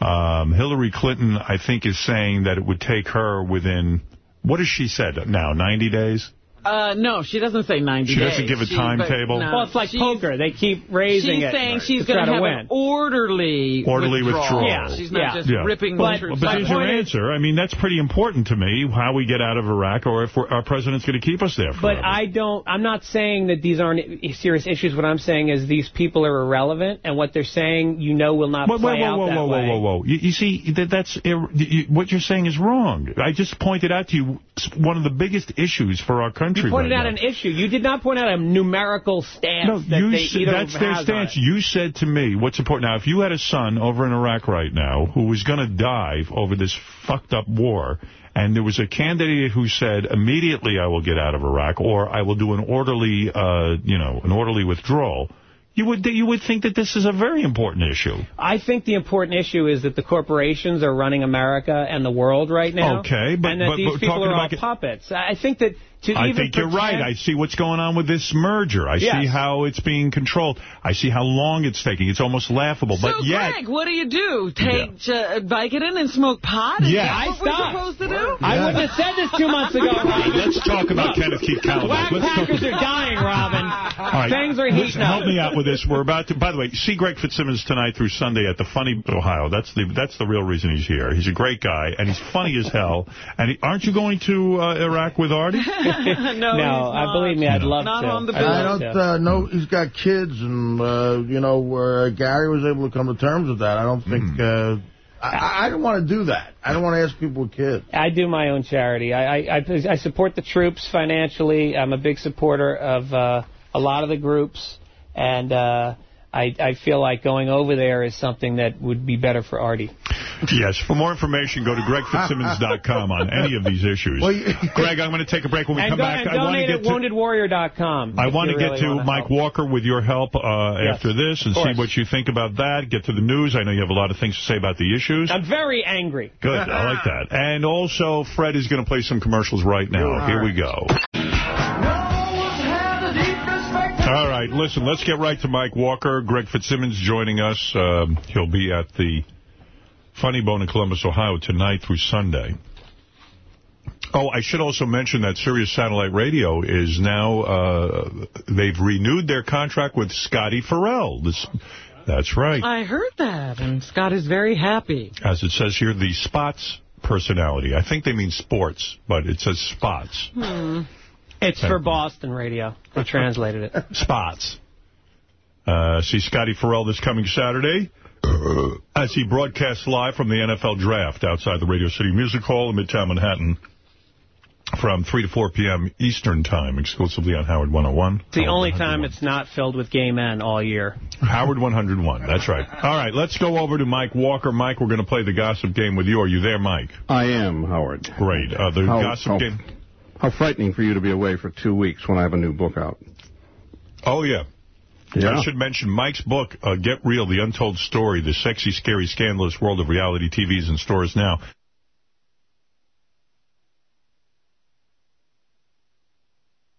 Um, Hillary Clinton, I think, is saying that it would take her within, what has she said now, 90 days? Uh, no, she doesn't say 90 She days. doesn't give a timetable? no, well, it's like she's- poker. They keep raising She's it. She's saying she's to going to to have win. an orderly Orderly withdrawal. Yeah, She's not yeah. just Yeah. ripping But- the troops But out. there's your answer. I mean, that's pretty important to me, how we get out of Iraq or if our president's going to keep us there But. I don't, I'm not saying that these aren't serious issues. What I'm saying is these people are irrelevant, and what they're saying, you know, will not Whoa, whoa, play whoa, out whoa, that whoa, way. whoa, whoa, whoa. You, you see, that that's what you're saying is wrong. I just pointed out to you one of the biggest issues for our country You pointed right out now. an issue. You did not point out a numerical stance No, that you they said- either that's their stance. You said to me, what's important. Now, if you had a son over in Iraq right now who was going to die over this fucked up war, and there was a candidate who said, immediately I will get out of Iraq, or I will do an orderly, uh, you know, an orderly withdrawal, you would you would think that this is a very important issue. I think the important issue is that the corporations are running America and the world right now. Okay, but- and that but- these but people talking are all about- puppets. I think that I even think you're right. I see what's going on with this merger. I see how it's being controlled. I see how long it's taking. It's almost laughable. So, but yet, Greg, what do you do? Take uh, Vicodin and smoke pot? Is Yeah. that I what we're stopped. supposed to do? I wouldn't have said this two months ago, [LAUGHS] Robin. Let's talk about Kenneth Keith Kallenbach. Wack Packers are dying, Robin. All right. Things are Listen, heating up. help me out with this. We're about to. By the way, see Greg Fitzsimmons tonight through Sunday at the Funny Ohio. That's the that's the real reason he's here. He's a great guy and he's funny as hell. And he, aren't you going to uh, Iraq with Artie? [LAUGHS] [LAUGHS] no, No, I believe me, I'd love Not to. on the I'd bill. I don't to. uh, know. He's got kids, and uh, you know, where uh, Gary was able to come to terms with that. I don't think. Uh, I, I don't want to do that. I don't want to ask people with kids. I do my own charity. I, I, I, I support the troops financially. I'm a big supporter of uh, a lot of the groups, and uh, I, I feel like going over there is something that would be better for Artie. yes. For more information, go to gregfitzsimmons.com on any of these issues. Well, you- Greg, I'm going to take a break when we and come go, back. and I want to get at to. woundedwarrior.com. I want to get really to Mike help. Walker with your help uh, Yes, after this and see what you think about that. Get to the news. I know you have a lot of things to say about the issues. I'm very angry. Good. I like that. And also, Fred is going to play some commercials right now. Here we go. Right, listen, let's get right to Mike Walker. Greg Fitzsimmons joining us. Um, he'll be at the Funny Bone in Columbus, Ohio tonight through Sunday. Oh, I should also mention that Sirius Satellite Radio is now, uh, they've renewed their contract with Scotty Ferrall. This, that's right. I heard that, and Scott is very happy. As it says here, the Spots personality. I think they mean sports, but it says Spots. Hmm. It's for Boston radio. They translated it. [LAUGHS] Spots. Uh, see Scotty Ferrall this coming Saturday as he broadcasts live from the NFL Draft outside the Radio City Music Hall in Midtown Manhattan from 3 to 4 p.m. Eastern Time, exclusively on Howard 101. It's the Howard only 101. time it's not filled with gay men all year. Howard 101, that's right. [LAUGHS] All right, let's go over to Mike Walker. Mike, we're going to play the gossip game with you. Are you there, Mike? I am, Howard. Great. Uh, the How- gossip how- game. How frightening for you to be away for two weeks when I have a new book out. Oh, yeah. Yeah. I should mention Mike's book, uh, Get Real, The Untold Story, The Sexy, Scary, Scandalous World of Reality TVs in stores now.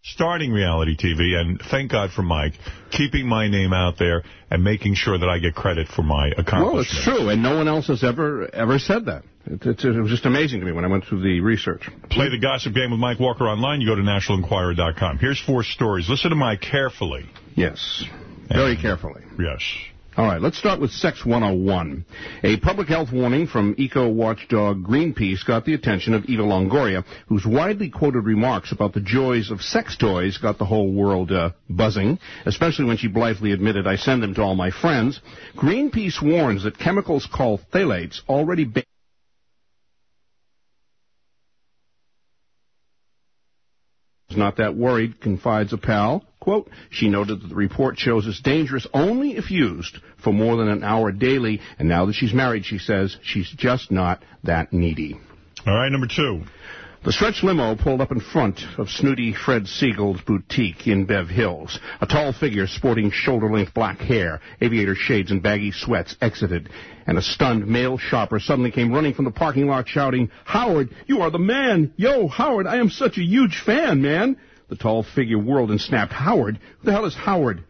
Starting reality TV, and thank God for Mike, keeping my name out there and making sure that I get credit for my Well, accomplishments. it's true, and no one else has ever ever said that. It, it, was just amazing to me when I went through the research. Play the gossip game with Mike Walker online. You go to nationalenquirer.com. Here's four stories. Listen to Mike carefully. Yes, very carefully. Yes. All right, let's start with Sex 101. A public health warning from eco watchdog Greenpeace got the attention of Eva Longoria, whose widely quoted remarks about the joys of sex toys got the whole world uh, buzzing, especially when she blithely admitted, I send them to all my friends. Greenpeace warns that chemicals called phthalates already is not that worried, confides a pal. Quote, she noted that the report shows it's dangerous only if used for more than an hour daily, and now that she's married, she says she's just not that needy. All right, number two. The stretch limo pulled up in front of snooty Fred Segal's boutique in Bev Hills. A tall figure sporting shoulder-length black hair, aviator shades, and baggy sweats exited, and a stunned male shopper suddenly came running from the parking lot shouting, Howard, you are the man! Yo, Howard, I am such a huge fan, man! The tall figure whirled and snapped, Howard? Who the hell is Howard?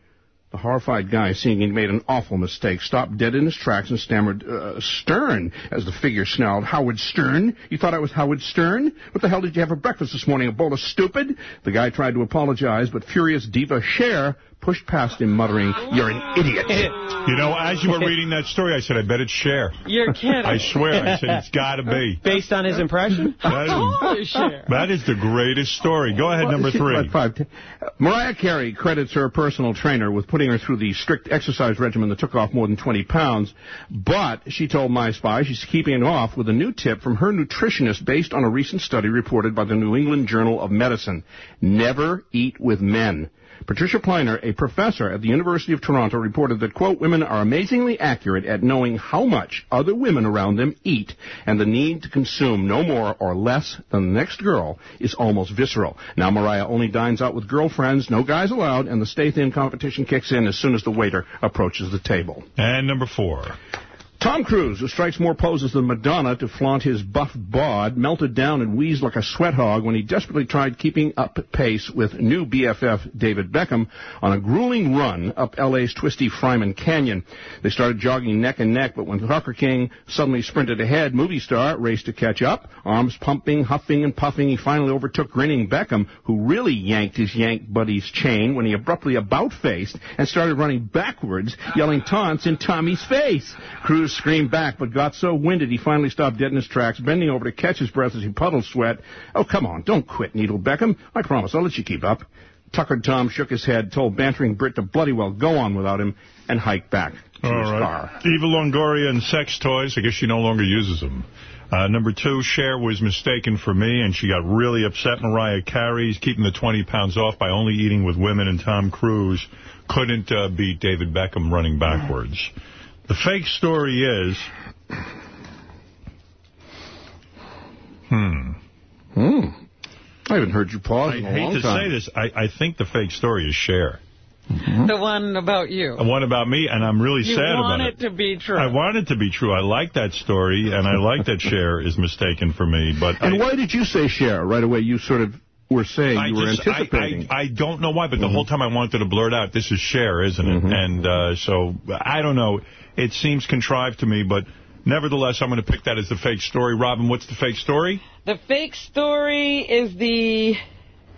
The horrified guy, seeing he'd made an awful mistake, stopped dead in his tracks and stammered, uh, Stern, as the figure snarled. Howard Stern? You thought I was Howard Stern? What the hell did you have for breakfast this morning, a bowl of stupid? The guy tried to apologize, but furious diva Cher pushed past him, muttering, You're an idiot. [LAUGHS] You know, as you were reading that story, I said, I bet it's Cher. You're kidding. I swear, I said, it's got to be. [LAUGHS] Based on his impression? That Holy is, shit. that is the greatest story. Go ahead, number three. about five, ten. Mariah Carey credits her personal trainer with putting her through the strict exercise regimen that took off more than 20 pounds. But she told My Spy she's keeping it off with a new tip from her nutritionist based on a recent study reported by the New England Journal of Medicine. Never eat with men. Patricia Pliner, a professor at the University of Toronto, reported that, quote, women are amazingly accurate at knowing how much other women around them eat, and the need to consume no more or less than the next girl is almost visceral. Now Mariah only dines out with girlfriends, no guys allowed, and the stay thin competition kicks in as soon as the waiter approaches the table. And number four. Tom Cruise, who strikes more poses than Madonna to flaunt his buff bod, melted down and wheezed like a sweat hog when he desperately tried keeping up pace with new BFF David Beckham on a grueling run up L.A.'s twisty Fryman Canyon. They started jogging neck and neck, but when Tucker King suddenly sprinted ahead, movie star raced to catch up. Arms pumping, huffing, and puffing, he finally overtook grinning Beckham, who really yanked his yank buddy's chain when he abruptly about-faced and started running backwards, yelling taunts in Tommy's face. Cruise screamed back, but got so winded he finally stopped dead in his tracks, bending over to catch his breath as he puddled sweat. Oh, come on, don't quit, Needle Beckham. I promise, I'll let you keep up. Tuckered Tom shook his head, told bantering Brit to bloody well go on without him, and hiked back to All his right. car. Eva Longoria and sex toys. I guess she no longer uses them. Uh, number two, Cher was mistaken for me, and she got really upset. Mariah Carey's keeping the 20 pounds off by only eating with women, and Tom Cruise couldn't uh, beat David Beckham running backwards. The fake story is... Hmm. Hmm. I haven't heard you pause I in a hate to time. say this. I, I think the fake story is Cher. The one about you. The one about me, and I'm really You sad about it. Want it to be true. I want it to be true. I like that story, and I like that [LAUGHS] Cher is mistaken for me. But And I, why did you say Cher right away? You sort of were saying I you were just- I- anticipating. Mm-hmm. I, I, don't know why, but the whole time I wanted to blurt out, this is Cher, isn't it? And uh, so, I don't know. It seems contrived to me, but nevertheless, I'm going to pick that as the fake story. Robin, what's the fake story? The fake story is the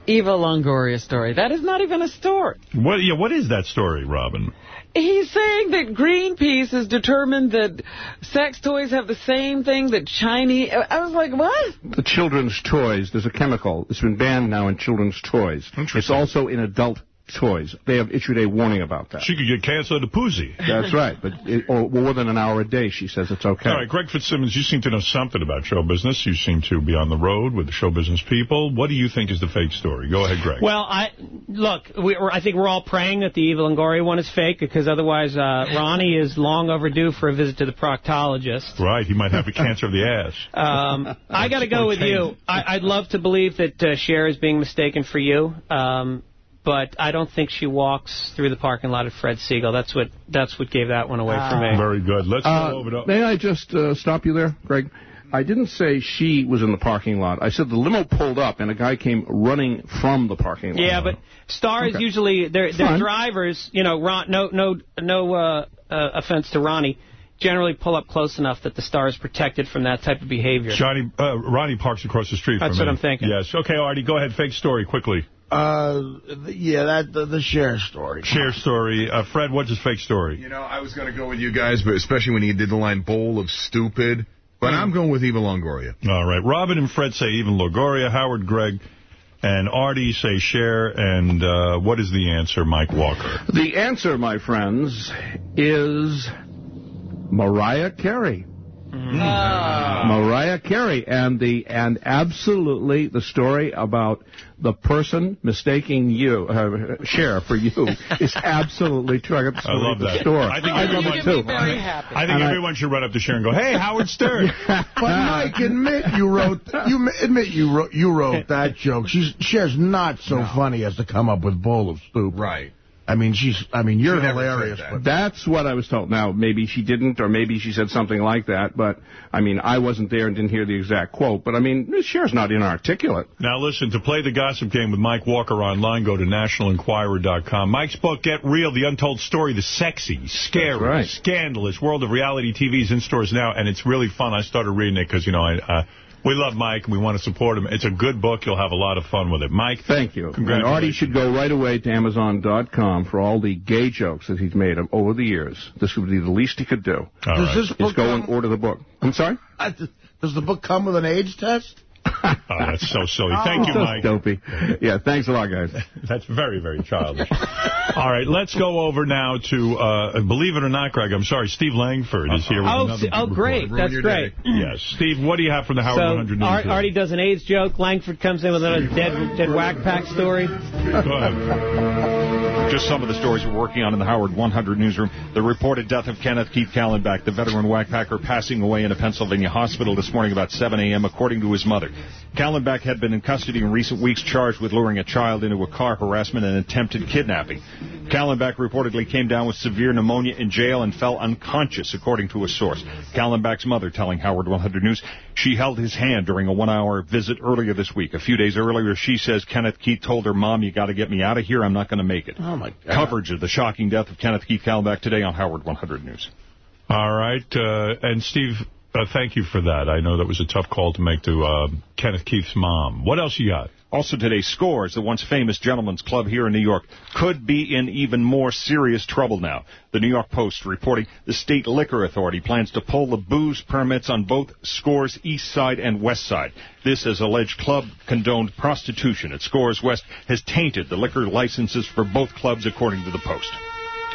Eva Longoria story. That is not even a story. What? Yeah, what is that story, Robin? He's saying that Greenpeace has determined that sex toys have the same thing that Chinese... I was like, what? the children's toys, there's a chemical. It's been banned now in children's toys. It's also in adult toys. They have issued a warning about that. She could get cancer of the pussy. That's right, but it, or more than an hour a day, she says it's okay. All right, Greg Fitzsimmons, you seem to know something about show business. You seem to be on the road with the show business people. What do you think is the fake story? Go ahead, Greg. Well, I look. We, I think we're all praying that the Eva Longoria one is fake because otherwise, uh, Ronnie is long overdue for a visit to the proctologist. Right, he might have a cancer of the ass. [LAUGHS] Um, I got to go with you. I, I'd love to believe that uh, Cher is being mistaken for you, um, but I don't think she walks through the parking lot of Fred Segal. That's what that's what gave that one away for me. Very good. Let's Uh, go over to... may I just uh, stop you there, Greg? I didn't say she was in the parking lot. I said the limo pulled up and a guy came running from the parking lot. Yeah, but stars Okay. usually they're, they're drivers. You know, Ron, no no no uh, uh, offense to Ronnie. Generally, pull up close enough that the star is protected from that type of behavior. Johnny, uh, Ronnie parks across the street That's from what. I'm thinking. Yes. Okay, Artie, go ahead. Fake story, quickly. Uh, yeah, that the, the Cher story. Cher story. Uh, Fred, what's his fake story? You know, I was going to go with you guys, but especially when he did the line bowl of stupid. But I'm going with Eva Longoria. All right. Robin and Fred say Eva Longoria, Howard, Greg, and Artie say Cher. And uh, what is the answer, Mike Walker? The answer, my friends, is Mariah Carey. Mariah Carey and the and absolutely the story about the person mistaking you uh, Cher for you [LAUGHS] is absolutely true. I got the I story love that. store. I think I everyone, love it too. I think And I- everyone should run up to Cher and go, "Hey, Howard Stern." [LAUGHS] But Mike, admit you wrote you admit you wrote you wrote that joke. She's Cher's not so funny as to come up with Bowl of Soup. Right. I mean, she's. I mean, you're She hilarious. said But That's what I was told. Now, maybe she didn't, or maybe she said something like that, but, I mean, I wasn't there and didn't hear the exact quote, but, I mean, Cher's not inarticulate. Now listen, to play the gossip game with Mike Walker online, go to nationalenquirer.com. Mike's book, Get Real, The Untold Story, the sexy, scary, right. scandalous world of reality TV is in stores now, and it's really fun. I started reading it because, you know, I, uh, we love Mike we want to support him. It's a good book. You'll have a lot of fun with it. Mike, Thank you. And Artie should go right away to Amazon.com for all the gay jokes that he's made over the years. This would be the least he could do. All Does right. this Just book go and come- order the book. I'm sorry? does the book come with an age test? [LAUGHS] Oh, that's so silly. Thank you, so Mike. dopey. Yeah, thanks a lot, guys. [LAUGHS] That's very, very childish. All right, let's go over now to, uh, believe it or not, Greg, I'm sorry, Steve Langford is here with Oh, another oh, great. That's great. Yes. Steve, what do you have from the Howard so 100 News? Art, here? Artie does an AIDS joke. Langford comes in with another dead dead Wack Pack story. Go ahead. Just some of the stories we're working on in the Howard 100 newsroom. The reported death of Kenneth Keith Kallenbach, the veteran Wack Packer, passing away in a Pennsylvania hospital this morning about 7 a.m., according to his mother. Kallenbach had been in custody in recent weeks, charged with luring a child into a car, harassment, and attempted kidnapping. Kallenbach reportedly came down with severe pneumonia in jail and fell unconscious, according to a source. Kallenbach's mother telling Howard 100 News she held his hand during a one-hour visit earlier this week. A few days earlier, she says Kenneth Keith told her, Mom, you got to get me out of here. I'm not going to make it. Oh my God. Coverage of the shocking death of Kenneth Keith Kallenbach today on Howard 100 News. All right. Uh, and Steve, uh, thank you for that. I know that was a tough call to make to uh, Kenneth Keith's mom. What else you got? Also today, Scores, the once famous gentleman's club here in New York, could be in even more serious trouble now. The New York Post reporting the state liquor authority plans to pull the booze permits on both Scores East Side and West Side. This as alleged club condoned prostitution at Scores West has tainted the liquor licenses for both clubs, according to the Post.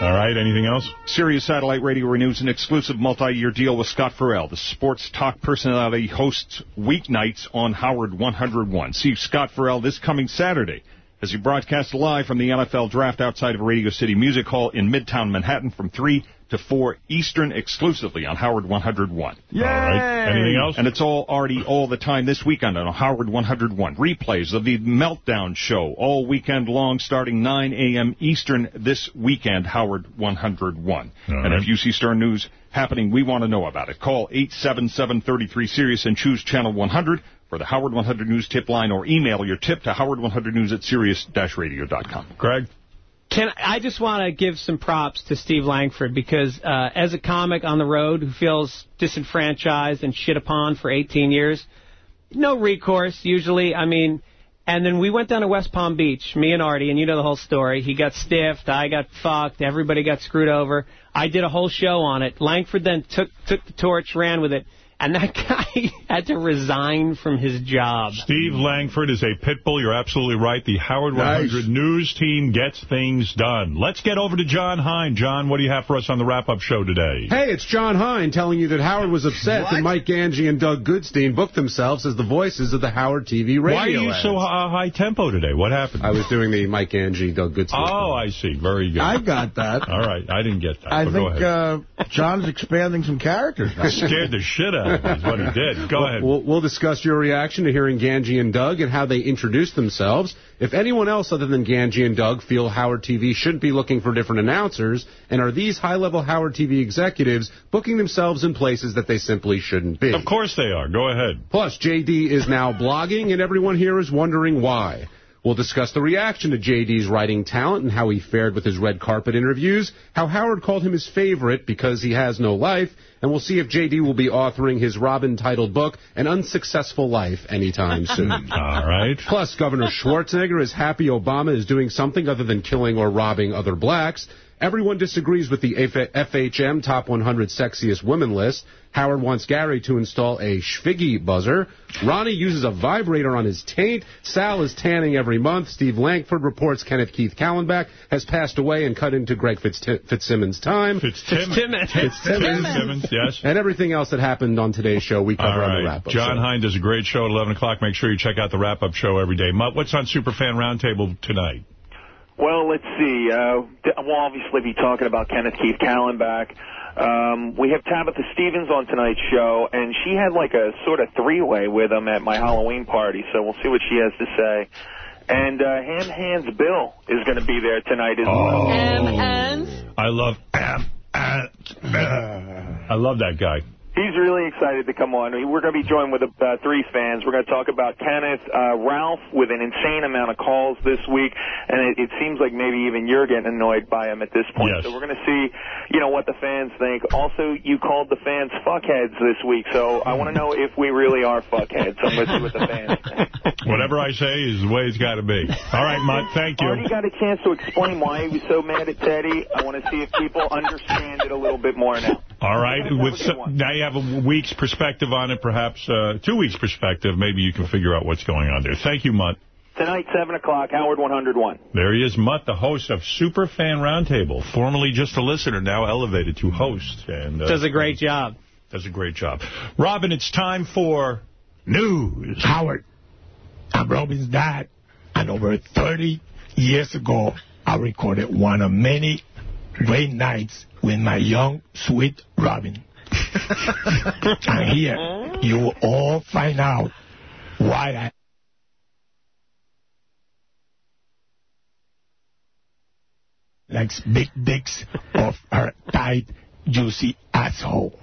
All right. Anything else? Sirius Satellite Radio renews an exclusive multi-year deal with Scott Ferrall. The sports talk personality hosts weeknights on Howard 101. See Scott Ferrall this coming Saturday as he broadcasts live from the NFL Draft outside of Radio City Music Hall in Midtown Manhattan from 3 to 4 Eastern exclusively on Howard 101. All right. Anything else? And it's all already all the time this weekend on Howard 101. Replays of the Meltdown Show all weekend long starting 9 a.m. Eastern this weekend, Howard 101. All and if you see Stern News happening, we want to know about it. Call 877-33-SIRIUS and choose Channel 100 for the Howard 100 News tip line or email your tip to howard100news at sirius-radio.com. Greg? Can I just want to give some props to Steve Langford because uh, as a comic on the road who feels disenfranchised and shit upon for 18 years, no recourse usually. I mean, and then we went down to West Palm Beach, me and Artie, and you know the whole story. He got stiffed, I got fucked, everybody got screwed over. I did a whole show on it. Langford then took took the torch, ran with it, and that guy [LAUGHS] had to resign from his job. Steve Langford is a pit bull. You're absolutely right. The Howard 100 News team gets things done. Let's get over to John Hein. John, what do you have for us on the wrap-up show today? Hey, it's John Hein telling you that Howard was upset that Mike Gange and Doug Goodstein booked themselves as the voices of the Howard TV radio Why are you ads. so uh, high tempo today? What happened? I was doing the Mike Gange, Doug Goodstein. Oh, I see. Very good. I got that. All right. I didn't get that. I but go think uh, John's expanding some characters. now. [LAUGHS] Scared the shit out what he did. Go We'll- ahead. We'll, we'll discuss your reaction to hearing Gange and Doug and how they introduced themselves. If anyone else other than Gange and Doug feel Howard TV shouldn't be looking for different announcers, and are these high-level Howard TV executives booking themselves in places that they simply shouldn't be? Of course they are. Go ahead. Plus, JD is now blogging, and everyone here is wondering why. We'll discuss the reaction to JD's writing talent and how he fared with his red carpet interviews, how Howard called him his favorite because he has no life, and we'll see if JD will be authoring his Robin-titled book, An Unsuccessful Life, anytime soon. [LAUGHS] All right. Plus, Governor Schwarzenegger is happy Obama is doing something other than killing or robbing other blacks. Everyone disagrees with the FHM Top 100 Sexiest Women list. Howard wants Gary to install a Schviggy buzzer. Ronnie uses a vibrator on his taint. Sal is tanning every month. Steve Langford reports Kenneth Keith Kallenbach has passed away and cut into Greg Fitz- Fitzsimmons' time. Fitztimmons. Fitzsimmons. Fitzsimmons, yes. And everything else that happened on today's show, we cover All on the wrap-up. John show. Hein does a great show at 11 o'clock. Make sure you check out the wrap-up show every day. What's on Superfan Roundtable tonight? Well, let's see. Uh, we'll obviously be talking about Kenneth Keith Kallenbach. Um, we have Tabitha Stevens on tonight's show, and she had like a sort of three-way with him at my Halloween party, so we'll see what she has to say. And uh, Ham Hands Bill is going to be there tonight as well. Ham Hands? I love [LAUGHS] I love that guy. He's really excited to come on. We're going to be joined with uh, three fans. We're going to talk about Kenneth, uh, Ralph, with an insane amount of calls this week, and it, it seems like maybe even you're getting annoyed by him at this point. Yes. So we're going to see, you know, what the fans think. Also, you called the fans fuckheads this week, so I want to know if we really are fuckheads. So let's see what the fans think. [LAUGHS] Whatever I say is the way it's got to be. All right, Mutt, thank you. Already got a chance to explain why he was so mad at Teddy. I want to see if people understand it a little bit more now. All right, with some, now you have a week's perspective on it, perhaps uh, two weeks' perspective. Maybe you can figure out what's going on there. Thank you, Mutt. Tonight, 7 o'clock, Howard 101. There he is, Mutt, the host of Super Fan Roundtable, formerly just a listener, now elevated to host. and uh, Does a great job. Does a great job. Robin, it's time for news. Howard, I'm Robin's dad, and over 30 years ago, I recorded one of many great nights with my young, sweet Robin. [LAUGHS] and here, you will all find out why I likes big dicks of her tight, juicy asshole.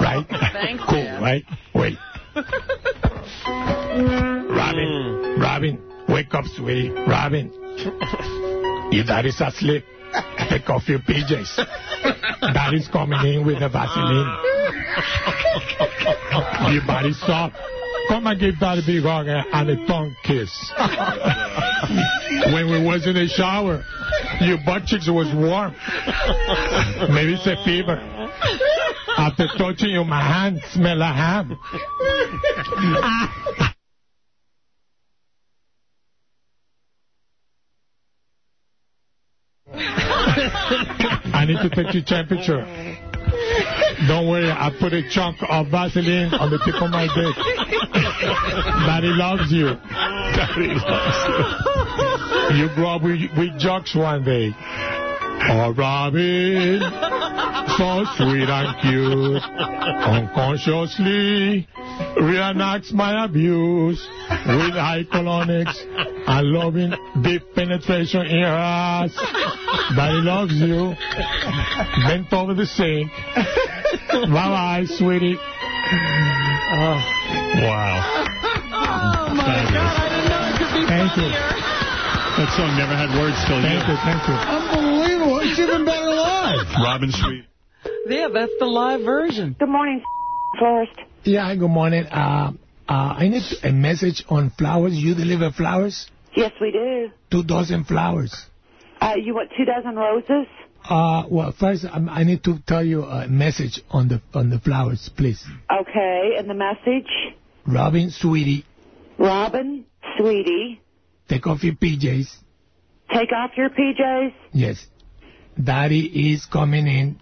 Right? [LAUGHS] Thanks, cool, man. right? Wait. Robin, hmm. Robin, wake up, sweetie. Robin. Your daddy's asleep. Take off your PJs. Daddy's coming in with the Vaseline. your body's soft. Come and give daddy a big hug and a tongue kiss. when we was in the shower, your butt cheeks was warm. Maybe it's a fever. After touching you, my hand smell a ham. I need to take your temperature. Don't worry, I put a chunk of Vaseline on the tip of my dick. Daddy loves you. Daddy loves you. You grow up with, with jokes one day. Oh, Robin, so sweet and cute, unconsciously reenacts my abuse with high colonics and loving deep penetration in her ass. Daddy loves you. Bent over the sink. Bye-bye, sweetie. Oh. Wow. Oh, my God. I didn't know it could be Thank you. That song never had words till Thank you, thank you. Unbelievable. It's even better live. [LAUGHS] Robin Sweet. Yeah, that's the live version. Good morning, Forrest. Yeah, good morning. Uh, uh, I need a message on flowers. You deliver flowers? Yes, we do. Two dozen flowers. Uh, you want two dozen roses? Uh, well, first, um, I need to tell you a message on the on the flowers, please. Okay, and the message? Robin, sweetie, Robin, sweetie, take off your PJs. take off your PJs. Yes. Daddy is coming in.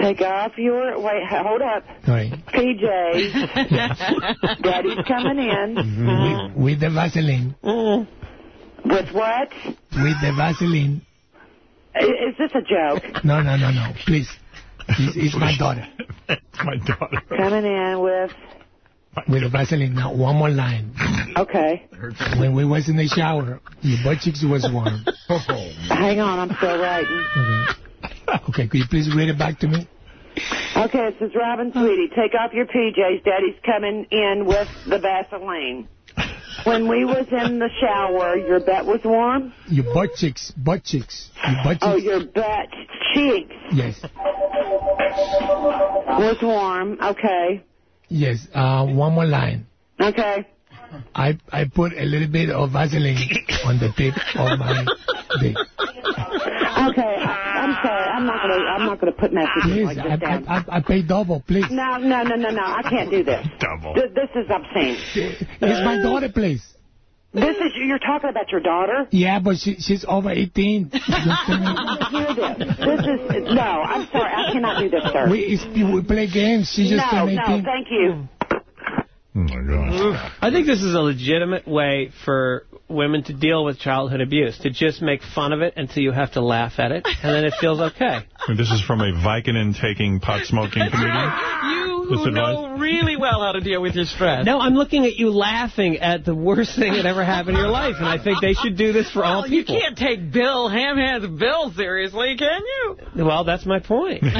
Take off your, wait, h- hold up. Sorry. PJs. [LAUGHS] Daddy's coming in. Mm-hmm. With, uh-huh. with the Vaseline. Mm. With what? With the Vaseline. I- Is this a joke? [LAUGHS] No, no, no, no. Please. It's, it's my [LAUGHS] daughter. my daughter. Coming in with, With the Vaseline. Now, one more line. okay. When we was in the shower, your butt cheeks was warm. [LAUGHS] Hang on, I'm still writing. Okay. Okay, could you please read it back to me? Okay, this is Robin, sweetie, take off your PJs. Daddy's coming in with the Vaseline. When we was in the shower, your butt was warm? Your butt cheeks, butt cheeks. Your butt oh, cheeks. Oh, your butt cheeks Yes, was warm. Okay. Yes. Uh, one more line. Okay. I I put a little bit of Vaseline on the tip of my dick. Okay, I- I'm I'm sorry. I'm not gonna. I'm not gonna put messages Please, like I, this down. I, I, I pay double, please. No, no, no, no, no. I can't do this. Double. Th- This is obscene. It's my daughter, please. This is you're talking about your daughter. Yeah, but she, she's over 18. [LAUGHS] Hear this. This is no. I'm sorry. I cannot do this, sir. we, we play games. She just no, turned 18. no. Thank you. Oh, my gosh. I think this is a legitimate way for women to deal with childhood abuse, to just make fun of it until you have to laugh at it, and then it feels okay. [LAUGHS] And this is from a Vicodin-taking, pot-smoking comedian? You This who advice? know really well how to deal with your stress. No, I'm looking at you laughing at the worst thing that ever happened in your life, and I think they should do this for all Well, you can't take Bill, Ham Hands Bill seriously, can you? Well, that's my point. [LAUGHS]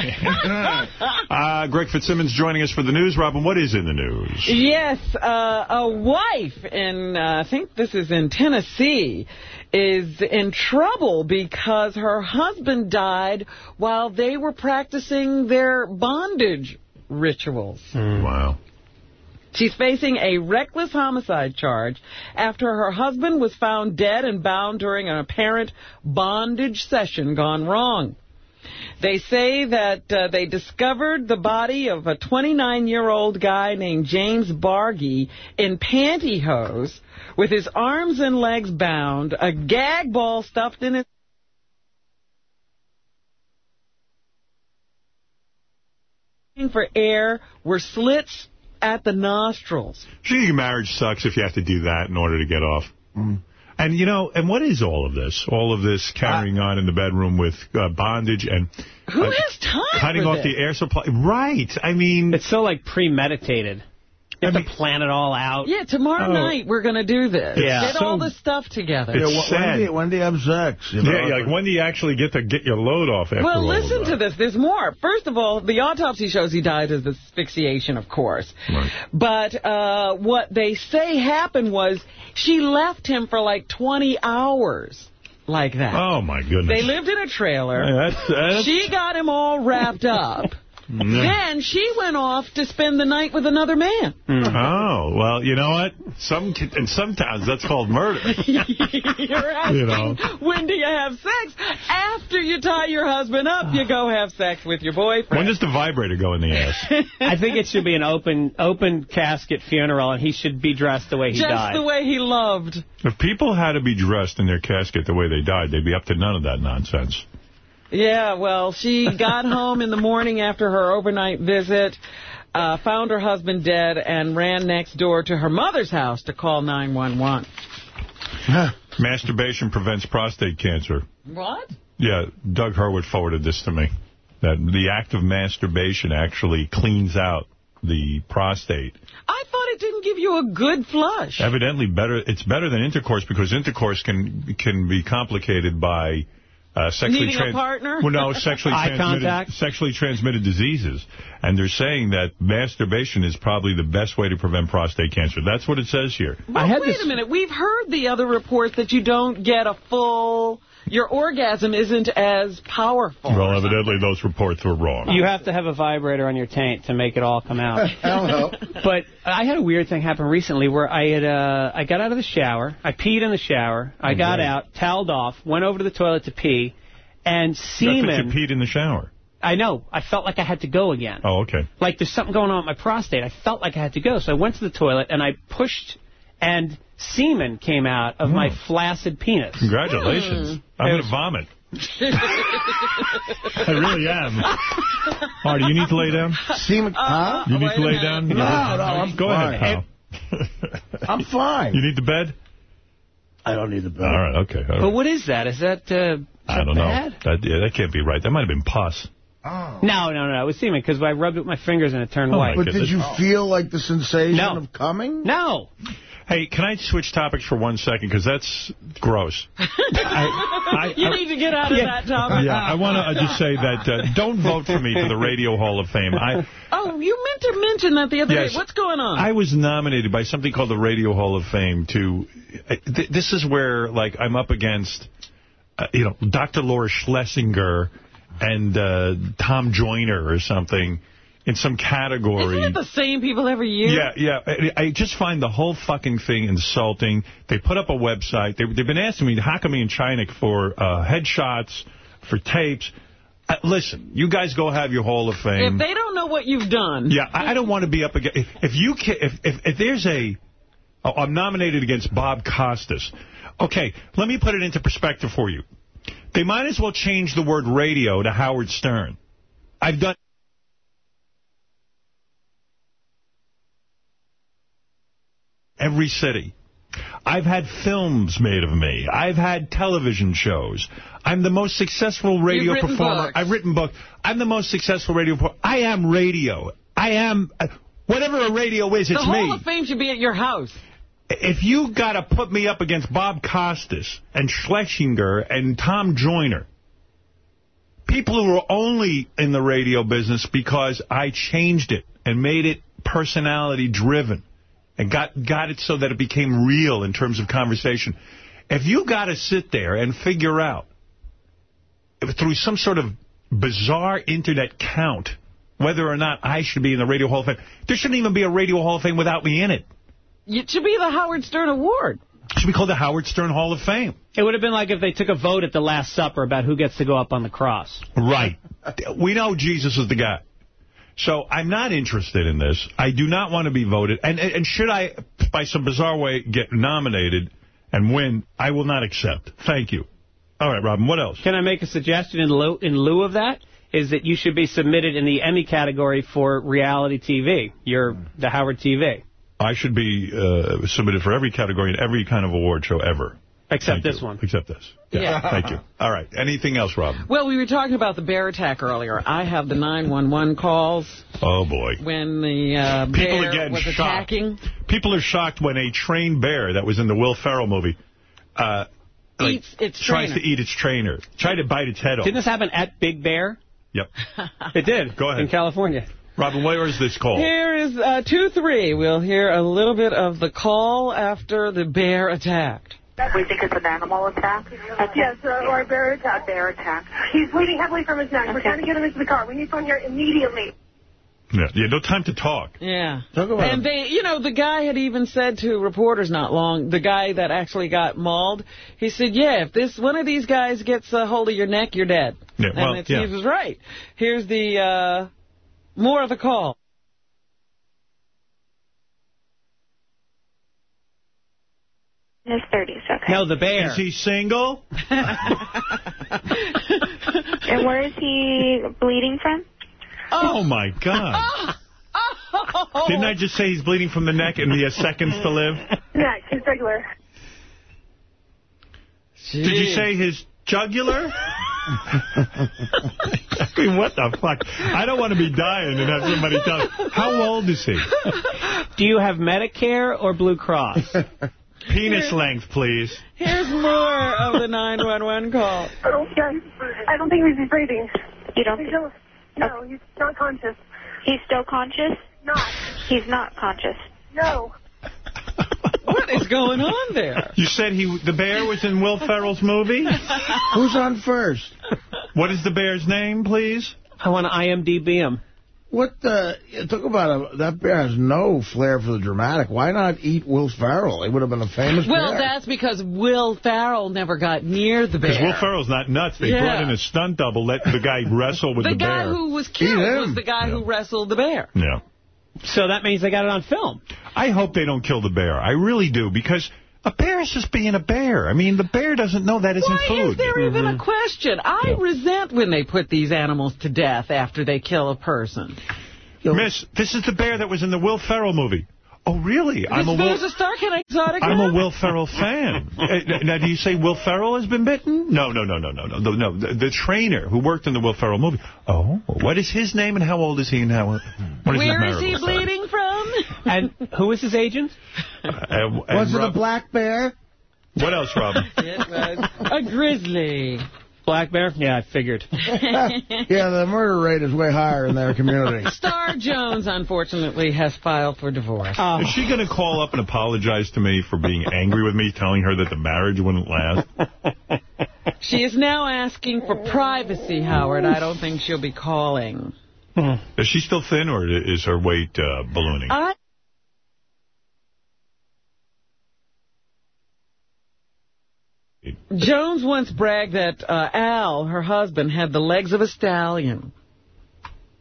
Uh, Greg Fitzsimmons joining us for the news. Robin, what is in the news? Yes, uh, a wife in, uh, I think this is in Tennessee, is in trouble because her husband died while they were practicing their bondage rituals. Wow. She's facing a reckless homicide charge after her husband was found dead and bound during an apparent bondage session gone wrong. They say that uh, they discovered the body of a 29-year-old guy named James Bargy in pantyhose with his arms and legs bound, a gag ball stuffed in his for air were slits at the nostrils. Gee, marriage sucks if you have to do that in order to get off. And, you know, and what is all of this? All of this carrying on in the bedroom with uh, bondage and... Who uh, has time Cutting for off this? the air supply. Right. I mean... It's so, like, premeditated. You have to plan it all out. Yeah, tomorrow Oh. night we're going to do this. Yeah. Get all the stuff together. It's Yeah, wh- sad. when, do you, when do you have sex? You know? Yeah, yeah, like when do you actually get to get your load off after Well, listen to this. There's more. First of all, the autopsy shows he died of asphyxiation, of course. Right. But uh, what they say happened was she left him for like 20 hours like that. Oh, my goodness. They lived in a trailer. Yeah, that's- that's- She got him all wrapped up. Yeah. Then she went off to spend the night with another man. Hmm. [LAUGHS] Oh, well, you know what? Some In some towns, that's called murder. [LAUGHS] You're asking, You know. when do you have sex? After you tie your husband up, you go have sex with your boyfriend. When does the vibrator go in the ass? [LAUGHS] I think it should be an open open casket funeral, and he should be dressed the way he Just died. the way he loved. If people had to be dressed in their casket the way they died, they'd be up to none of that nonsense. Yeah, well, she got [LAUGHS] home in the morning after her overnight visit, uh, found her husband dead, and ran next door to her mother's house to call 911. [LAUGHS] Masturbation prevents prostate cancer. What? Yeah, Doug Hurwitz forwarded this to me. That the act of masturbation actually cleans out the prostate. I thought it didn't give you a good flush. Evidently, better. It's better than intercourse because intercourse can can be complicated by uh, sexually Needing a partner? Well, no, sexually [LAUGHS] Eye transmitted contact? sexually transmitted diseases, and they're saying that masturbation is probably the best way to prevent prostate cancer. That's what it says here. Well, wait a minute. We've heard the other reports that you don't get a full... Your orgasm isn't as powerful. Well, evidently those reports were wrong. You have to have a vibrator on your taint to make it all come out. [LAUGHS] But I had a weird thing happen recently where I had uh, I got out of the shower, I peed in the shower, I got out, toweled off, went over to the toilet to pee, and That's what you peed in the shower. I know. I felt like I had to go again. Oh, okay. Like there's something going on with my prostate. I felt like I had to go, so I went to the toilet and I pushed, and semen came out of my mm. flaccid penis. Congratulations. Hmm. I'm going to vomit. [LAUGHS] I really am. Artie, you need to lay down? Semen, uh, huh? You need to lay down? No, no, I'm Go fine. ahead, pal. I'm fine. You need the bed? I don't need the bed. All right, okay. all right. But what is that? Is that, uh, is I that don't know. That, yeah, that can't be right. That might have been pus. Oh. No, no, no. It was semen because I rubbed it with my fingers and it turned Oh, white. But did you oh. feel like the sensation No. of coming? No. Hey, can I switch topics for one second? Because that's gross. [LAUGHS] I, you need to get out of that topic. yeah, I want to just say that uh, don't vote for me for the Radio Hall of Fame. I Oh, you meant to mention that the other Yes. day. What's going on? I was nominated by something called the Radio Hall of Fame to. Uh, th this is where, like, I'm up against, uh, you know, Dr. Laura Schlesinger and uh, Tom Joyner or something in some category. Isn't it the same people every year? Yeah, yeah. I, I just find the whole fucking thing insulting. They put up a website. They, they've been asking me, how come me in China for uh, headshots, for tapes. Uh, listen, you guys go have your Hall of Fame. If they don't know what you've done... Yeah, I I don't want to be up against... If you can, if, if, if there's a... Oh, I'm nominated against Bob Costas. Okay, let me put it into perspective for you. They might as well change the word radio to Howard Stern. I've done... Every city. I've had films made of me. I've had television shows. I'm the most successful radio performer. books. I've written books. I'm the most successful radio performer. I am radio. I am... uh, Whatever a radio is, it's me. The Hall of Fame should be at your house. If you got to put me up against Bob Costas and Schlesinger and Tom Joyner, people who are only in the radio business because I changed it and made it personality-driven and got, got it so that it became real in terms of conversation. If you got to sit there and figure out through some sort of bizarre internet count whether or not I should be in the Radio Hall of Fame, there shouldn't even be a Radio Hall of Fame without me in it. It should be the Howard Stern Award. It should be called the Howard Stern Hall of Fame. It would have been like if they took a vote at the Last Supper about who gets to go up on the cross. Right. We know Jesus is the guy. So I'm not interested in this. I do not want to be voted. And, and should I, by some bizarre way, get nominated and win, I will not accept. Thank you. All right, Robin, what else? Can I make a suggestion in lieu, in lieu of that? Is that you should be submitted in the Emmy category for reality TV. You're the Howard TV. I should be uh, submitted for every category and every kind of award show ever. Except Thank this you. one. Except this. Yeah. [LAUGHS] Thank you. All right. Anything else, Robin? Well, we were talking about the bear attack earlier. I have the 911 calls Oh, boy. when the uh, People bear are getting was shocked. attacking. People are shocked when a trained bear that was in the Will Ferrell movie uh, like, Eats its tries trainer. to eat its trainer. Tried to bite its head off. Didn't this happen at Big Bear? Yep. [LAUGHS] It did. Go ahead. In California. Robin, where is this call? Here is uh, 2-3. We'll hear a little bit of the call after the bear attacked. We think it's an animal attack? Yes, uh, or a bear attack. bear attack. He's bleeding heavily from his neck. We're trying to get him into the car. We need someone here immediately. Yeah, yeah, no time to talk. Yeah. Talk about And they, you know, the guy had even said to reporters not long, the guy that actually got mauled, he said, yeah, if this one of these guys gets a hold of your neck, you're dead. Yeah, and well, it's, yeah. he was right. Here's the, uh, more of the call. In his 30s, okay. No, the bear. Is he single? [LAUGHS] And where is he bleeding from? Oh, my God. [LAUGHS] Didn't I just say he's bleeding from the neck and he has seconds to live? Neck, his jugular. Did you say his jugular? [LAUGHS] I mean, what the fuck? I don't want to be dying and have somebody tell me. How old is he? Do you have Medicare or Blue Cross? Penis length, please. Here's more of the 911 call. Oh, yeah. I don't think he's breathing. You don't He's think... still, no, oh. he's not conscious. He's still conscious? Not. He's not conscious. No. [LAUGHS] What is going on there? You said he the bear was in Will Ferrell's movie? Who's on first? What is the bear's name, please? I want to IMDb him. What the... Talk about a... That bear has no flair for the dramatic. Why not eat Will Ferrell? He would have been a famous Well, bear. that's because Will Ferrell never got near the bear. Because. Will Ferrell's not nuts. They Yeah. brought in a stunt double, let the guy wrestle with the bear. the, guy who was killed was the guy who wrestled the bear. Yeah. So that means they got it on film. I hope they don't kill the bear. I really do, because a bear is just being a bear. I mean, the bear doesn't know that isn't Why food. is there even a mm-hmm. question? I resent when they put these animals to death after they kill a person. Miss, this is the bear that was in the Will Ferrell movie. Oh, really? I'm a this Will, bear's a Stark and exotic I'm a. Will Ferrell fan. Uh, [LAUGHS] now, do you say Will Ferrell has been bitten? No, no, no, no, no, no. No, no the, the trainer who worked in the Will Ferrell movie. Oh, what is his name and how old is he and how? What is his Where is he marital status? bleeding from? [LAUGHS] And who is his agent? Uh, and Was it a black bear? What else, Robin? it was [LAUGHS] a grizzly. Black Bear? Yeah, I figured. [LAUGHS] Yeah, the murder rate is way higher in their community. [LAUGHS] Star Jones, unfortunately, has filed for divorce. Is she going to call up and apologize to me for being angry with me, telling her that the marriage wouldn't last? [LAUGHS] She is now asking for privacy, Howard. I don't think she'll be calling. Is she still thin, or is her weight uh, ballooning? I Jones once bragged that uh, Al, her husband, had the legs of a stallion.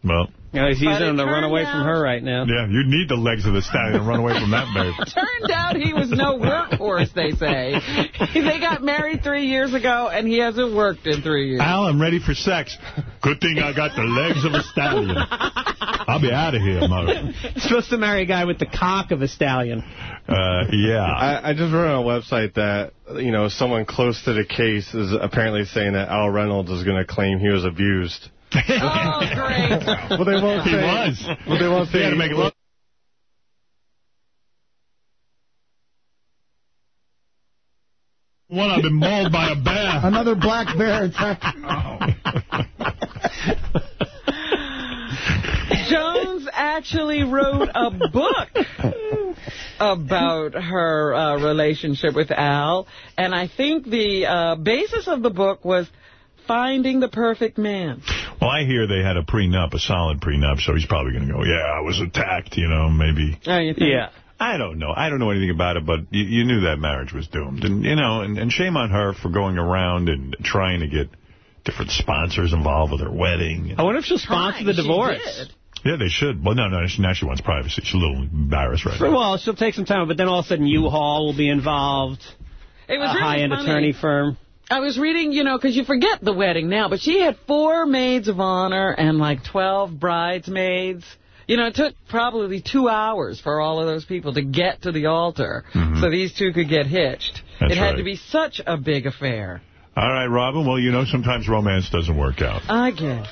Well, You know, he's But using it them to run turned away from her right now. yeah, you need the legs of the stallion to run away from that babe. [LAUGHS] Turned out he was no workhorse, they say. [LAUGHS] they got married three years ago, and he hasn't worked in three years. Al, I'm ready for sex. Good thing I got the legs of a stallion. I'll be out of here, mother. supposed to marry a guy with the cock of a stallion. Uh, yeah. I, I just read on a website that, you know, someone close to the case is apparently saying that Al Reynolds is going to claim he was abused. [LAUGHS] Oh, great. Well, they won't He say. was. Well, they won't He say. had to make it look. One, I've been mauled by a bear. [LAUGHS] Another black bear attack. [LAUGHS] Jones actually wrote a book about her uh, relationship with Al, and I think the uh, basis of the book was finding the perfect man. Well, I hear they had a prenup, a solid prenup, so he's probably going to go, yeah, I was attacked, you know, maybe. Oh, you think? Yeah. I don't know. I don't know anything about it, but you, you knew that marriage was doomed. And, you know, and, and shame on her for going around and trying to get different sponsors involved with her wedding. I wonder if she'll sponsor the She divorce. did. Yeah, they should. Well, no, no, she, now she wants privacy. She's a little embarrassed right now. Well, she'll take some time, but then all of a sudden U-Haul will be involved, It was a really high-end funny. attorney firm. I was reading, you know, because you forget the wedding now, but she had four maids of honor and like 12 bridesmaids. You know, it took probably two hours for all of those people to get to the altar mm-hmm. so these two could get hitched. That's it had right. to be such a big affair. All right, Robin. Well, you know, sometimes romance doesn't work out. I guess.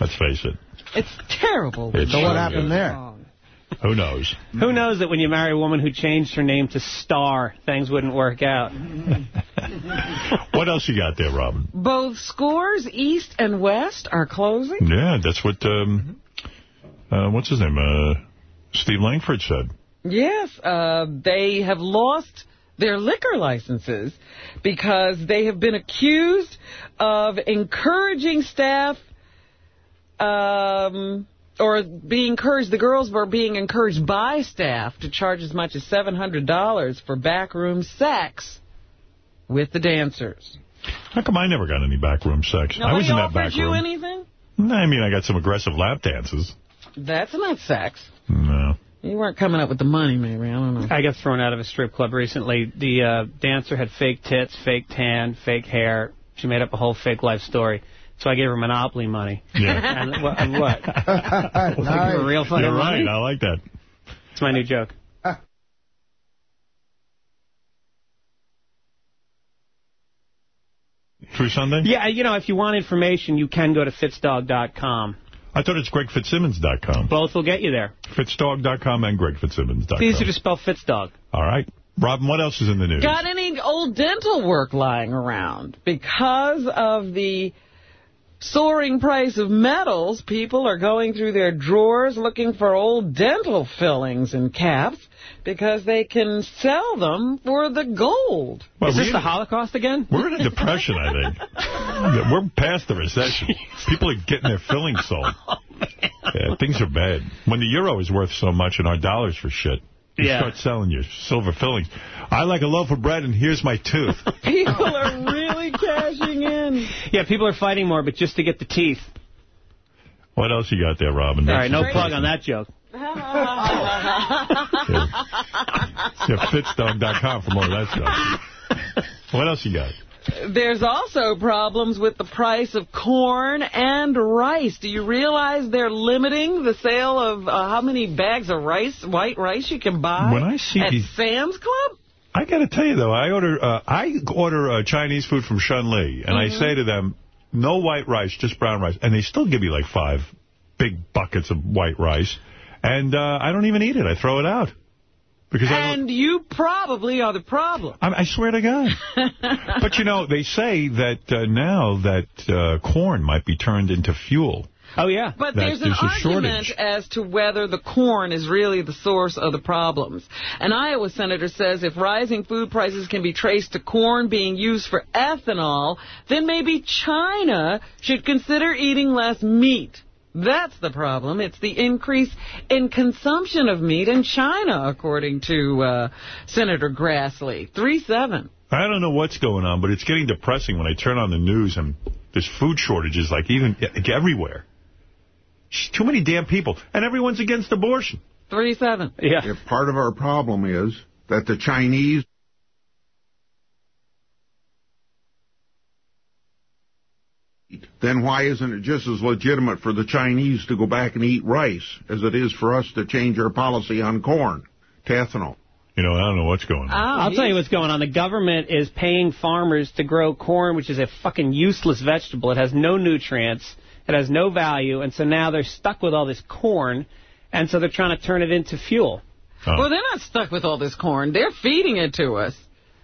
Let's face it. It's terrible. It's So what happened good. there? Who knows? Who knows that when you marry a woman who changed her name to Star, things wouldn't work out. [LAUGHS] What else you got there, Robin? Both scores, East and West, are closing. Yeah, that's what, um, uh, what's his name? Uh, Steve Langford said. Yes, uh, they have lost their liquor licenses because they have been accused of encouraging staff um, or being encouraged, the girls were being encouraged by staff to charge as much as $700 for backroom sex with the dancers. How come I never got any backroom sex? I was in that offered back you anything? I mean, I got some aggressive lap dances. That's not sex. No. You weren't coming up with the money, maybe. I don't know. I got thrown out of a strip club recently. The uh, dancer had fake tits, fake tan, fake hair. She made up a whole fake life story. So I gave her Monopoly money. Yeah. [LAUGHS] And what? and what? Like Nice. for real fucking You're money? right. I like that. It's my new joke. [LAUGHS] True Sunday? Yeah, you know, if you want information, you can go to fitzdog.com. I thought it's GregFitzsimmons.com. Both will get you there. Fitzdog.com and GregFitzsimmons.com. It's easier to spell Fitzdog. All right. Robin, what else is in the news? Got any old dental work lying around? Because of the soaring price of metals, people are going through their drawers looking for old dental fillings and caps because they can sell them for the gold. Well, Is this we- the Holocaust again? [LAUGHS] We're in a depression, I think. [LAUGHS] We're past the recession. People are getting their fillings sold. [LAUGHS] Oh, yeah, things are bad. When the euro is worth so much and our dollar's for shit, you Yeah. start selling your silver fillings. I like a loaf of bread and here's my tooth. People are really cashing in. [LAUGHS] Yeah, people are fighting more, but just to get the teeth. What else you got there, Robin? All right, no crazy. plug on that joke. [LAUGHS] Yeah, Fitzdog.com for more of that stuff. What else you got? There's also problems with the price of corn and rice. Do you realize they're limiting the sale of uh, how many bags of rice, white rice you can buy When I see at these- Sam's Club? I got to tell you, though, I order uh, I order uh, Chinese food from Shun Li, and I say to them, no white rice, just brown rice. And they still give me like five big buckets of white rice. And uh, I don't even eat it. I throw it out. Because I, And you probably are the problem. I, I swear to God. [LAUGHS] but, you know, they say that uh, now that uh, corn might be turned into fuel. Oh, yeah. But that there's an argument shortage. as to whether the corn is really the source of the problems. An Iowa senator says if rising food prices can be traced to corn being used for ethanol, then maybe China should consider eating less meat. That's the problem. It's the increase in consumption of meat in China, according to uh, Senator Grassley. 3-7. I don't know what's going on, but it's getting depressing when I turn on the news and there's food shortages, like, even like, everywhere. Just too many damn people. And everyone's against abortion. 3-7. Yeah. If part of our problem is that the Chinese then why isn't it just as legitimate for the Chinese to go back and eat rice as it is for us to change our policy on corn to ethanol? You know, I don't know what's going on. Oh, I'll tell you what's going on. The government is paying farmers to grow corn, which is a fucking useless vegetable. It has no nutrients. It has no value. And so now they're stuck with all this corn, and so they're trying to turn it into fuel. Oh. Well, they're not stuck with all this corn. They're feeding it to us.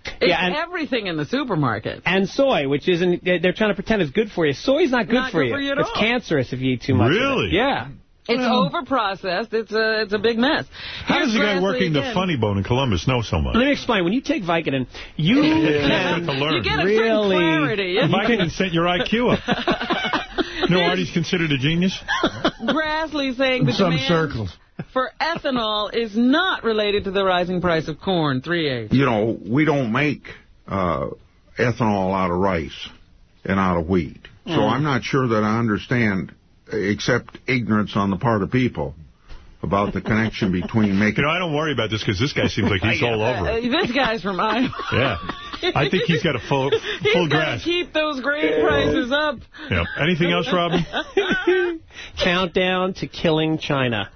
It's Yeah, and- everything in the supermarket. And soy, which isn't, they're they're trying to pretend it's good for you. Soy's not good, Not for, good you. for you at It's all. cancerous if you eat too much. of it. Really? Yeah. It's over-processed. It's a, it's a big mess. How Here's does the guy Grassley working the funny bone in Columbus know so much? Let me explain. When you take Vicodin, you [LAUGHS] Yeah, can got to learn. You get a really... certain clarity. If I can set your IQ up. [LAUGHS] no, Artie's considered a genius? [LAUGHS] Grassley saying the Some demand circles. for ethanol is not related to the rising price of corn. 3-8. You know, we don't make uh, ethanol out of rice and out of wheat. So Mm. I'm not sure that I understand, except ignorance on the part of people, about the connection between making... You know, I don't worry about this because this guy seems like he's [LAUGHS] all over Uh, it. this guy's from Iowa. Yeah. I think he's got a full [LAUGHS] full He's got to grasp. keep those grain prices up. Yeah. Anything else, Robin? [LAUGHS] Countdown to killing China.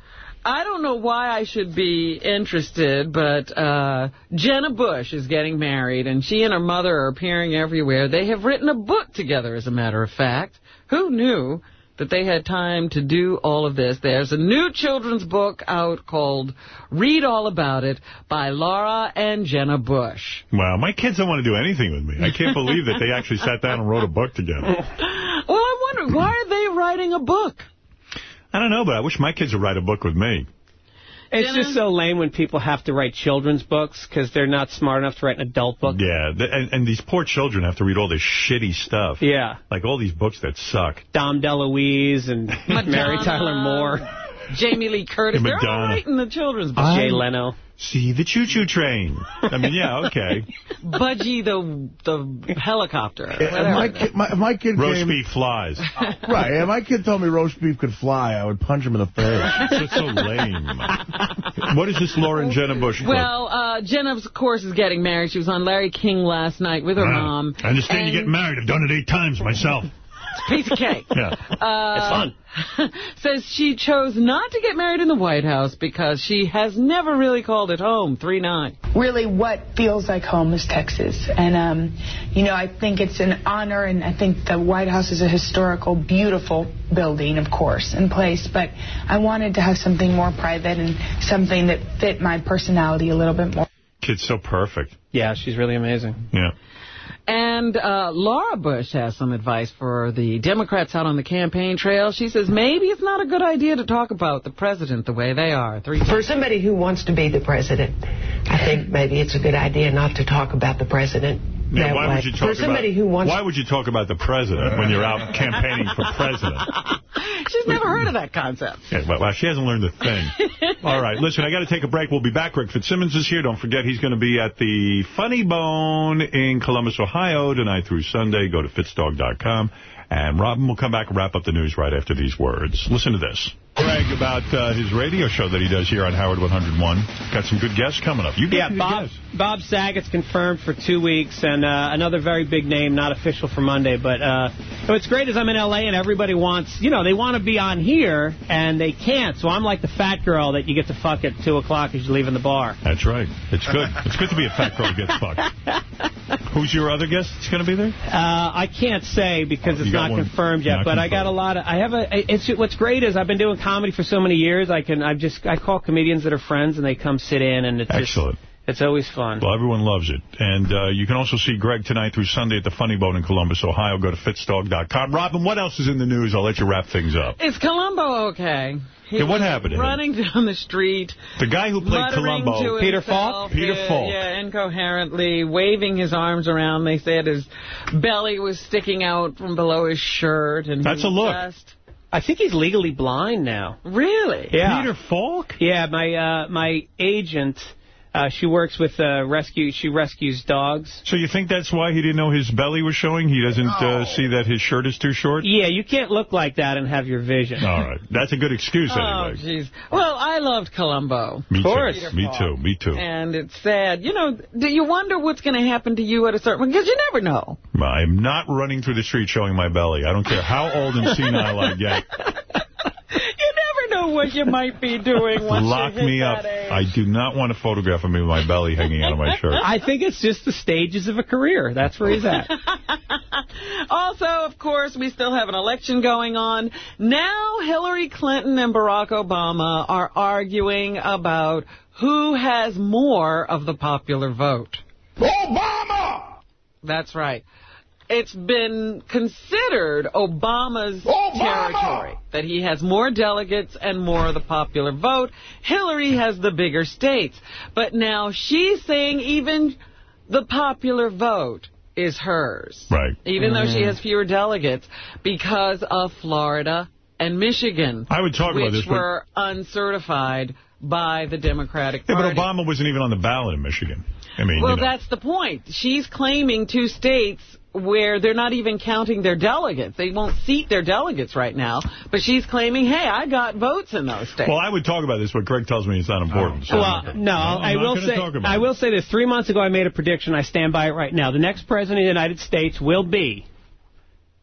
I don't know why I should be interested, but uh, Jenna Bush is getting married, and she and her mother are appearing everywhere. They have written a book together, as a matter of fact. Who knew that they had time to do all of this? There's a new children's book out called Read All About It by Laura and Jenna Bush. Wow, my kids don't want to do anything with me. I can't believe that they actually sat down and wrote a book together. [LAUGHS] Well, I wonder, why are they writing a book? I don't know, but I wish my kids would write a book with me. It's just so lame when people have to write children's books because they're not smart enough to write an adult book. Yeah, and, and these poor children have to read all this shitty stuff. Yeah. Like all these books that suck. Dom DeLuise and Mary Tyler Moore. Jamie Lee Curtis. And They're all Madonna. writing the children's book. Jay Leno. See the choo-choo train. I mean, yeah, okay. [LAUGHS] Budgie the the helicopter. If my kid, my, if my kid Roast came, beef flies. [LAUGHS] right, if my kid told me roast beef could fly, I would punch him in the face. [LAUGHS] That's so lame. What is this Lauren Jenna Bush book? Well, uh, Jenna, of course, is getting married. She was on Larry King last night with her Wow. mom. I understand and you get married. I've done it eight times myself. It's a piece of cake. Yeah. Uh, It's fun. [LAUGHS] says she chose not to get married in the White House because she has never really called it home. 3-9. really what feels like home is Texas. And, um, you know, I think it's an honor, and I think the White House is a historical, beautiful building, of course, and place. But I wanted to have something more private and something that fit my personality a little bit more. Kid's so perfect. Yeah, she's really amazing. Yeah. And uh, Laura Bush has some advice for the Democrats out on the campaign trail. She says maybe it's not a good idea to talk about the president the way they are. Three For somebody who wants to be the president, I think maybe it's a good idea not to talk about the president That why way. would you talk For somebody about, who wants Why would you talk about the president when you're out [LAUGHS] campaigning for president? [LAUGHS] She's never heard of that concept. Yeah, well, well, she hasn't learned a thing. [LAUGHS] All right, listen, I got to take a break. We'll be back. Greg Fitzsimmons is here. Don't forget, he's going to be at the Funny Bone in Columbus, Ohio, tonight through Sunday. Go to fitzdog.com. And Robin will come back and wrap up the news right after these words. Listen to this. Greg, about uh, his radio show that he does here on Howard 101. Got some good guests coming up. You Yeah, Bob Bob Saget's confirmed for two weeks, and uh, another very big name, not official for Monday. But uh, what's great is I'm in L.A. and everybody wants, you know, they want to be on here, and they can't. So I'm like the fat girl that you get to fuck at 2 o'clock as you're leaving the bar. That's right. It's good. It's good to be a fat girl who gets fucked. [LAUGHS] Who's your other guest that's going to be there? Uh, I can't say because Oh, it's not confirmed yet, not but I got a lot of. I have a. It's what's great is I've been doing comedy for so many years. I can. I just. I call comedians that are friends and they come sit in and it's Excellent. Just, it's always fun. Well, everyone loves it. And uh, you can also see Greg tonight through Sunday at the Funny Bone in Columbus, Ohio. Go to fitzdog.com. Robin, what else is in the news? I'll let you wrap things up. Is Columbo okay? He Yeah, what was happened to him? Running down the street. The guy who played muttering Columbo, to Peter himself, Falk? Peter yeah, Falk. Yeah, incoherently, waving his arms around. They said his belly was sticking out from below his shirt. and That's he a look. Just, I think he's legally blind now. really? Yeah. Peter Falk? Yeah, my uh, my agent Uh, she works with uh, rescue. She rescues dogs. So you think that's why he didn't know his belly was showing? He doesn't uh, see that his shirt is too short? Yeah, you can't look like that and have your vision. All right. That's a good excuse [LAUGHS] anyway. Oh, jeez. Well, I loved Columbo. Me course. too. Me too. Me too. And it's sad. You know, do you wonder what's going to happen to you at a certain... Because you never know. I'm not running through the street showing my belly. I don't care how old and senile I get. [LAUGHS] You know what you might be doing [LAUGHS] once Lock you me up. age. I do not want a photograph of me with my belly hanging out of my shirt. I think it's just the stages of a career. That's where he's at. [LAUGHS] Also, of course, we still have an election going on. Now Hillary Clinton and Barack Obama are arguing about who has more of the popular vote. Obama! That's right. It's been considered Obama's territory, that he has more delegates and more of the popular vote. Hillary has the bigger states. But now she's saying even the popular vote is hers. Right. Even though Mm. she has fewer delegates because of Florida and Michigan. I would talk about which this, but- were uncertified by the Democratic Yeah, Party. but Obama wasn't even on the ballot in Michigan. I mean, Well, you know. that's the point. She's claiming two states where they're not even counting their delegates. They won't seat their delegates right now. But she's claiming, hey, I got votes in those states. Well, I would talk about this, but Greg tells me it's not important. Oh, so- Well, no, I'm I will say I will say this. Three months ago, I made a prediction. I stand by it right now. The next president of the United States will be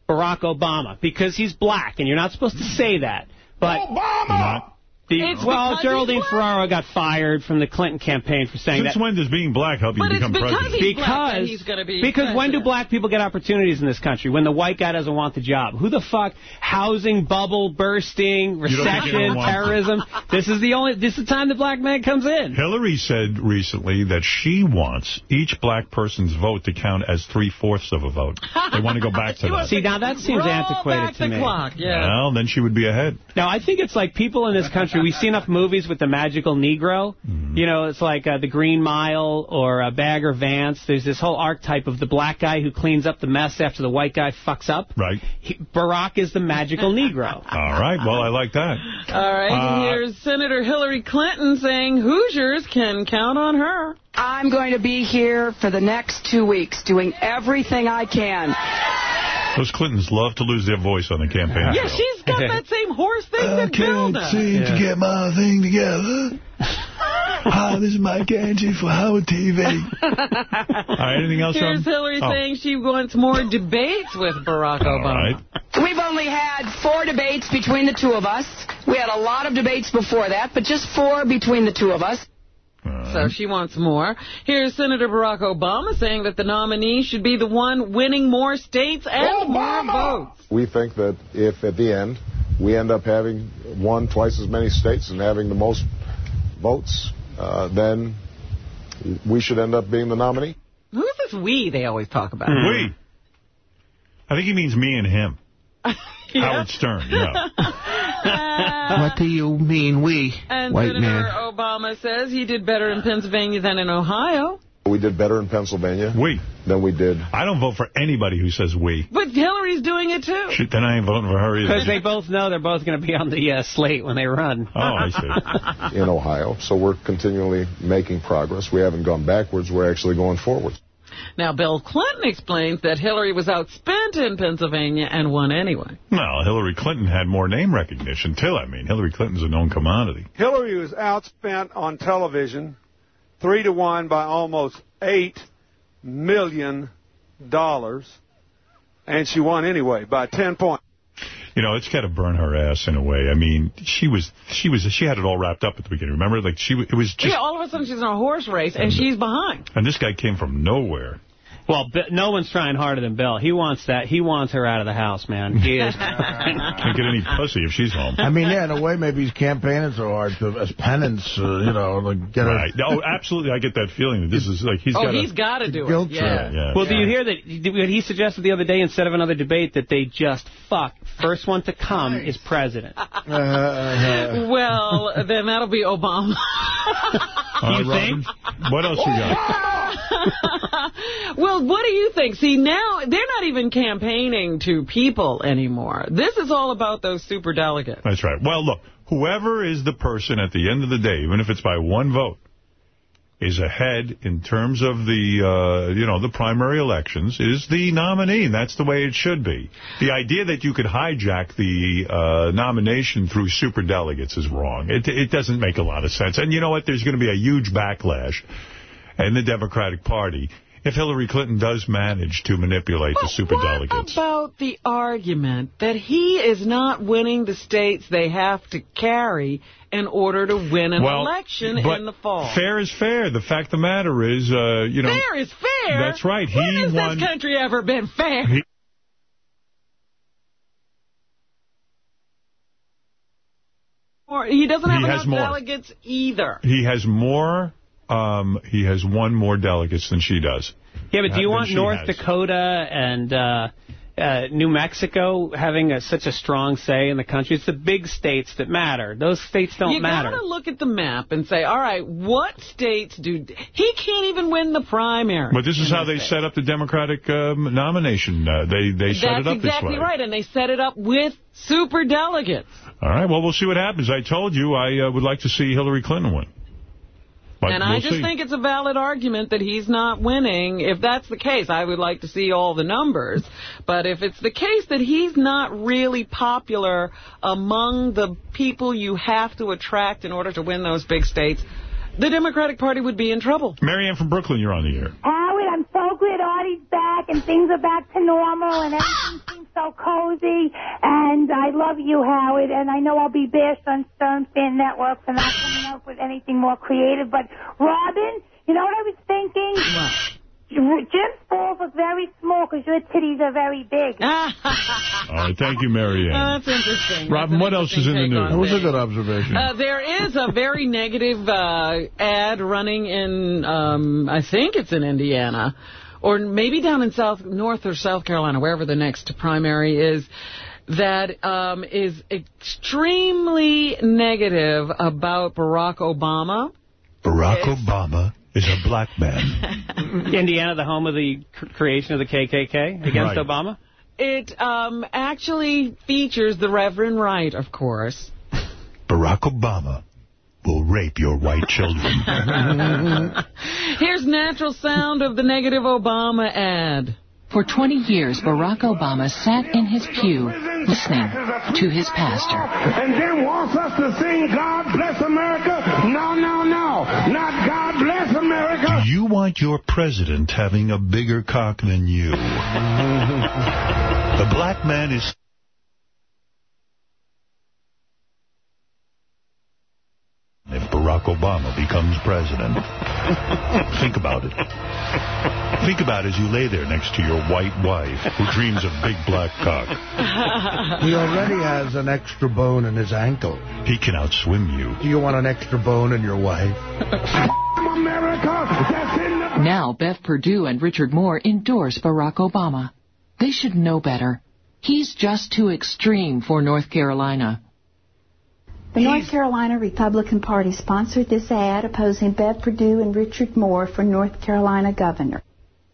Barack Obama because he's black, and you're not supposed to say that. But Not. The, It's well, Geraldine. Ferraro got fired from the Clinton campaign for saying Since that. when does being black help you But it's become because president? he's black Because, he's gonna be because when do black people get opportunities in this country? When the white guy doesn't want the job. Who the fuck? Housing bubble bursting, recession, anyone wants it. terrorism. This is the only. This is the time the black man comes in. Hillary said recently that she wants each black person's vote to count as three-fourths of a vote. They want to go back to [LAUGHS] that. See, now that seems antiquated back to the me. clock, yeah. Well, then she would be ahead. Now, I think it's like people in this country, we see enough movies with the magical Negro. Mm-hmm. You know, it's like uh, The Green Mile or uh, Bagger Vance. There's this whole archetype of the black guy who cleans up the mess after the white guy fucks up. Right. He, Barack is the magical Negro. [LAUGHS] All right. Well, I like that. All right, Uh, here's Senator Hillary Clinton saying Hoosiers can count on her. I'm going to be here for the next two weeks doing everything I can. Those Clintons love to lose their voice on the campaign Yeah, trail. she's got that same horse thing that Bill does. seem to get my thing together. [LAUGHS] Hi, this is Mike Gange for Howard TV. [LAUGHS] All right, anything else, Here's Ron? Hillary Oh. saying she wants more debates with Barack All Obama. right. We've only had four debates between the two of us. We had a lot of debates before that, but just four between the two of us. So she wants more. Here's Senator Barack Obama saying that the nominee should be the one winning more states and more votes. We think that if at the end we end up having won twice as many states and having the most votes, uh, then we should end up being the nominee. Who's this we they always talk about? We. I think he means me and him. [LAUGHS] Yeah. Howard Stern, yeah. [LAUGHS] what do you mean, we, And white Senator man? Obama says he did better in Pennsylvania than in Ohio. We did better in Pennsylvania We. than we did. I don't vote for anybody who says we. But Hillary's doing it too. Shit, then I ain't voting for her either. Because they both know they're both going to be on the uh, slate when they run. Oh, I see. [LAUGHS] in Ohio. So we're continually making progress. We haven't gone backwards. We're actually going forwards. Now, Bill Clinton explains that Hillary was outspent in Pennsylvania and won anyway. Well, Hillary Clinton had more name recognition, too. I mean, Hillary Clinton's a known commodity. Hillary was outspent on television three to one by almost eight million dollars, and she won anyway by ten points. You know, it's got to burn her ass in a way. I mean, she was, she was, she had it all wrapped up at the beginning. Remember, like she, it was just, yeah, all of a sudden she's in a horse race and she's behind. and this guy came from nowhere. Well, Bi- no one's trying harder than Bill. He wants that. He wants her out of the house, man. He is. [LAUGHS] Can't get any pussy if she's home. I mean, yeah, in a way, maybe he's campaigning so hard to, as penance, uh, you know, to get Right. Oh, absolutely. I get that feeling that this is like he's oh, got. he's got to do guilt it. trip. Yeah. Yeah. Well, do you hear that what he suggested the other day instead of another debate that they just fuck? First one to come is president. [LAUGHS] Uh, Well, then that'll be Obama. [LAUGHS] All You think? What else you got? well, what do you think? See, now they're not even campaigning to people anymore. This is all about those super delegates. That's right. Well, look, whoever is the person at the end of the day, even if it's by one vote, is ahead in terms of the, uh, you know, the primary elections is the nominee. And that's the way it should be. The idea that you could hijack the uh, nomination through superdelegates is wrong. It, it doesn't make a lot of sense. And you know what? There's going to be a huge backlash in the Democratic Party if Hillary Clinton does manage to manipulate the superdelegates. about the argument that he is not winning the states they have to carry in order to win an Well, election in the fall? Fair is fair. The fact of the matter is, uh, you know... Fair is fair? That's right. He has won... this country ever been fair? He- Or he doesn't have He enough delegates either. He has more... Um, he has won more delegates than she does. Yeah, but do you Than want North has. Dakota and uh, uh, New Mexico having a, such a strong say in the country? It's the big states that matter. Those states don't matter. you matter. gotta look at the map and say, all right, what states do... He can't even win the primary. But this is how they states. set up the Democratic um, nomination. Uh, they they set That's it up exactly this way. That's exactly right, and they set it up with super delegates. All right, well, we'll see what happens. I told you I uh, would like to see Hillary Clinton win. But and we'll I just see. think it's a valid argument that he's not winning. If that's the case, I would like to see all the numbers. But if it's the case that he's not really popular among the people you have to attract in order to win those big states, the Democratic Party would be in trouble. Marianne from Brooklyn, you're on the air. Oh, Howard, I'm so glad Artie's back and things are back to normal and everything [LAUGHS] seems so cozy. And I love you, Howard. And I know I'll be bashed on Stern Fan Network for not coming up with anything more creative. But Robin, you know what I was thinking? Jim's balls look very small because your titties are very big. [LAUGHS] All right, thank you, Marianne. Oh, that's interesting. Robin, what else is in the news? That was a good observation. Uh, there is a very negative uh, ad running in, um, I think it's in Indiana, or maybe down in South, North or South Carolina, wherever the next primary is, that um, is extremely negative about Barack Obama. Barack Obama is a black man. [LAUGHS] Indiana, the home of the creation of the KKK against Right. Obama? It um, actually features the Reverend Wright, of course. Barack Obama will rape your white children. [LAUGHS] Here's natural sound of the negative Obama ad. For 20 years, Barack Obama sat in his pew listening to his pastor. and then wants us to sing God Bless America. No, no, no. Not God Bless America. Do you want your president having a bigger cock than you? [LAUGHS] the black man is... If Barack Obama becomes president, [LAUGHS] think about it. Think about it as you lay there next to your white wife who dreams of big black cock. [LAUGHS] He already has an extra bone in his ankle. He can outswim you. Do you want an extra bone in your wife? [LAUGHS] Now, Bev Perdue and Richard Moore endorse Barack Obama. They should know better. He's just too extreme for North Carolina. The North Carolina Republican Party sponsored this ad opposing Bev Perdue and Richard Moore for North Carolina governor.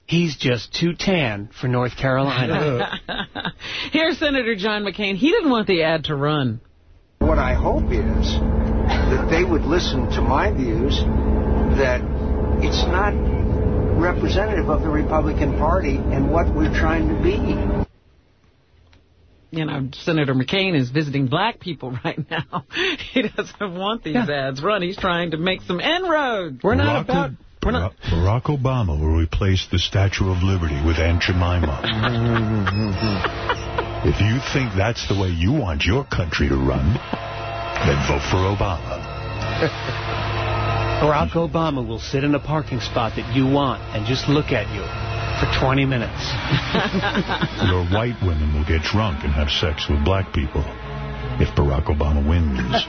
He's just too tan for North Carolina. [LAUGHS] Here's Senator John McCain. He didn't want the ad to run. What I hope is that they would listen to my views that it's not representative of the Republican Party and what we're trying to be. You know, Senator McCain is visiting black people [LAUGHS] right now. He doesn't want these ads run. He's trying to make some inroads. We're not about... Barack, Barack Obama will replace the Statue of Liberty with Aunt Jemima. [LAUGHS] if you think that's the way you want your country to run, then vote for Obama. [LAUGHS] Barack Obama will sit in a parking spot that you want and just look at you for 20 minutes. [LAUGHS] Your white women will get drunk and have sex with black people if Barack Obama wins.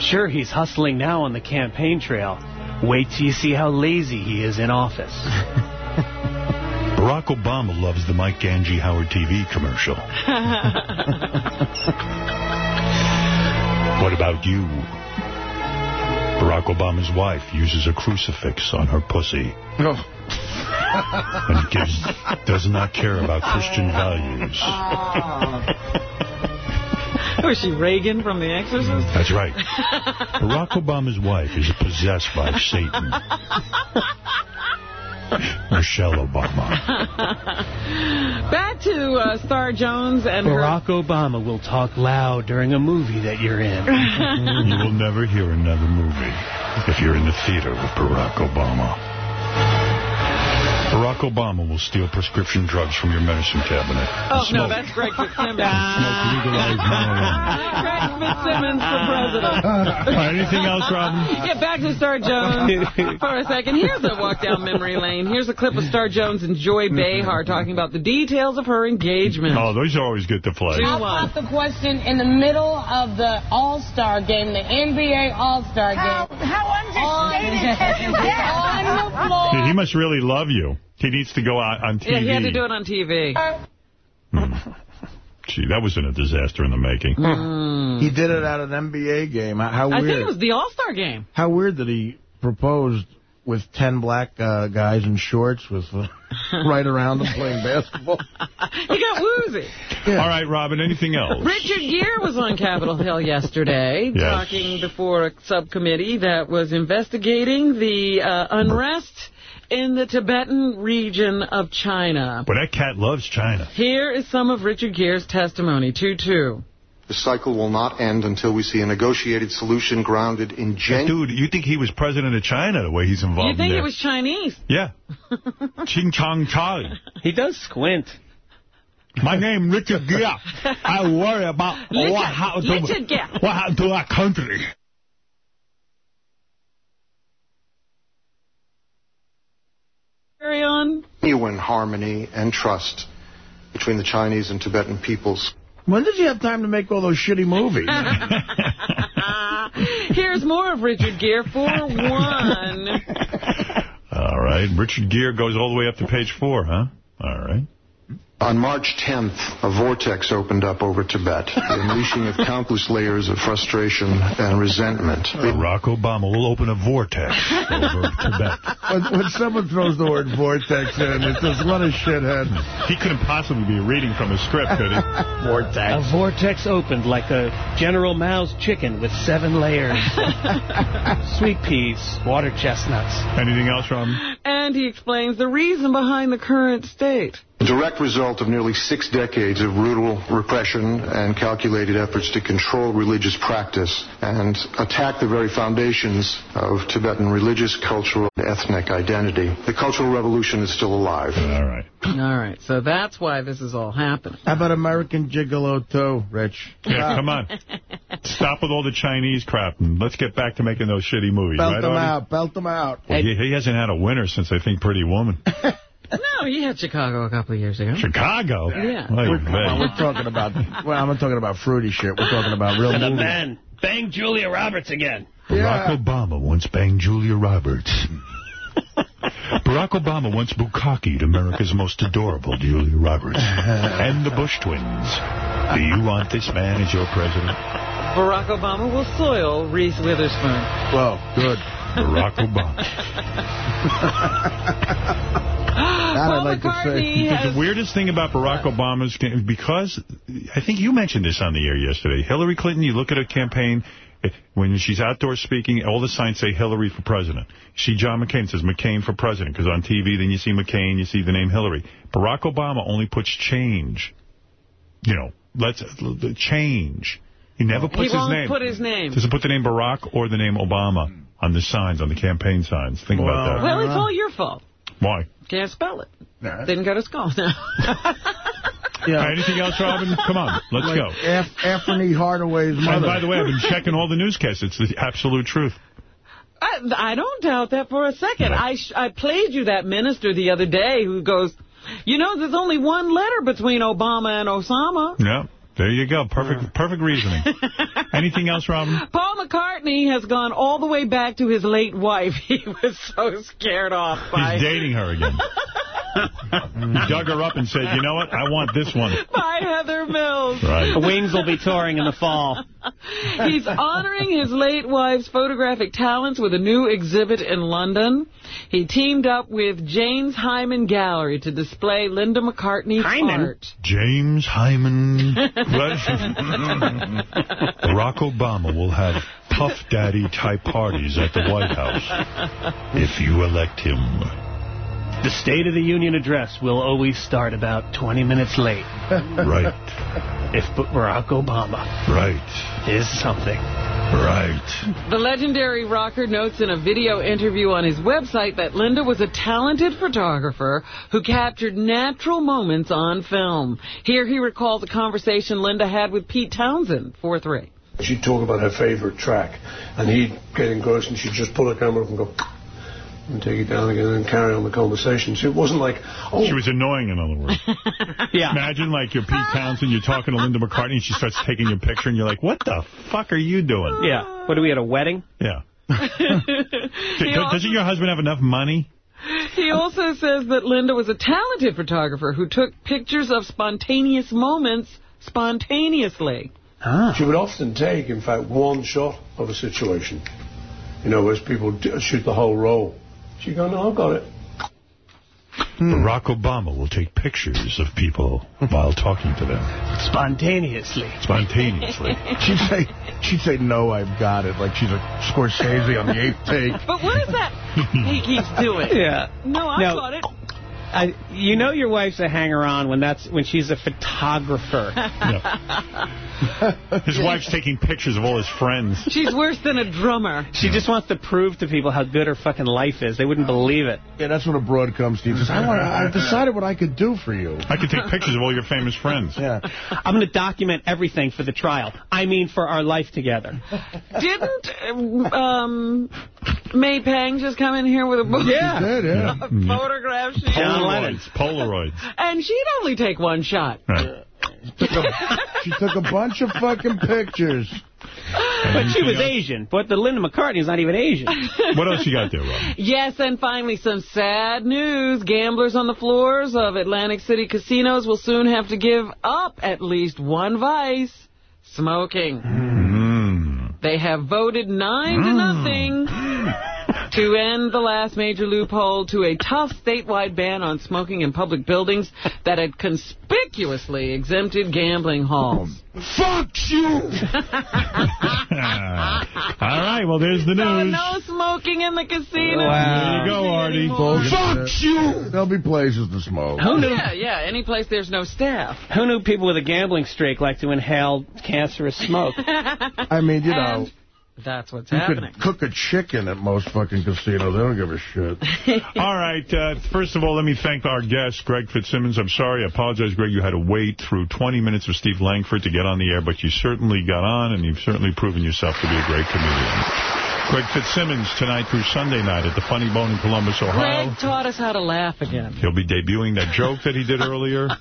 [LAUGHS] Sure, he's hustling now on the campaign trail. Wait till you see how lazy he is in office. [LAUGHS] Barack Obama loves the Mike Gange Howard TV commercial. What about you? Barack Obama's wife uses a crucifix on her pussy. Oh. And gives, does not care about Christian values. [LAUGHS] Was she Regan from The Exorcist? That's right. Barack Obama's wife is possessed by Satan. Michelle Obama. Back to uh, Star Jones and her... Barack Obama will talk loud during a movie that you're in. you will never hear another movie if you're in the theater with Barack Obama. Barack Obama will steal prescription drugs from your medicine cabinet. Oh, no, that's Greg [LAUGHS] Fitzsimmons. [LAUGHS] Greg Fitzsimmons for president. anything else, Robin? Get back to Star Jones for a second. Here's a walk down memory lane. Here's a clip of Star Jones and Joy mm-hmm. Behar talking about the details of her engagement. Oh, those are always good to play. I'll pop the question in the middle of the All-Star game, the NBA All-Star game. How, how understated [LAUGHS] on the floor. He must really love you. He needs to go out on TV. Yeah, he had to do it on TV. [LAUGHS] Gee, that was in a disaster in the making. Mm. He did it at an NBA game. How weird. I think it was the All-Star game. How weird that he proposed with 10 black uh, guys in shorts with uh, [LAUGHS] right around him playing basketball. [LAUGHS] He got woozy. All right, Robin, anything else? Richard Gere was on Capitol Hill yesterday Yes. talking before a subcommittee that was investigating the uh, unrest in the Tibetan region of China. But that cat loves China. Here is some of Richard Gere's testimony, 2-2. The cycle will not end until we see a negotiated solution grounded in genuine... Dude, you think he was president of China the way he's involved You think in it there? was Chinese? Yeah. [LAUGHS] Ching Chong Charlie. He does squint. My name Richard Gere. I worry about Richard- what happened to Richard Gere. what happened to our country. Carry on. genuine harmony and trust between the Chinese and Tibetan peoples. When did you have time to make all those shitty movies? [LAUGHS] Here's more of Richard Gere for one. [LAUGHS] All right. Richard Gere goes all the way up to page four, huh? All right. On March 10th, a vortex opened up over Tibet, the [LAUGHS] unleashing of countless layers of frustration and resentment. Uh, Barack Obama will open a vortex over [LAUGHS] Tibet. when, when someone throws the word vortex in, it's just what a shithead. He couldn't possibly be reading from a script, could he? [LAUGHS] vortex. A vortex opened like a General Mao's chicken with seven layers. Sweet peas, water chestnuts. Anything else, Robin? And he explains the reason behind the current state. A direct result of nearly six decades of brutal repression and calculated efforts to control religious practice and attack the very foundations of Tibetan religious, cultural, and ethnic identity. The Cultural Revolution is still alive. All right. All right, so that's why this is all happening. How about American Gigolo, too, Rich? Yeah, come on. Stop with all the Chinese crap and let's get back to making those shitty movies, Belt right, them Artie? out. Belt them out. Well, he, he hasn't had a winner since, I think, Pretty Woman. [LAUGHS] No, he had Chicago a couple of years ago. Chicago? Yeah. Oy We're, well, we're talking about, well, I'm not talking about fruity shit. We're talking about real And a movies. man. Bang Julia Roberts again. Barack Obama once banged Julia Roberts. [LAUGHS] Barack Obama once bukkakied America's most adorable Julia Roberts. and the Bush twins. Do you want this man as your president? Barack Obama will soil Reese Witherspoon. Well, good. Barack Obama. [LAUGHS] That I'd like to say. But the weirdest thing about Barack Obama's ca- because I think you mentioned this on the air yesterday. Hillary Clinton, you look at her campaign eh, when she's outdoors speaking, all the signs say Hillary for president. You see John McCain says McCain for president because on TV then you see McCain, you see the name Hillary. Barack Obama only puts change. You know, let's the change. He never puts he his won't name. put his name. Doesn't put the name Barack or the name Obama on the signs, on the campaign signs. Think about that. Well, it's all your fault. Why? Can't spell it. Didn't go to school. No. All right, anything else, Robin? Come on, let's Like go. Af Anthony Hardaway's mother. And by the way, I've been checking all the newscasts. It's the absolute truth. I, I don't doubt that for a second. I sh I played you that minister the other day who goes, you know, there's only one letter between Obama and Osama. Yeah, there you go. Perfect, perfect reasoning. [LAUGHS] anything else, Robin? Paul McCartney has gone all the way back to his late wife. [LAUGHS] He was so scared off by... He's dating her again. [LAUGHS] He dug her up and said, you know what, I want this one. By Heather Mills. Right. The Wings will be touring in the fall. He's honoring his late wife's photographic talents with a new exhibit in London. He teamed up with James Hyman Gallery to display Linda McCartney's Hyman? art. James Hyman. [LAUGHS] Barack Obama will have Puff Daddy type parties at the White House if you elect him. The State of the Union address will always start about 20 minutes late. [LAUGHS] Right. If Barack Obama Right. is something. Right. The legendary rocker notes in a video interview on his website that Linda was a talented photographer who captured natural moments on film. Here he recalls a conversation Linda had with Pete Townshend, 4-3. She'd talk about her favorite track, and he'd get engrossed, and she'd just pull the camera up and go, and take it down again and carry on the conversation. So it wasn't like, oh, She was annoying, in other words. [LAUGHS] Yeah. Imagine, like, you're Pete Townshend, you're talking to Linda McCartney, and she starts taking your picture, and you're like, what the fuck are you doing? Yeah. What, are we at a wedding? Yeah. [LAUGHS] [LAUGHS] He Doesn't your husband have enough money? He also says that Linda was a talented photographer who took pictures of spontaneous moments spontaneously. Ah. She would often take, in fact, one shot of a situation. You know, as people shoot the whole roll. She'd go, no, I've got it. Hmm. Barack Obama will take pictures of people hmm. while talking to them. Spontaneously. Spontaneously. [LAUGHS] She'd say, she'd say, no, I've got it. Like she's a Scorsese on the eighth take. But what is that he keeps doing? Yeah. No, I No. got it. I, you know your wife's a hanger-on when that's when she's a photographer. [LAUGHS] His wife's taking pictures of all his friends. She's worse than a drummer. She just wants to prove to people how good her fucking life is. They wouldn't believe it. Yeah, that's when a broad comes to you. Says, I want. I've [LAUGHS] decided what I could do for you. I could take pictures of all your famous friends. Yeah. I'm going to document everything for the trial. I mean, for our life together. Didn't um, May Pang just come in here with a book? Yeah. She did, yeah. A [LAUGHS] photograph sheet. John Lennon. Polaroids. Polaroids. [LAUGHS] And she'd only take one shot. Right. Took a, she took a bunch of fucking pictures. But she was Asian. But the Linda McCartney is not even Asian. [LAUGHS] What else you got there, Rob? Yes, and finally, some sad news. Gamblers on the floors of Atlantic City casinos will soon have to give up at least one vice, smoking. Mm. They have voted nine to nothing to end the last major loophole to a tough statewide ban on smoking in public buildings that had conspicuously exempted gambling halls. Fuck you! [LAUGHS] [LAUGHS] All right, well, there's the So news. no smoking in the casino. There you go, Artie. Fuck you! There'll be places to smoke. Who knew, Yeah, yeah, any place there's no staff. who knew people with a gambling streak like to inhale cancerous smoke? [LAUGHS] I mean, you know, And that's what's happening. you happening. could cook a chicken at most fucking casinos. They don't give a shit. [LAUGHS] All right. Uh, first of all, let me thank our guest, Greg Fitzsimmons. I'm sorry. I apologize, Greg. You had to wait through 20 minutes of Steve Langford to get on the air, but you certainly got on, and you've certainly proven yourself to be a great comedian. Greg Fitzsimmons tonight through Sunday night at the Funny Bone in Columbus, Ohio. Greg taught us how to laugh again. He'll be debuting that joke that he did earlier. [LAUGHS]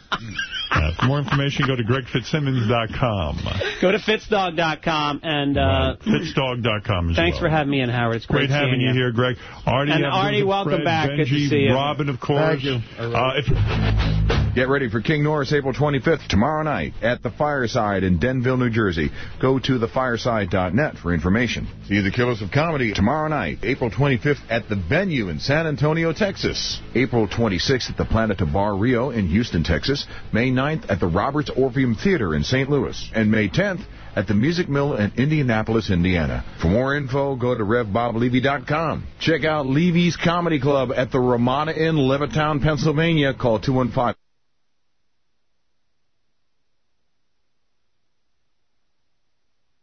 Uh, for more information, go to gregfitzsimmons.com. Go to fitzdog.com and uh, Fitzdog.com as thanks well. for having me in, Howard. It's great, Great having seeing you here, Greg. Artie, And have Artie, good welcome Fred, back. Benji, Good to see you. Robin, of course. Thank you. Uh, if, Get ready for King Norris April 25th, tomorrow night, at the Fireside in Denville, New Jersey. Go to thefireside.net for information. See the Killers of Comedy tomorrow night, April 25th, at the venue in San Antonio, Texas. April 26th at the Planet Bar Rio in Houston, Texas. May 9th at the Roberts Orpheum Theater in St. Louis. And May 10th at the Music Mill in Indianapolis, Indiana. For more info, go to RevBobLevy.com. Check out Levy's Comedy Club at the Ramada Inn, Levittown, Pennsylvania. Call 215-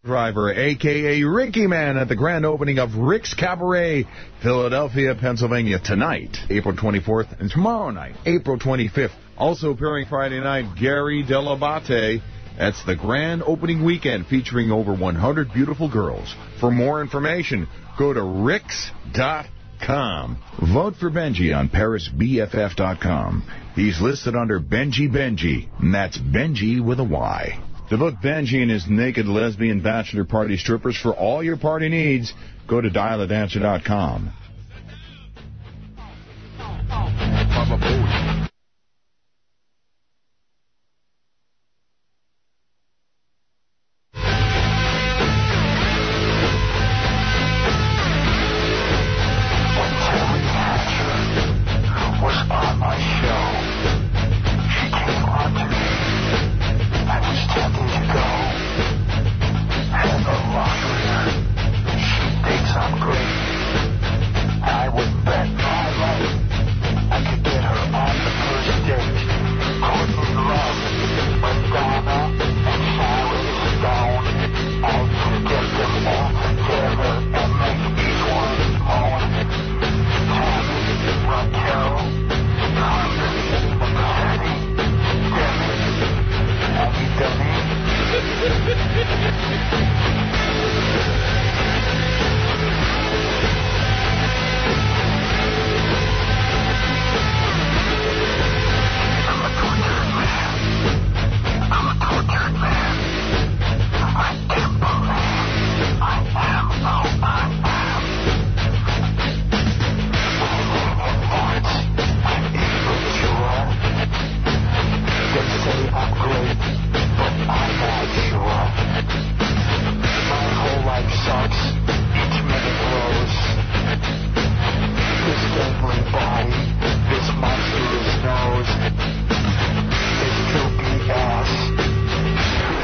Driver, a.k.a. Ricky Man, at the grand opening of Rick's Cabaret, Philadelphia, Pennsylvania, tonight, April 24th, and tomorrow night, April 25th. Also appearing Friday night, Gary Dell'Abate. That's the grand opening weekend featuring over 100 beautiful girls. For more information, go to ricks.com. Vote for Benji on ParisBFF.com. He's listed under Benji Benji, and that's Benji with a Y. To book Benji and his naked lesbian bachelor party strippers for all your party needs, go to dialadancer.com.